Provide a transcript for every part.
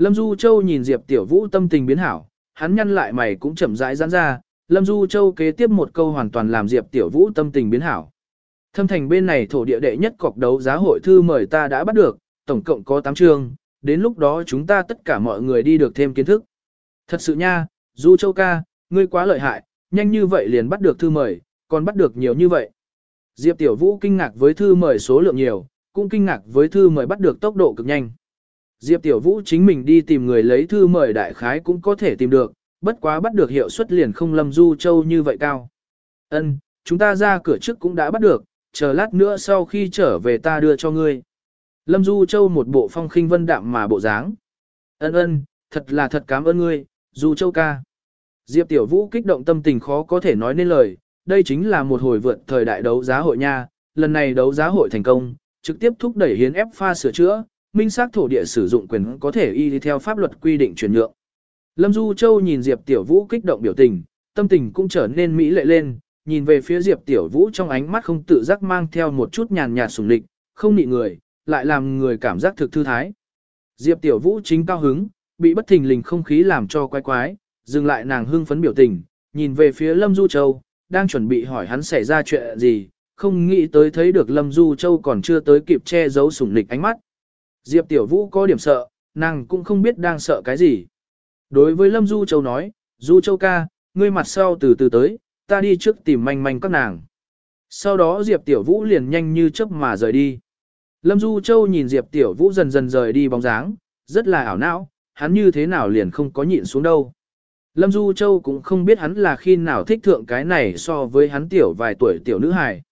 Lâm Du Châu nhìn Diệp Tiểu Vũ tâm tình biến hảo, hắn nhăn lại mày cũng chậm rãi giãn ra, Lâm Du Châu kế tiếp một câu hoàn toàn làm Diệp Tiểu Vũ tâm tình biến hảo. Thâm thành bên này thổ địa đệ nhất cọc đấu giá hội thư mời ta đã bắt được, tổng cộng có 8 chương, đến lúc đó chúng ta tất cả mọi người đi được thêm kiến thức. Thật sự nha, Du Châu ca, ngươi quá lợi hại, nhanh như vậy liền bắt được thư mời, còn bắt được nhiều như vậy. Diệp Tiểu Vũ kinh ngạc với thư mời số lượng nhiều, cũng kinh ngạc với thư mời bắt được tốc độ cực nhanh. Diệp Tiểu Vũ chính mình đi tìm người lấy thư mời đại khái cũng có thể tìm được, bất quá bắt được hiệu suất liền không lâm du châu như vậy cao. Ân, chúng ta ra cửa trước cũng đã bắt được, chờ lát nữa sau khi trở về ta đưa cho ngươi. Lâm Du Châu một bộ phong khinh vân đạm mà bộ dáng. Ân ân, thật là thật cảm ơn ngươi, Du Châu ca. Diệp Tiểu Vũ kích động tâm tình khó có thể nói nên lời, đây chính là một hồi vượt thời đại đấu giá hội nha, lần này đấu giá hội thành công, trực tiếp thúc đẩy hiến ép pha sửa chữa, minh xác thổ địa sử dụng quyền có thể y theo pháp luật quy định chuyển nhượng. Lâm Du Châu nhìn Diệp Tiểu Vũ kích động biểu tình, tâm tình cũng trở nên mỹ lệ lên, nhìn về phía Diệp Tiểu Vũ trong ánh mắt không tự giác mang theo một chút nhàn nhạt sùng lịch, không nị người, lại làm người cảm giác thực thư thái. Diệp Tiểu Vũ chính cao hứng, bị bất thình lình không khí làm cho quái quái, dừng lại nàng hưng phấn biểu tình, nhìn về phía Lâm Du Châu, đang chuẩn bị hỏi hắn xảy ra chuyện gì, không nghĩ tới thấy được Lâm Du Châu còn chưa tới kịp che giấu sủng lịch ánh mắt. Diệp Tiểu Vũ có điểm sợ, nàng cũng không biết đang sợ cái gì. Đối với Lâm Du Châu nói, Du Châu ca, ngươi mặt sau từ từ tới, ta đi trước tìm manh manh các nàng. Sau đó Diệp Tiểu Vũ liền nhanh như chớp mà rời đi. Lâm Du Châu nhìn Diệp Tiểu Vũ dần dần rời đi bóng dáng, rất là ảo não, hắn như thế nào liền không có nhịn xuống đâu. Lâm Du Châu cũng không biết hắn là khi nào thích thượng cái này so với hắn tiểu vài tuổi tiểu nữ hài.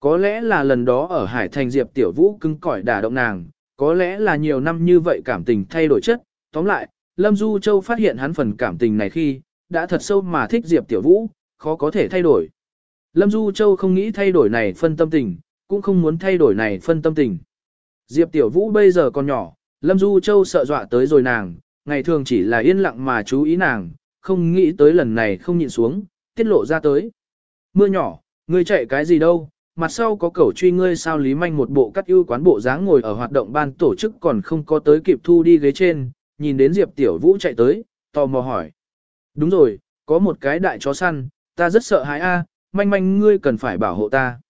Có lẽ là lần đó ở Hải Thành Diệp Tiểu Vũ cứng cỏi đả động nàng, có lẽ là nhiều năm như vậy cảm tình thay đổi chất. Tóm lại, Lâm Du Châu phát hiện hắn phần cảm tình này khi, đã thật sâu mà thích Diệp Tiểu Vũ, khó có thể thay đổi. Lâm Du Châu không nghĩ thay đổi này phân tâm tình, cũng không muốn thay đổi này phân tâm tình. Diệp Tiểu Vũ bây giờ còn nhỏ, Lâm Du Châu sợ dọa tới rồi nàng, ngày thường chỉ là yên lặng mà chú ý nàng, không nghĩ tới lần này không nhịn xuống, tiết lộ ra tới. Mưa nhỏ, ngươi chạy cái gì đâu, mặt sau có cẩu truy ngươi sao Lý Manh một bộ cắt ưu quán bộ dáng ngồi ở hoạt động ban tổ chức còn không có tới kịp thu đi ghế trên, nhìn đến Diệp Tiểu Vũ chạy tới, tò mò hỏi. Đúng rồi, có một cái đại chó săn, ta rất sợ hãi a, manh manh ngươi cần phải bảo hộ ta.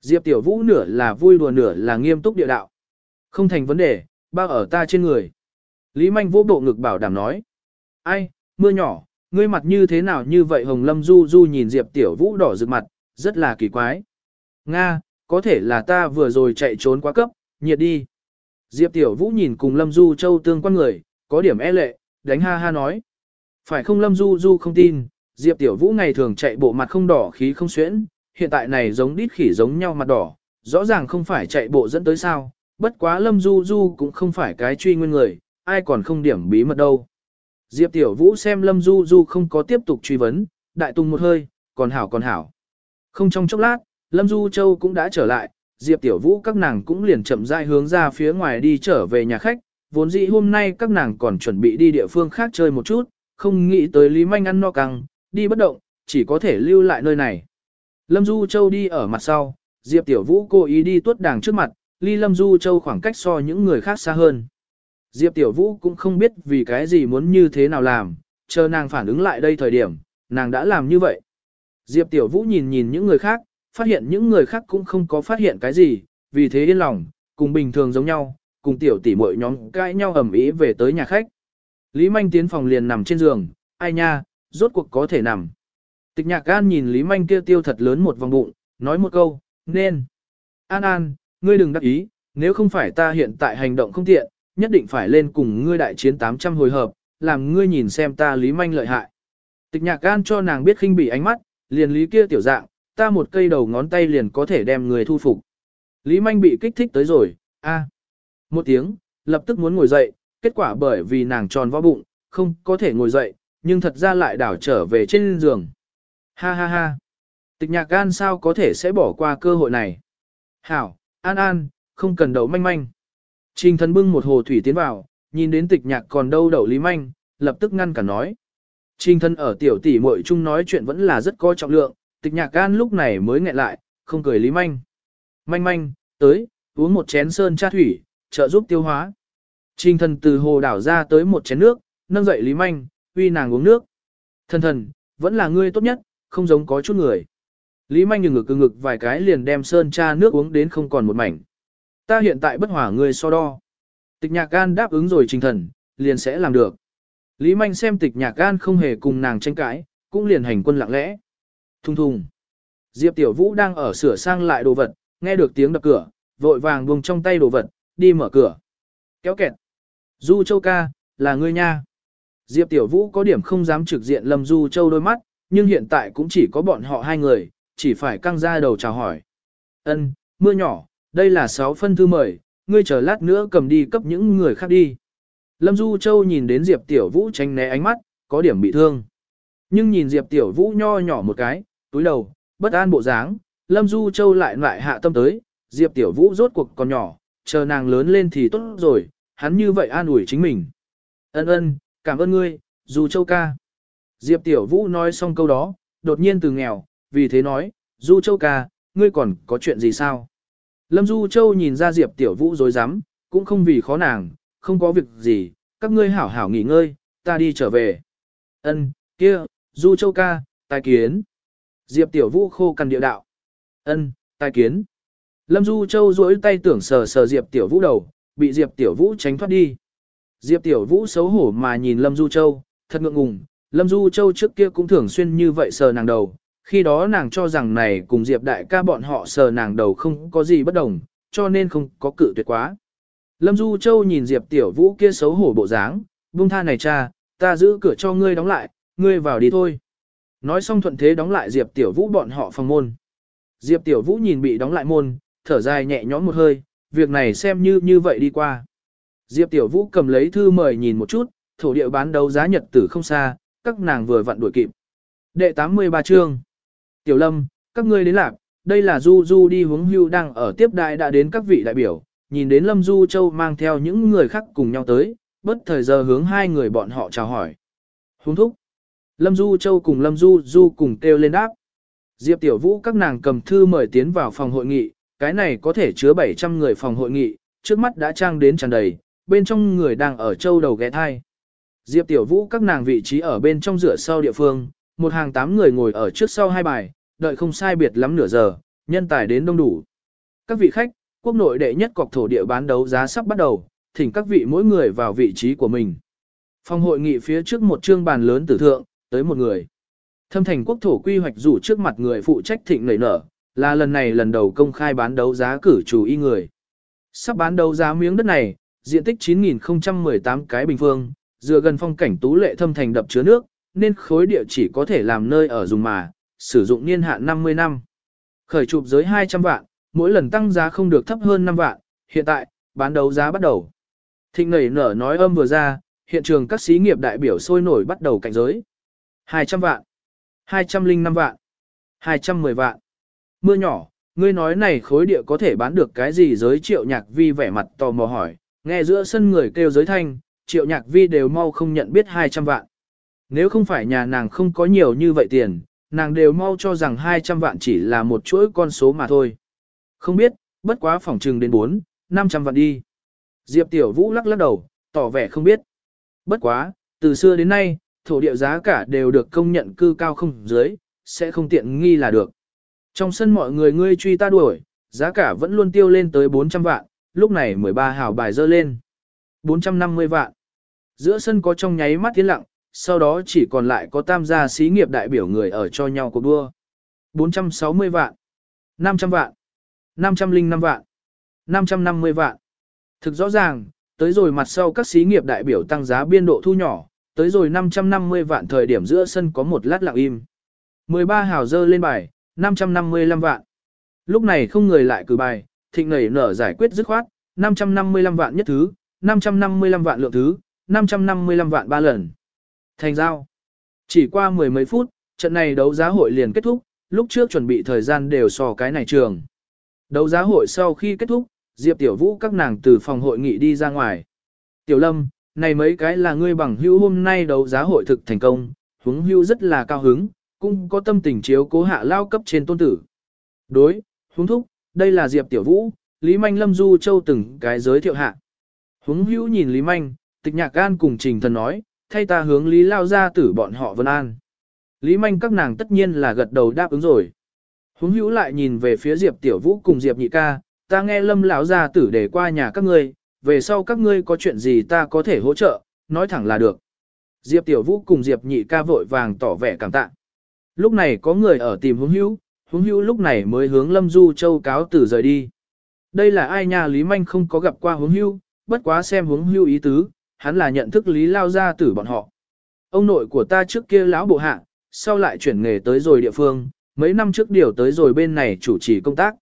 Diệp Tiểu Vũ nửa là vui đùa nửa là nghiêm túc địa đạo. Không thành vấn đề, bao ở ta trên người. Lý manh vô bộ ngực bảo đảm nói. Ai, mưa nhỏ, ngươi mặt như thế nào như vậy Hồng Lâm Du Du nhìn Diệp Tiểu Vũ đỏ rực mặt, rất là kỳ quái. Nga, có thể là ta vừa rồi chạy trốn quá cấp, nhiệt đi. Diệp Tiểu Vũ nhìn cùng Lâm Du Châu tương quan người, có điểm e lệ, đánh ha ha nói. Phải không Lâm Du Du không tin, Diệp Tiểu Vũ ngày thường chạy bộ mặt không đỏ khí không xuyễn, hiện tại này giống đít khỉ giống nhau mặt đỏ, rõ ràng không phải chạy bộ dẫn tới sao, bất quá Lâm Du Du cũng không phải cái truy nguyên người, ai còn không điểm bí mật đâu. Diệp Tiểu Vũ xem Lâm Du Du không có tiếp tục truy vấn, đại tung một hơi, còn hảo còn hảo. Không trong chốc lát, Lâm Du Châu cũng đã trở lại, Diệp Tiểu Vũ các nàng cũng liền chậm rãi hướng ra phía ngoài đi trở về nhà khách, vốn dĩ hôm nay các nàng còn chuẩn bị đi địa phương khác chơi một chút, không nghĩ tới Lý Manh ăn no căng, đi bất động, chỉ có thể lưu lại nơi này. Lâm Du Châu đi ở mặt sau, Diệp Tiểu Vũ cố ý đi tuốt đàng trước mặt, ly Lâm Du Châu khoảng cách so những người khác xa hơn. Diệp Tiểu Vũ cũng không biết vì cái gì muốn như thế nào làm, chờ nàng phản ứng lại đây thời điểm, nàng đã làm như vậy. Diệp Tiểu Vũ nhìn nhìn những người khác, phát hiện những người khác cũng không có phát hiện cái gì, vì thế yên lòng, cùng bình thường giống nhau, cùng tiểu tỷ muội nhóm cãi nhau ầm ĩ về tới nhà khách. Lý Manh tiến phòng liền nằm trên giường, ai nha, rốt cuộc có thể nằm. Tịch nhạc gan nhìn Lý Manh kia tiêu thật lớn một vòng bụng, nói một câu, nên. An An, ngươi đừng đắc ý, nếu không phải ta hiện tại hành động không tiện, nhất định phải lên cùng ngươi đại chiến 800 hồi hợp, làm ngươi nhìn xem ta Lý Manh lợi hại. Tịch nhạc gan cho nàng biết khinh bỉ ánh mắt, liền lý kia tiểu dạng, ta một cây đầu ngón tay liền có thể đem người thu phục. Lý Manh bị kích thích tới rồi, a, Một tiếng, lập tức muốn ngồi dậy, kết quả bởi vì nàng tròn vo bụng, không có thể ngồi dậy, nhưng thật ra lại đảo trở về trên giường. Ha ha ha. Tịch nhạc gan sao có thể sẽ bỏ qua cơ hội này. Hảo, an an, không cần đậu manh manh. Trình thần bưng một hồ thủy tiến vào, nhìn đến tịch nhạc còn đâu đậu lý manh, lập tức ngăn cả nói. Trình thân ở tiểu tỷ muội chung nói chuyện vẫn là rất có trọng lượng, tịch nhạc gan lúc này mới nghẹn lại, không cười lý manh. Manh manh, tới, uống một chén sơn cha thủy, trợ giúp tiêu hóa. Trình thần từ hồ đảo ra tới một chén nước, nâng dậy Lý Manh, uy nàng uống nước. Thần thần, vẫn là ngươi tốt nhất, không giống có chút người. Lý Manh ngừng ngực ngực, ngực vài cái liền đem sơn cha nước uống đến không còn một mảnh. Ta hiện tại bất hỏa ngươi so đo. Tịch nhạc gan đáp ứng rồi trình thần, liền sẽ làm được. Lý Manh xem tịch nhạc gan không hề cùng nàng tranh cãi, cũng liền hành quân lặng lẽ. Thùng thùng. Diệp Tiểu Vũ đang ở sửa sang lại đồ vật, nghe được tiếng đập cửa, vội vàng buông trong tay đồ vật, đi mở cửa. Kéo kẹt. Du Châu ca, là ngươi nha. Diệp Tiểu Vũ có điểm không dám trực diện Lâm Du Châu đôi mắt, nhưng hiện tại cũng chỉ có bọn họ hai người, chỉ phải căng ra đầu chào hỏi. Ân, mưa nhỏ, đây là sáu phân thư mời, ngươi chờ lát nữa cầm đi cấp những người khác đi. Lâm Du Châu nhìn đến Diệp Tiểu Vũ tránh né ánh mắt, có điểm bị thương. Nhưng nhìn Diệp Tiểu Vũ nho nhỏ một cái, túi đầu, bất an bộ dáng, Lâm Du Châu lại lại hạ tâm tới, Diệp Tiểu Vũ rốt cuộc còn nhỏ, chờ nàng lớn lên thì tốt rồi, hắn như vậy an ủi chính mình. Ân ân, cảm ơn ngươi, Du Châu ca. Diệp Tiểu Vũ nói xong câu đó, đột nhiên từ nghèo, vì thế nói, Du Châu ca, ngươi còn có chuyện gì sao? Lâm Du Châu nhìn ra Diệp Tiểu Vũ dối rắm cũng không vì khó nàng, không có việc gì, các ngươi hảo hảo nghỉ ngơi, ta đi trở về. Ân, kia, Du Châu ca, tài kiến. Diệp Tiểu Vũ khô cằn địa đạo. Ân, tài kiến. Lâm Du Châu duỗi tay tưởng sờ sờ Diệp Tiểu Vũ đầu, bị Diệp Tiểu Vũ tránh thoát đi. Diệp Tiểu Vũ xấu hổ mà nhìn Lâm Du Châu, thật ngượng ngùng, Lâm Du Châu trước kia cũng thường xuyên như vậy sờ nàng đầu, khi đó nàng cho rằng này cùng Diệp đại ca bọn họ sờ nàng đầu không có gì bất đồng, cho nên không có cự tuyệt quá. Lâm Du Châu nhìn Diệp Tiểu Vũ kia xấu hổ bộ dáng, buông tha này cha, ta giữ cửa cho ngươi đóng lại, ngươi vào đi thôi. Nói xong thuận thế đóng lại Diệp Tiểu Vũ bọn họ phòng môn. Diệp Tiểu Vũ nhìn bị đóng lại môn, thở dài nhẹ nhõm một hơi, việc này xem như như vậy đi qua. Diệp Tiểu Vũ cầm lấy thư mời nhìn một chút, thổ địa bán đấu giá nhật tử không xa, các nàng vừa vặn đuổi kịp. Đệ 83 chương. Tiểu Lâm, các ngươi đến lạc, đây là Du Du đi hướng hưu đang ở tiếp đại đã đến các vị đại biểu, nhìn đến Lâm Du Châu mang theo những người khác cùng nhau tới, bất thời giờ hướng hai người bọn họ chào hỏi. Hướng thúc. Lâm Du Châu cùng Lâm Du Du cùng kêu lên đáp. Diệp Tiểu Vũ các nàng cầm thư mời tiến vào phòng hội nghị, cái này có thể chứa 700 người phòng hội nghị, trước mắt đã trang đến tràn đầy, bên trong người đang ở châu đầu ghé thai. Diệp Tiểu Vũ các nàng vị trí ở bên trong rửa sau địa phương, một hàng tám người ngồi ở trước sau hai bài, đợi không sai biệt lắm nửa giờ, nhân tài đến đông đủ. Các vị khách, quốc nội đệ nhất cọc thổ địa bán đấu giá sắp bắt đầu, thỉnh các vị mỗi người vào vị trí của mình. Phòng hội nghị phía trước một trương bàn lớn tử thượng, tới một người. Thâm thành quốc thổ quy hoạch rủ trước mặt người phụ trách thịnh nảy nở, là lần này lần đầu công khai bán đấu giá cử chủ y người. Sắp bán đấu giá miếng đất này, diện tích 9.018 cái bình phương, dựa gần phong cảnh tú lệ thâm thành đập chứa nước, nên khối địa chỉ có thể làm nơi ở dùng mà, sử dụng niên hạn 50 năm. Khởi chụp giới 200 vạn, mỗi lần tăng giá không được thấp hơn 5 vạn, hiện tại, bán đấu giá bắt đầu. Thịnh nảy nở nói âm vừa ra, hiện trường các xí nghiệp đại biểu sôi nổi bắt đầu cạnh giới. 200 vạn, 205 vạn, 210 vạn. Mưa nhỏ, ngươi nói này khối địa có thể bán được cái gì giới triệu nhạc vi vẻ mặt tò mò hỏi, nghe giữa sân người kêu giới thanh, triệu nhạc vi đều mau không nhận biết 200 vạn. Nếu không phải nhà nàng không có nhiều như vậy tiền, nàng đều mau cho rằng 200 vạn chỉ là một chuỗi con số mà thôi. Không biết, bất quá phòng trừng đến 4, 500 vạn đi. Diệp Tiểu Vũ lắc lắc đầu, tỏ vẻ không biết. Bất quá, từ xưa đến nay, thổ địa giá cả đều được công nhận cư cao không dưới, sẽ không tiện nghi là được. Trong sân mọi người ngươi truy ta đuổi, giá cả vẫn luôn tiêu lên tới 400 vạn, lúc này 13 hào bài dơ lên. 450 vạn. Giữa sân có trong nháy mắt tiến lặng, sau đó chỉ còn lại có tam gia xí nghiệp đại biểu người ở cho nhau cuộc đua. 460 vạn. 500 vạn. 505 vạn. 550 vạn. Thực rõ ràng, tới rồi mặt sau các xí nghiệp đại biểu tăng giá biên độ thu nhỏ, tới rồi 550 vạn thời điểm giữa sân có một lát lặng im. 13 hào dơ lên bài, 555 vạn. Lúc này không người lại cử bài, thịnh nảy nở giải quyết dứt khoát, 555 vạn nhất thứ, 555 vạn lượng thứ, 555 vạn ba lần. Thành giao. Chỉ qua mười mấy phút, trận này đấu giá hội liền kết thúc, lúc trước chuẩn bị thời gian đều so cái này trường. Đấu giá hội sau khi kết thúc, Diệp Tiểu Vũ các nàng từ phòng hội nghị đi ra ngoài. Tiểu Lâm, này mấy cái là ngươi bằng hữu hôm nay đấu giá hội thực thành công, huống hữu rất là cao hứng, cũng có tâm tình chiếu cố hạ lao cấp trên tôn tử. Đối, huống thúc, đây là Diệp Tiểu Vũ, Lý Manh Lâm Du Châu từng cái giới thiệu hạ. Huống hữu nhìn Lý Manh, tịch nhạc gan cùng trình thần nói, thay ta hướng Lý lao ra tử bọn họ vân an. Lý Manh các nàng tất nhiên là gật đầu đáp ứng rồi. Huống hữu lại nhìn về phía Diệp Tiểu Vũ cùng Diệp Nhị ca, ta nghe lâm lão gia tử để qua nhà các ngươi, về sau các ngươi có chuyện gì ta có thể hỗ trợ, nói thẳng là được. Diệp Tiểu Vũ cùng Diệp Nhị ca vội vàng tỏ vẻ cảm tạ. Lúc này có người ở tìm Huống Hữu, Huống Hữu lúc này mới hướng Lâm Du Châu cáo tử rời đi. Đây là ai nha Lý Manh không có gặp qua Huống Hữu, bất quá xem Huống Hữu ý tứ, hắn là nhận thức Lý Lao gia tử bọn họ. Ông nội của ta trước kia lão bộ hạ, sau lại chuyển nghề tới rồi địa phương, mấy năm trước điều tới rồi bên này chủ trì công tác.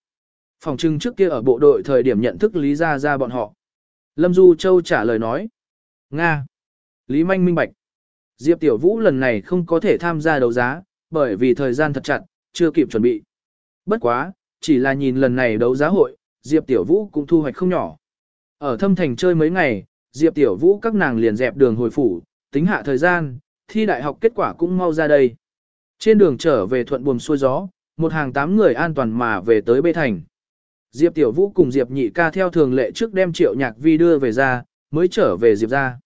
Phòng trưng trước kia ở bộ đội thời điểm nhận thức Lý Gia Gia bọn họ. Lâm Du Châu trả lời nói. Nga. Lý Manh minh bạch. Diệp Tiểu Vũ lần này không có thể tham gia đấu giá, bởi vì thời gian thật chặt, chưa kịp chuẩn bị. Bất quá, chỉ là nhìn lần này đấu giá hội, Diệp Tiểu Vũ cũng thu hoạch không nhỏ. Ở thâm thành chơi mấy ngày, Diệp Tiểu Vũ các nàng liền dẹp đường hồi phủ, tính hạ thời gian, thi đại học kết quả cũng mau ra đây. Trên đường trở về thuận buồm xuôi gió, một hàng tám người an toàn mà về tới Bê Thành. Diệp Tiểu Vũ cùng Diệp Nhị ca theo thường lệ trước đem triệu nhạc vi đưa về ra, mới trở về Diệp ra.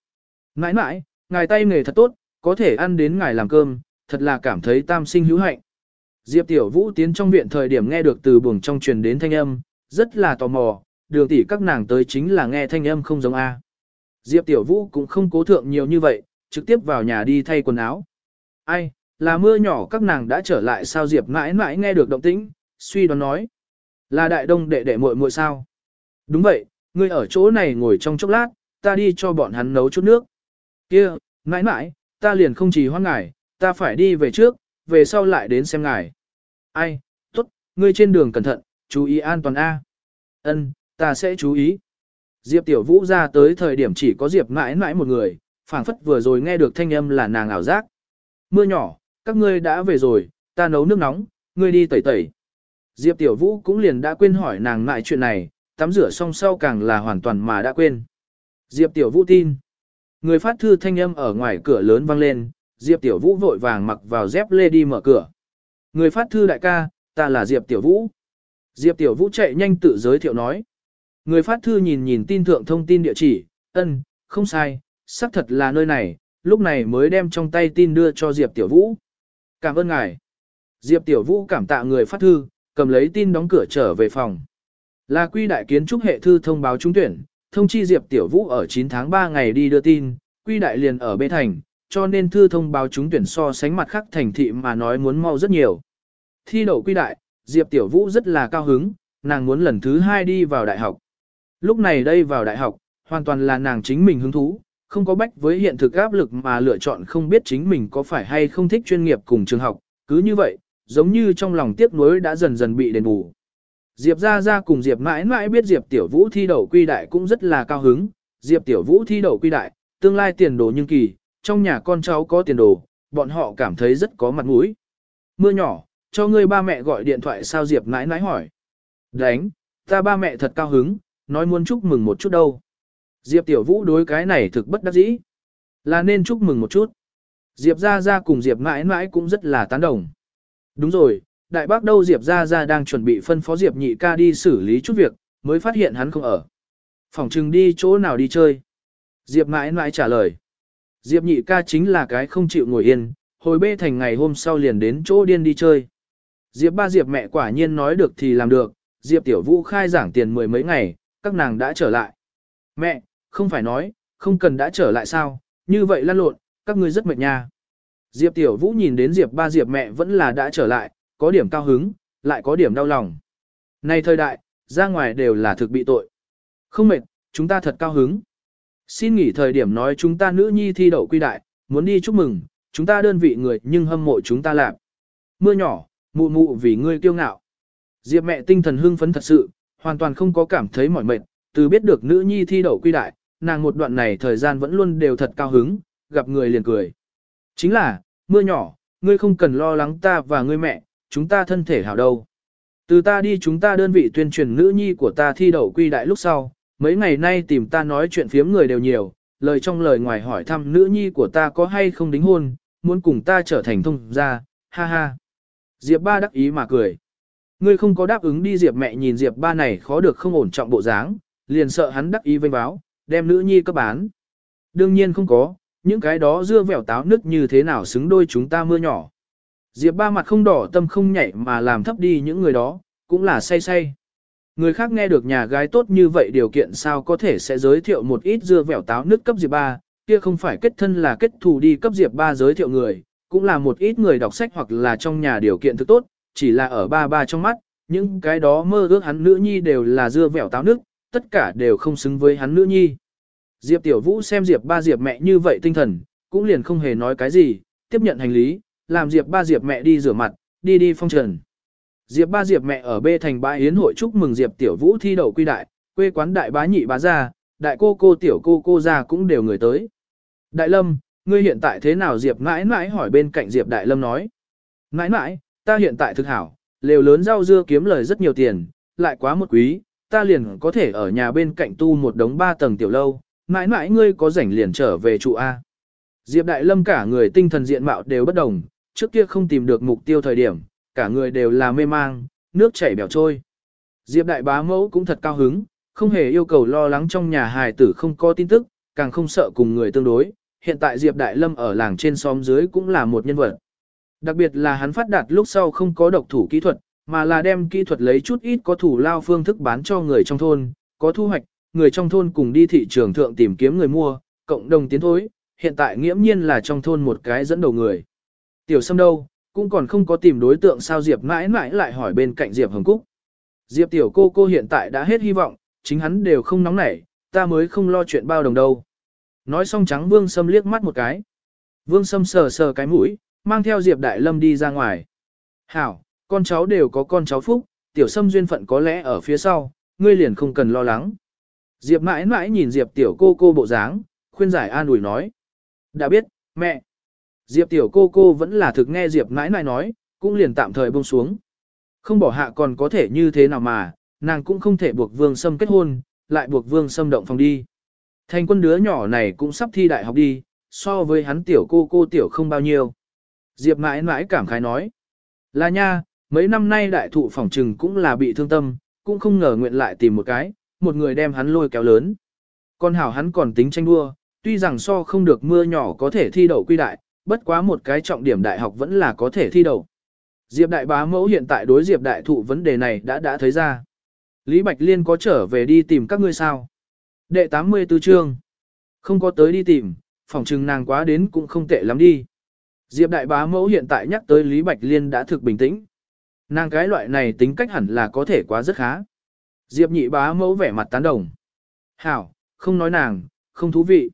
Nãi nãi, ngài tay nghề thật tốt, có thể ăn đến ngài làm cơm, thật là cảm thấy tam sinh hữu hạnh. Diệp Tiểu Vũ tiến trong viện thời điểm nghe được từ buồng trong truyền đến thanh âm, rất là tò mò, đường tỷ các nàng tới chính là nghe thanh âm không giống A. Diệp Tiểu Vũ cũng không cố thượng nhiều như vậy, trực tiếp vào nhà đi thay quần áo. Ai, là mưa nhỏ các nàng đã trở lại sao Diệp mãi mãi nghe được động tĩnh, suy đoán nói. Là đại đông đệ đệ muội muội sao? Đúng vậy, ngươi ở chỗ này ngồi trong chốc lát, ta đi cho bọn hắn nấu chút nước. Kia, mãi mãi, ta liền không chỉ hoan ngài, ta phải đi về trước, về sau lại đến xem ngài. Ai, tốt, ngươi trên đường cẩn thận, chú ý an toàn A. Ân, ta sẽ chú ý. Diệp Tiểu Vũ ra tới thời điểm chỉ có Diệp mãi mãi một người, phảng phất vừa rồi nghe được thanh âm là nàng ảo giác. Mưa nhỏ, các ngươi đã về rồi, ta nấu nước nóng, ngươi đi tẩy tẩy. Diệp Tiểu Vũ cũng liền đã quên hỏi nàng lại chuyện này, tắm rửa xong sau càng là hoàn toàn mà đã quên. Diệp Tiểu Vũ tin. Người phát thư thanh âm ở ngoài cửa lớn vang lên, Diệp Tiểu Vũ vội vàng mặc vào dép lê đi mở cửa. Người phát thư đại ca, ta là Diệp Tiểu Vũ. Diệp Tiểu Vũ chạy nhanh tự giới thiệu nói. Người phát thư nhìn nhìn tin thượng thông tin địa chỉ, ân, không sai, xác thật là nơi này, lúc này mới đem trong tay tin đưa cho Diệp Tiểu Vũ. Cảm ơn ngài. Diệp Tiểu Vũ cảm tạ người phát thư, cầm lấy tin đóng cửa trở về phòng. Là quy đại kiến trúc hệ thư thông báo trúng tuyển, thông chi Diệp Tiểu Vũ ở 9 tháng 3 ngày đi đưa tin, quy đại liền ở bê thành, cho nên thư thông báo trúng tuyển so sánh mặt khác thành thị mà nói muốn mau rất nhiều. Thi đậu quy đại, Diệp Tiểu Vũ rất là cao hứng, nàng muốn lần thứ hai đi vào đại học. Lúc này đây vào đại học, hoàn toàn là nàng chính mình hứng thú, không có bách với hiện thực áp lực mà lựa chọn không biết chính mình có phải hay không thích chuyên nghiệp cùng trường học, cứ như vậy, giống như trong lòng tiếc nuối đã dần dần bị đền bù. Diệp gia gia cùng Diệp mãi mãi biết Diệp Tiểu Vũ thi đậu quy đại cũng rất là cao hứng, Diệp Tiểu Vũ thi đậu quy đại, tương lai tiền đồ nhưng kỳ, trong nhà con cháu có tiền đồ, bọn họ cảm thấy rất có mặt mũi. Mưa nhỏ, cho ngươi ba mẹ gọi điện thoại sao Diệp mãi mãi hỏi. Đánh, ta ba mẹ thật cao hứng, nói muốn chúc mừng một chút đâu. Diệp Tiểu Vũ đối cái này thực bất đắc dĩ. Là nên chúc mừng một chút. Diệp gia gia cùng Diệp mãi mãi cũng rất là tán đồng. Đúng rồi, đại bác đâu Diệp ra ra đang chuẩn bị phân phó Diệp nhị ca đi xử lý chút việc, mới phát hiện hắn không ở. Phòng trừng đi chỗ nào đi chơi. Diệp mãi mãi trả lời. Diệp nhị ca chính là cái không chịu ngồi yên, hồi bê thành ngày hôm sau liền đến chỗ điên đi chơi. Diệp ba Diệp mẹ quả nhiên nói được thì làm được, Diệp tiểu vũ khai giảng tiền mười mấy ngày, các nàng đã trở lại. Mẹ, không phải nói, không cần đã trở lại sao, như vậy lăn lộn, các ngươi rất mệt nha. Diệp Tiểu Vũ nhìn đến Diệp ba Diệp mẹ vẫn là đã trở lại, có điểm cao hứng, lại có điểm đau lòng. Này thời đại, ra ngoài đều là thực bị tội. Không mệt, chúng ta thật cao hứng. Xin nghỉ thời điểm nói chúng ta nữ nhi thi đậu quy đại, muốn đi chúc mừng, chúng ta đơn vị người nhưng hâm mộ chúng ta làm. Mưa nhỏ, mụ mụ vì ngươi kiêu ngạo. Diệp mẹ tinh thần hưng phấn thật sự, hoàn toàn không có cảm thấy mỏi mệt, từ biết được nữ nhi thi đậu quy đại, nàng một đoạn này thời gian vẫn luôn đều thật cao hứng, gặp người liền cười. Chính là, mưa nhỏ, ngươi không cần lo lắng ta và ngươi mẹ, chúng ta thân thể hảo đâu. Từ ta đi chúng ta đơn vị tuyên truyền nữ nhi của ta thi đậu quy đại lúc sau, mấy ngày nay tìm ta nói chuyện phiếm người đều nhiều, lời trong lời ngoài hỏi thăm nữ nhi của ta có hay không đính hôn, muốn cùng ta trở thành thông gia, ha ha. Diệp ba đắc ý mà cười. Ngươi không có đáp ứng đi Diệp mẹ nhìn Diệp ba này khó được không ổn trọng bộ dáng, liền sợ hắn đắc ý vênh báo, đem nữ nhi cấp bán. Đương nhiên không có, những cái đó dưa vẻo táo nứt như thế nào xứng đôi chúng ta mưa nhỏ. Diệp ba mặt không đỏ tâm không nhảy mà làm thấp đi những người đó, cũng là say say. Người khác nghe được nhà gái tốt như vậy điều kiện sao có thể sẽ giới thiệu một ít dưa vẻo táo nứt cấp Diệp ba, kia không phải kết thân là kết thù đi cấp Diệp ba giới thiệu người, cũng là một ít người đọc sách hoặc là trong nhà điều kiện thực tốt, chỉ là ở ba ba trong mắt, những cái đó mơ ước hắn nữ nhi đều là dưa vẻo táo nứt, tất cả đều không xứng với hắn nữ nhi. Diệp Tiểu Vũ xem Diệp ba Diệp mẹ như vậy tinh thần, cũng liền không hề nói cái gì, tiếp nhận hành lý, làm Diệp ba Diệp mẹ đi rửa mặt, đi đi phong trần. Diệp ba Diệp mẹ ở bê thành bãi yến hội chúc mừng Diệp Tiểu Vũ thi đậu quy đại, quê quán đại bá nhị bá gia, đại cô cô tiểu cô cô gia cũng đều người tới. Đại Lâm, ngươi hiện tại thế nào Diệp mãi mãi hỏi bên cạnh Diệp Đại Lâm nói. Mãi mãi, ta hiện tại thực hảo, lều lớn rau dưa kiếm lời rất nhiều tiền, lại quá một quý, ta liền có thể ở nhà bên cạnh tu một đống ba tầng tiểu lâu, mãi mãi ngươi có rảnh liền trở về trụ A. Diệp Đại Lâm cả người tinh thần diện mạo đều bất đồng, trước kia không tìm được mục tiêu thời điểm, cả người đều là mê mang, nước chảy bèo trôi. Diệp Đại Bá Mẫu cũng thật cao hứng, không hề yêu cầu lo lắng trong nhà hài tử không có tin tức, càng không sợ cùng người tương đối. Hiện tại Diệp Đại Lâm ở làng trên xóm dưới cũng là một nhân vật. Đặc biệt là hắn phát đạt lúc sau không có độc thủ kỹ thuật, mà là đem kỹ thuật lấy chút ít có thủ lao phương thức bán cho người trong thôn, có thu hoạch, người trong thôn cùng đi thị trường thượng tìm kiếm người mua, cộng đồng tiến thối, hiện tại nghiễm nhiên là trong thôn một cái dẫn đầu người. Tiểu Sâm đâu, cũng còn không có tìm đối tượng sao Diệp mãi mãi lại hỏi bên cạnh Diệp Hồng Cúc. Diệp tiểu cô cô hiện tại đã hết hy vọng, chính hắn đều không nóng nảy, ta mới không lo chuyện bao đồng đâu. Nói xong trắng Vương Sâm liếc mắt một cái. Vương Sâm sờ sờ cái mũi, mang theo Diệp Đại Lâm đi ra ngoài. Hảo, con cháu đều có con cháu phúc, tiểu Sâm duyên phận có lẽ ở phía sau, ngươi liền không cần lo lắng. Diệp mãi mãi nhìn Diệp tiểu cô cô bộ dáng, khuyên giải an ủi nói. Đã biết, mẹ. Diệp tiểu cô cô vẫn là thực nghe Diệp mãi mãi nói, cũng liền tạm thời buông xuống. Không bỏ hạ còn có thể như thế nào mà, nàng cũng không thể buộc vương sâm kết hôn, lại buộc vương sâm động phòng đi. Thành quân đứa nhỏ này cũng sắp thi đại học đi, so với hắn tiểu cô cô tiểu không bao nhiêu. Diệp mãi mãi cảm khái nói. Là nha, mấy năm nay đại thụ phòng trừng cũng là bị thương tâm, cũng không ngờ nguyện lại tìm một cái, một người đem hắn lôi kéo lớn. Con hảo hắn còn tính tranh đua, tuy rằng so không được mưa nhỏ có thể thi đậu quy đại, bất quá một cái trọng điểm đại học vẫn là có thể thi đậu. Diệp đại bá mẫu hiện tại đối Diệp đại thụ vấn đề này đã đã thấy ra. Lý Bạch Liên có trở về đi tìm các ngươi sao? Đệ 84 chương. Không có tới đi tìm, phòng trừng nàng quá đến cũng không tệ lắm đi. Diệp đại bá mẫu hiện tại nhắc tới Lý Bạch Liên đã thực bình tĩnh. Nàng cái loại này tính cách hẳn là có thể quá rất khá. Diệp nhị bá mẫu vẻ mặt tán đồng. Hảo, không nói nàng, không thú vị.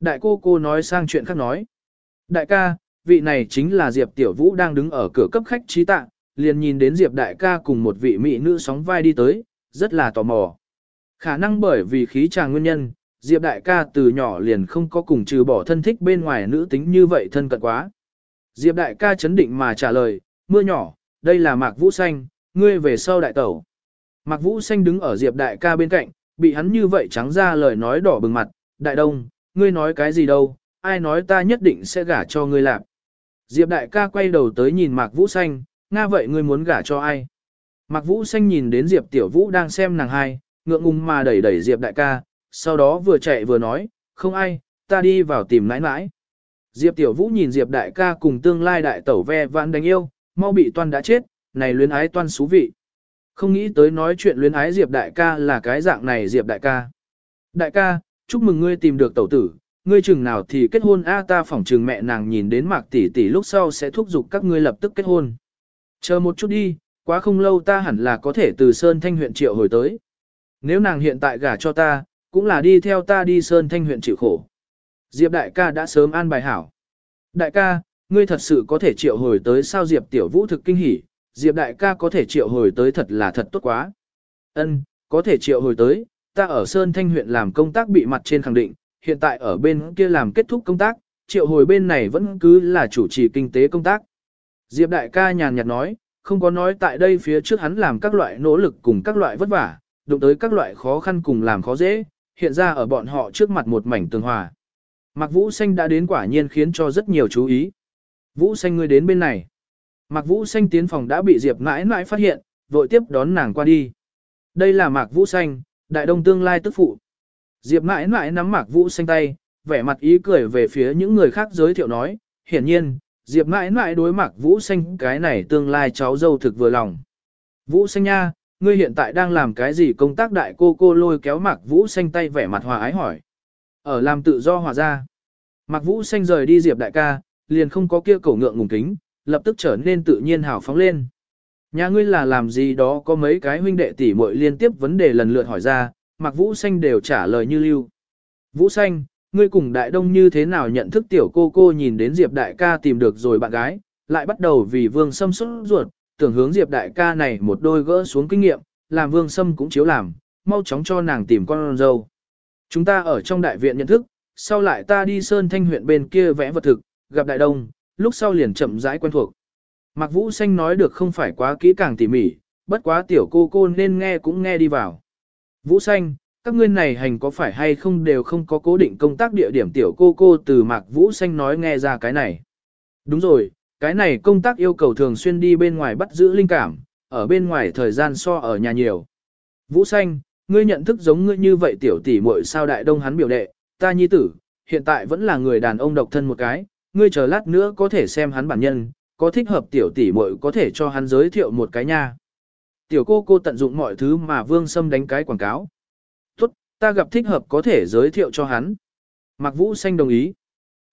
Đại cô cô nói sang chuyện khác nói. Đại ca, vị này chính là Diệp Tiểu Vũ đang đứng ở cửa cấp khách trí tạ, liền nhìn đến Diệp đại ca cùng một vị mỹ nữ sóng vai đi tới, rất là tò mò. Khả năng bởi vì khí tràng nguyên nhân, Diệp đại ca từ nhỏ liền không có cùng trừ bỏ thân thích bên ngoài nữ tính như vậy thân cận quá. Diệp đại ca chấn định mà trả lời, mưa nhỏ, đây là Mạc Vũ Xanh, ngươi về sau đại tẩu. Mạc Vũ Xanh đứng ở Diệp đại ca bên cạnh, bị hắn như vậy trắng ra lời nói đỏ bừng mặt, đại đông, ngươi nói cái gì đâu, ai nói ta nhất định sẽ gả cho ngươi làm. Diệp đại ca quay đầu tới nhìn Mạc Vũ Xanh, nga vậy ngươi muốn gả cho ai? Mạc Vũ Xanh nhìn đến Diệp Tiểu Vũ đang xem nàng hai, ngượng ngùng mà đẩy đẩy Diệp đại ca, sau đó vừa chạy vừa nói, không ai, ta đi vào tìm nãi nãi. Diệp Tiểu Vũ nhìn Diệp đại ca cùng tương lai đại tẩu ve vãn đánh yêu, mau bị toan đã chết, này luyến ái toan xú vị. Không nghĩ tới nói chuyện luyến ái Diệp đại ca là cái dạng này Diệp đại ca. Đại ca, chúc mừng ngươi tìm được tẩu tử, ngươi chừng nào thì kết hôn a ta phỏng chừng mẹ nàng nhìn đến mạc tỷ tỷ lúc sau sẽ thúc giục các ngươi lập tức kết hôn. Chờ một chút đi, quá không lâu ta hẳn là có thể từ Sơn Thanh huyện triệu hồi tới. Nếu nàng hiện tại gả cho ta, cũng là đi theo ta đi Sơn Thanh huyện chịu khổ. Diệp đại ca đã sớm an bài hảo. Đại ca, ngươi thật sự có thể triệu hồi tới sao Diệp tiểu vũ thực kinh hỉ, Diệp đại ca có thể triệu hồi tới thật là thật tốt quá. Ân, có thể triệu hồi tới, ta ở Sơn Thanh huyện làm công tác bị mặt trên khẳng định, hiện tại ở bên kia làm kết thúc công tác, triệu hồi bên này vẫn cứ là chủ trì kinh tế công tác. Diệp đại ca nhàn nhạt nói, không có nói tại đây phía trước hắn làm các loại nỗ lực cùng các loại vất vả, đụng tới các loại khó khăn cùng làm khó dễ, hiện ra ở bọn họ trước mặt một mảnh tường hòa. Mạc Vũ Xanh đã đến quả nhiên khiến cho rất nhiều chú ý. Vũ Xanh ngươi đến bên này. Mạc Vũ Xanh tiến phòng đã bị Diệp mãi mãi phát hiện, vội tiếp đón nàng qua đi. Đây là Mạc Vũ Xanh, đại đông tương lai tức phụ. Diệp mãi mãi nắm Mạc Vũ xanh tay, vẻ mặt ý cười về phía những người khác giới thiệu nói, hiển nhiên, Diệp mãi mãi đối Mạc Vũ xanh cái này tương lai cháu dâu thực vừa lòng. Vũ xanh nha, ngươi hiện tại đang làm cái gì công tác đại cô cô lôi kéo Mạc Vũ xanh tay vẻ mặt hòa ái hỏi. Ở làm tự do hòa ra. Mạc Vũ xanh rời đi Diệp đại ca, liền không có kia cổ ngượng ngùng kính, lập tức trở nên tự nhiên hào phóng lên. Nhà ngươi là làm gì đó có mấy cái huynh đệ tỷ muội liên tiếp vấn đề lần lượt hỏi ra, Mạc Vũ xanh đều trả lời như lưu. Vũ xanh, ngươi cùng đại đông như thế nào nhận thức tiểu cô cô nhìn đến Diệp đại ca tìm được rồi bạn gái, lại bắt đầu vì vương sâm xuất ruột, tưởng hướng Diệp đại ca này một đôi gỡ xuống kinh nghiệm, làm vương sâm cũng chiếu làm, mau chóng cho nàng tìm con dâu. Chúng ta ở trong đại viện nhận thức, sau lại ta đi Sơn Thanh huyện bên kia vẽ vật thực, gặp đại đông, lúc sau liền chậm rãi quen thuộc. Mạc Vũ Xanh nói được không phải quá kỹ càng tỉ mỉ, bất quá tiểu cô cô nên nghe cũng nghe đi vào. Vũ Xanh, các ngươi này hành có phải hay không đều không có cố định công tác địa điểm tiểu cô cô từ Mạc Vũ Xanh nói nghe ra cái này. Đúng rồi, cái này công tác yêu cầu thường xuyên đi bên ngoài bắt giữ linh cảm, ở bên ngoài thời gian so ở nhà nhiều. Vũ Xanh, ngươi nhận thức giống ngươi như vậy tiểu tỷ muội sao đại đông hắn biểu đệ, ta nhi tử, hiện tại vẫn là người đàn ông độc thân một cái, ngươi chờ lát nữa có thể xem hắn bản nhân, có thích hợp tiểu tỷ muội có thể cho hắn giới thiệu một cái nha. Tiểu cô cô tận dụng mọi thứ mà Vương Sâm đánh cái quảng cáo. Tốt, ta gặp thích hợp có thể giới thiệu cho hắn. Mạc Vũ Xanh đồng ý.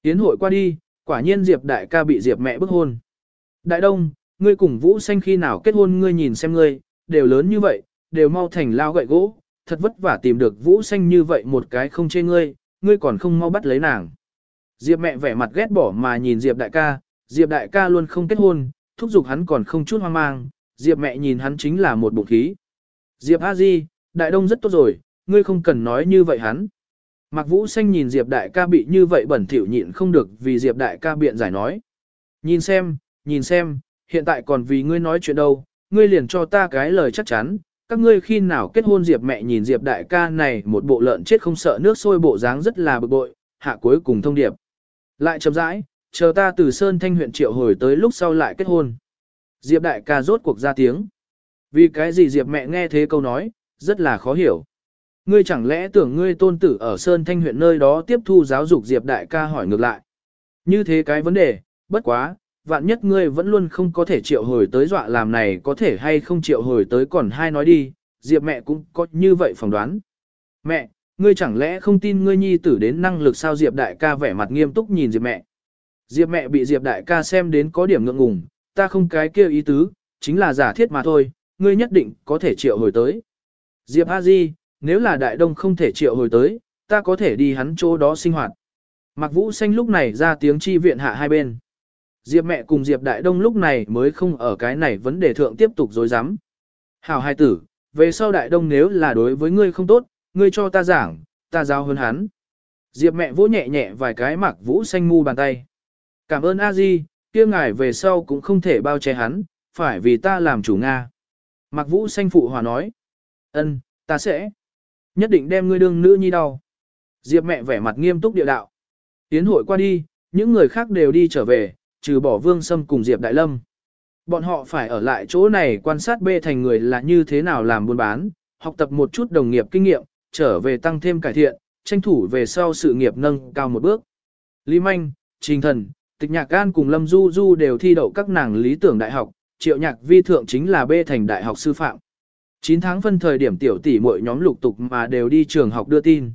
Tiến hội qua đi, quả nhiên Diệp đại ca bị Diệp mẹ bức hôn. Đại Đông, ngươi cùng Vũ Xanh khi nào kết hôn ngươi nhìn xem ngươi, đều lớn như vậy, đều mau thành lao gậy gỗ, thật vất vả tìm được Vũ Xanh như vậy một cái không chê ngươi, ngươi còn không mau bắt lấy nàng. Diệp mẹ vẻ mặt ghét bỏ mà nhìn Diệp đại ca, Diệp đại ca luôn không kết hôn, thúc giục hắn còn không chút hoang mang, Diệp mẹ nhìn hắn chính là một bụng khí. Diệp A Di, đại đông rất tốt rồi, ngươi không cần nói như vậy hắn. Mạc Vũ Xanh nhìn Diệp đại ca bị như vậy bẩn thỉu nhịn không được vì Diệp đại ca biện giải nói. Nhìn xem, nhìn xem, hiện tại còn vì ngươi nói chuyện đâu, ngươi liền cho ta cái lời chắc chắn, các ngươi khi nào kết hôn Diệp mẹ nhìn Diệp đại ca này một bộ lợn chết không sợ nước sôi bộ dáng rất là bực bội, hạ cuối cùng thông điệp. Lại chậm rãi, chờ ta từ Sơn Thanh huyện triệu hồi tới lúc sau lại kết hôn. Diệp đại ca rốt cuộc ra tiếng. Vì cái gì Diệp mẹ nghe thế câu nói, rất là khó hiểu. Ngươi chẳng lẽ tưởng ngươi tôn tử ở Sơn Thanh huyện nơi đó tiếp thu giáo dục Diệp đại ca hỏi ngược lại. Như thế cái vấn đề, bất quá, vạn nhất ngươi vẫn luôn không có thể triệu hồi tới dọa làm này có thể hay không triệu hồi tới còn hai nói đi, Diệp mẹ cũng có như vậy phỏng đoán. Mẹ, ngươi chẳng lẽ không tin ngươi nhi tử đến năng lực sao Diệp đại ca vẻ mặt nghiêm túc nhìn Diệp mẹ. Diệp mẹ bị Diệp đại ca xem đến có điểm ngượng ngùng, ta không cái kia ý tứ, chính là giả thiết mà thôi, ngươi nhất định có thể triệu hồi tới. Diệp A Di, nếu là đại đông không thể triệu hồi tới, ta có thể đi hắn chỗ đó sinh hoạt. Mạc Vũ Xanh lúc này ra tiếng chi viện hạ hai bên. Diệp mẹ cùng Diệp đại đông lúc này mới không ở cái này vấn đề thượng tiếp tục dối rắm Hảo hai tử, về sau đại đông nếu là đối với ngươi không tốt, ngươi cho ta giảng, ta giao hơn hắn. Diệp mẹ vỗ nhẹ nhẹ vài cái mặc Vũ Xanh mu bàn tay. Cảm ơn A Di, kia ngài về sau cũng không thể bao che hắn, phải vì ta làm chủ Nga. Mạc Vũ Xanh phụ hòa nói. ân, ta sẽ. Nhất định đem ngươi đương nữ nhi đau. Diệp mẹ vẻ mặt nghiêm túc địa đạo. Tiến hội qua đi, những người khác đều đi trở về, trừ bỏ Vương Sâm cùng Diệp Đại Lâm. Bọn họ phải ở lại chỗ này quan sát bê thành người là như thế nào làm buôn bán, học tập một chút đồng nghiệp kinh nghiệm, trở về tăng thêm cải thiện, tranh thủ về sau sự nghiệp nâng cao một bước. Lý Manh, Trình Thần, Tịch Nhạc Gan cùng Lâm Du Du đều thi đậu các nàng lý tưởng đại học, Triệu Nhạc Vi thượng chính là bê thành đại học sư phạm. 9 tháng phân thời điểm tiểu tỷ mỗi nhóm lục tục mà đều đi trường học đưa tin.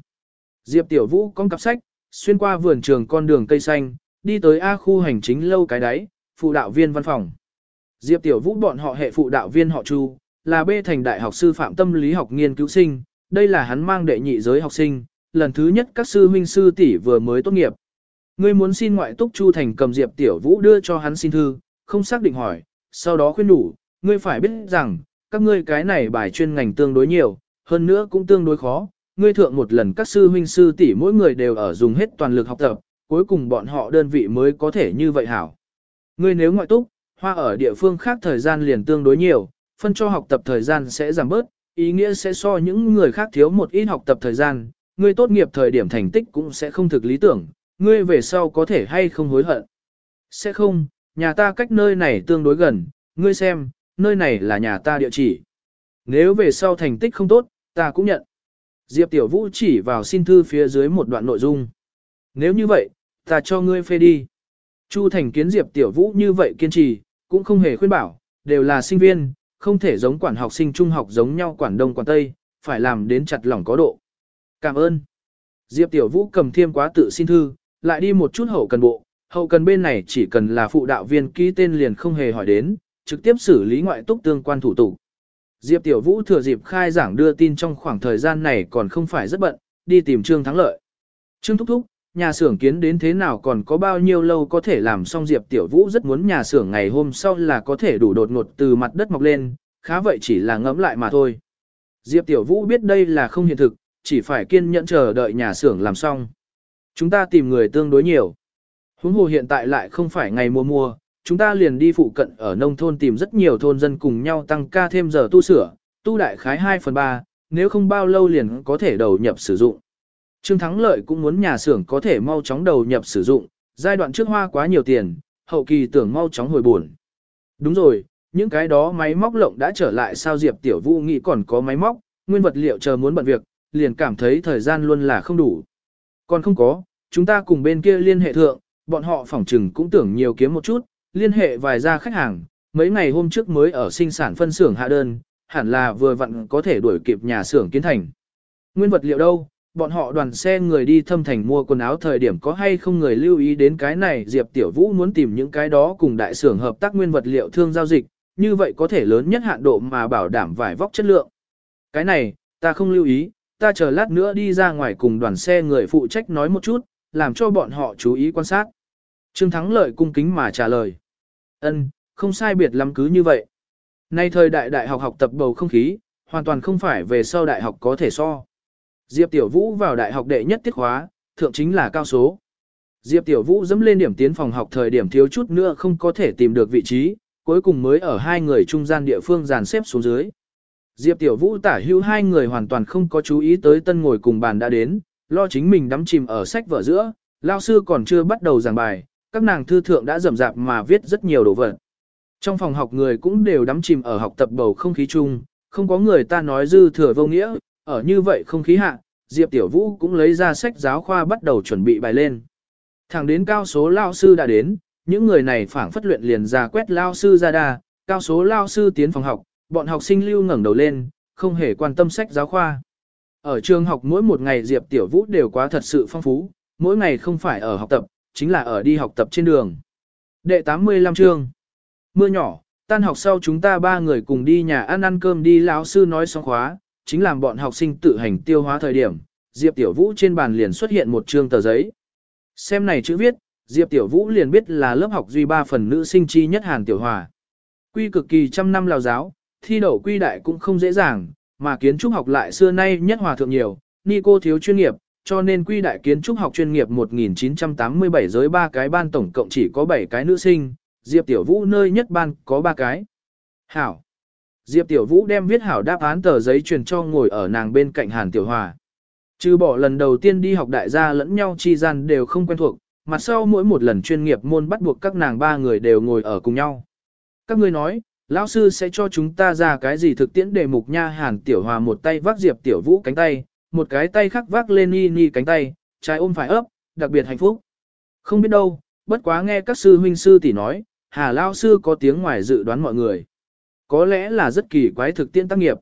Diệp Tiểu Vũ con cặp sách, xuyên qua vườn trường con đường cây xanh, đi tới A khu hành chính lâu cái đáy, phụ đạo viên văn phòng. Diệp Tiểu Vũ bọn họ hệ phụ đạo viên họ Chu, là bê thành đại học sư phạm tâm lý học nghiên cứu sinh, đây là hắn mang đệ nhị giới học sinh, lần thứ nhất các sư huynh sư tỷ vừa mới tốt nghiệp. Ngươi muốn xin ngoại túc Chu Thành cầm Diệp Tiểu Vũ đưa cho hắn xin thư, không xác định hỏi, sau đó khuyên đủ, ngươi phải biết rằng, các ngươi cái này bài chuyên ngành tương đối nhiều, hơn nữa cũng tương đối khó, ngươi thượng một lần các sư huynh sư tỷ mỗi người đều ở dùng hết toàn lực học tập, cuối cùng bọn họ đơn vị mới có thể như vậy hảo. Ngươi nếu ngoại túc, hoa ở địa phương khác thời gian liền tương đối nhiều, phân cho học tập thời gian sẽ giảm bớt, ý nghĩa sẽ so những người khác thiếu một ít học tập thời gian, ngươi tốt nghiệp thời điểm thành tích cũng sẽ không thực lý tưởng, ngươi về sau có thể hay không hối hận. Sẽ không, nhà ta cách nơi này tương đối gần, ngươi xem, nơi này là nhà ta địa chỉ. Nếu về sau thành tích không tốt, ta cũng nhận. Diệp Tiểu Vũ chỉ vào xin thư phía dưới một đoạn nội dung. Nếu như vậy, ta cho ngươi phê đi. Chu Thành kiến Diệp Tiểu Vũ như vậy kiên trì, cũng không hề khuyên bảo, đều là sinh viên, không thể giống quản học sinh trung học giống nhau quản đông quản tây, phải làm đến chặt lỏng có độ. Cảm ơn. Diệp Tiểu Vũ cầm thiêm quá tự xin thư, lại đi một chút hậu cần bộ, hậu cần bên này chỉ cần là phụ đạo viên ký tên liền không hề hỏi đến, trực tiếp xử lý ngoại túc tương quan thủ tục. Diệp Tiểu Vũ thừa dịp khai giảng đưa tin trong khoảng thời gian này còn không phải rất bận, đi tìm Trương Thắng Lợi. Trương Thúc Thúc, nhà xưởng kiến đến thế nào còn có bao nhiêu lâu có thể làm xong Diệp Tiểu Vũ rất muốn nhà xưởng ngày hôm sau là có thể đủ đột ngột từ mặt đất mọc lên, khá vậy chỉ là ngẫm lại mà thôi. Diệp Tiểu Vũ biết đây là không hiện thực, chỉ phải kiên nhẫn chờ đợi nhà xưởng làm xong. Chúng ta tìm người tương đối nhiều. Huống hồ hiện tại lại không phải ngày mùa mùa, chúng ta liền đi phụ cận ở nông thôn tìm rất nhiều thôn dân cùng nhau tăng ca thêm giờ tu sửa, tu đại khái 2 phần 3, nếu không bao lâu liền có thể đầu nhập sử dụng. Trương Thắng Lợi cũng muốn nhà xưởng có thể mau chóng đầu nhập sử dụng, giai đoạn trước hoa quá nhiều tiền, hậu kỳ tưởng mau chóng hồi buồn. Đúng rồi, những cái đó máy móc lộng đã trở lại sao Diệp Tiểu Vũ nghĩ còn có máy móc, nguyên vật liệu chờ muốn bận việc, liền cảm thấy thời gian luôn là không đủ. Còn không có, chúng ta cùng bên kia liên hệ thượng, bọn họ phỏng trừng cũng tưởng nhiều kiếm một chút, liên hệ vài gia khách hàng, mấy ngày hôm trước mới ở sinh sản phân xưởng hạ đơn, hẳn là vừa vặn có thể đuổi kịp nhà xưởng kiến thành. Nguyên vật liệu đâu, bọn họ đoàn xe người đi thâm thành mua quần áo thời điểm có hay không người lưu ý đến cái này Diệp Tiểu Vũ muốn tìm những cái đó cùng đại xưởng hợp tác nguyên vật liệu thương giao dịch, như vậy có thể lớn nhất hạn độ mà bảo đảm vải vóc chất lượng. Cái này, ta không lưu ý, ta chờ lát nữa đi ra ngoài cùng đoàn xe người phụ trách nói một chút, làm cho bọn họ chú ý quan sát. Trương Thắng Lợi cung kính mà trả lời. Ân, không sai biệt lắm cứ như vậy. Nay thời đại đại học học tập bầu không khí, hoàn toàn không phải về sau đại học có thể so. Diệp Tiểu Vũ vào đại học đệ nhất tiết khóa, thượng chính là cao số. Diệp Tiểu Vũ dẫm lên điểm tiến phòng học thời điểm thiếu chút nữa không có thể tìm được vị trí, cuối cùng mới ở hai người trung gian địa phương dàn xếp xuống dưới. Diệp Tiểu Vũ tả hữu hai người hoàn toàn không có chú ý tới tân ngồi cùng bàn đã đến, lo chính mình đắm chìm ở sách vở giữa, lao sư còn chưa bắt đầu giảng bài, các nàng thư thượng đã rầm rạp mà viết rất nhiều đồ vật. Trong phòng học người cũng đều đắm chìm ở học tập bầu không khí chung, không có người ta nói dư thừa vô nghĩa, ở như vậy không khí hạ, Diệp Tiểu Vũ cũng lấy ra sách giáo khoa bắt đầu chuẩn bị bài lên. Thẳng đến cao số lao sư đã đến, những người này phảng phất luyện liền ra quét lao sư ra đa, cao số lao sư tiến phòng học, bọn học sinh lưu ngẩng đầu lên, không hề quan tâm sách giáo khoa. Ở trường học mỗi một ngày Diệp Tiểu Vũ đều quá thật sự phong phú, mỗi ngày không phải ở học tập, chính là ở đi học tập trên đường. Đệ 85 chương Mưa nhỏ, tan học sau chúng ta ba người cùng đi nhà ăn ăn cơm đi lão sư nói xong khóa, chính làm bọn học sinh tự hành tiêu hóa thời điểm, Diệp Tiểu Vũ trên bàn liền xuất hiện một chương tờ giấy. Xem này chữ viết, Diệp Tiểu Vũ liền biết là lớp học duy ba phần nữ sinh chi nhất Hàn Tiểu Hòa. Quy cực kỳ trăm năm lào giáo, thi đậu quy đại cũng không dễ dàng, mà kiến trúc học lại xưa nay nhất hòa thượng nhiều, ni cô thiếu chuyên nghiệp, cho nên quy đại kiến trúc học chuyên nghiệp 1987 giới ba cái ban tổng cộng chỉ có 7 cái nữ sinh, Diệp Tiểu Vũ nơi nhất ban có 3 cái. Hảo. Diệp Tiểu Vũ đem viết hảo đáp án tờ giấy truyền cho ngồi ở nàng bên cạnh Hàn Tiểu Hòa. Trừ bỏ lần đầu tiên đi học đại gia lẫn nhau chi gian đều không quen thuộc, mặt sau mỗi một lần chuyên nghiệp môn bắt buộc các nàng ba người đều ngồi ở cùng nhau. Các ngươi nói, lão sư sẽ cho chúng ta ra cái gì thực tiễn đề mục nha Hàn Tiểu Hòa một tay vác Diệp Tiểu Vũ cánh tay, một cái tay khác vác lên ni ni cánh tay, trái ôm phải ấp, đặc biệt hạnh phúc. Không biết đâu, bất quá nghe các sư huynh sư tỷ nói, Hà Lao sư có tiếng ngoài dự đoán mọi người. Có lẽ là rất kỳ quái thực tiễn tác nghiệp.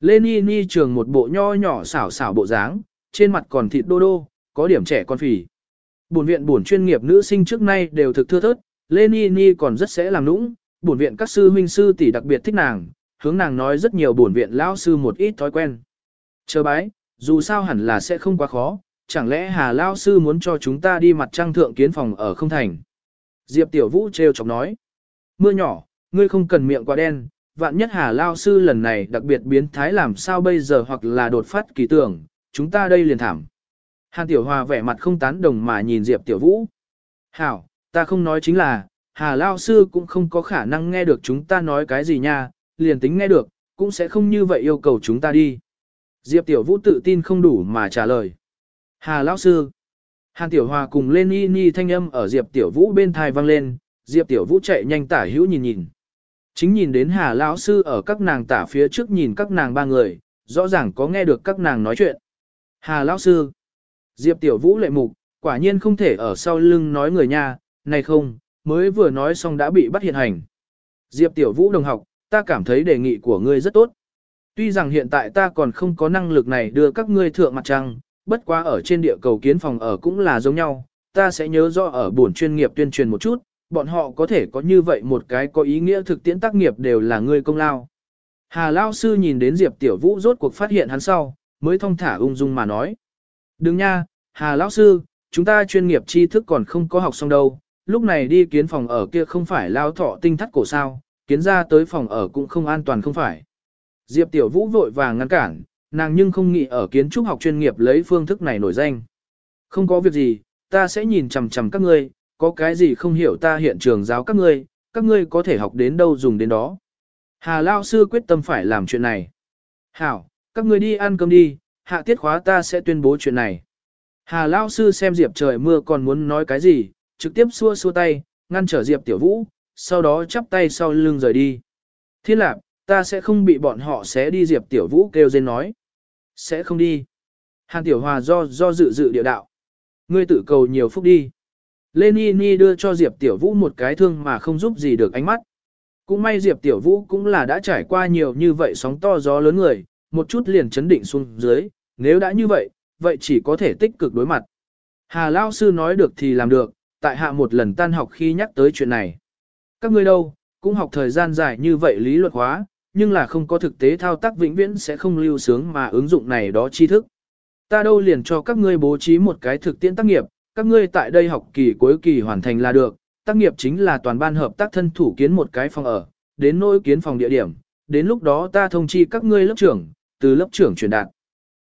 Lenny Ni Ni trường một bộ nho nhỏ xảo xảo bộ dáng, trên mặt còn thịt đô đô, có điểm trẻ con phì. Bổn viện bổn chuyên nghiệp nữ sinh trước nay đều thực thưa thớt, Lenny Ni Ni còn rất sẽ làm nũng, bổn viện các sư huynh sư tỷ đặc biệt thích nàng, hướng nàng nói rất nhiều bổn viện lão sư một ít thói quen. Chờ bái, dù sao hẳn là sẽ không quá khó, chẳng lẽ Hà lão sư muốn cho chúng ta đi mặt trăng thượng kiến phòng ở không thành. Diệp Tiểu Vũ trêu chọc nói, mưa nhỏ, ngươi không cần miệng quá đen, vạn nhất Hà lão sư lần này đặc biệt biến thái làm sao bây giờ hoặc là đột phát kỳ tưởng, chúng ta đây liền thảm. Hàn Tiểu Hòa vẻ mặt không tán đồng mà nhìn Diệp Tiểu Vũ. Hảo, ta không nói chính là, Hà Lao Sư cũng không có khả năng nghe được chúng ta nói cái gì nha, liền tính nghe được, cũng sẽ không như vậy yêu cầu chúng ta đi. Diệp Tiểu Vũ tự tin không đủ mà trả lời. Hà Lão Sư. Hàn Tiểu Hòa cùng lên y ni thanh âm ở Diệp Tiểu Vũ bên thai vang lên, Diệp Tiểu Vũ chạy nhanh tả hữu nhìn nhìn. Chính nhìn đến Hà Lão Sư ở các nàng tả phía trước nhìn các nàng ba người, rõ ràng có nghe được các nàng nói chuyện. Hà lão sư. Diệp Tiểu Vũ lệ mục, quả nhiên không thể ở sau lưng nói người nha, này không, mới vừa nói xong đã bị bắt hiện hành. Diệp Tiểu Vũ đồng học, ta cảm thấy đề nghị của ngươi rất tốt. Tuy rằng hiện tại ta còn không có năng lực này đưa các ngươi thượng mặt trăng, bất quá ở trên địa cầu kiến phòng ở cũng là giống nhau, ta sẽ nhớ rõ ở buồn chuyên nghiệp tuyên truyền một chút, bọn họ có thể có như vậy một cái có ý nghĩa thực tiễn tác nghiệp đều là ngươi công lao. Hà Lao Sư nhìn đến Diệp Tiểu Vũ rốt cuộc phát hiện hắn sau, mới thông thả ung dung mà nói. Đừng nha, Hà Lão Sư, chúng ta chuyên nghiệp tri thức còn không có học xong đâu, lúc này đi kiến phòng ở kia không phải lao thọ tinh thắt cổ sao, kiến ra tới phòng ở cũng không an toàn không phải. Diệp Tiểu Vũ vội vàng ngăn cản, nàng nhưng không nghĩ ở kiến trúc học chuyên nghiệp lấy phương thức này nổi danh. Không có việc gì, ta sẽ nhìn chằm chằm các ngươi, có cái gì không hiểu ta hiện trường giáo các ngươi, các ngươi có thể học đến đâu dùng đến đó. Hà Lao Sư quyết tâm phải làm chuyện này. Hảo, các ngươi đi ăn cơm đi, hạ tiết khóa ta sẽ tuyên bố chuyện này. Hà Lao Sư xem Diệp trời mưa còn muốn nói cái gì, trực tiếp xua xua tay, ngăn trở Diệp Tiểu Vũ, sau đó chắp tay sau lưng rời đi. Thiên lạc, ta sẽ không bị bọn họ xé đi Diệp Tiểu Vũ kêu dên nói. Sẽ không đi. Hàn Tiểu Hòa do do dự dự địa đạo. Ngươi tự cầu nhiều phúc đi. Lenny Ni Ni đưa cho Diệp Tiểu Vũ một cái thương mà không giúp gì được ánh mắt. Cũng may Diệp Tiểu Vũ cũng là đã trải qua nhiều như vậy sóng to gió lớn người, một chút liền chấn định xuống dưới, nếu đã như vậy, vậy chỉ có thể tích cực đối mặt. Hà Lao Sư nói được thì làm được, tại hạ một lần tan học khi nhắc tới chuyện này. Các ngươi đâu, cũng học thời gian dài như vậy lý luận hóa, nhưng là không có thực tế thao tác vĩnh viễn sẽ không lưu sướng mà ứng dụng này đó tri thức. Ta đâu liền cho các ngươi bố trí một cái thực tiễn tác nghiệp, các ngươi tại đây học kỳ cuối kỳ hoàn thành là được, tác nghiệp chính là toàn ban hợp tác thân thủ kiến một cái phòng ở, đến nỗi kiến phòng địa điểm, đến lúc đó ta thông chi các ngươi lớp trưởng, từ lớp trưởng truyền đạt.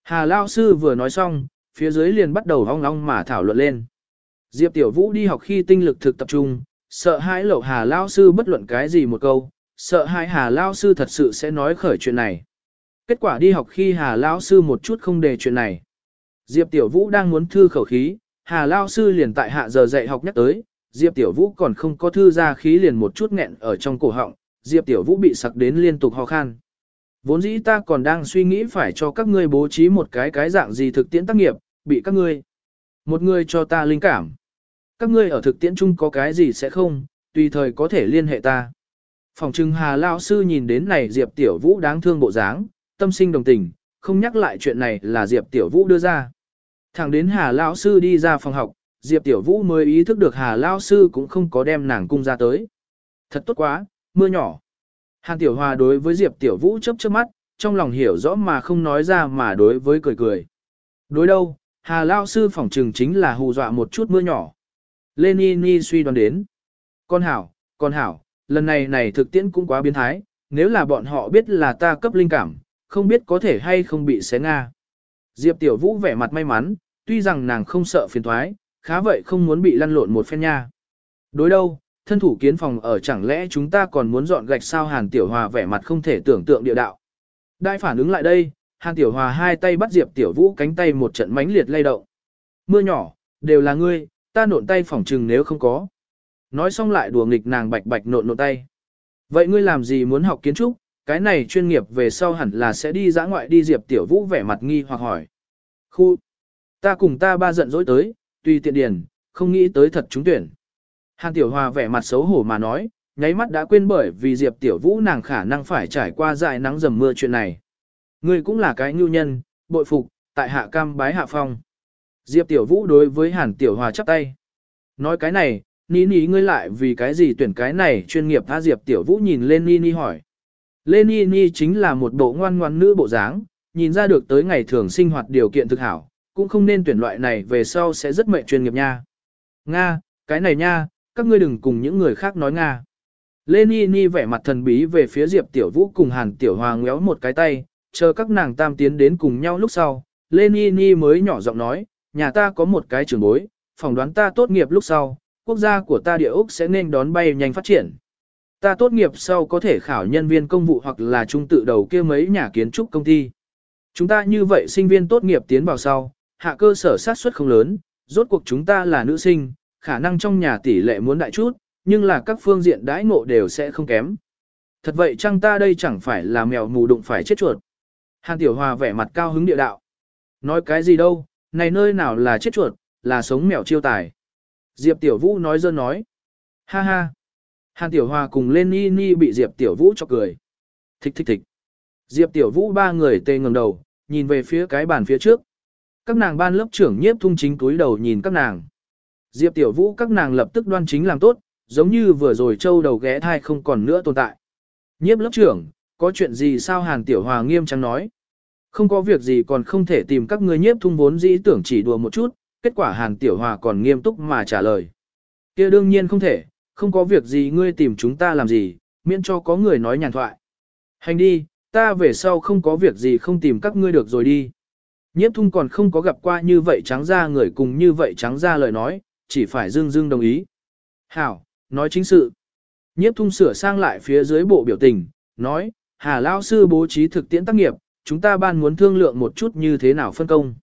Hà Lao Sư vừa nói xong, phía dưới liền bắt đầu hong long mà thảo luận lên. Diệp Tiểu Vũ đi học khi tinh lực thực tập trung, sợ hãi lậu Hà Lao Sư bất luận cái gì một câu, sợ hãi Hà Lao Sư thật sự sẽ nói khởi chuyện này. Kết quả đi học khi Hà Lao Sư một chút không đề chuyện này. Diệp Tiểu Vũ đang muốn thư khẩu khí, Hà Lao Sư liền tại hạ giờ dạy học nhắc tới, Diệp Tiểu Vũ còn không có thư ra khí liền một chút nghẹn ở trong cổ họng, Diệp Tiểu Vũ bị sặc đến liên tục ho khan. Vốn dĩ ta còn đang suy nghĩ phải cho các ngươi bố trí một cái cái dạng gì thực tiễn tác nghiệp, bị các ngươi. Một người cho ta linh cảm. Các ngươi ở thực tiễn chung có cái gì sẽ không, tùy thời có thể liên hệ ta. Phòng trưng Hà Lao Sư nhìn đến này Diệp Tiểu Vũ đáng thương bộ dáng, tâm sinh đồng tình, không nhắc lại chuyện này là Diệp Tiểu Vũ đưa ra. Thẳng đến Hà Lão Sư đi ra phòng học, Diệp Tiểu Vũ mới ý thức được Hà Lão Sư cũng không có đem nàng cung ra tới. Thật tốt quá, mưa nhỏ. Hàn Tiểu Hòa đối với Diệp Tiểu Vũ chớp chớp mắt, trong lòng hiểu rõ mà không nói ra mà đối với cười cười. Đối đâu, Hà Lão Sư phỏng trừng chính là hù dọa một chút mưa nhỏ. Lê Ni Ni suy đoán đến. Con hảo, con hảo, lần này này thực tiễn cũng quá biến thái, nếu là bọn họ biết là ta cấp linh cảm, không biết có thể hay không bị xé nga. Diệp Tiểu Vũ vẻ mặt may mắn, tuy rằng nàng không sợ phiền thoái, khá vậy không muốn bị lăn lộn một phen nha. Đối đâu, thân thủ kiến phòng ở chẳng lẽ chúng ta còn muốn dọn gạch sao Hàn Tiểu Hòa vẻ mặt không thể tưởng tượng địa đạo. Đại phản ứng lại đây, Hàn Tiểu Hòa hai tay bắt Diệp Tiểu Vũ cánh tay một trận mãnh liệt lay động. Mưa nhỏ, đều là ngươi, ta nộn tay phỏng trừng nếu không có. Nói xong lại đùa nghịch nàng bạch bạch nộn nộn tay. Vậy ngươi làm gì muốn học kiến trúc, cái này chuyên nghiệp về sau hẳn là sẽ đi dã ngoại đi Diệp Tiểu Vũ vẻ mặt nghi hoặc hỏi. Khu, ta cùng ta ba giận dỗi tới, tùy tiện điền, không nghĩ tới thật trúng tuyển. Hàn Tiểu Hòa vẻ mặt xấu hổ mà nói, nháy mắt đã quên bởi vì Diệp Tiểu Vũ nàng khả năng phải trải qua dại nắng dầm mưa chuyện này. Ngươi cũng là cái nhu nhân, bội phục, tại hạ cam bái hạ phong. Diệp Tiểu Vũ đối với Hàn Tiểu Hòa chắp tay. Nói cái này, Ní Ní ngươi lại vì cái gì tuyển cái này chuyên nghiệp tha Diệp Tiểu Vũ nhìn lên Ní Ní hỏi. Lenny Ni chính là một bộ ngoan ngoan nữ bộ dáng, nhìn ra được tới ngày thường sinh hoạt điều kiện thực hảo, cũng không nên tuyển loại này về sau sẽ rất mệnh chuyên nghiệp nha. Nga, cái này nha, các ngươi đừng cùng những người khác nói Nga. Lenny Ni vẻ mặt thần bí về phía Diệp Tiểu Vũ cùng Hàn Tiểu Hòa ngéo một cái tay, chờ các nàng tam tiến đến cùng nhau lúc sau. Lenny Ni Ni mới nhỏ giọng nói, nhà ta có một cái trường bối, phỏng đoán ta tốt nghiệp lúc sau, quốc gia của ta địa Úc sẽ nên đón bay nhanh phát triển. Ta tốt nghiệp sau có thể khảo nhân viên công vụ hoặc là trung tự đầu kia mấy nhà kiến trúc công ty. Chúng ta như vậy sinh viên tốt nghiệp tiến vào sau, hạ cơ sở sát suất không lớn, rốt cuộc chúng ta là nữ sinh, khả năng trong nhà tỷ lệ muốn đại chút, nhưng là các phương diện đãi ngộ đều sẽ không kém. Thật vậy chăng ta đây chẳng phải là mèo mù đụng phải chết chuột. Hàn Tiểu Hòa vẻ mặt cao hứng địa đạo. Nói cái gì đâu, này nơi nào là chết chuột, là sống mèo chiêu tài. Diệp Tiểu Vũ nói dơ nói. Ha ha. Hàn Tiểu Hòa cùng lên ni ni bị Diệp Tiểu Vũ cho cười. Thích thích thích. Diệp Tiểu Vũ ba người tê ngẩng đầu, nhìn về phía cái bàn phía trước. Các nàng ban lớp trưởng nhiếp thung chính túi đầu nhìn các nàng. Diệp Tiểu Vũ các nàng lập tức đoan chính làm tốt, giống như vừa rồi châu đầu ghé thai không còn nữa tồn tại. Nhiếp lớp trưởng, có chuyện gì sao Hàn Tiểu Hòa nghiêm trang nói. Không có việc gì còn không thể tìm các ngươi nhiếp thung vốn dĩ tưởng chỉ đùa một chút, kết quả Hàn Tiểu Hòa còn nghiêm túc mà trả lời. kia đương nhiên không thể, không có việc gì ngươi tìm chúng ta làm gì, miễn cho có người nói nhàn thoại. Hành đi, ta về sau không có việc gì không tìm các ngươi được rồi đi. Nhiếp thung còn không có gặp qua như vậy trắng ra người cùng như vậy trắng ra lời nói, chỉ phải dương dương đồng ý. Hảo, nói chính sự. Nhiếp thung sửa sang lại phía dưới bộ biểu tình, nói, Hà Lao sư bố trí thực tiễn tác nghiệp, chúng ta ban muốn thương lượng một chút như thế nào phân công.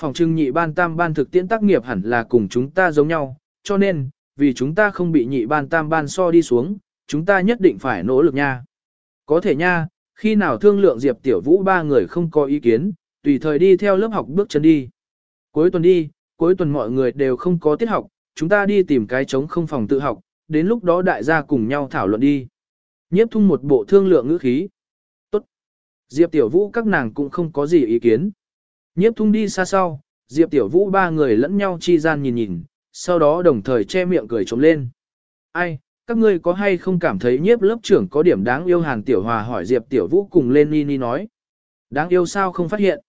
Phòng trưng nhị ban tam ban thực tiễn tác nghiệp hẳn là cùng chúng ta giống nhau, cho nên, vì chúng ta không bị nhị ban tam ban so đi xuống, chúng ta nhất định phải nỗ lực nha. Có thể nha, khi nào thương lượng Diệp Tiểu Vũ ba người không có ý kiến, tùy thời đi theo lớp học bước chân đi. Cuối tuần đi, cuối tuần mọi người đều không có tiết học, chúng ta đi tìm cái trống không phòng tự học, đến lúc đó đại gia cùng nhau thảo luận đi. Nhiếp thung một bộ thương lượng ngữ khí. Tốt. Diệp Tiểu Vũ các nàng cũng không có gì ý kiến. Nhiếp thung đi xa sau, Diệp Tiểu Vũ ba người lẫn nhau chi gian nhìn nhìn, sau đó đồng thời che miệng cười trống lên. Ai, các ngươi có hay không cảm thấy nhiếp lớp trưởng có điểm đáng yêu Hàn Tiểu Hòa hỏi Diệp Tiểu Vũ cùng lên ni ni nói. Đáng yêu sao không phát hiện?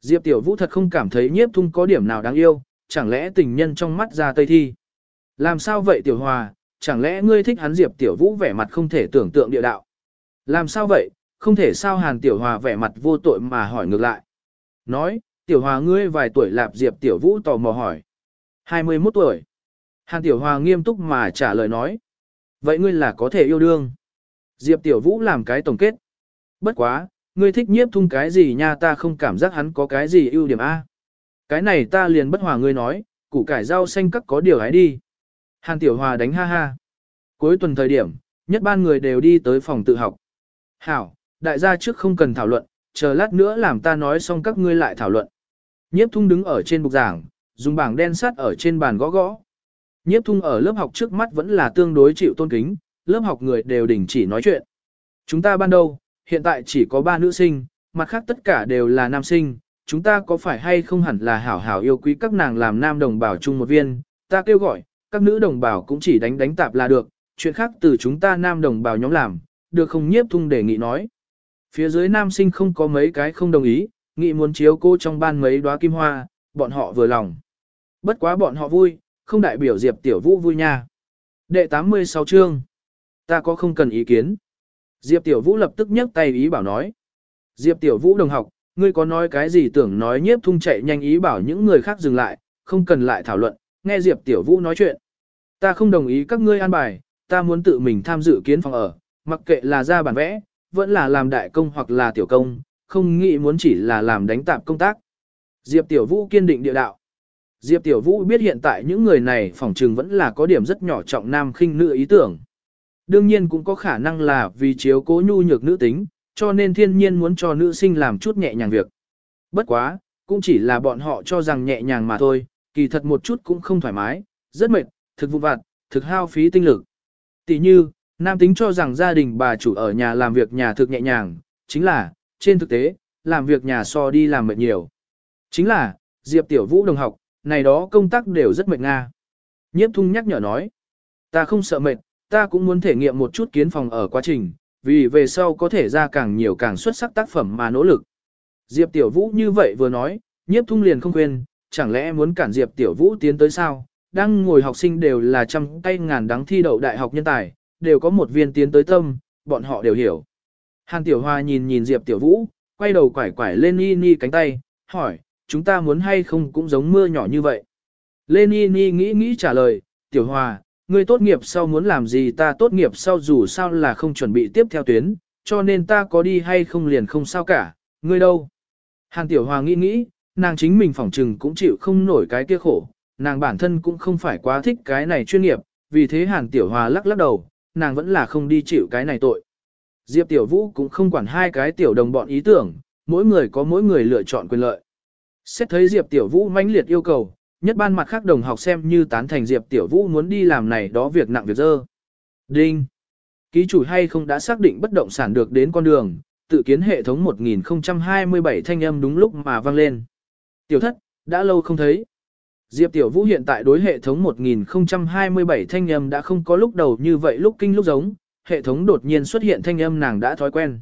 Diệp Tiểu Vũ thật không cảm thấy nhiếp thung có điểm nào đáng yêu, chẳng lẽ tình nhân trong mắt ra tây thi. Làm sao vậy Tiểu Hòa, chẳng lẽ ngươi thích hắn Diệp Tiểu Vũ vẻ mặt không thể tưởng tượng địa đạo. Làm sao vậy, không thể sao Hàn Tiểu Hòa vẻ mặt vô tội mà hỏi ngược lại. Nói, Tiểu Hòa ngươi vài tuổi lạp Diệp Tiểu Vũ tò mò hỏi. 21 tuổi. Hàn Tiểu Hòa nghiêm túc mà trả lời nói. Vậy ngươi là có thể yêu đương. Diệp Tiểu Vũ làm cái tổng kết. Bất quá, ngươi thích nhiếp thung cái gì nha ta không cảm giác hắn có cái gì ưu điểm A. Cái này ta liền bất hòa ngươi nói, củ cải rau xanh các có điều ấy đi. Hàn Tiểu Hòa đánh ha ha. Cuối tuần thời điểm, nhất ban người đều đi tới phòng tự học. Hảo, đại gia trước không cần thảo luận, chờ lát nữa làm ta nói xong các ngươi lại thảo luận. Nhiếp thung đứng ở trên bục giảng, dùng bảng đen sắt ở trên bàn gõ gõ. Nhiếp thung ở lớp học trước mắt vẫn là tương đối chịu tôn kính, lớp học người đều đình chỉ nói chuyện. Chúng ta ban đầu, hiện tại chỉ có ba nữ sinh, mặt khác tất cả đều là nam sinh, chúng ta có phải hay không hẳn là hảo hảo yêu quý các nàng làm nam đồng bào chung một viên, ta kêu gọi, các nữ đồng bào cũng chỉ đánh đánh tạp là được, chuyện khác từ chúng ta nam đồng bào nhóm làm, được không nhiếp thung đề nghị nói. Phía dưới nam sinh không có mấy cái không đồng ý, nghị muốn chiếu cô trong ban mấy đóa kim hoa, bọn họ vừa lòng. Bất quá bọn họ vui, không đại biểu Diệp Tiểu Vũ vui nha. Đệ 86 chương. Ta có không cần ý kiến. Diệp Tiểu Vũ lập tức nhấc tay ý bảo nói. Diệp Tiểu Vũ đồng học, ngươi có nói cái gì tưởng nói nhiếp thung chạy nhanh ý bảo những người khác dừng lại, không cần lại thảo luận, nghe Diệp Tiểu Vũ nói chuyện. Ta không đồng ý các ngươi an bài, ta muốn tự mình tham dự kiến phòng ở, mặc kệ là ra bản vẽ, vẫn là làm đại công hoặc là tiểu công, không nghĩ muốn chỉ là làm đánh tạp công tác. Diệp Tiểu Vũ kiên định địa đạo. Diệp Tiểu Vũ biết hiện tại những người này phỏng trừng vẫn là có điểm rất nhỏ trọng nam khinh nữ ý tưởng. Đương nhiên cũng có khả năng là vì chiếu cố nhu nhược nữ tính, cho nên thiên nhiên muốn cho nữ sinh làm chút nhẹ nhàng việc. Bất quá, cũng chỉ là bọn họ cho rằng nhẹ nhàng mà thôi, kỳ thật một chút cũng không thoải mái, rất mệt, thực vụ vặt, thực hao phí tinh lực. Tỷ như, nam tính cho rằng gia đình bà chủ ở nhà làm việc nhà thực nhẹ nhàng, chính là, trên thực tế, làm việc nhà so đi làm mệt nhiều. Chính là, Diệp Tiểu Vũ đồng học, này đó công tác đều rất mệt nga. Nhiếp thung nhắc nhở nói, ta không sợ mệt, ta cũng muốn thể nghiệm một chút kiến phòng ở quá trình, vì về sau có thể ra càng nhiều càng xuất sắc tác phẩm mà nỗ lực. Diệp Tiểu Vũ như vậy vừa nói, nhiếp thung liền không quên, chẳng lẽ muốn cản Diệp Tiểu Vũ tiến tới sao? Đang ngồi học sinh đều là trăm tay ngàn đắng thi đậu đại học nhân tài, đều có một viên tiến tới tâm, bọn họ đều hiểu. Hàn Tiểu Hoa nhìn nhìn Diệp Tiểu Vũ, quay đầu quải quải lên Ni Ni cánh tay, hỏi, chúng ta muốn hay không cũng giống mưa nhỏ như vậy. Lê Ni Ni nghĩ nghĩ trả lời, Tiểu hòa, ngươi tốt nghiệp sau muốn làm gì ta tốt nghiệp sau dù sao là không chuẩn bị tiếp theo tuyến, cho nên ta có đi hay không liền không sao cả, ngươi đâu. Hàn Tiểu hòa nghĩ nghĩ, nàng chính mình phỏng trừng cũng chịu không nổi cái kia khổ, nàng bản thân cũng không phải quá thích cái này chuyên nghiệp, vì thế Hàn Tiểu Hòa lắc lắc đầu, nàng vẫn là không đi chịu cái này tội. Diệp Tiểu Vũ cũng không quản hai cái tiểu đồng bọn ý tưởng, mỗi người có mỗi người lựa chọn quyền lợi. Xét thấy Diệp Tiểu Vũ mãnh liệt yêu cầu, nhất ban mặt khác đồng học xem như tán thành Diệp Tiểu Vũ muốn đi làm này đó việc nặng việc dơ. Đinh! Ký chủ hay không đã xác định bất động sản được đến con đường, tự kiến hệ thống 1027 thanh âm đúng lúc mà vang lên. Tiểu thất, đã lâu không thấy. Diệp Tiểu Vũ hiện tại đối hệ thống 1027 thanh âm đã không có lúc đầu như vậy lúc kinh lúc giống, hệ thống đột nhiên xuất hiện thanh âm nàng đã thói quen.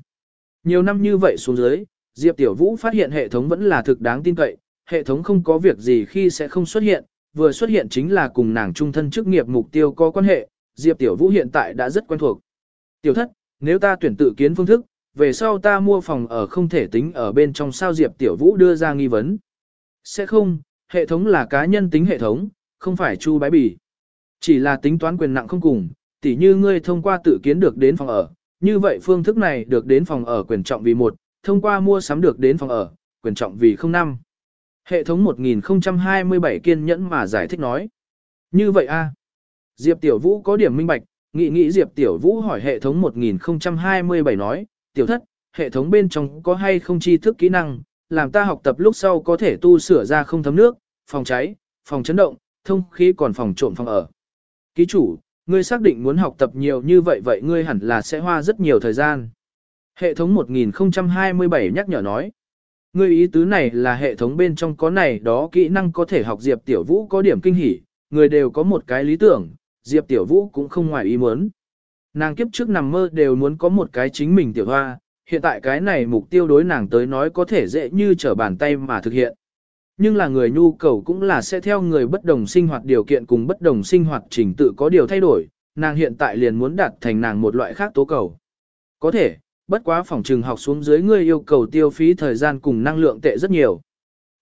Nhiều năm như vậy xuống dưới, Diệp Tiểu Vũ phát hiện hệ thống vẫn là thực đáng tin cậy, hệ thống không có việc gì khi sẽ không xuất hiện, vừa xuất hiện chính là cùng nàng trung thân chức nghiệp mục tiêu có quan hệ, Diệp Tiểu Vũ hiện tại đã rất quen thuộc. Tiểu thất, nếu ta tuyển tự kiến phương thức, về sau ta mua phòng ở không thể tính ở bên trong sao Diệp Tiểu Vũ đưa ra nghi vấn. Sẽ không, hệ thống là cá nhân tính hệ thống, không phải chu bái bì. Chỉ là tính toán quyền nặng không cùng, tỉ như ngươi thông qua tự kiến được đến phòng ở, như vậy phương thức này được đến phòng ở quyền trọng vì một, thông qua mua sắm được đến phòng ở, quyền trọng vì không năm. Hệ thống 1027 kiên nhẫn mà giải thích nói. Như vậy a Diệp Tiểu Vũ có điểm minh bạch, nghĩ nghĩ Diệp Tiểu Vũ hỏi hệ thống 1027 nói, Tiểu thất, hệ thống bên trong có hay không tri thức kỹ năng, làm ta học tập lúc sau có thể tu sửa ra không thấm nước, phòng cháy, phòng chấn động, thông khí còn phòng trộm phòng ở. Ký chủ, ngươi xác định muốn học tập nhiều như vậy vậy ngươi hẳn là sẽ hoa rất nhiều thời gian. Hệ thống 1027 nhắc nhở nói. Ngươi ý tứ này là hệ thống bên trong có này đó kỹ năng có thể học Diệp Tiểu Vũ có điểm kinh hỉ, người đều có một cái lý tưởng, Diệp Tiểu Vũ cũng không ngoài ý muốn. Nàng kiếp trước nằm mơ đều muốn có một cái chính mình tiểu hoa, hiện tại cái này mục tiêu đối nàng tới nói có thể dễ như trở bàn tay mà thực hiện. Nhưng là người nhu cầu cũng là sẽ theo người bất đồng sinh hoạt điều kiện cùng bất đồng sinh hoạt trình tự có điều thay đổi, nàng hiện tại liền muốn đạt thành nàng một loại khác tố cầu. Có thể, bất quá phòng trường học xuống dưới ngươi yêu cầu tiêu phí thời gian cùng năng lượng tệ rất nhiều.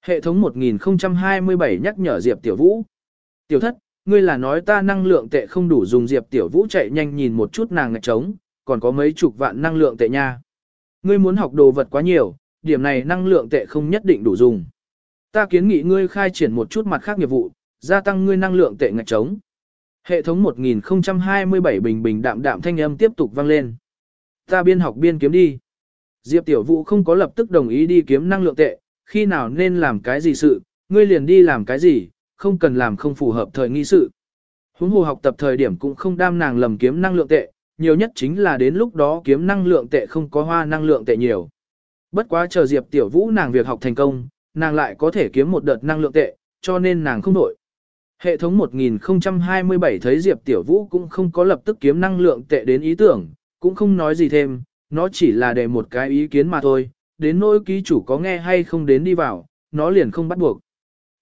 Hệ thống 1027 nhắc nhở Diệp Tiểu Vũ. Tiểu thất, ngươi là nói ta năng lượng tệ không đủ dùng Diệp Tiểu Vũ chạy nhanh nhìn một chút nàng ngạch trống, còn có mấy chục vạn năng lượng tệ nha. Ngươi muốn học đồ vật quá nhiều, điểm này năng lượng tệ không nhất định đủ dùng. Ta kiến nghị ngươi khai triển một chút mặt khác nghiệp vụ, gia tăng ngươi năng lượng tệ ngạch trống. Hệ thống 1027 bình bình đạm đạm thanh âm tiếp tục vang lên. Ta biên học biên kiếm đi. Diệp Tiểu Vũ không có lập tức đồng ý đi kiếm năng lượng tệ, khi nào nên làm cái gì sự, ngươi liền đi làm cái gì, không cần làm không phù hợp thời nghi sự. Huống hồ học tập thời điểm cũng không đam nàng lầm kiếm năng lượng tệ, nhiều nhất chính là đến lúc đó kiếm năng lượng tệ không có hoa năng lượng tệ nhiều. Bất quá chờ Diệp Tiểu Vũ nàng việc học thành công, nàng lại có thể kiếm một đợt năng lượng tệ, cho nên nàng không đổi. Hệ thống 1027 thấy Diệp Tiểu Vũ cũng không có lập tức kiếm năng lượng tệ đến ý tưởng, cũng không nói gì thêm, nó chỉ là để một cái ý kiến mà thôi, đến nỗi ký chủ có nghe hay không đến đi vào, nó liền không bắt buộc.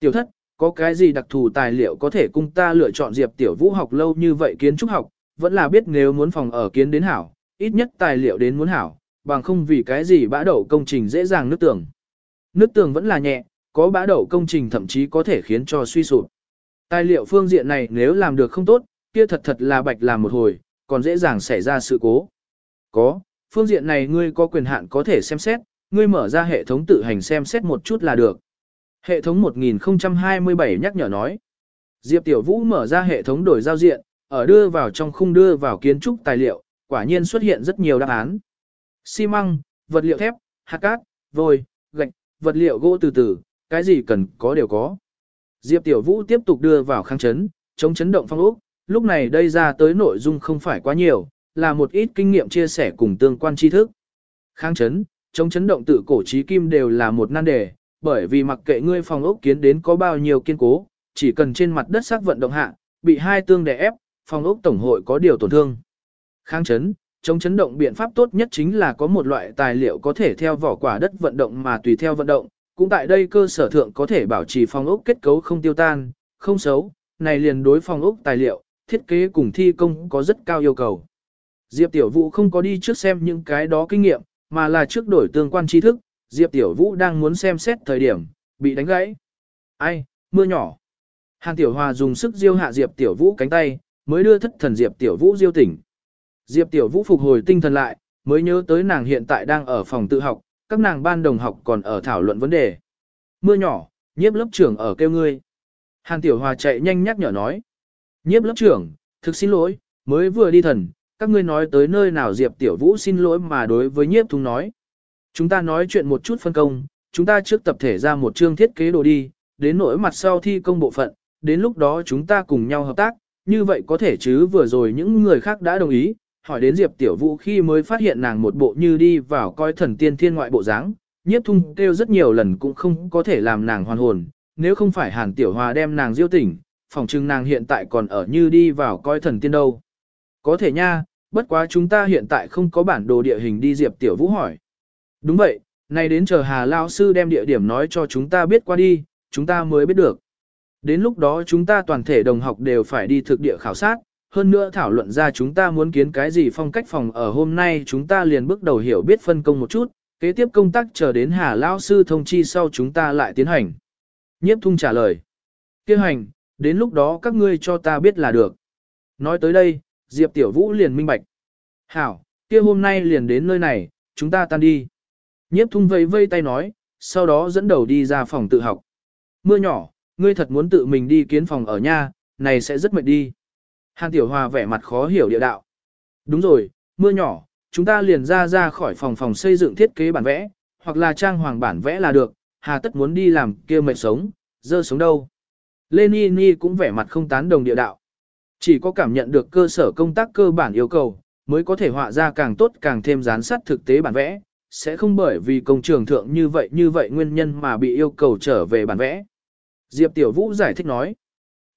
Tiểu thất, có cái gì đặc thù tài liệu có thể cung ta lựa chọn Diệp Tiểu Vũ học lâu như vậy kiến trúc học, vẫn là biết nếu muốn phòng ở kiến đến hảo, ít nhất tài liệu đến muốn hảo, bằng không vì cái gì bã đậu công trình dễ dàng nứt tường. Nứt tường vẫn là nhẹ, có bã đậu công trình thậm chí có thể khiến cho suy sụp. Tài liệu phương diện này nếu làm được không tốt, kia thật thật là bạch làm một hồi, còn dễ dàng xảy ra sự cố. Có, phương diện này ngươi có quyền hạn có thể xem xét, ngươi mở ra hệ thống tự hành xem xét một chút là được. Hệ thống 1027 nhắc nhở nói. Diệp Tiểu Vũ mở ra hệ thống đổi giao diện, ở đưa vào trong khung đưa vào kiến trúc tài liệu, quả nhiên xuất hiện rất nhiều đáp án. Xi măng, vật liệu thép, hạt cát, vôi, gạch, vật liệu gỗ từ từ, cái gì cần có đều có. Diệp Tiểu Vũ tiếp tục đưa vào kháng chấn, chống chấn động phong ốc, lúc này đây ra tới nội dung không phải quá nhiều, là một ít kinh nghiệm chia sẻ cùng tương quan tri thức. Kháng chấn, chống chấn động tự cổ trí kim đều là một nan đề, bởi vì mặc kệ ngươi phòng ốc kiến đến có bao nhiêu kiên cố, chỉ cần trên mặt đất xác vận động hạ, bị hai tương đè ép, phòng ốc tổng hội có điều tổn thương. Kháng chấn, chống chấn động biện pháp tốt nhất chính là có một loại tài liệu có thể theo vỏ quả đất vận động mà tùy theo vận động, cũng tại đây cơ sở thượng có thể bảo trì phòng ốc kết cấu không tiêu tan, không xấu, này liền đối phòng ốc tài liệu, thiết kế cùng thi công có rất cao yêu cầu. Diệp Tiểu Vũ không có đi trước xem những cái đó kinh nghiệm, mà là trước đổi tương quan tri thức, Diệp Tiểu Vũ đang muốn xem xét thời điểm, bị đánh gãy. Ai, mưa nhỏ. Hàn Tiểu Hòa dùng sức diêu hạ Diệp Tiểu Vũ cánh tay, mới đưa thất thần Diệp Tiểu Vũ diêu tỉnh. Diệp Tiểu Vũ phục hồi tinh thần lại, mới nhớ tới nàng hiện tại đang ở phòng tự học, các nàng ban đồng học còn ở thảo luận vấn đề. Mưa nhỏ, nhiếp lớp trưởng ở kêu ngươi. Hàn Tiểu Hòa chạy nhanh nhắc nhở nói. Nhiếp lớp trưởng, thực xin lỗi, mới vừa đi thần, các ngươi nói tới nơi nào Diệp Tiểu Vũ xin lỗi mà đối với nhiếp thúng nói. Chúng ta nói chuyện một chút phân công, chúng ta trước tập thể ra một chương thiết kế đồ đi, đến nỗi mặt sau thi công bộ phận, đến lúc đó chúng ta cùng nhau hợp tác, như vậy có thể chứ vừa rồi những người khác đã đồng ý, hỏi đến Diệp Tiểu Vũ khi mới phát hiện nàng một bộ như đi vào coi thần tiên thiên ngoại bộ dáng, nhiếp thung kêu rất nhiều lần cũng không có thể làm nàng hoàn hồn, nếu không phải Hàn Tiểu Hòa đem nàng diêu tỉnh, phòng trưng nàng hiện tại còn ở như đi vào coi thần tiên đâu. Có thể nha, bất quá chúng ta hiện tại không có bản đồ địa hình đi Diệp Tiểu Vũ hỏi. Đúng vậy, nay đến chờ Hà Lao Sư đem địa điểm nói cho chúng ta biết qua đi, chúng ta mới biết được. Đến lúc đó chúng ta toàn thể đồng học đều phải đi thực địa khảo sát, hơn nữa thảo luận ra chúng ta muốn kiến cái gì phong cách phòng ở hôm nay chúng ta liền bước đầu hiểu biết phân công một chút, kế tiếp công tác chờ đến Hà Lao Sư thông chi sau chúng ta lại tiến hành. Nhiếp thung trả lời. Kêu hành, đến lúc đó các ngươi cho ta biết là được. Nói tới đây, Diệp Tiểu Vũ liền minh bạch. Hảo, kia hôm nay liền đến nơi này, chúng ta tan đi. Nhiếp thung vây vây tay nói, sau đó dẫn đầu đi ra phòng tự học. Mưa nhỏ, ngươi thật muốn tự mình đi kiến phòng ở nha, này sẽ rất mệt đi. Hàn Tiểu Hòa vẻ mặt khó hiểu địa đạo. Đúng rồi, mưa nhỏ, chúng ta liền ra ra khỏi phòng phòng xây dựng thiết kế bản vẽ, hoặc là trang hoàng bản vẽ là được, hà tất muốn đi làm kia mệt sống, dơ sống đâu. Lê Ni Ni cũng vẻ mặt không tán đồng địa đạo. Chỉ có cảm nhận được cơ sở công tác cơ bản yêu cầu, mới có thể họa ra càng tốt càng thêm gián sát thực tế bản vẽ, sẽ không bởi vì công trường thượng như vậy như vậy nguyên nhân mà bị yêu cầu trở về bản vẽ. Diệp Tiểu Vũ giải thích nói.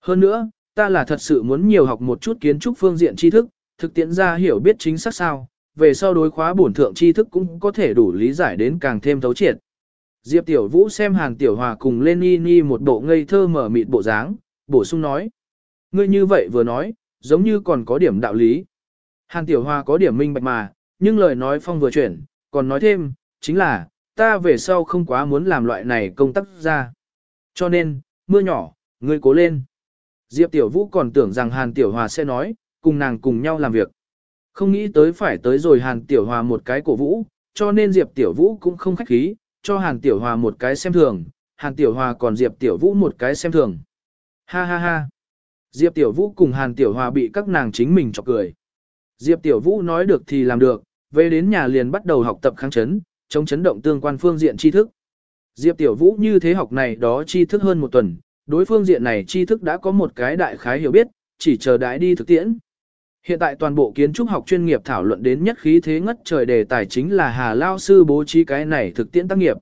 Hơn nữa, ta là thật sự muốn nhiều học một chút kiến trúc phương diện tri thức, thực tiễn ra hiểu biết chính xác sao, về sau đối khóa bổn thượng tri thức cũng có thể đủ lý giải đến càng thêm thấu triệt. Diệp Tiểu Vũ xem Hàn Tiểu Hòa cùng lên ni ni một bộ ngây thơ mở mịt bộ dáng, bổ sung nói. Ngươi như vậy vừa nói, giống như còn có điểm đạo lý. Hàn Tiểu Hòa có điểm minh bạch mà, nhưng lời nói phong vừa chuyển, còn nói thêm, chính là, ta về sau không quá muốn làm loại này công tác ra. Cho nên, mưa nhỏ, ngươi cố lên. Diệp Tiểu Vũ còn tưởng rằng Hàn Tiểu Hòa sẽ nói, cùng nàng cùng nhau làm việc. Không nghĩ tới phải tới rồi Hàn Tiểu Hòa một cái cổ vũ, cho nên Diệp Tiểu Vũ cũng không khách khí, cho Hàn Tiểu Hòa một cái xem thường, Hàn Tiểu Hòa còn Diệp Tiểu Vũ một cái xem thường. Ha ha ha. Diệp Tiểu Vũ cùng Hàn Tiểu Hòa bị các nàng chính mình chọc cười. Diệp Tiểu Vũ nói được thì làm được, về đến nhà liền bắt đầu học tập kháng chấn, chống chấn động tương quan phương diện tri thức. Diệp Tiểu Vũ như thế học này đó tri thức hơn một tuần, đối phương diện này tri thức đã có một cái đại khái hiểu biết, chỉ chờ đãi đi thực tiễn. Hiện tại toàn bộ kiến trúc học chuyên nghiệp thảo luận đến nhất khí thế ngất trời đề tài chính là Hà Lao Sư bố trí cái này thực tiễn tác nghiệp.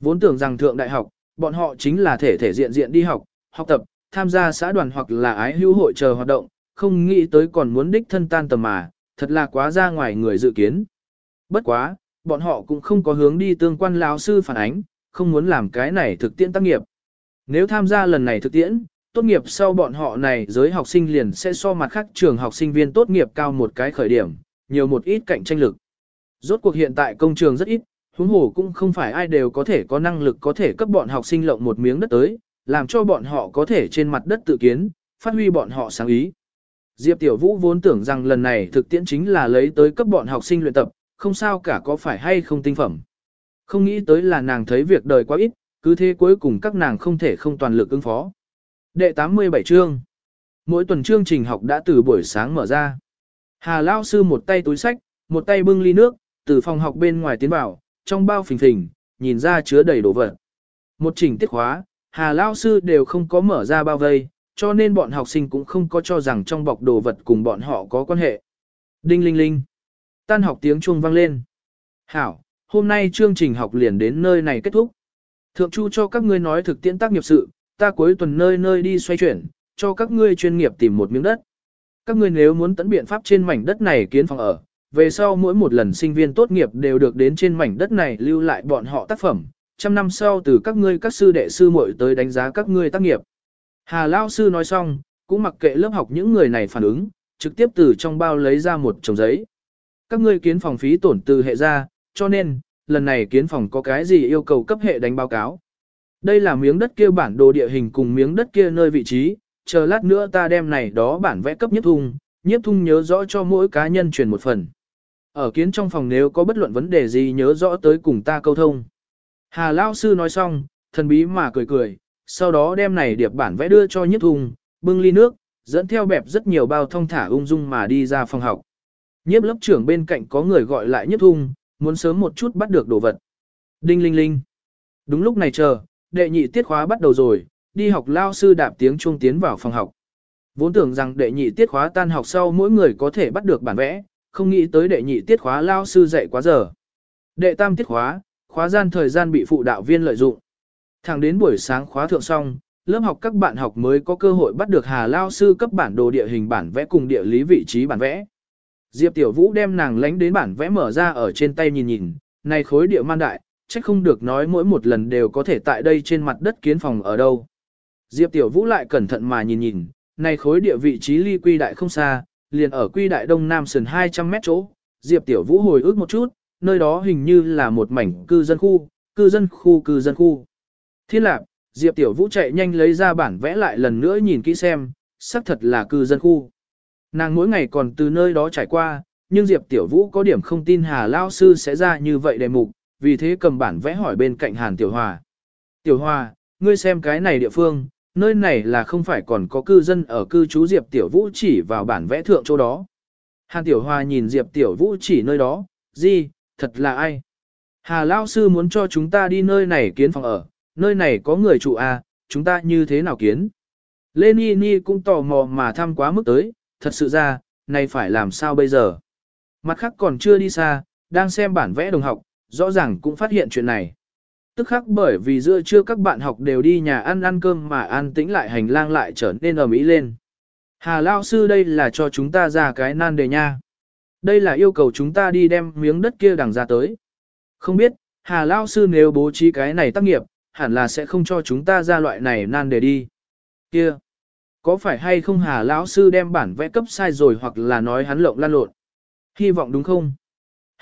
Vốn tưởng rằng thượng đại học, bọn họ chính là thể thể diện diện đi học, học tập, tham gia xã đoàn hoặc là ái hữu hội chờ hoạt động, không nghĩ tới còn muốn đích thân tan tầm mà, thật là quá ra ngoài người dự kiến. Bất quá, bọn họ cũng không có hướng đi tương quan lão sư phản ánh, không muốn làm cái này thực tiễn tác nghiệp. Nếu tham gia lần này thực tiễn, tốt nghiệp sau bọn họ này giới học sinh liền sẽ so mặt khác trường học sinh viên tốt nghiệp cao một cái khởi điểm, nhiều một ít cạnh tranh lực. Rốt cuộc hiện tại công trường rất ít, huống hồ cũng không phải ai đều có thể có năng lực có thể cấp bọn học sinh lộng một miếng đất tới, làm cho bọn họ có thể trên mặt đất tự kiến, phát huy bọn họ sáng ý. Diệp Tiểu Vũ vốn tưởng rằng lần này thực tiễn chính là lấy tới cấp bọn học sinh luyện tập, không sao cả có phải hay không tinh phẩm. Không nghĩ tới là nàng thấy việc đời quá ít, cứ thế cuối cùng các nàng không thể không toàn lực ứng phó. Đệ 87 chương Mỗi tuần chương trình học đã từ buổi sáng mở ra. Hà Lao Sư một tay túi sách, một tay bưng ly nước, từ phòng học bên ngoài tiến vào, trong bao phình phình, nhìn ra chứa đầy đồ vật. Một chỉnh tiết khóa, Hà Lao Sư đều không có mở ra bao vây, cho nên bọn học sinh cũng không có cho rằng trong bọc đồ vật cùng bọn họ có quan hệ. Đinh linh linh. Tan học tiếng chuông vang lên. Hảo, hôm nay chương trình học liền đến nơi này kết thúc. Thượng Chu cho các ngươi nói thực tiễn tác nghiệp sự, ta cuối tuần nơi nơi đi xoay chuyển, cho các ngươi chuyên nghiệp tìm một miếng đất. Các ngươi nếu muốn tận biện pháp trên mảnh đất này kiến phòng ở, về sau mỗi một lần sinh viên tốt nghiệp đều được đến trên mảnh đất này lưu lại bọn họ tác phẩm, trăm năm sau từ các ngươi các sư đệ sư muội tới đánh giá các ngươi tác nghiệp. Hà Lao sư nói xong, cũng mặc kệ lớp học những người này phản ứng, trực tiếp từ trong bao lấy ra một chồng giấy. Các ngươi kiến phòng phí tổn từ hệ ra, cho nên, lần này kiến phòng có cái gì yêu cầu cấp hệ đánh báo cáo. Đây là miếng đất kia bản đồ địa hình cùng miếng đất kia nơi vị trí, chờ lát nữa ta đem này đó bản vẽ cấp Nhất thung, nhiếp thung nhớ rõ cho mỗi cá nhân truyền một phần. Ở kiến trong phòng nếu có bất luận vấn đề gì nhớ rõ tới cùng ta câu thông. Hà Lao sư nói xong, thần bí mà cười cười, sau đó đem này điệp bản vẽ đưa cho nhiếp thung, bưng ly nước, dẫn theo bẹp rất nhiều bao thông thả ung dung mà đi ra phòng học. Nhiếp lớp trưởng bên cạnh có người gọi lại nhiếp thung, muốn sớm một chút bắt được đồ vật. Đinh linh linh. Đúng lúc này chờ, đệ nhị tiết khóa bắt đầu rồi, đi học lao sư đạp tiếng chuông tiến vào phòng học. Vốn tưởng rằng đệ nhị tiết khóa tan học sau mỗi người có thể bắt được bản vẽ, không nghĩ tới đệ nhị tiết khóa lao sư dạy quá giờ. Đệ tam tiết khóa, khóa gian thời gian bị phụ đạo viên lợi dụng. Thẳng đến buổi sáng khóa thượng xong, lớp học các bạn học mới có cơ hội bắt được Hà Lao sư cấp bản đồ địa hình bản vẽ cùng địa lý vị trí bản vẽ. Diệp Tiểu Vũ đem nàng lánh đến bản vẽ mở ra ở trên tay nhìn nhìn, này khối địa man đại, chắc không được nói mỗi một lần đều có thể tại đây trên mặt đất kiến phòng ở đâu. Diệp Tiểu Vũ lại cẩn thận mà nhìn nhìn, này khối địa vị trí ly quy đại không xa, liền ở quy đại đông nam sườn 200 mét chỗ. Diệp Tiểu Vũ hồi ức một chút, nơi đó hình như là một mảnh cư dân khu, cư dân khu cư dân khu. Thiên lạc, Diệp Tiểu Vũ chạy nhanh lấy ra bản vẽ lại lần nữa nhìn kỹ xem, xác thật là cư dân khu. Nàng mỗi ngày còn từ nơi đó trải qua, nhưng Diệp Tiểu Vũ có điểm không tin Hà Lao Sư sẽ ra như vậy đề mục, vì thế cầm bản vẽ hỏi bên cạnh Hàn Tiểu Hòa. Tiểu Hòa, ngươi xem cái này địa phương, nơi này là không phải còn có cư dân ở cư trú Diệp Tiểu Vũ chỉ vào bản vẽ thượng chỗ đó. Hàn Tiểu Hòa nhìn Diệp Tiểu Vũ chỉ nơi đó, gì, thật là ai? Hà Lao Sư muốn cho chúng ta đi nơi này kiến phòng ở, nơi này có người trụ à, chúng ta như thế nào kiến? Lê Ni Ni cũng tò mò mà thăm quá mức tới, thật sự ra, này phải làm sao bây giờ? Mặt khác còn chưa đi xa, đang xem bản vẽ đồng học, rõ ràng cũng phát hiện chuyện này. Tức khắc bởi vì giữa trưa các bạn học đều đi nhà ăn ăn cơm mà an tĩnh lại hành lang lại trở nên ầm ĩ lên. Hà Lao Sư đây là cho chúng ta ra cái nan đề nha. Đây là yêu cầu chúng ta đi đem miếng đất kia đằng ra tới. Không biết, Hà Lao Sư nếu bố trí cái này tác nghiệp, hẳn là sẽ không cho chúng ta ra loại này nan đề đi. Kia, có phải hay không Hà Lão Sư đem bản vẽ cấp sai rồi hoặc là nói hắn lộng lan lộn? Hy vọng đúng không?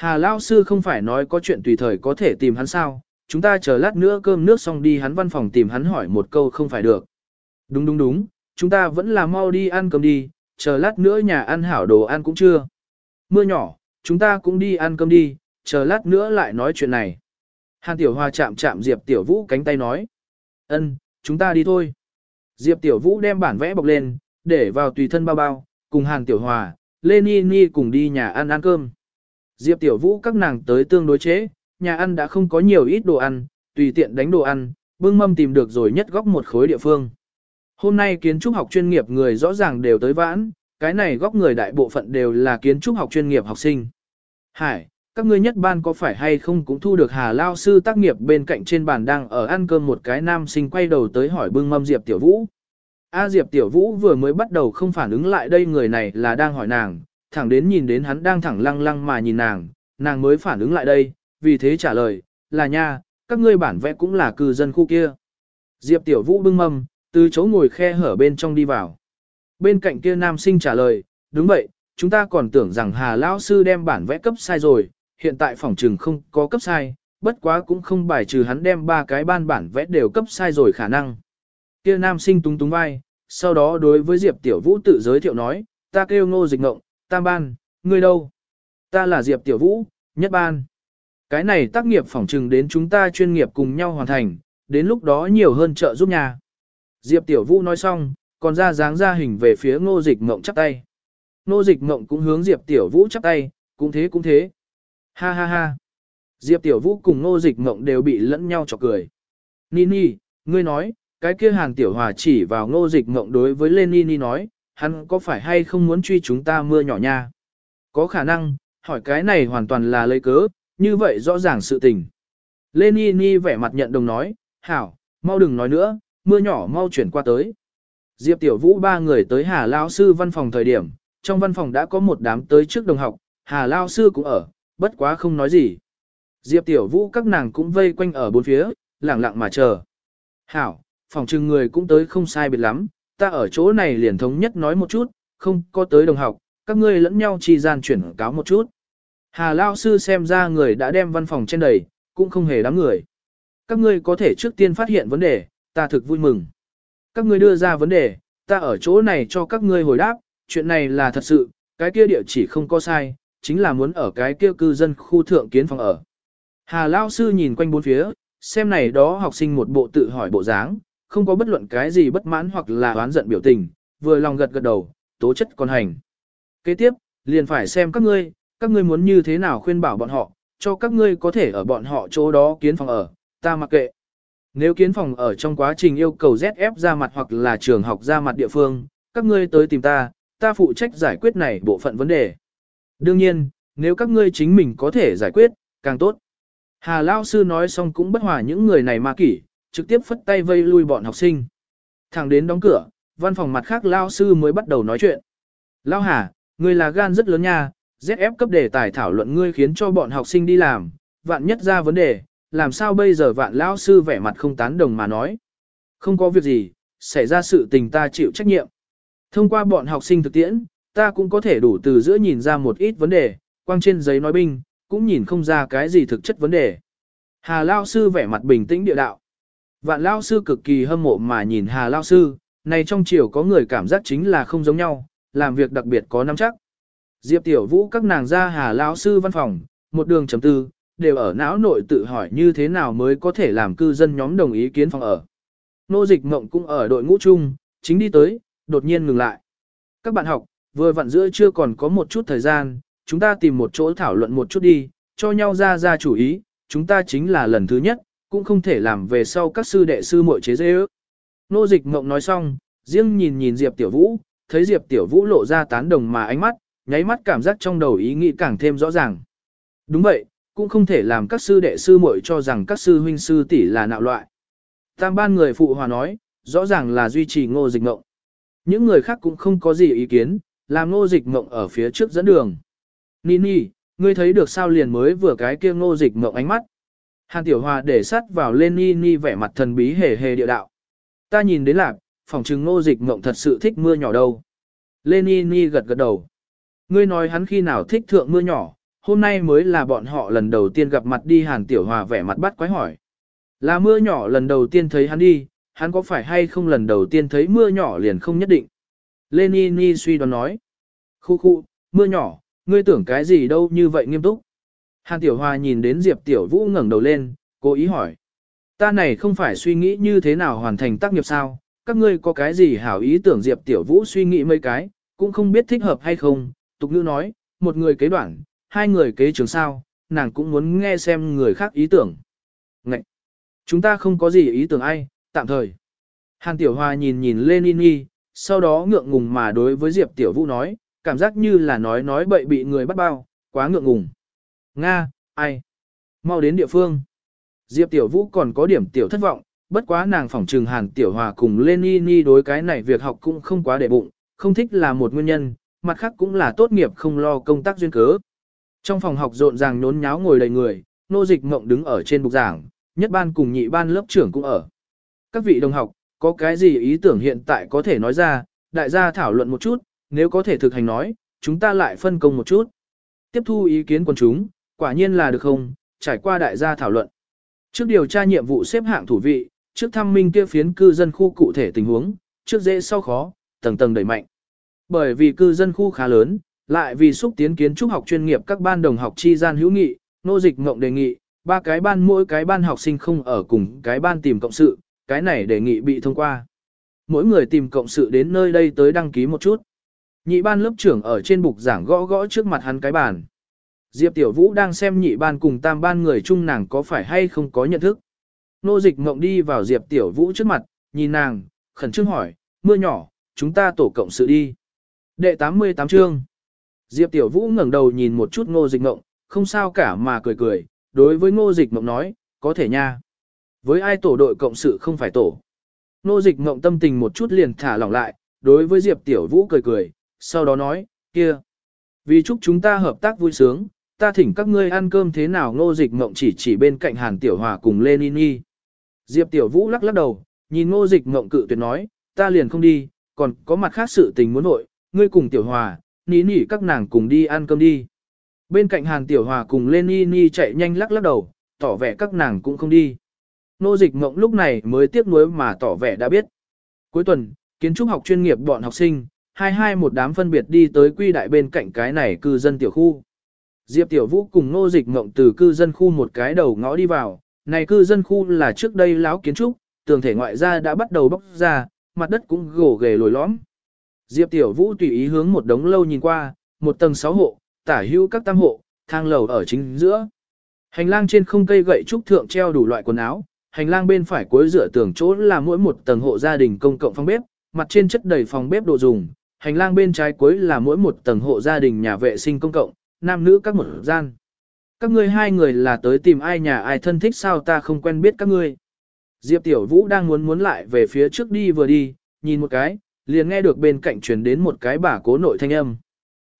Hà Lão Sư không phải nói có chuyện tùy thời có thể tìm hắn sao, chúng ta chờ lát nữa cơm nước xong đi hắn văn phòng tìm hắn hỏi một câu không phải được. Đúng đúng đúng, chúng ta vẫn là mau đi ăn cơm đi, chờ lát nữa nhà ăn hảo đồ ăn cũng chưa. Mưa nhỏ, chúng ta cũng đi ăn cơm đi, chờ lát nữa lại nói chuyện này. Hàn Tiểu Hoa chạm chạm Diệp Tiểu Vũ cánh tay nói. ân, chúng ta đi thôi. Diệp Tiểu Vũ đem bản vẽ bọc lên, để vào tùy thân bao bao, cùng Hàn Tiểu Hòa, Lê Ni Ni cùng đi nhà ăn ăn cơm. Diệp Tiểu Vũ các nàng tới tương đối chế, nhà ăn đã không có nhiều ít đồ ăn, tùy tiện đánh đồ ăn, bưng mâm tìm được rồi nhất góc một khối địa phương. Hôm nay kiến trúc học chuyên nghiệp người rõ ràng đều tới vãn, cái này góc người đại bộ phận đều là kiến trúc học chuyên nghiệp học sinh. Hải, các ngươi nhất ban có phải hay không cũng thu được Hà Lao sư tác nghiệp bên cạnh trên bàn đang ở ăn cơm một cái nam sinh quay đầu tới hỏi bưng mâm Diệp Tiểu Vũ. A Diệp Tiểu Vũ vừa mới bắt đầu không phản ứng lại đây người này là đang hỏi nàng, thẳng đến nhìn đến hắn đang thẳng lăng lăng mà nhìn nàng, nàng mới phản ứng lại đây, vì thế trả lời, là nha, các ngươi bản vẽ cũng là cư dân khu kia. Diệp Tiểu Vũ bưng mâm, từ chỗ ngồi khe hở bên trong đi vào. Bên cạnh kia nam sinh trả lời, đúng vậy, chúng ta còn tưởng rằng Hà Lão sư đem bản vẽ cấp sai rồi, hiện tại phòng trừng không có cấp sai, bất quá cũng không bài trừ hắn đem ba cái ban bản vẽ đều cấp sai rồi khả năng. Kia nam sinh túng túng vai, sau đó đối với Diệp Tiểu Vũ tự giới thiệu nói, ta kêu ngô dịch ngộng, tam ban, ngươi đâu? Ta là Diệp Tiểu Vũ, nhất ban. Cái này tác nghiệp phỏng trừng đến chúng ta chuyên nghiệp cùng nhau hoàn thành, đến lúc đó nhiều hơn trợ giúp nhà. Diệp Tiểu Vũ nói xong, còn ra dáng ra hình về phía ngô dịch ngộng chắp tay. Ngô dịch ngộng cũng hướng Diệp Tiểu Vũ chắp tay, cũng thế cũng thế. Ha ha ha. Diệp Tiểu Vũ cùng Ngô Dịch Mộng đều bị lẫn nhau chọc cười. Nini, ngươi nói, cái kia hàng Tiểu Hòa chỉ vào Ngô Dịch Mộng đối với Lên Nini nói, hắn có phải hay không muốn truy chúng ta mưa nhỏ nha? Có khả năng, hỏi cái này hoàn toàn là lấy cớ, như vậy rõ ràng sự tình. Lê Ni vẻ mặt nhận đồng nói, hảo, mau đừng nói nữa, mưa nhỏ mau chuyển qua tới. Diệp Tiểu Vũ ba người tới Hà Lao Sư văn phòng thời điểm, trong văn phòng đã có một đám tới trước đồng học, Hà Lao Sư cũng ở, bất quá không nói gì. Diệp Tiểu Vũ các nàng cũng vây quanh ở bốn phía, lặng lặng mà chờ. Hảo, phòng trừng người cũng tới không sai biệt lắm, ta ở chỗ này liền thống nhất nói một chút, không có tới đồng học, các ngươi lẫn nhau chi gian chuyển cáo một chút. Hà Lao Sư xem ra người đã đem văn phòng trên đầy, cũng không hề đám người. Các ngươi có thể trước tiên phát hiện vấn đề, ta thực vui mừng. Các ngươi đưa ra vấn đề, ta ở chỗ này cho các ngươi hồi đáp, chuyện này là thật sự, cái kia địa chỉ không có sai, chính là muốn ở cái kia cư dân khu thượng kiến phòng ở. Hà Lao Sư nhìn quanh bốn phía, xem này đó học sinh một bộ tự hỏi bộ dáng, không có bất luận cái gì bất mãn hoặc là oán giận biểu tình, vừa lòng gật gật đầu, tố chất còn hành. Kế tiếp, liền phải xem các ngươi, các ngươi muốn như thế nào khuyên bảo bọn họ, cho các ngươi có thể ở bọn họ chỗ đó kiến phòng ở, ta mặc kệ. Nếu kiến phòng ở trong quá trình yêu cầu ZF ra mặt hoặc là trường học ra mặt địa phương, các ngươi tới tìm ta, ta phụ trách giải quyết này bộ phận vấn đề. Đương nhiên, nếu các ngươi chính mình có thể giải quyết, càng tốt. Hà Lao Sư nói xong cũng bất hòa những người này ma kỷ, trực tiếp phất tay vây lui bọn học sinh. Thẳng đến đóng cửa, văn phòng mặt khác Lao Sư mới bắt đầu nói chuyện. Lao Hà, ngươi là gan rất lớn nha, ZF cấp đề tài thảo luận ngươi khiến cho bọn học sinh đi làm, vạn nhất ra vấn đề, làm sao bây giờ vạn Lao Sư vẻ mặt không tán đồng mà nói. Không có việc gì, xảy ra sự tình ta chịu trách nhiệm. Thông qua bọn học sinh thực tiễn, ta cũng có thể đủ từ giữa nhìn ra một ít vấn đề, quang trên giấy nói binh, cũng nhìn không ra cái gì thực chất vấn đề. Hà Lao Sư vẻ mặt bình tĩnh địa đạo. Vạn Lao Sư cực kỳ hâm mộ mà nhìn Hà Lao Sư, này trong chiều có người cảm giác chính là không giống nhau, làm việc đặc biệt có nắm chắc. Diệp Tiểu Vũ các nàng ra Hà Lao Sư văn phòng, một đường chấm tư, đều ở não nội tự hỏi như thế nào mới có thể làm cư dân nhóm đồng ý kiến phòng ở. Nô dịch mộng cũng ở đội ngũ chung, chính đi tới, đột nhiên ngừng lại. Các bạn học, vừa vặn giữa chưa còn có một chút thời gian, chúng ta tìm một chỗ thảo luận một chút đi, cho nhau ra ra chủ ý, chúng ta chính là lần thứ nhất, cũng không thể làm về sau các sư đệ sư muội chế dễ ước. Nô dịch mộng nói xong, riêng nhìn nhìn Diệp Tiểu Vũ, thấy Diệp Tiểu Vũ lộ ra tán đồng mà ánh mắt, nháy mắt cảm giác trong đầu ý nghĩ càng thêm rõ ràng. Đúng vậy, cũng không thể làm các sư đệ sư muội cho rằng các sư huynh sư tỷ là nạo loại. Tam ban người phụ hòa nói, rõ ràng là duy trì ngô dịch mộng. Những người khác cũng không có gì ý kiến, làm ngô dịch mộng ở phía trước dẫn đường. Nini, ngươi thấy được sao liền mới vừa cái kia ngô dịch mộng ánh mắt. Hàn Tiểu Hòa để sắt vào lên Ni vẻ mặt thần bí hề hề địa đạo. Ta nhìn đến lạc, phòng trừng ngô dịch mộng thật sự thích mưa nhỏ đâu. Lên Ni gật gật đầu. Ngươi nói hắn khi nào thích thượng mưa nhỏ, hôm nay mới là bọn họ lần đầu tiên gặp mặt đi Hàn Tiểu Hòa vẻ mặt bắt quái hỏi. Là mưa nhỏ lần đầu tiên thấy hắn đi, hắn có phải hay không lần đầu tiên thấy mưa nhỏ liền không nhất định. Lenini suy đoán nói. Khu khu, mưa nhỏ, ngươi tưởng cái gì đâu như vậy nghiêm túc. Hàn Tiểu Hoa nhìn đến Diệp Tiểu Vũ ngẩng đầu lên, cố ý hỏi. Ta này không phải suy nghĩ như thế nào hoàn thành tác nghiệp sao, các ngươi có cái gì hảo ý tưởng Diệp Tiểu Vũ suy nghĩ mấy cái, cũng không biết thích hợp hay không, tục ngữ nói, một người kế đoạn, hai người kế trường sao, nàng cũng muốn nghe xem người khác ý tưởng. Ngậy! Chúng ta không có gì ý tưởng ai, tạm thời. Hàn Tiểu Hoa nhìn nhìn lên in y, sau đó ngượng ngùng mà đối với Diệp Tiểu Vũ nói, cảm giác như là nói nói bậy bị người bắt bao, quá ngượng ngùng. Nga, ai? Mau đến địa phương. Diệp Tiểu Vũ còn có điểm tiểu thất vọng, bất quá nàng phỏng trừng Hàn Tiểu Hòa cùng Lenini đối cái này việc học cũng không quá để bụng, không thích là một nguyên nhân, mặt khác cũng là tốt nghiệp không lo công tác duyên cớ. Trong phòng học rộn ràng nhốn nháo ngồi đầy người, nô dịch mộng đứng ở trên bục giảng, nhất ban cùng nhị ban lớp trưởng cũng ở. Các vị đồng học, có cái gì ý tưởng hiện tại có thể nói ra, đại gia thảo luận một chút, nếu có thể thực hành nói, chúng ta lại phân công một chút. Tiếp thu ý kiến quần chúng, quả nhiên là được không, trải qua đại gia thảo luận. Trước điều tra nhiệm vụ xếp hạng thủ vị, trước thăm minh kia phiến cư dân khu cụ thể tình huống, trước dễ sau khó, tầng tầng đẩy mạnh. Bởi vì cư dân khu khá lớn, lại vì xúc tiến kiến trúc học chuyên nghiệp các ban đồng học chi gian hữu nghị, nô dịch ngộng đề nghị, ba cái ban mỗi cái ban học sinh không ở cùng cái ban tìm cộng sự, cái này đề nghị bị thông qua. Mỗi người tìm cộng sự đến nơi đây tới đăng ký một chút. Nhị ban lớp trưởng ở trên bục giảng gõ gõ trước mặt hắn cái bàn. Diệp Tiểu Vũ đang xem nhị ban cùng tam ban người chung nàng có phải hay không có nhận thức. Nô dịch mộng đi vào Diệp Tiểu Vũ trước mặt, nhìn nàng, khẩn trương hỏi, mưa nhỏ, chúng ta tổ cộng sự đi. Đệ 88 chương. Diệp Tiểu Vũ ngẩng đầu nhìn một chút ngô dịch mộng, không sao cả mà cười cười, đối với ngô dịch mộng nói, có thể nha. Với ai tổ đội cộng sự không phải tổ. Ngô dịch mộng tâm tình một chút liền thả lỏng lại, đối với Diệp Tiểu Vũ cười cười, sau đó nói, kia. Vì chúc chúng ta hợp tác vui sướng, ta thỉnh các ngươi ăn cơm thế nào ngô dịch mộng chỉ chỉ bên cạnh Hàn Tiểu Hòa cùng Lenin Nhi. Diệp Tiểu Vũ lắc lắc đầu, nhìn ngô dịch mộng cự tuyệt nói, ta liền không đi, còn có mặt khác sự tình muốn nội, ngươi cùng Tiểu Hòa, ní nỉ các nàng cùng đi ăn cơm đi. Bên cạnh Hàn Tiểu Hòa cùng Lenin ni chạy nhanh lắc lắc đầu, tỏ vẻ các nàng cũng không đi. Ngô dịch mộng lúc này mới tiếc nuối mà tỏ vẻ đã biết. Cuối tuần, kiến trúc học chuyên nghiệp bọn học sinh, hai hai một đám phân biệt đi tới quy đại bên cạnh cái này cư dân tiểu khu. Diệp Tiểu Vũ cùng nô dịch Ngộng từ cư dân khu một cái đầu ngõ đi vào, này cư dân khu là trước đây láo kiến trúc, tường thể ngoại ra đã bắt đầu bóc ra, mặt đất cũng gồ ghề lồi lõm. Diệp Tiểu Vũ tùy ý hướng một đống lâu nhìn qua, một tầng sáu hộ, tả hữu các tam hộ, thang lầu ở chính giữa. Hành lang trên không cây gậy trúc thượng treo đủ loại quần áo, hành lang bên phải cuối dựa tường chỗ là mỗi một tầng hộ gia đình công cộng phòng bếp, mặt trên chất đầy phòng bếp đồ dùng, hành lang bên trái cuối là mỗi một tầng hộ gia đình nhà vệ sinh công cộng, nam nữ các một gian. Các ngươi hai người là tới tìm ai nhà ai thân thích sao ta không quen biết các ngươi. Diệp Tiểu Vũ đang muốn muốn lại về phía trước đi vừa đi, nhìn một cái, liền nghe được bên cạnh truyền đến một cái bà cố nội thanh âm.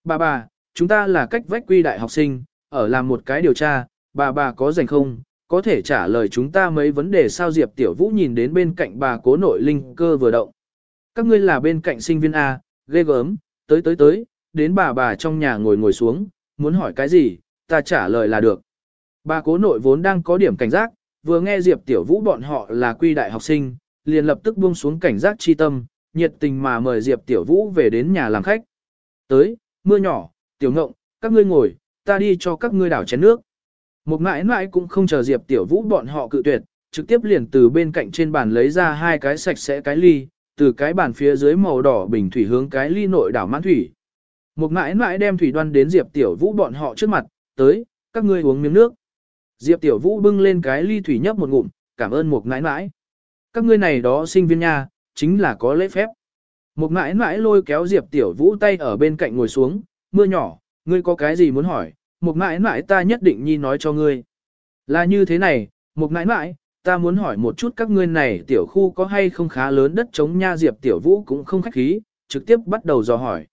Bà bà, chúng ta là cách vách quy đại học sinh, ở làm một cái điều tra, bà bà có rảnh không, có thể trả lời chúng ta mấy vấn đề sao Diệp Tiểu Vũ nhìn đến bên cạnh bà cố nội linh cơ vừa động. Các ngươi là bên cạnh sinh viên A, ghê gớm, tới tới tới, đến bà bà trong nhà ngồi ngồi xuống, muốn hỏi cái gì, ta trả lời là được. Bà cố nội vốn đang có điểm cảnh giác, vừa nghe Diệp Tiểu Vũ bọn họ là quy đại học sinh, liền lập tức buông xuống cảnh giác chi tâm, nhiệt tình mà mời Diệp Tiểu Vũ về đến nhà làm khách. Tới, mưa nhỏ, Tiểu Ngộng, các ngươi ngồi, ta đi cho các ngươi đảo chén nước. Một mãi mãi cũng không chờ Diệp Tiểu Vũ bọn họ cự tuyệt, trực tiếp liền từ bên cạnh trên bàn lấy ra hai cái sạch sẽ cái ly, từ cái bàn phía dưới màu đỏ bình thủy hướng cái ly nội đảo mãn thủy. Một mãi mãi đem thủy đoan đến Diệp Tiểu Vũ bọn họ trước mặt, tới, các ngươi uống miếng nước. Diệp Tiểu Vũ bưng lên cái ly thủy nhấp một ngụm, cảm ơn một mãi mãi. Các ngươi này đó sinh viên nha, chính là có lễ phép. Một mãi mãi lôi kéo Diệp Tiểu Vũ tay ở bên cạnh ngồi xuống, mưa nhỏ, ngươi có cái gì muốn hỏi, một mãi mãi ta nhất định nhi nói cho ngươi. Là như thế này, một mãi mãi, ta muốn hỏi một chút các ngươi này tiểu khu có hay không khá lớn đất chống nha Diệp Tiểu Vũ cũng không khách khí, trực tiếp bắt đầu dò hỏi.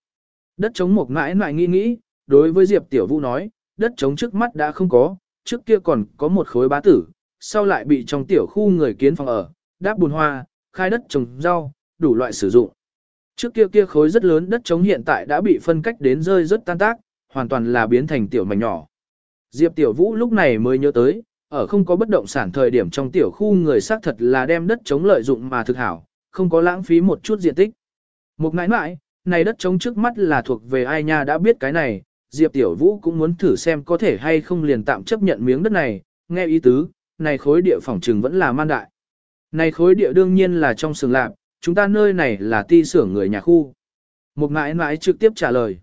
Đất chống một mãi mãi nghĩ nghĩ, đối với Diệp Tiểu Vũ nói, đất chống trước mắt đã không có, trước kia còn có một khối bá tử, sau lại bị trong tiểu khu người kiến phòng ở, đáp bùn hoa, khai đất trồng rau, đủ loại sử dụng. Trước kia kia khối rất lớn đất trống hiện tại đã bị phân cách đến rơi rất tan tác, hoàn toàn là biến thành tiểu mảnh nhỏ. Diệp Tiểu Vũ lúc này mới nhớ tới, ở không có bất động sản thời điểm trong tiểu khu người xác thật là đem đất trống lợi dụng mà thực hảo, không có lãng phí một chút diện tích. Một nãi mãi, này đất trống trước mắt là thuộc về ai nha đã biết cái này, Diệp Tiểu Vũ cũng muốn thử xem có thể hay không liền tạm chấp nhận miếng đất này, nghe ý tứ, này khối địa phòng trừng vẫn là man đại. Này khối địa đương nhiên là trong sừng lạc, chúng ta nơi này là ti xưởng người nhà khu. Một ngãi mãi trực tiếp trả lời.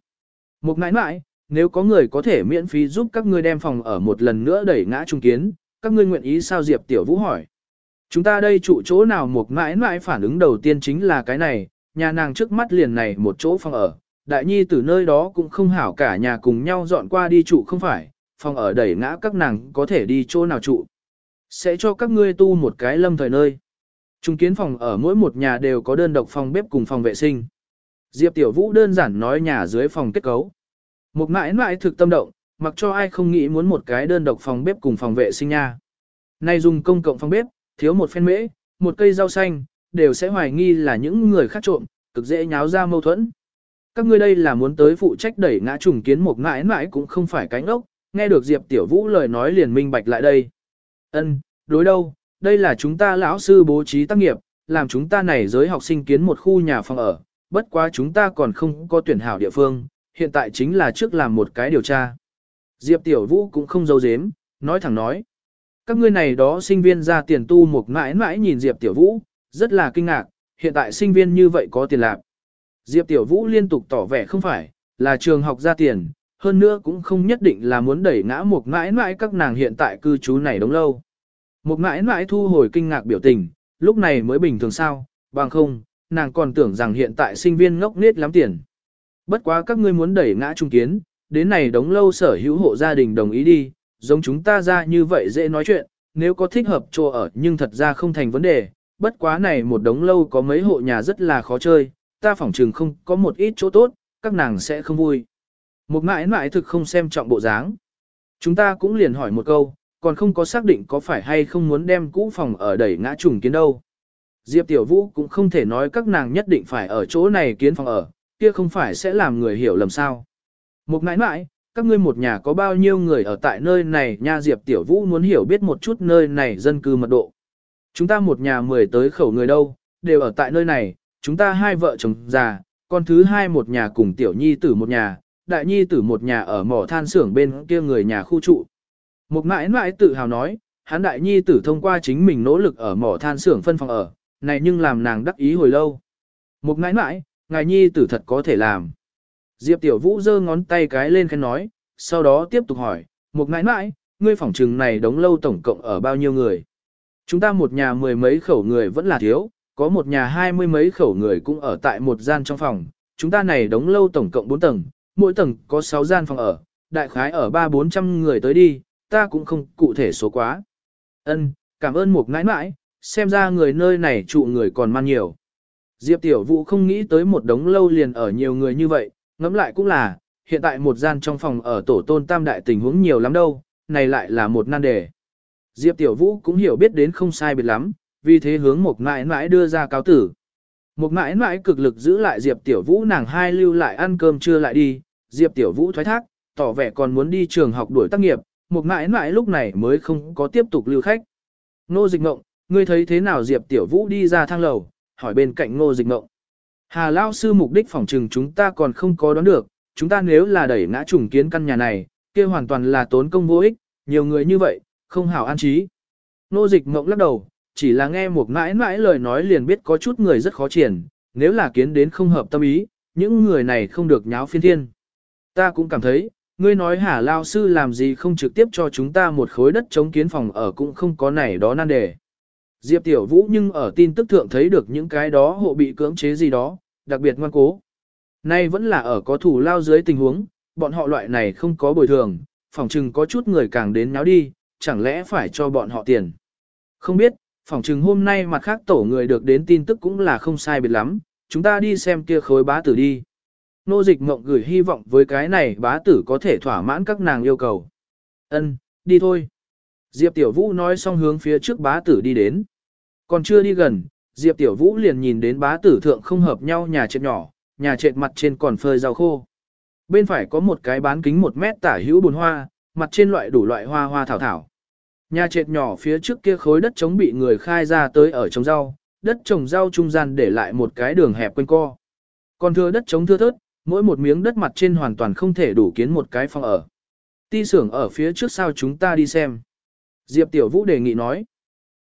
Một ngãi mãi, nếu có người có thể miễn phí giúp các ngươi đem phòng ở một lần nữa đẩy ngã trung kiến, các ngươi nguyện ý sao Diệp Tiểu Vũ hỏi. Chúng ta đây trụ chỗ nào một ngãi mãi phản ứng đầu tiên chính là cái này, nhà nàng trước mắt liền này một chỗ phòng ở, đại nhi từ nơi đó cũng không hảo cả nhà cùng nhau dọn qua đi trụ không phải, phòng ở đẩy ngã các nàng có thể đi chỗ nào trụ. Sẽ cho các ngươi tu một cái lâm thời nơi. Trung kiến phòng ở mỗi một nhà đều có đơn độc phòng bếp cùng phòng vệ sinh. Diệp Tiểu Vũ đơn giản nói nhà dưới phòng kết cấu. Một mãi mãi thực tâm động, mặc cho ai không nghĩ muốn một cái đơn độc phòng bếp cùng phòng vệ sinh nha. Nay dùng công cộng phòng bếp, thiếu một phen mễ, một cây rau xanh, đều sẽ hoài nghi là những người khác trộm, cực dễ nháo ra mâu thuẫn. Các ngươi đây là muốn tới phụ trách đẩy ngã trùng kiến một ngãi mãi cũng không phải cánh ốc, nghe được Diệp Tiểu Vũ lời nói liền minh bạch lại đây. Ân, đối đâu, đây là chúng ta lão sư bố trí tác nghiệp, làm chúng ta này giới học sinh kiến một khu nhà phòng ở, bất quá chúng ta còn không có tuyển hảo địa phương, hiện tại chính là trước làm một cái điều tra. Diệp Tiểu Vũ cũng không giấu giếm, nói thẳng nói. Các ngươi này đó sinh viên ra tiền tu một mãi mãi nhìn Diệp Tiểu Vũ, rất là kinh ngạc, hiện tại sinh viên như vậy có tiền lạc. Diệp Tiểu Vũ liên tục tỏ vẻ không phải, là trường học ra tiền, hơn nữa cũng không nhất định là muốn đẩy ngã một mãi mãi các nàng hiện tại cư trú này đóng lâu. Một mãi mãi thu hồi kinh ngạc biểu tình, lúc này mới bình thường sao, bằng không, nàng còn tưởng rằng hiện tại sinh viên ngốc nết lắm tiền. Bất quá các ngươi muốn đẩy ngã trung kiến, đến này đóng lâu sở hữu hộ gia đình đồng ý đi, giống chúng ta ra như vậy dễ nói chuyện, nếu có thích hợp chỗ ở nhưng thật ra không thành vấn đề, bất quá này một đống lâu có mấy hộ nhà rất là khó chơi, ta phỏng chừng không có một ít chỗ tốt, các nàng sẽ không vui. Một mãi mãi thực không xem trọng bộ dáng. Chúng ta cũng liền hỏi một câu, còn không có xác định có phải hay không muốn đem cũ phòng ở đẩy ngã trùng kiến đâu. Diệp Tiểu Vũ cũng không thể nói các nàng nhất định phải ở chỗ này kiến phòng ở, kia không phải sẽ làm người hiểu lầm sao. Một mãi mãi, các ngươi một nhà có bao nhiêu người ở tại nơi này nha Diệp Tiểu Vũ muốn hiểu biết một chút nơi này dân cư mật độ. Chúng ta một nhà mười tới khẩu người đâu, đều ở tại nơi này, chúng ta hai vợ chồng già, con thứ hai một nhà cùng Tiểu Nhi tử một nhà, Đại Nhi tử một nhà ở mỏ than xưởng bên kia người nhà khu trụ. Một mãi mãi tự hào nói, hắn Đại Nhi tử thông qua chính mình nỗ lực ở mỏ than xưởng phân phòng ở, này nhưng làm nàng đắc ý hồi lâu. Một mãi mãi, ngài nhi tử thật có thể làm. Diệp Tiểu Vũ giơ ngón tay cái lên khen nói, sau đó tiếp tục hỏi, một mãi mãi, ngươi phỏng trừng này đóng lâu tổng cộng ở bao nhiêu người. Chúng ta một nhà mười mấy khẩu người vẫn là thiếu, có một nhà hai mươi mấy khẩu người cũng ở tại một gian trong phòng. Chúng ta này đóng lâu tổng cộng 4 tầng, mỗi tầng có 6 gian phòng ở, đại khái ở 3-400 người tới đi, ta cũng không cụ thể số quá. Ân, cảm ơn một ngãi mãi, xem ra người nơi này trụ người còn man nhiều. Diệp Tiểu Vũ không nghĩ tới một đống lâu liền ở nhiều người như vậy, ngẫm lại cũng là, hiện tại một gian trong phòng ở tổ tôn tam đại tình huống nhiều lắm đâu, này lại là một nan đề. Diệp Tiểu Vũ cũng hiểu biết đến không sai biệt lắm, vì thế hướng một mãi mãi đưa ra cáo tử. Một mãi mãi cực lực giữ lại Diệp Tiểu Vũ nàng hai lưu lại ăn cơm trưa lại đi, Diệp Tiểu Vũ thoái thác, tỏ vẻ còn muốn đi trường học đuổi tác nghiệp, một mãi mãi lúc này mới không có tiếp tục lưu khách. Nô dịch Ngộng, ngươi thấy thế nào Diệp Tiểu Vũ đi ra thang lầu, hỏi bên cạnh ngô dịch Ngộng. Hà Lao sư mục đích phòng trừng chúng ta còn không có đoán được, chúng ta nếu là đẩy ngã trùng kiến căn nhà này, kia hoàn toàn là tốn công vô ích, nhiều người như vậy, không hảo an trí. Nô dịch mộng lắc đầu, chỉ là nghe một mãi mãi lời nói liền biết có chút người rất khó triển, nếu là kiến đến không hợp tâm ý, những người này không được nháo phiên thiên. Ta cũng cảm thấy, ngươi nói hả lao sư làm gì không trực tiếp cho chúng ta một khối đất chống kiến phòng ở cũng không có này đó nan đề. Diệp Tiểu Vũ nhưng ở tin tức thượng thấy được những cái đó hộ bị cưỡng chế gì đó, đặc biệt ngoan cố. Nay vẫn là ở có thủ lao dưới tình huống, bọn họ loại này không có bồi thường, phòng chừng có chút người càng đến náo đi, chẳng lẽ phải cho bọn họ tiền. Không biết, phòng chừng hôm nay mặt khác tổ người được đến tin tức cũng là không sai biệt lắm, chúng ta đi xem kia khối bá tử đi. Nô dịch mộng gửi hy vọng với cái này bá tử có thể thỏa mãn các nàng yêu cầu. Ân, đi thôi. Diệp Tiểu Vũ nói xong hướng phía trước bá tử đi đến. Còn chưa đi gần, Diệp Tiểu Vũ liền nhìn đến bá tử thượng không hợp nhau nhà trệt nhỏ, nhà trệt mặt trên còn phơi rau khô. Bên phải có một cái bán kính một mét tả hữu bùn hoa, mặt trên loại đủ loại hoa hoa thảo thảo. Nhà trệt nhỏ phía trước kia khối đất trống bị người khai ra tới ở trồng rau, đất trồng rau trung gian để lại một cái đường hẹp quanh co. Còn thưa đất trống thưa thớt, mỗi một miếng đất mặt trên hoàn toàn không thể đủ kiến một cái phòng ở. Ti xưởng ở phía trước sao chúng ta đi xem. Diệp Tiểu Vũ đề nghị nói.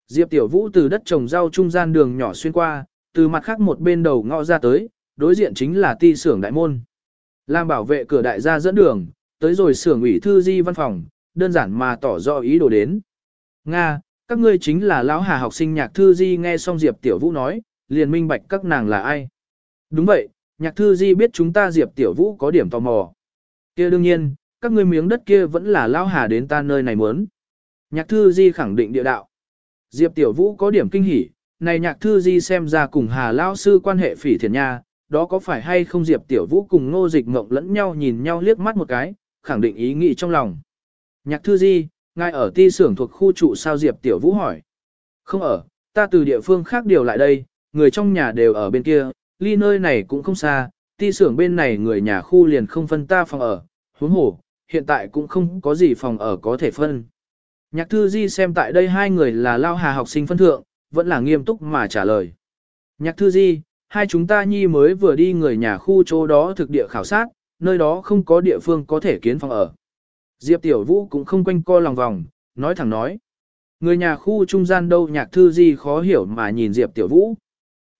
Diệp Tiểu Vũ từ đất trồng rau trung gian đường nhỏ xuyên qua, từ mặt khác một bên đầu ngõ ra tới, đối diện chính là ti xưởng đại môn. Làm bảo vệ cửa đại gia dẫn đường, tới rồi xưởng ủy thư di văn phòng, đơn giản mà tỏ rõ ý đồ đến. Nga, các ngươi chính là lão hà học sinh nhạc thư di nghe xong Diệp Tiểu Vũ nói, liền minh bạch các nàng là ai. Đúng vậy, nhạc thư di biết chúng ta Diệp Tiểu Vũ có điểm tò mò. kia đương nhiên, các ngươi miếng đất kia vẫn là lão hà đến ta nơi này muốn. Nhạc thư di khẳng định địa đạo. Diệp Tiểu Vũ có điểm kinh hỉ, này nhạc thư di xem ra cùng Hà Lão Sư quan hệ phỉ thiền nha, đó có phải hay không Diệp Tiểu Vũ cùng ngô dịch ngộng lẫn nhau nhìn nhau liếc mắt một cái, khẳng định ý nghĩ trong lòng. Nhạc thư di, ngài ở ti xưởng thuộc khu trụ sao Diệp Tiểu Vũ hỏi. Không ở, ta từ địa phương khác điều lại đây, người trong nhà đều ở bên kia, ly nơi này cũng không xa, ti xưởng bên này người nhà khu liền không phân ta phòng ở, huống hồ, hiện tại cũng không có gì phòng ở có thể phân. Nhạc thư di xem tại đây hai người là lao hà học sinh phân thượng, vẫn là nghiêm túc mà trả lời. Nhạc thư di, hai chúng ta nhi mới vừa đi người nhà khu chỗ đó thực địa khảo sát, nơi đó không có địa phương có thể kiến phòng ở. Diệp Tiểu Vũ cũng không quanh co lòng vòng, nói thẳng nói. Người nhà khu trung gian đâu nhạc thư di khó hiểu mà nhìn Diệp Tiểu Vũ.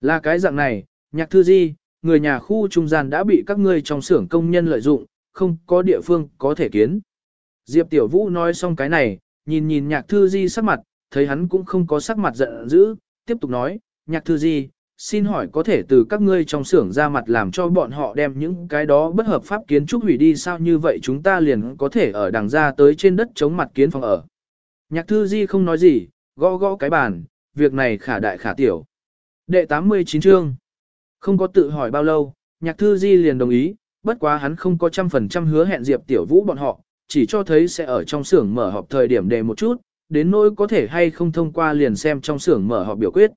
Là cái dạng này, nhạc thư di, người nhà khu trung gian đã bị các ngươi trong xưởng công nhân lợi dụng, không có địa phương có thể kiến. Diệp Tiểu Vũ nói xong cái này, nhìn nhìn nhạc thư di sắc mặt, thấy hắn cũng không có sắc mặt giận dữ, tiếp tục nói, nhạc thư di, xin hỏi có thể từ các ngươi trong xưởng ra mặt làm cho bọn họ đem những cái đó bất hợp pháp kiến trúc hủy đi sao như vậy chúng ta liền có thể ở đằng ra tới trên đất chống mặt kiến phòng ở. Nhạc thư di không nói gì, gõ gõ cái bàn, việc này khả đại khả tiểu. Đệ 89 chương. Không có tự hỏi bao lâu, nhạc thư di liền đồng ý, bất quá hắn không có trăm phần trăm hứa hẹn Diệp Tiểu Vũ bọn họ, chỉ cho thấy sẽ ở trong xưởng mở họp thời điểm đề một chút, đến nỗi có thể hay không thông qua liền xem trong xưởng mở họp biểu quyết.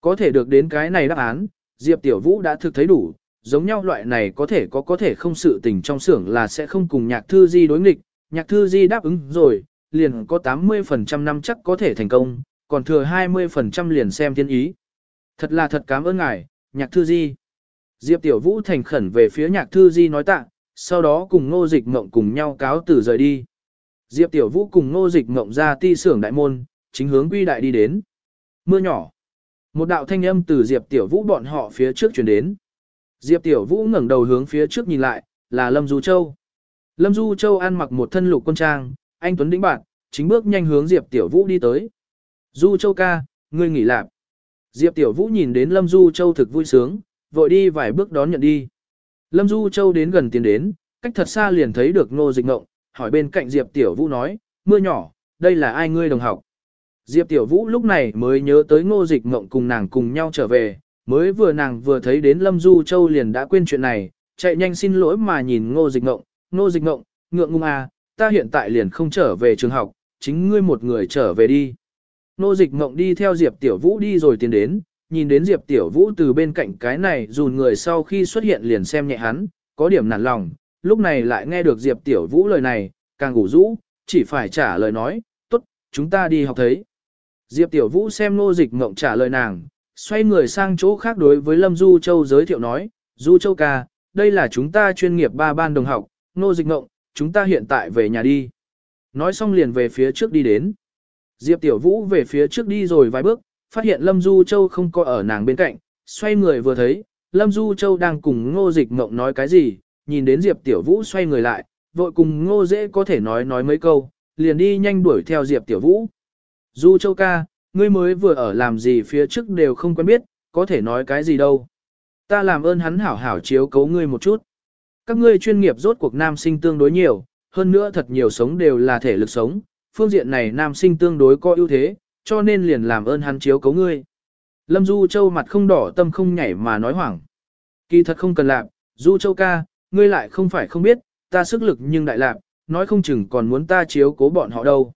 Có thể được đến cái này đáp án, Diệp Tiểu Vũ đã thực thấy đủ, giống nhau loại này có thể có có thể không sự tình trong xưởng là sẽ không cùng nhạc thư di đối nghịch, nhạc thư di đáp ứng rồi, liền có 80% năm chắc có thể thành công, còn thừa 20% liền xem thiên ý. Thật là thật cảm ơn ngài, nhạc thư di. Diệp Tiểu Vũ thành khẩn về phía nhạc thư di nói tạ, sau đó cùng ngô dịch mộng cùng nhau cáo tử rời đi. Diệp Tiểu Vũ cùng ngô dịch mộng ra ti xưởng đại môn, chính hướng quy đại đi đến. Mưa nhỏ. Một đạo thanh âm từ Diệp Tiểu Vũ bọn họ phía trước chuyển đến. Diệp Tiểu Vũ ngẩng đầu hướng phía trước nhìn lại, là Lâm Du Châu. Lâm Du Châu ăn mặc một thân lục quân trang, anh Tuấn đĩnh bạn, chính bước nhanh hướng Diệp Tiểu Vũ đi tới. Du Châu ca, ngươi nghỉ lạp. Diệp Tiểu Vũ nhìn đến Lâm Du Châu thực vui sướng, vội đi vài bước đón nhận đi. Lâm Du Châu đến gần tiến đến, cách thật xa liền thấy được Ngô Dịch Ngộng, hỏi bên cạnh Diệp Tiểu Vũ nói, mưa nhỏ, đây là ai ngươi đồng học. Diệp Tiểu Vũ lúc này mới nhớ tới Ngô Dịch Ngộng cùng nàng cùng nhau trở về, mới vừa nàng vừa thấy đến Lâm Du Châu liền đã quên chuyện này, chạy nhanh xin lỗi mà nhìn Ngô Dịch Ngộng, Ngô Dịch Ngộng, ngượng ngung à, ta hiện tại liền không trở về trường học, chính ngươi một người trở về đi. Ngô Dịch Ngộng đi theo Diệp Tiểu Vũ đi rồi tiến đến, nhìn đến Diệp Tiểu Vũ từ bên cạnh cái này dùn người sau khi xuất hiện liền xem nhẹ hắn, có điểm nản lòng, lúc này lại nghe được Diệp Tiểu Vũ lời này, càng ngủ rũ, chỉ phải trả lời nói, tốt, chúng ta đi học thấy. Diệp Tiểu Vũ xem Ngô Dịch Ngộng trả lời nàng, xoay người sang chỗ khác đối với Lâm Du Châu giới thiệu nói, Du Châu ca, đây là chúng ta chuyên nghiệp ba ban đồng học, Ngô Dịch Ngộng, chúng ta hiện tại về nhà đi. Nói xong liền về phía trước đi đến. Diệp Tiểu Vũ về phía trước đi rồi vài bước, phát hiện Lâm Du Châu không có ở nàng bên cạnh, xoay người vừa thấy, Lâm Du Châu đang cùng Ngô Dịch Ngộng nói cái gì, nhìn đến Diệp Tiểu Vũ xoay người lại, vội cùng Ngô Dễ có thể nói nói mấy câu, liền đi nhanh đuổi theo Diệp Tiểu Vũ. Du Châu ca, ngươi mới vừa ở làm gì phía trước đều không quen biết, có thể nói cái gì đâu. Ta làm ơn hắn hảo hảo chiếu cấu ngươi một chút. Các ngươi chuyên nghiệp rốt cuộc nam sinh tương đối nhiều, hơn nữa thật nhiều sống đều là thể lực sống, phương diện này nam sinh tương đối có ưu thế, cho nên liền làm ơn hắn chiếu cấu ngươi. Lâm Du Châu mặt không đỏ tâm không nhảy mà nói hoảng. Kỳ thật không cần làm, Du Châu ca, ngươi lại không phải không biết, ta sức lực nhưng đại lạc, nói không chừng còn muốn ta chiếu cố bọn họ đâu.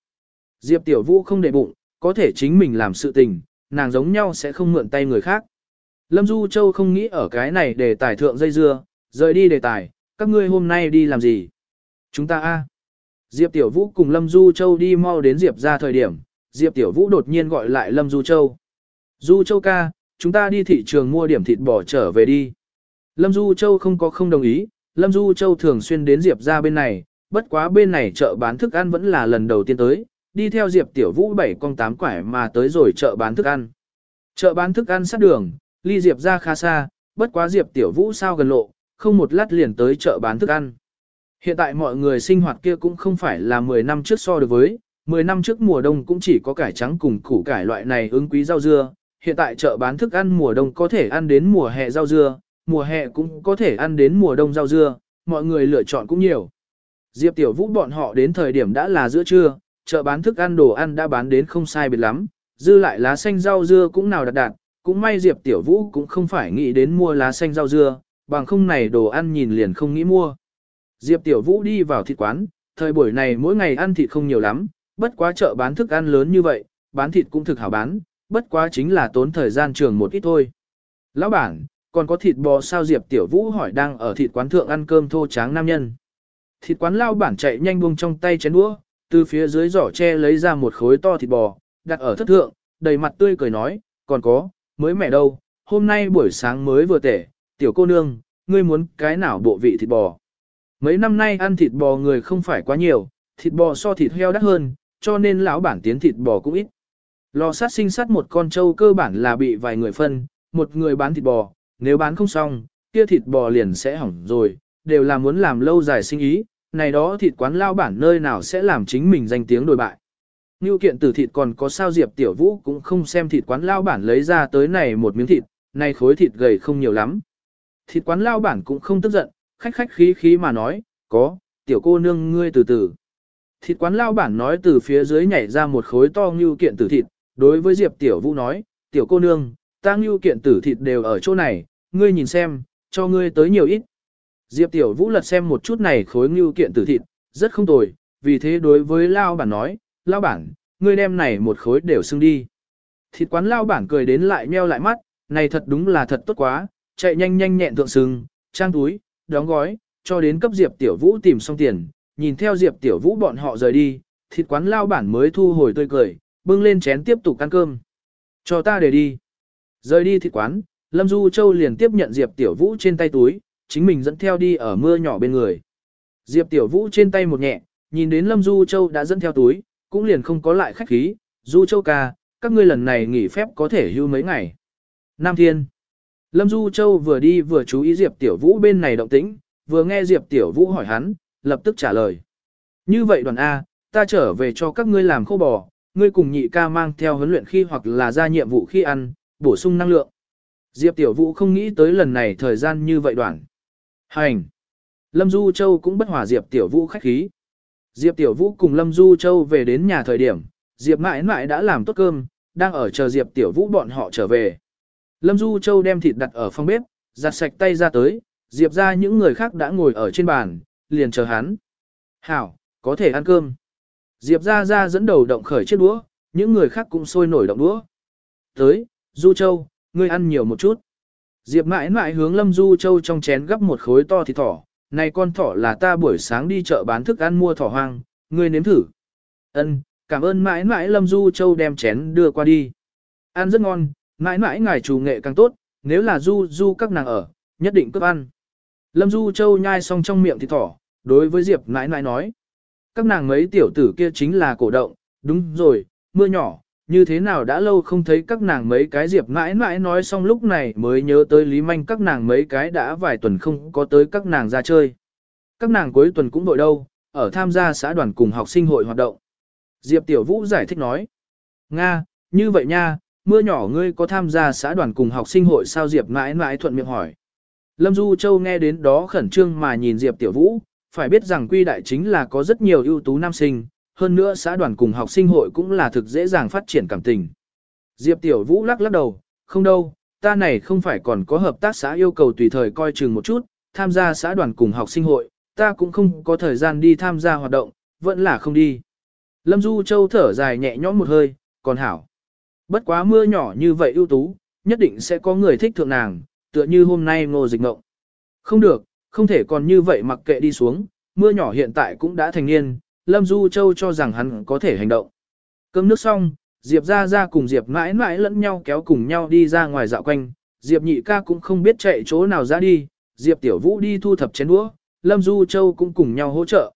Diệp Tiểu Vũ không để bụng, có thể chính mình làm sự tình, nàng giống nhau sẽ không mượn tay người khác. Lâm Du Châu không nghĩ ở cái này để tài thượng dây dưa, rời đi đề tài, các ngươi hôm nay đi làm gì? Chúng ta a. Diệp Tiểu Vũ cùng Lâm Du Châu đi mau đến Diệp ra thời điểm, Diệp Tiểu Vũ đột nhiên gọi lại Lâm Du Châu. Du Châu ca, chúng ta đi thị trường mua điểm thịt bò trở về đi. Lâm Du Châu không có không đồng ý, Lâm Du Châu thường xuyên đến Diệp ra bên này, bất quá bên này chợ bán thức ăn vẫn là lần đầu tiên tới, đi theo Diệp Tiểu Vũ bảy con tám quải mà tới rồi chợ bán thức ăn. Chợ bán thức ăn sát đường, ly Diệp ra khá xa, bất quá Diệp Tiểu Vũ sao gần lộ, không một lát liền tới chợ bán thức ăn. Hiện tại mọi người sinh hoạt kia cũng không phải là 10 năm trước so được với, 10 năm trước mùa đông cũng chỉ có cải trắng cùng củ cải loại này ứng quý rau dưa, hiện tại chợ bán thức ăn mùa đông có thể ăn đến mùa hè rau dưa, mùa hè cũng có thể ăn đến mùa đông rau dưa, mọi người lựa chọn cũng nhiều. Diệp Tiểu Vũ bọn họ đến thời điểm đã là giữa trưa, chợ bán thức ăn đồ ăn đã bán đến không sai biệt lắm, dư lại lá xanh rau dưa cũng nào đạt đạt, cũng may Diệp Tiểu Vũ cũng không phải nghĩ đến mua lá xanh rau dưa, bằng không này đồ ăn nhìn liền không nghĩ mua. Diệp Tiểu Vũ đi vào thịt quán, thời buổi này mỗi ngày ăn thịt không nhiều lắm, bất quá chợ bán thức ăn lớn như vậy, bán thịt cũng thực hảo bán, bất quá chính là tốn thời gian trường một ít thôi. Lão bản, còn có thịt bò sao Diệp Tiểu Vũ hỏi đang ở thịt quán thượng ăn cơm thô tráng nam nhân. Thịt quán lao bản chạy nhanh buông trong tay chén đũa, từ phía dưới giỏ tre lấy ra một khối to thịt bò, đặt ở thất thượng, đầy mặt tươi cười nói, còn có, mới mẹ đâu, hôm nay buổi sáng mới vừa tể, tiểu cô nương, ngươi muốn cái nào bộ vị thịt bò. Mấy năm nay ăn thịt bò người không phải quá nhiều, thịt bò so thịt heo đắt hơn, cho nên lão bản tiến thịt bò cũng ít. Lò sát sinh sát một con trâu cơ bản là bị vài người phân, một người bán thịt bò, nếu bán không xong, kia thịt bò liền sẽ hỏng rồi, đều là muốn làm lâu dài sinh ý, này đó thịt quán lao bản nơi nào sẽ làm chính mình danh tiếng đổi bại. Như kiện từ thịt còn có sao Diệp Tiểu Vũ cũng không xem thịt quán lao bản lấy ra tới này một miếng thịt, này khối thịt gầy không nhiều lắm. Thịt quán lao bản cũng không tức giận, khách khách khí khí mà nói, có, tiểu cô nương ngươi từ từ. Thịt quán lao bản nói từ phía dưới nhảy ra một khối to như kiện tử thịt, đối với Diệp Tiểu Vũ nói, tiểu cô nương, ta như kiện tử thịt đều ở chỗ này, ngươi nhìn xem, cho ngươi tới nhiều ít. Diệp Tiểu Vũ lật xem một chút này khối ngưu kiện tử thịt, rất không tồi, vì thế đối với lao bản nói, lao bản, ngươi đem này một khối đều xưng đi. Thịt quán lao bản cười đến lại meo lại mắt, này thật đúng là thật tốt quá, chạy nhanh nhanh nhẹn thượng sừng, trang túi, đóng gói, cho đến cấp Diệp Tiểu Vũ tìm xong tiền, nhìn theo Diệp Tiểu Vũ bọn họ rời đi, thịt quán lao bản mới thu hồi tươi cười, bưng lên chén tiếp tục ăn cơm. Cho ta để đi. Rời đi thịt quán, Lâm Du Châu liền tiếp nhận Diệp Tiểu Vũ trên tay túi, chính mình dẫn theo đi ở mưa nhỏ bên người. Diệp Tiểu Vũ trên tay một nhẹ, nhìn đến Lâm Du Châu đã dẫn theo túi, cũng liền không có lại khách khí, Du Châu ca, các ngươi lần này nghỉ phép có thể hưu mấy ngày. Nam Thiên Lâm Du Châu vừa đi vừa chú ý Diệp Tiểu Vũ bên này động tĩnh, vừa nghe Diệp Tiểu Vũ hỏi hắn, lập tức trả lời. Như vậy đoàn A, ta trở về cho các ngươi làm khô bò, ngươi cùng nhị ca mang theo huấn luyện khi hoặc là ra nhiệm vụ khi ăn, bổ sung năng lượng. Diệp Tiểu Vũ không nghĩ tới lần này thời gian như vậy đoạn. Hành! Lâm Du Châu cũng bất hòa Diệp Tiểu Vũ khách khí. Diệp Tiểu Vũ cùng Lâm Du Châu về đến nhà thời điểm, Diệp mãi mãi đã làm tốt cơm, đang ở chờ Diệp Tiểu Vũ bọn họ trở về. Lâm Du Châu đem thịt đặt ở phòng bếp, giặt sạch tay ra tới, Diệp ra những người khác đã ngồi ở trên bàn, liền chờ hắn. Hảo, có thể ăn cơm. Diệp ra ra dẫn đầu động khởi chiếc đũa, những người khác cũng sôi nổi động đũa. Tới, Du Châu, ngươi ăn nhiều một chút. Diệp mãi mãi hướng Lâm Du Châu trong chén gấp một khối to thịt thỏ, này con thỏ là ta buổi sáng đi chợ bán thức ăn mua thỏ hoang, ngươi nếm thử. Ân, cảm ơn mãi mãi Lâm Du Châu đem chén đưa qua đi. Ăn rất ngon, mãi mãi ngài chủ nghệ càng tốt, nếu là Du Du các nàng ở, nhất định cướp ăn. Lâm Du Châu nhai xong trong miệng thịt thỏ, đối với Diệp mãi mãi nói. Các nàng mấy tiểu tử kia chính là cổ động, đúng rồi, mưa nhỏ, như thế nào đã lâu không thấy các nàng mấy cái Diệp mãi mãi nói xong lúc này mới nhớ tới Lý Manh các nàng mấy cái đã vài tuần không có tới các nàng ra chơi. Các nàng cuối tuần cũng đội đâu, ở tham gia xã đoàn cùng học sinh hội hoạt động. Diệp Tiểu Vũ giải thích nói. Nga, như vậy nha, mưa nhỏ ngươi có tham gia xã đoàn cùng học sinh hội sao Diệp mãi mãi thuận miệng hỏi. Lâm Du Châu nghe đến đó khẩn trương mà nhìn Diệp Tiểu Vũ, phải biết rằng quy đại chính là có rất nhiều ưu tú nam sinh, hơn nữa xã đoàn cùng học sinh hội cũng là thực dễ dàng phát triển cảm tình. Diệp Tiểu Vũ lắc lắc đầu, không đâu, ta này không phải còn có hợp tác xã yêu cầu tùy thời coi chừng một chút, tham gia xã đoàn cùng học sinh hội, ta cũng không có thời gian đi tham gia hoạt động, vẫn là không đi. Lâm Du Châu thở dài nhẹ nhõm một hơi, còn hảo. Bất quá mưa nhỏ như vậy ưu tú, nhất định sẽ có người thích thượng nàng, tựa như hôm nay ngô dịch ngộng. Không được, không thể còn như vậy mặc kệ đi xuống, mưa nhỏ hiện tại cũng đã thành niên, Lâm Du Châu cho rằng hắn có thể hành động. Cơm nước xong, Diệp ra ra cùng Diệp mãi mãi lẫn nhau kéo cùng nhau đi ra ngoài dạo quanh, Diệp nhị ca cũng không biết chạy chỗ nào ra đi, Diệp tiểu vũ đi thu thập chén đũa, Lâm Du Châu cũng cùng nhau hỗ trợ.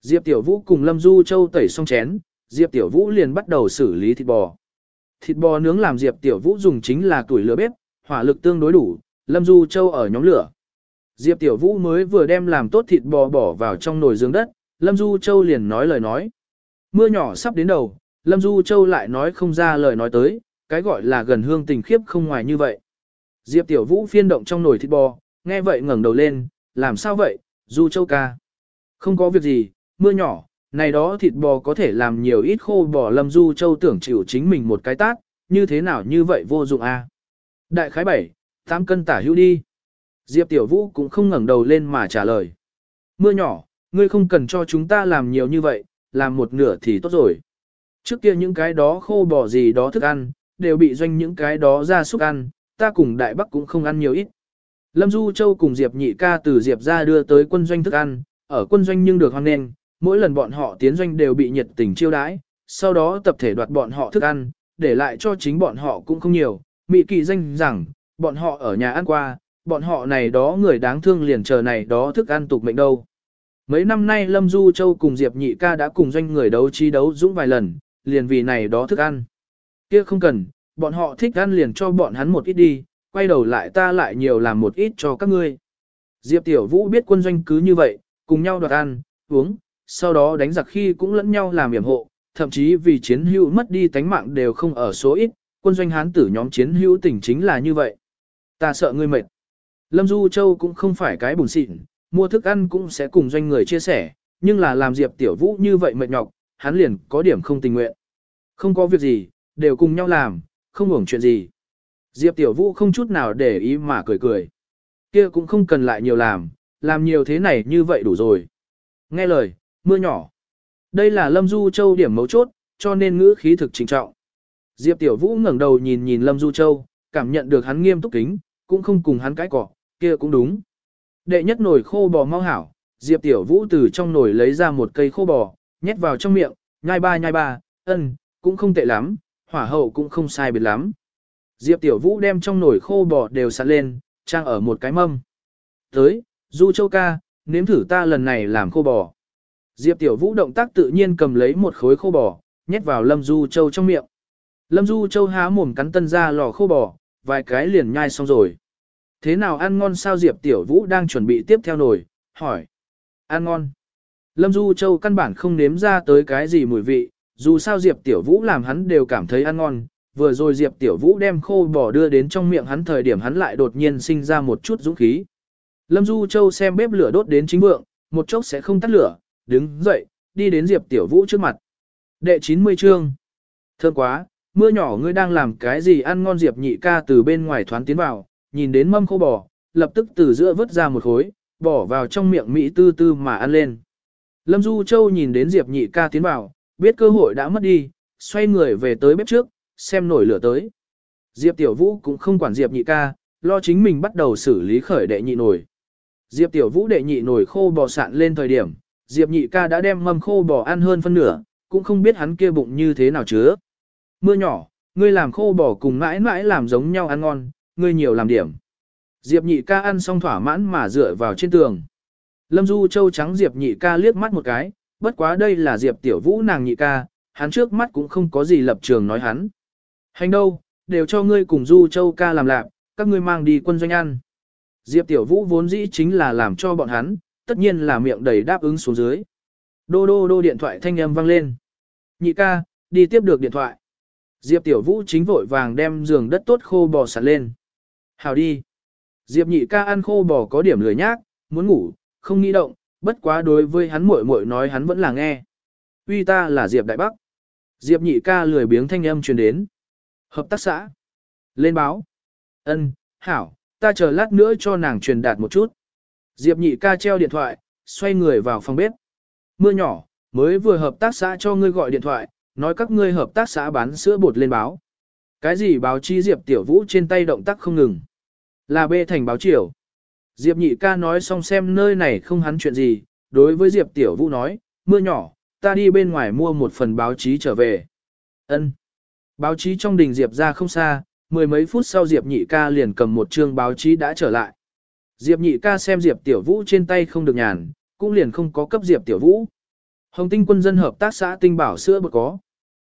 Diệp tiểu vũ cùng Lâm Du Châu tẩy xong chén, Diệp tiểu vũ liền bắt đầu xử lý thịt bò. Thịt bò nướng làm Diệp tiểu vũ dùng chính là tuổi lửa bếp, hỏa lực tương đối đủ, Lâm Du Châu ở nhóm lửa. Diệp Tiểu Vũ mới vừa đem làm tốt thịt bò bỏ vào trong nồi dương đất, Lâm Du Châu liền nói lời nói. Mưa nhỏ sắp đến đầu, Lâm Du Châu lại nói không ra lời nói tới, cái gọi là gần hương tình khiếp không ngoài như vậy. Diệp Tiểu Vũ phiên động trong nồi thịt bò, nghe vậy ngẩng đầu lên, làm sao vậy, Du Châu ca. Không có việc gì, mưa nhỏ, này đó thịt bò có thể làm nhiều ít khô bò Lâm Du Châu tưởng chịu chính mình một cái tát, như thế nào như vậy vô dụng a à? Đại khái bảy, 8 cân tả hữu đi. Diệp Tiểu Vũ cũng không ngẩng đầu lên mà trả lời. Mưa nhỏ, ngươi không cần cho chúng ta làm nhiều như vậy, làm một nửa thì tốt rồi. Trước kia những cái đó khô bỏ gì đó thức ăn, đều bị doanh những cái đó ra súc ăn, ta cùng Đại Bắc cũng không ăn nhiều ít. Lâm Du Châu cùng Diệp Nhị ca từ Diệp ra đưa tới quân doanh thức ăn, ở quân doanh nhưng được hoan nghênh, mỗi lần bọn họ tiến doanh đều bị nhiệt tình chiêu đãi, sau đó tập thể đoạt bọn họ thức ăn, để lại cho chính bọn họ cũng không nhiều. Mị kỳ danh rằng, bọn họ ở nhà ăn qua, bọn họ này đó người đáng thương liền chờ này đó thức ăn tục mệnh đâu. Mấy năm nay Lâm Du Châu cùng Diệp Nhị ca đã cùng doanh người đấu trí đấu dũng vài lần, liền vì này đó thức ăn. Kia không cần, bọn họ thích ăn liền cho bọn hắn một ít đi, quay đầu lại ta lại nhiều làm một ít cho các ngươi. Diệp Tiểu Vũ biết quân doanh cứ như vậy, cùng nhau đoạt ăn, uống, sau đó đánh giặc khi cũng lẫn nhau làm yểm hộ, thậm chí vì chiến hữu mất đi tánh mạng đều không ở số ít, quân doanh hán tử nhóm chiến hữu tỉnh chính là như vậy. Ta sợ ngươi mệt. Lâm Du Châu cũng không phải cái bùn xịn, mua thức ăn cũng sẽ cùng doanh người chia sẻ, nhưng là làm Diệp Tiểu Vũ như vậy mệt nhọc, hắn liền có điểm không tình nguyện. Không có việc gì, đều cùng nhau làm, không hưởng chuyện gì. Diệp Tiểu Vũ không chút nào để ý mà cười cười. Kia cũng không cần lại nhiều làm, làm nhiều thế này như vậy đủ rồi. Nghe lời, mưa nhỏ. Đây là Lâm Du Châu điểm mấu chốt, cho nên ngữ khí thực trình trọng. Diệp Tiểu Vũ ngẩng đầu nhìn nhìn Lâm Du Châu, cảm nhận được hắn nghiêm túc kính, cũng không cùng hắn cãi cọ, kia cũng đúng. Đệ nhất nồi khô bò mau hảo, Diệp Tiểu Vũ từ trong nồi lấy ra một cây khô bò, nhét vào trong miệng, nhai ba nhai ba, ân, cũng không tệ lắm, hỏa hậu cũng không sai biệt lắm. Diệp Tiểu Vũ đem trong nồi khô bò đều sạt lên, trang ở một cái mâm. Tới, Du Châu ca, nếm thử ta lần này làm khô bò. Diệp Tiểu Vũ động tác tự nhiên cầm lấy một khối khô bò, nhét vào Lâm Du Châu trong miệng. Lâm Du Châu há mồm cắn tân ra lò khô bò, vài cái liền nhai xong rồi. Thế nào ăn ngon sao Diệp Tiểu Vũ đang chuẩn bị tiếp theo nồi, hỏi. Ăn ngon. Lâm Du Châu căn bản không nếm ra tới cái gì mùi vị, dù sao Diệp Tiểu Vũ làm hắn đều cảm thấy ăn ngon, vừa rồi Diệp Tiểu Vũ đem khô bò đưa đến trong miệng hắn thời điểm hắn lại đột nhiên sinh ra một chút dũng khí. Lâm Du Châu xem bếp lửa đốt đến chính vượng, một chốc sẽ không tắt lửa, đứng dậy, đi đến Diệp Tiểu Vũ trước mặt. Đệ 90 chương. Thơm quá, mưa nhỏ ngươi đang làm cái gì ăn ngon Diệp nhị ca từ bên ngoài thoán tiến vào, nhìn đến mâm khô bò, lập tức từ giữa vứt ra một khối, bỏ vào trong miệng Mỹ tư tư mà ăn lên. Lâm Du Châu nhìn đến Diệp nhị ca tiến vào, biết cơ hội đã mất đi, xoay người về tới bếp trước, xem nổi lửa tới. Diệp Tiểu Vũ cũng không quản Diệp nhị ca, lo chính mình bắt đầu xử lý khởi đệ nhị nổi. Diệp Tiểu Vũ đệ nhị nổi khô bò sạn lên thời điểm, Diệp nhị ca đã đem mâm khô bò ăn hơn phân nửa, cũng không biết hắn kia bụng như thế nào chứa. Mưa nhỏ, ngươi làm khô bò cùng mãi mãi làm giống nhau ăn ngon, ngươi nhiều làm điểm. Diệp nhị ca ăn xong thỏa mãn mà dựa vào trên tường. Lâm Du Châu trắng Diệp nhị ca liếc mắt một cái, bất quá đây là Diệp tiểu vũ nàng nhị ca, hắn trước mắt cũng không có gì lập trường nói hắn. Hành đâu, đều cho ngươi cùng Du Châu ca làm lạc, các ngươi mang đi quân doanh ăn. Diệp tiểu vũ vốn dĩ chính là làm cho bọn hắn, tất nhiên là miệng đầy đáp ứng xuống dưới. Đô đô đô điện thoại thanh âm vang lên. Nhị ca, đi tiếp được điện thoại. Diệp tiểu vũ chính vội vàng đem giường đất tốt khô bò sạt lên. Hào đi. Diệp nhị ca ăn khô bò có điểm lười nhác, muốn ngủ, không nghĩ động, bất quá đối với hắn muội muội nói hắn vẫn là nghe. Uy ta là Diệp Đại Bắc. Diệp nhị ca lười biếng thanh âm truyền đến. Hợp tác xã. Lên báo. Ân, hảo, ta chờ lát nữa cho nàng truyền đạt một chút. Diệp nhị ca treo điện thoại, xoay người vào phòng bếp. Mưa nhỏ, mới vừa hợp tác xã cho ngươi gọi điện thoại, nói các ngươi hợp tác xã bán sữa bột lên báo. Cái gì báo chí Diệp Tiểu Vũ trên tay động tác không ngừng. Là bê thành báo triều. Diệp nhị ca nói xong xem nơi này không hắn chuyện gì, đối với Diệp Tiểu Vũ nói, mưa nhỏ, ta đi bên ngoài mua một phần báo chí trở về. Ân. Báo chí trong đình Diệp ra không xa, mười mấy phút sau Diệp nhị ca liền cầm một chương báo chí đã trở lại. Diệp nhị ca xem Diệp Tiểu Vũ trên tay không được nhàn, cũng liền không có cấp Diệp Tiểu Vũ. Hồng tinh quân dân hợp tác xã tinh bảo sữa bột có.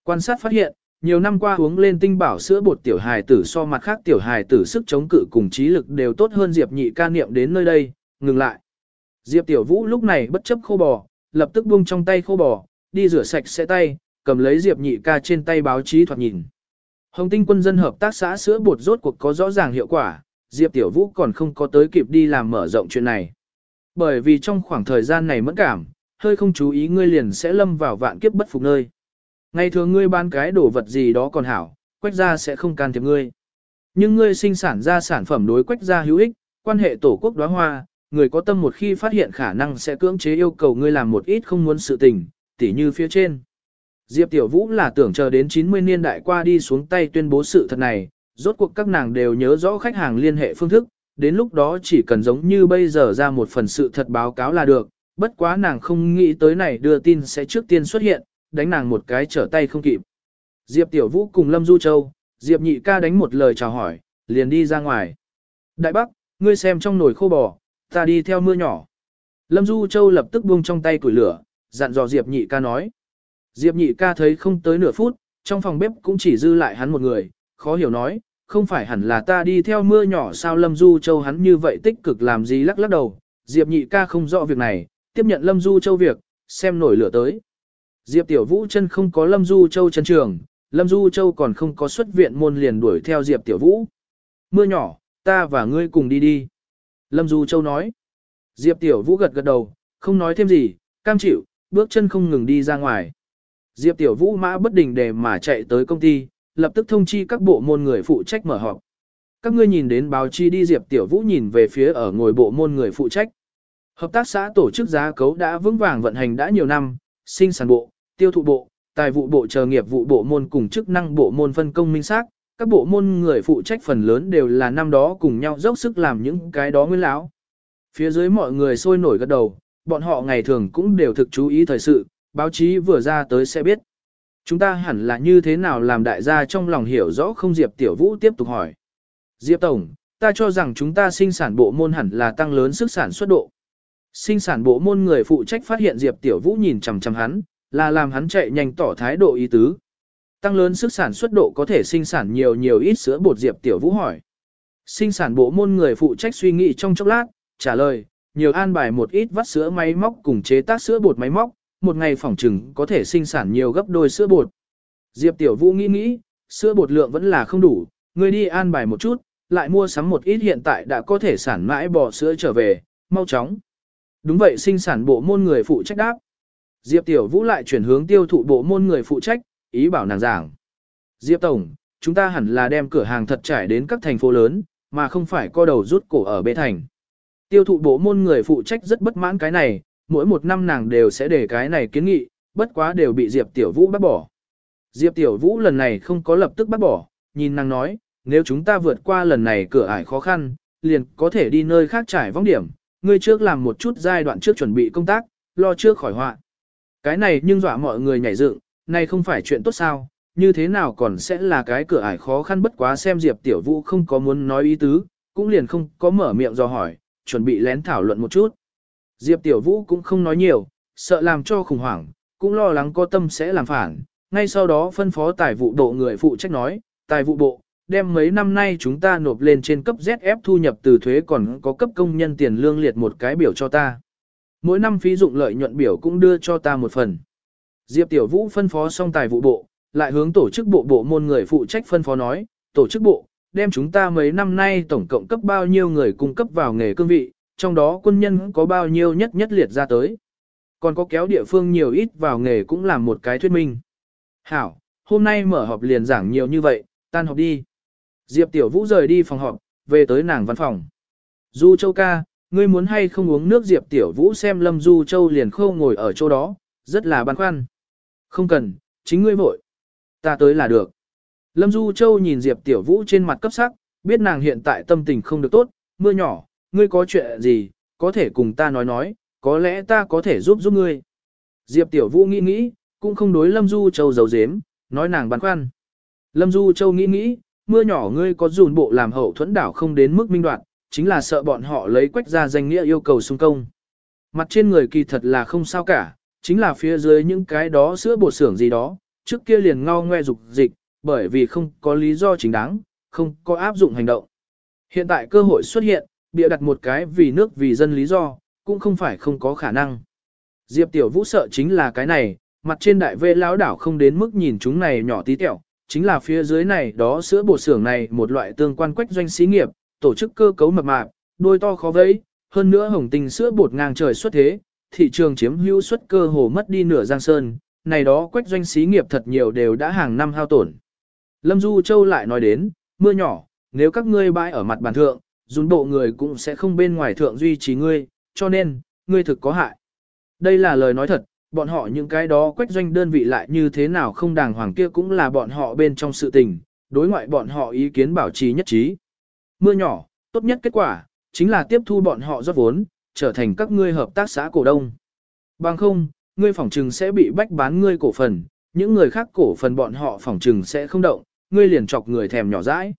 Quan sát phát hiện, nhiều năm qua uống lên tinh bảo sữa bột tiểu hài tử so mặt khác tiểu hài tử sức chống cự cùng trí lực đều tốt hơn Diệp nhị ca niệm đến nơi đây, ngừng lại. Diệp tiểu vũ lúc này bất chấp khô bò, lập tức buông trong tay khô bò, đi rửa sạch sẽ tay, cầm lấy Diệp nhị ca trên tay báo chí thoạt nhìn. Hồng tinh quân dân hợp tác xã sữa bột rốt cuộc có rõ ràng hiệu quả, Diệp tiểu vũ còn không có tới kịp đi làm mở rộng chuyện này. Bởi vì trong khoảng thời gian này mẫn cảm, hơi không chú ý ngươi liền sẽ lâm vào vạn kiếp bất phục nơi. Ngày thường ngươi bán cái đồ vật gì đó còn hảo, quách gia sẽ không can thiệp ngươi. Nhưng ngươi sinh sản ra sản phẩm đối quách gia hữu ích, quan hệ tổ quốc đóa hoa, người có tâm một khi phát hiện khả năng sẽ cưỡng chế yêu cầu ngươi làm một ít không muốn sự tình, tỉ như phía trên. Diệp Tiểu Vũ là tưởng chờ đến 90 niên đại qua đi xuống tay tuyên bố sự thật này, rốt cuộc các nàng đều nhớ rõ khách hàng liên hệ phương thức, đến lúc đó chỉ cần giống như bây giờ ra một phần sự thật báo cáo là được, bất quá nàng không nghĩ tới này đưa tin sẽ trước tiên xuất hiện, đánh nàng một cái trở tay không kịp. Diệp Tiểu Vũ cùng Lâm Du Châu, Diệp Nhị ca đánh một lời chào hỏi, liền đi ra ngoài. Đại Bắc, ngươi xem trong nồi khô bò, ta đi theo mưa nhỏ. Lâm Du Châu lập tức buông trong tay củi lửa, dặn dò Diệp Nhị ca nói. Diệp Nhị ca thấy không tới nửa phút, trong phòng bếp cũng chỉ dư lại hắn một người, khó hiểu nói, không phải hẳn là ta đi theo mưa nhỏ sao Lâm Du Châu hắn như vậy tích cực làm gì lắc lắc đầu. Diệp Nhị ca không rõ việc này, tiếp nhận Lâm Du Châu việc, xem nổi lửa tới. Diệp Tiểu Vũ chân không có Lâm Du Châu chân trường, Lâm Du Châu còn không có xuất viện môn liền đuổi theo Diệp Tiểu Vũ. Mưa nhỏ, ta và ngươi cùng đi đi. Lâm Du Châu nói. Diệp Tiểu Vũ gật gật đầu, không nói thêm gì, cam chịu, bước chân không ngừng đi ra ngoài. Diệp Tiểu Vũ mã bất đình để mà chạy tới công ty, lập tức thông chi các bộ môn người phụ trách mở họp. Các ngươi nhìn đến báo chi đi Diệp Tiểu Vũ nhìn về phía ở ngồi bộ môn người phụ trách. Hợp tác xã tổ chức giá cấu đã vững vàng vận hành đã nhiều năm, sinh sản bộ, tiêu thụ bộ, tài vụ bộ chờ nghiệp vụ bộ môn cùng chức năng bộ môn phân công minh xác, các bộ môn người phụ trách phần lớn đều là năm đó cùng nhau dốc sức làm những cái đó nguyên lão. Phía dưới mọi người sôi nổi gật đầu, bọn họ ngày thường cũng đều thực chú ý thời sự, báo chí vừa ra tới sẽ biết. Chúng ta hẳn là như thế nào làm đại gia trong lòng hiểu rõ không Diệp Tiểu Vũ tiếp tục hỏi. Diệp Tổng, ta cho rằng chúng ta sinh sản bộ môn hẳn là tăng lớn sức sản xuất độ. Sinh sản bộ môn người phụ trách phát hiện Diệp Tiểu Vũ nhìn chằm chằm hắn, là làm hắn chạy nhanh tỏ thái độ ý tứ. Tăng lớn sức sản xuất độ có thể sinh sản nhiều nhiều ít sữa bột Diệp Tiểu Vũ hỏi. Sinh sản bộ môn người phụ trách suy nghĩ trong chốc lát, trả lời, nhiều an bài một ít vắt sữa máy móc cùng chế tác sữa bột máy móc, một ngày phỏng trừng có thể sinh sản nhiều gấp đôi sữa bột. Diệp Tiểu Vũ nghĩ nghĩ, sữa bột lượng vẫn là không đủ, người đi an bài một chút, lại mua sắm một ít hiện tại đã có thể sản mãi bò sữa trở về, mau chóng. Đúng vậy sinh sản bộ môn người phụ trách đáp. Diệp Tiểu Vũ lại chuyển hướng tiêu thụ bộ môn người phụ trách, ý bảo nàng giảng. Diệp Tổng, chúng ta hẳn là đem cửa hàng thật trải đến các thành phố lớn, mà không phải co đầu rút cổ ở bê thành. Tiêu thụ bộ môn người phụ trách rất bất mãn cái này, mỗi một năm nàng đều sẽ để cái này kiến nghị, bất quá đều bị Diệp Tiểu Vũ bác bỏ. Diệp Tiểu Vũ lần này không có lập tức bác bỏ, nhìn nàng nói, nếu chúng ta vượt qua lần này cửa ải khó khăn, liền có thể đi nơi khác trải vong điểm, ngươi trước làm một chút giai đoạn trước chuẩn bị công tác, lo trước khỏi họa. Cái này nhưng dọa mọi người nhảy dựng, này không phải chuyện tốt sao, như thế nào còn sẽ là cái cửa ải khó khăn bất quá xem Diệp Tiểu Vũ không có muốn nói ý tứ, cũng liền không có mở miệng do hỏi, chuẩn bị lén thảo luận một chút. Diệp Tiểu Vũ cũng không nói nhiều, sợ làm cho khủng hoảng, cũng lo lắng có tâm sẽ làm phản. Ngay sau đó phân phó tài vụ độ người phụ trách nói, tài vụ bộ, đem mấy năm nay chúng ta nộp lên trên cấp ZF thu nhập từ thuế còn có cấp công nhân tiền lương liệt một cái biểu cho ta. Mỗi năm phí dụng lợi nhuận biểu cũng đưa cho ta một phần. Diệp Tiểu Vũ phân phó xong tài vụ bộ, lại hướng tổ chức bộ bộ môn người phụ trách phân phó nói, tổ chức bộ, đem chúng ta mấy năm nay tổng cộng cấp bao nhiêu người cung cấp vào nghề cương vị, trong đó quân nhân có bao nhiêu nhất nhất liệt ra tới. Còn có kéo địa phương nhiều ít vào nghề cũng là một cái thuyết minh. Hảo, hôm nay mở họp liền giảng nhiều như vậy, tan họp đi. Diệp Tiểu Vũ rời đi phòng họp, về tới nàng văn phòng. Du Châu ca, ngươi muốn hay không uống nước Diệp Tiểu Vũ xem Lâm Du Châu liền khô ngồi ở chỗ đó, rất là băn khoăn. Không cần, chính ngươi vội. Ta tới là được. Lâm Du Châu nhìn Diệp Tiểu Vũ trên mặt cấp sắc, biết nàng hiện tại tâm tình không được tốt, mưa nhỏ, ngươi có chuyện gì, có thể cùng ta nói nói, có lẽ ta có thể giúp giúp ngươi. Diệp Tiểu Vũ nghĩ nghĩ, cũng không đối Lâm Du Châu giấu giếm, nói nàng băn khoăn. Lâm Du Châu nghĩ nghĩ, mưa nhỏ ngươi có dùn bộ làm hậu thuẫn đảo không đến mức minh đoạn, chính là sợ bọn họ lấy quách ra danh nghĩa yêu cầu xung công. Mặt trên người kỳ thật là không sao cả, chính là phía dưới những cái đó sữa bột xưởng gì đó, trước kia liền ngao ngoe dục dịch, bởi vì không có lý do chính đáng, không có áp dụng hành động. Hiện tại cơ hội xuất hiện, bịa đặt một cái vì nước vì dân lý do, cũng không phải không có khả năng. Diệp Tiểu Vũ sợ chính là cái này, mặt trên đại vê lão đảo không đến mức nhìn chúng này nhỏ tí tẹo, chính là phía dưới này đó sữa bột xưởng này một loại tương quan quách doanh xí nghiệp, tổ chức cơ cấu mập mạp, đôi to khó vẫy, hơn nữa hồng tình sữa bột ngang trời xuất thế, thị trường chiếm hữu suất cơ hồ mất đi nửa giang sơn, này đó quách doanh xí nghiệp thật nhiều đều đã hàng năm hao tổn. Lâm Du Châu lại nói đến, mưa nhỏ, nếu các ngươi bãi ở mặt bàn thượng, dùn bộ người cũng sẽ không bên ngoài thượng duy trì ngươi, cho nên, ngươi thực có hại. Đây là lời nói thật, bọn họ những cái đó quách doanh đơn vị lại như thế nào không đàng hoàng kia cũng là bọn họ bên trong sự tình, đối ngoại bọn họ ý kiến bảo trì nhất trí. Mưa nhỏ, tốt nhất kết quả, chính là tiếp thu bọn họ rót vốn, trở thành các ngươi hợp tác xã cổ đông. Bằng không, ngươi phỏng trừng sẽ bị bách bán ngươi cổ phần, những người khác cổ phần bọn họ phỏng trừng sẽ không động, ngươi liền chọc người thèm nhỏ dãi.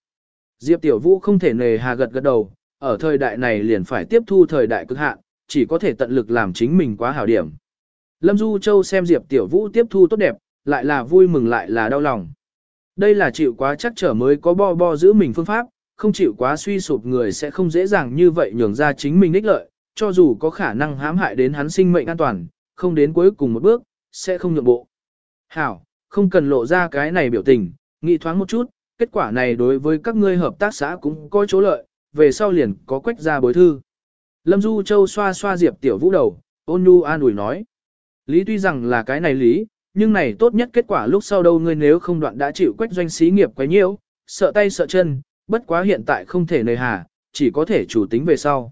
Diệp Tiểu Vũ không thể nề hà gật gật đầu, ở thời đại này liền phải tiếp thu thời đại cực hạn, chỉ có thể tận lực làm chính mình quá hảo điểm. Lâm Du Châu xem Diệp Tiểu Vũ tiếp thu tốt đẹp, lại là vui mừng lại là đau lòng. Đây là chịu quá chắc trở mới có bo bo giữ mình phương pháp, không chịu quá suy sụp người sẽ không dễ dàng như vậy nhường ra chính mình ích lợi, cho dù có khả năng hãm hại đến hắn sinh mệnh an toàn, không đến cuối cùng một bước, sẽ không nhượng bộ. Hảo, không cần lộ ra cái này biểu tình, nghĩ thoáng một chút, kết quả này đối với các ngươi hợp tác xã cũng có chỗ lợi, về sau liền có quách ra bối thư. Lâm Du Châu xoa xoa Diệp Tiểu Vũ đầu, ôn nhu an ủi nói. Lý tuy rằng là cái này lý, nhưng này tốt nhất kết quả lúc sau đâu ngươi nếu không đoạn đã chịu quách doanh xí nghiệp quá nhiễu, sợ tay sợ chân, bất quá hiện tại không thể nơi hà, chỉ có thể chủ tính về sau.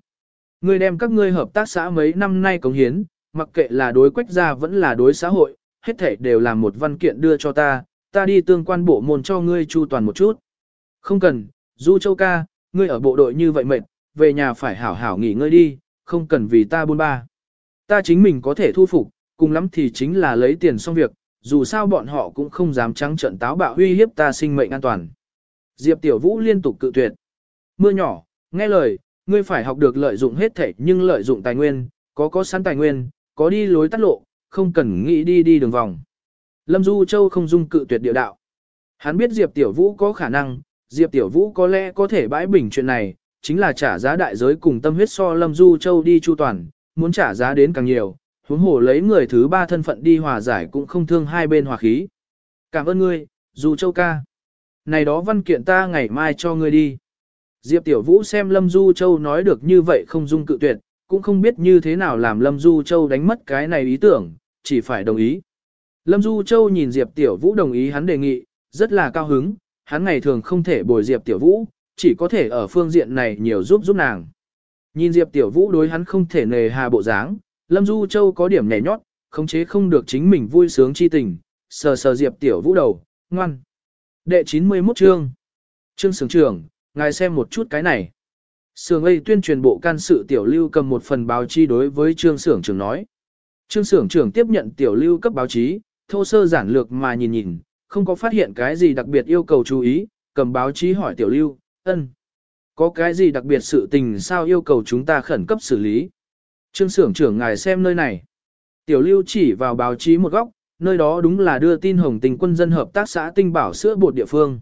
Ngươi đem các ngươi hợp tác xã mấy năm nay cống hiến, mặc kệ là đối quách gia vẫn là đối xã hội, hết thể đều làm một văn kiện đưa cho ta, ta đi tương quan bộ môn cho ngươi chu toàn một chút. Không cần, Du Châu ca, ngươi ở bộ đội như vậy mệt, về nhà phải hảo hảo nghỉ ngơi đi, không cần vì ta buôn ba. Ta chính mình có thể thu phục, cùng lắm thì chính là lấy tiền xong việc, dù sao bọn họ cũng không dám trắng trận táo bạo uy hiếp ta sinh mệnh an toàn. Diệp Tiểu Vũ liên tục cự tuyệt. Mưa nhỏ, nghe lời, ngươi phải học được lợi dụng hết thể nhưng lợi dụng tài nguyên, có có sẵn tài nguyên, có đi lối tắt lộ, không cần nghĩ đi đi đường vòng. Lâm Du Châu không dung cự tuyệt địa đạo. Hắn biết Diệp Tiểu Vũ có khả năng, Diệp Tiểu Vũ có lẽ có thể bãi bình chuyện này, chính là trả giá đại giới cùng tâm huyết so Lâm Du Châu đi chu toàn, muốn trả giá đến càng nhiều, Huống hồ lấy người thứ ba thân phận đi hòa giải cũng không thương hai bên hòa khí. Cảm ơn ngươi, dù châu ca. Này đó văn kiện ta ngày mai cho ngươi đi. Diệp Tiểu Vũ xem Lâm Du Châu nói được như vậy không dung cự tuyệt, cũng không biết như thế nào làm Lâm Du Châu đánh mất cái này ý tưởng, chỉ phải đồng ý. Lâm Du Châu nhìn Diệp Tiểu Vũ đồng ý hắn đề nghị, rất là cao hứng, hắn ngày thường không thể bồi Diệp Tiểu Vũ, chỉ có thể ở phương diện này nhiều giúp giúp nàng. Nhìn Diệp Tiểu Vũ đối hắn không thể nề hà bộ dáng, Lâm Du Châu có điểm nhẹ nhót, khống chế không được chính mình vui sướng chi tình, sờ sờ Diệp Tiểu Vũ đầu, ngoan. Đệ 91 chương. trương sưởng trưởng, ngài xem một chút cái này. Sưởng ấy tuyên truyền bộ can sự Tiểu Lưu cầm một phần báo chí đối với trương sưởng trưởng nói. Trương sưởng trưởng tiếp nhận Tiểu Lưu cấp báo chí, thô sơ giản lược mà nhìn nhìn, không có phát hiện cái gì đặc biệt yêu cầu chú ý, cầm báo chí hỏi Tiểu Lưu, ân. Có cái gì đặc biệt sự tình sao yêu cầu chúng ta khẩn cấp xử lý? Trương sưởng trưởng ngài xem nơi này. Tiểu lưu chỉ vào báo chí một góc, nơi đó đúng là đưa tin hồng tình quân dân hợp tác xã tinh bảo sữa bột địa phương.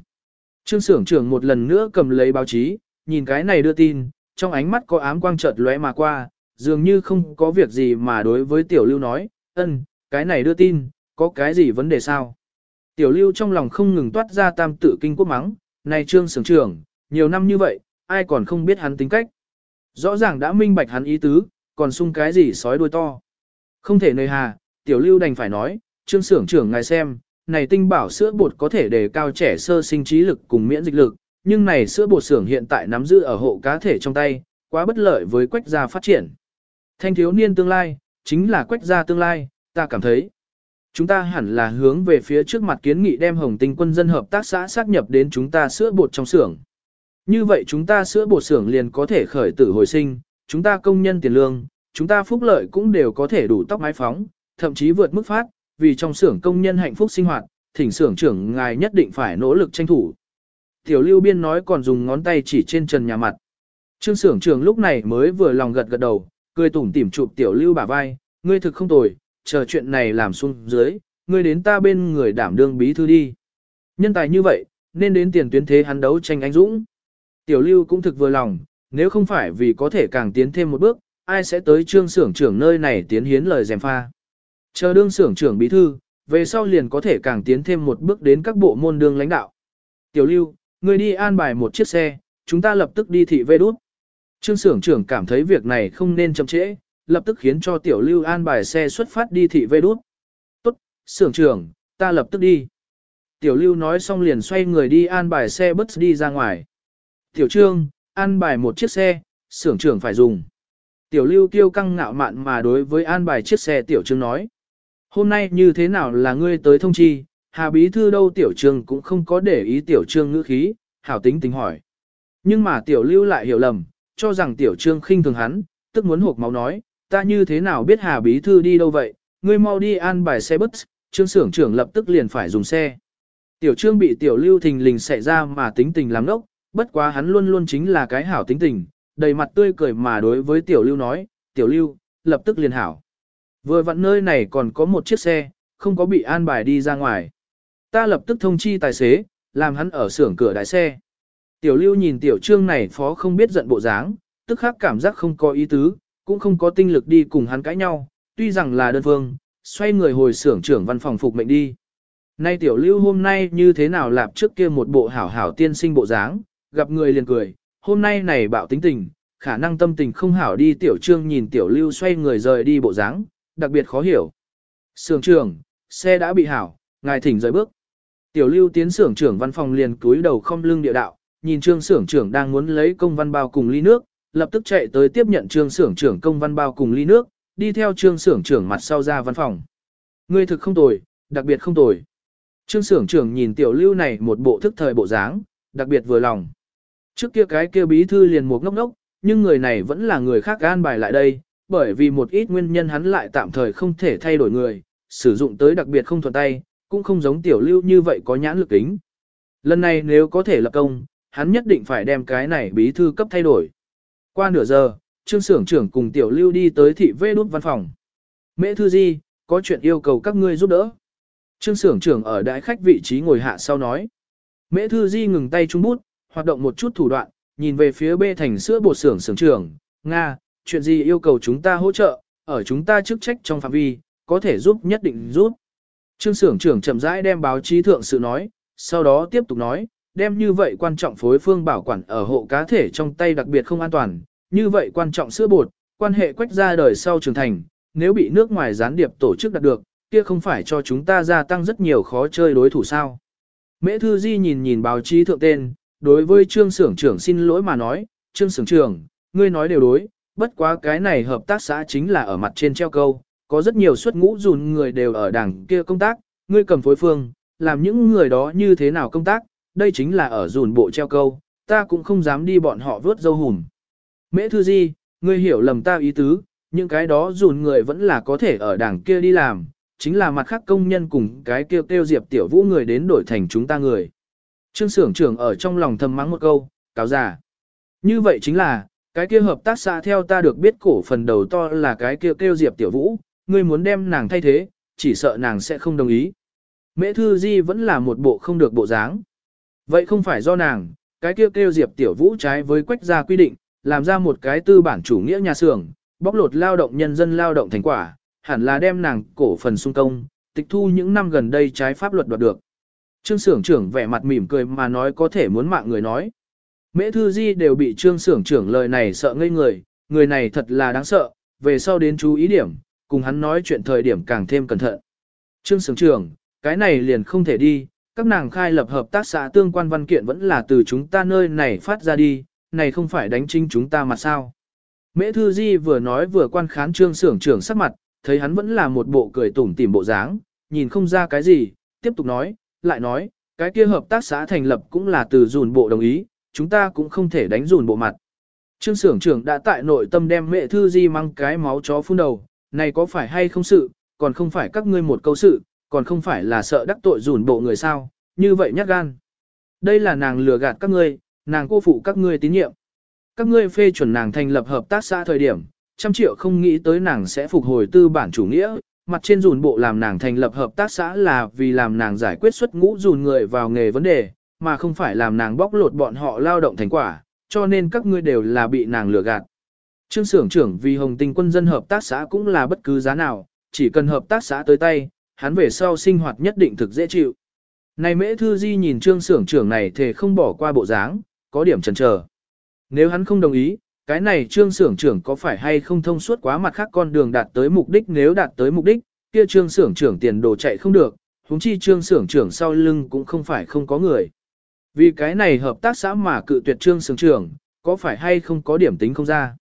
Trương sưởng trưởng một lần nữa cầm lấy báo chí, nhìn cái này đưa tin, trong ánh mắt có ám quang chợt lóe mà qua, dường như không có việc gì mà đối với tiểu lưu nói, ân, cái này đưa tin, có cái gì vấn đề sao? Tiểu lưu trong lòng không ngừng toát ra tam tự kinh quốc mắng, này trương sưởng trưởng, nhiều năm như vậy, ai còn không biết hắn tính cách. Rõ ràng đã minh bạch hắn ý tứ, còn sung cái gì sói đuôi to. Không thể nơi hà, tiểu lưu đành phải nói, trương sưởng trưởng ngài xem, này tinh bảo sữa bột có thể đề cao trẻ sơ sinh trí lực cùng miễn dịch lực, nhưng này sữa bột xưởng hiện tại nắm giữ ở hộ cá thể trong tay, quá bất lợi với quách gia phát triển. Thanh thiếu niên tương lai, chính là quách gia tương lai, ta cảm thấy. Chúng ta hẳn là hướng về phía trước mặt kiến nghị đem hồng tinh quân dân hợp tác xã xác nhập đến chúng ta sữa bột trong xưởng. Như vậy chúng ta sữa bột xưởng liền có thể khởi tử hồi sinh, chúng ta công nhân tiền lương, chúng ta phúc lợi cũng đều có thể đủ tóc mái phóng, thậm chí vượt mức phát, vì trong xưởng công nhân hạnh phúc sinh hoạt, thỉnh xưởng trưởng ngài nhất định phải nỗ lực tranh thủ. Tiểu lưu biên nói còn dùng ngón tay chỉ trên trần nhà mặt. Trương xưởng trưởng lúc này mới vừa lòng gật gật đầu, cười tủm tỉm chụp tiểu lưu bả vai, ngươi thực không tồi, chờ chuyện này làm xuống dưới, ngươi đến ta bên người đảm đương bí thư đi. Nhân tài như vậy, nên đến tiền tuyến thế hắn đấu tranh anh dũng. Tiểu lưu cũng thực vừa lòng, nếu không phải vì có thể càng tiến thêm một bước, ai sẽ tới trương xưởng trưởng nơi này tiến hiến lời dèm pha. Chờ đương xưởng trưởng bí thư, về sau liền có thể càng tiến thêm một bước đến các bộ môn đương lãnh đạo. Tiểu lưu, người đi an bài một chiếc xe, chúng ta lập tức đi thị vê đút. Trương xưởng trưởng cảm thấy việc này không nên chậm trễ, lập tức khiến cho tiểu lưu an bài xe xuất phát đi thị vê đút. Tốt, xưởng trưởng, ta lập tức đi. Tiểu lưu nói xong liền xoay người đi an bài xe bus đi ra ngoài. Tiểu trương, an bài một chiếc xe, xưởng trưởng phải dùng. Tiểu lưu tiêu căng ngạo mạn mà đối với an bài chiếc xe tiểu trương nói. Hôm nay như thế nào là ngươi tới thông chi, hà bí thư đâu tiểu trương cũng không có để ý tiểu trương ngữ khí, hảo tính tính hỏi. Nhưng mà tiểu lưu lại hiểu lầm, cho rằng tiểu trương khinh thường hắn, tức muốn hộp máu nói, ta như thế nào biết hà bí thư đi đâu vậy, ngươi mau đi an bài xe bus, trương xưởng trưởng lập tức liền phải dùng xe. Tiểu trương bị tiểu lưu thình lình xảy ra mà tính tình làm ngốc bất quá hắn luôn luôn chính là cái hảo tính tình, đầy mặt tươi cười mà đối với tiểu lưu nói, tiểu lưu, lập tức liền hảo. Vừa vặn nơi này còn có một chiếc xe, không có bị an bài đi ra ngoài. Ta lập tức thông chi tài xế, làm hắn ở xưởng cửa đại xe. Tiểu lưu nhìn tiểu trương này phó không biết giận bộ dáng, tức khắc cảm giác không có ý tứ, cũng không có tinh lực đi cùng hắn cãi nhau, tuy rằng là đơn phương, xoay người hồi xưởng trưởng văn phòng phục mệnh đi. Nay tiểu lưu hôm nay như thế nào lạp trước kia một bộ hảo hảo tiên sinh bộ dáng, gặp người liền cười, hôm nay này bạo tính tình, khả năng tâm tình không hảo đi tiểu trương nhìn tiểu lưu xoay người rời đi bộ dáng, đặc biệt khó hiểu. Sưởng trưởng, xe đã bị hảo, ngài thỉnh rời bước. Tiểu lưu tiến sưởng trưởng văn phòng liền cúi đầu không lưng địa đạo, nhìn trương sưởng trưởng đang muốn lấy công văn bao cùng ly nước, lập tức chạy tới tiếp nhận trương sưởng trưởng công văn bao cùng ly nước, đi theo trương sưởng trưởng mặt sau ra văn phòng. Ngươi thực không tồi, đặc biệt không tồi. Trương sưởng trưởng nhìn tiểu lưu này một bộ thức thời bộ dáng, đặc biệt vừa lòng. Trước kia cái kia bí thư liền một ngốc ngốc, nhưng người này vẫn là người khác an bài lại đây, bởi vì một ít nguyên nhân hắn lại tạm thời không thể thay đổi người, sử dụng tới đặc biệt không thuận tay, cũng không giống tiểu lưu như vậy có nhãn lực kính. Lần này nếu có thể lập công, hắn nhất định phải đem cái này bí thư cấp thay đổi. Qua nửa giờ, trương sưởng trưởng cùng tiểu lưu đi tới thị vê đút văn phòng. Mễ thư di, có chuyện yêu cầu các ngươi giúp đỡ. Trương sưởng trưởng ở đại khách vị trí ngồi hạ sau nói. Mễ thư di ngừng tay trung bút, hoạt động một chút thủ đoạn, nhìn về phía bê thành sữa bột xưởng xưởng trưởng, Nga, chuyện gì yêu cầu chúng ta hỗ trợ, ở chúng ta chức trách trong phạm vi, có thể giúp nhất định giúp. Trương Sưởng trưởng chậm rãi đem báo chí thượng sự nói, sau đó tiếp tục nói, đem như vậy quan trọng phối phương bảo quản ở hộ cá thể trong tay đặc biệt không an toàn, như vậy quan trọng sữa bột, quan hệ quách ra đời sau trưởng thành, nếu bị nước ngoài gián điệp tổ chức đạt được, kia không phải cho chúng ta gia tăng rất nhiều khó chơi đối thủ sao. Mễ Thư Di nhìn nhìn báo chí thượng tên, đối với Trương Sưởng trưởng xin lỗi mà nói, Trương Sưởng trưởng, ngươi nói đều đối, bất quá cái này hợp tác xã chính là ở mặt trên treo câu, có rất nhiều suất ngũ dùn người đều ở đảng kia công tác, ngươi cầm phối phương, làm những người đó như thế nào công tác, đây chính là ở dùn bộ treo câu, ta cũng không dám đi bọn họ vớt dâu hùm. Mễ Thư Di, ngươi hiểu lầm ta ý tứ, những cái đó dùn người vẫn là có thể ở đảng kia đi làm, chính là mặt khác công nhân cùng cái kêu kêu Diệp Tiểu Vũ người đến đổi thành chúng ta người. Trương Sưởng trưởng ở trong lòng thầm mắng một câu, cáo giả. Như vậy chính là, cái kia hợp tác xã theo ta được biết cổ phần đầu to là cái kia kêu Diệp Tiểu Vũ, ngươi muốn đem nàng thay thế, chỉ sợ nàng sẽ không đồng ý. Mễ Thư Di vẫn là một bộ không được bộ dáng. Vậy không phải do nàng, cái kia kêu Diệp Tiểu Vũ trái với quách gia quy định, làm ra một cái tư bản chủ nghĩa nhà xưởng, bóc lột lao động nhân dân lao động thành quả, hẳn là đem nàng cổ phần sung công, tịch thu những năm gần đây trái pháp luật đoạt được. Trương Sưởng trưởng vẻ mặt mỉm cười mà nói có thể muốn mạng người nói. Mễ Thư Di đều bị Trương Sưởng trưởng lời này sợ ngây người, người này thật là đáng sợ, về sau đến chú ý điểm, cùng hắn nói chuyện thời điểm càng thêm cẩn thận. Trương Sưởng trưởng, cái này liền không thể đi, các nàng khai lập hợp tác xã tương quan văn kiện vẫn là từ chúng ta nơi này phát ra đi, này không phải đánh chính chúng ta mà sao. Mễ Thư Di vừa nói vừa quan khán Trương Sưởng trưởng sắc mặt, thấy hắn vẫn là một bộ cười tủm tỉm bộ dáng, nhìn không ra cái gì, tiếp tục nói, lại nói, cái kia hợp tác xã thành lập cũng là từ dùn bộ đồng ý, chúng ta cũng không thể đánh dùn bộ mặt. Trương sưởng trưởng đã tại nội tâm đem mẹ thư di mang cái máu chó phun đầu, này có phải hay không sự, còn không phải các ngươi một câu sự, còn không phải là sợ đắc tội dùn bộ người sao, như vậy nhát gan. Đây là nàng lừa gạt các ngươi, nàng cô phụ các ngươi tín nhiệm. Các ngươi phê chuẩn nàng thành lập hợp tác xã thời điểm, trăm triệu không nghĩ tới nàng sẽ phục hồi tư bản chủ nghĩa, mặt trên dùn bộ làm nàng thành lập hợp tác xã là vì làm nàng giải quyết xuất ngũ dùn người vào nghề vấn đề, mà không phải làm nàng bóc lột bọn họ lao động thành quả, cho nên các ngươi đều là bị nàng lừa gạt. Trương sưởng trưởng vì hồng tình quân dân hợp tác xã cũng là bất cứ giá nào, chỉ cần hợp tác xã tới tay, hắn về sau sinh hoạt nhất định thực dễ chịu. Này mễ thư di nhìn trương sưởng trưởng này thì không bỏ qua bộ dáng, có điểm chần chờ. Nếu hắn không đồng ý, cái này trương sưởng trưởng có phải hay không thông suốt quá mặt khác con đường đạt tới mục đích nếu đạt tới mục đích, kia trương sưởng trưởng tiền đồ chạy không được, huống chi trương sưởng trưởng sau lưng cũng không phải không có người. Vì cái này hợp tác xã mà cự tuyệt trương sưởng trưởng, có phải hay không có điểm tính không ra.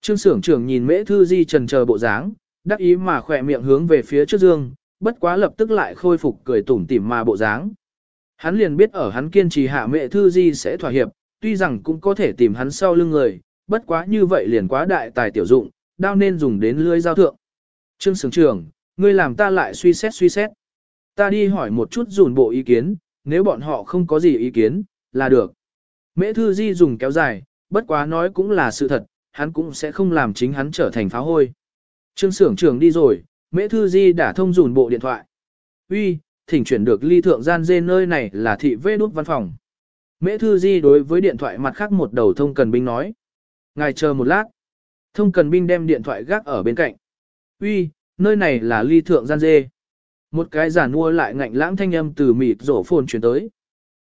Trương sưởng trưởng nhìn mễ thư di trần chờ bộ dáng, đắc ý mà khỏe miệng hướng về phía trước dương, bất quá lập tức lại khôi phục cười tủm tỉm mà bộ dáng. Hắn liền biết ở hắn kiên trì hạ mẹ thư di sẽ thỏa hiệp, tuy rằng cũng có thể tìm hắn sau lưng người, bất quá như vậy liền quá đại tài tiểu dụng, đao nên dùng đến lưới giao thượng. Trương Sướng Trường, ngươi làm ta lại suy xét suy xét. Ta đi hỏi một chút dùn bộ ý kiến, nếu bọn họ không có gì ý kiến, là được. Mễ Thư Di dùng kéo dài, bất quá nói cũng là sự thật, hắn cũng sẽ không làm chính hắn trở thành pháo hôi. Trương Sưởng Trường đi rồi, Mễ Thư Di đã thông dùn bộ điện thoại. Uy, thỉnh chuyển được ly thượng gian dê nơi này là thị vê đút văn phòng. Mễ Thư Di đối với điện thoại mặt khác một đầu thông cần binh nói. Ngài chờ một lát. Thông cần binh đem điện thoại gác ở bên cạnh. Uy, nơi này là ly thượng gian dê. Một cái giả mua lại ngạnh lãng thanh âm từ mịt rổ phồn chuyển tới.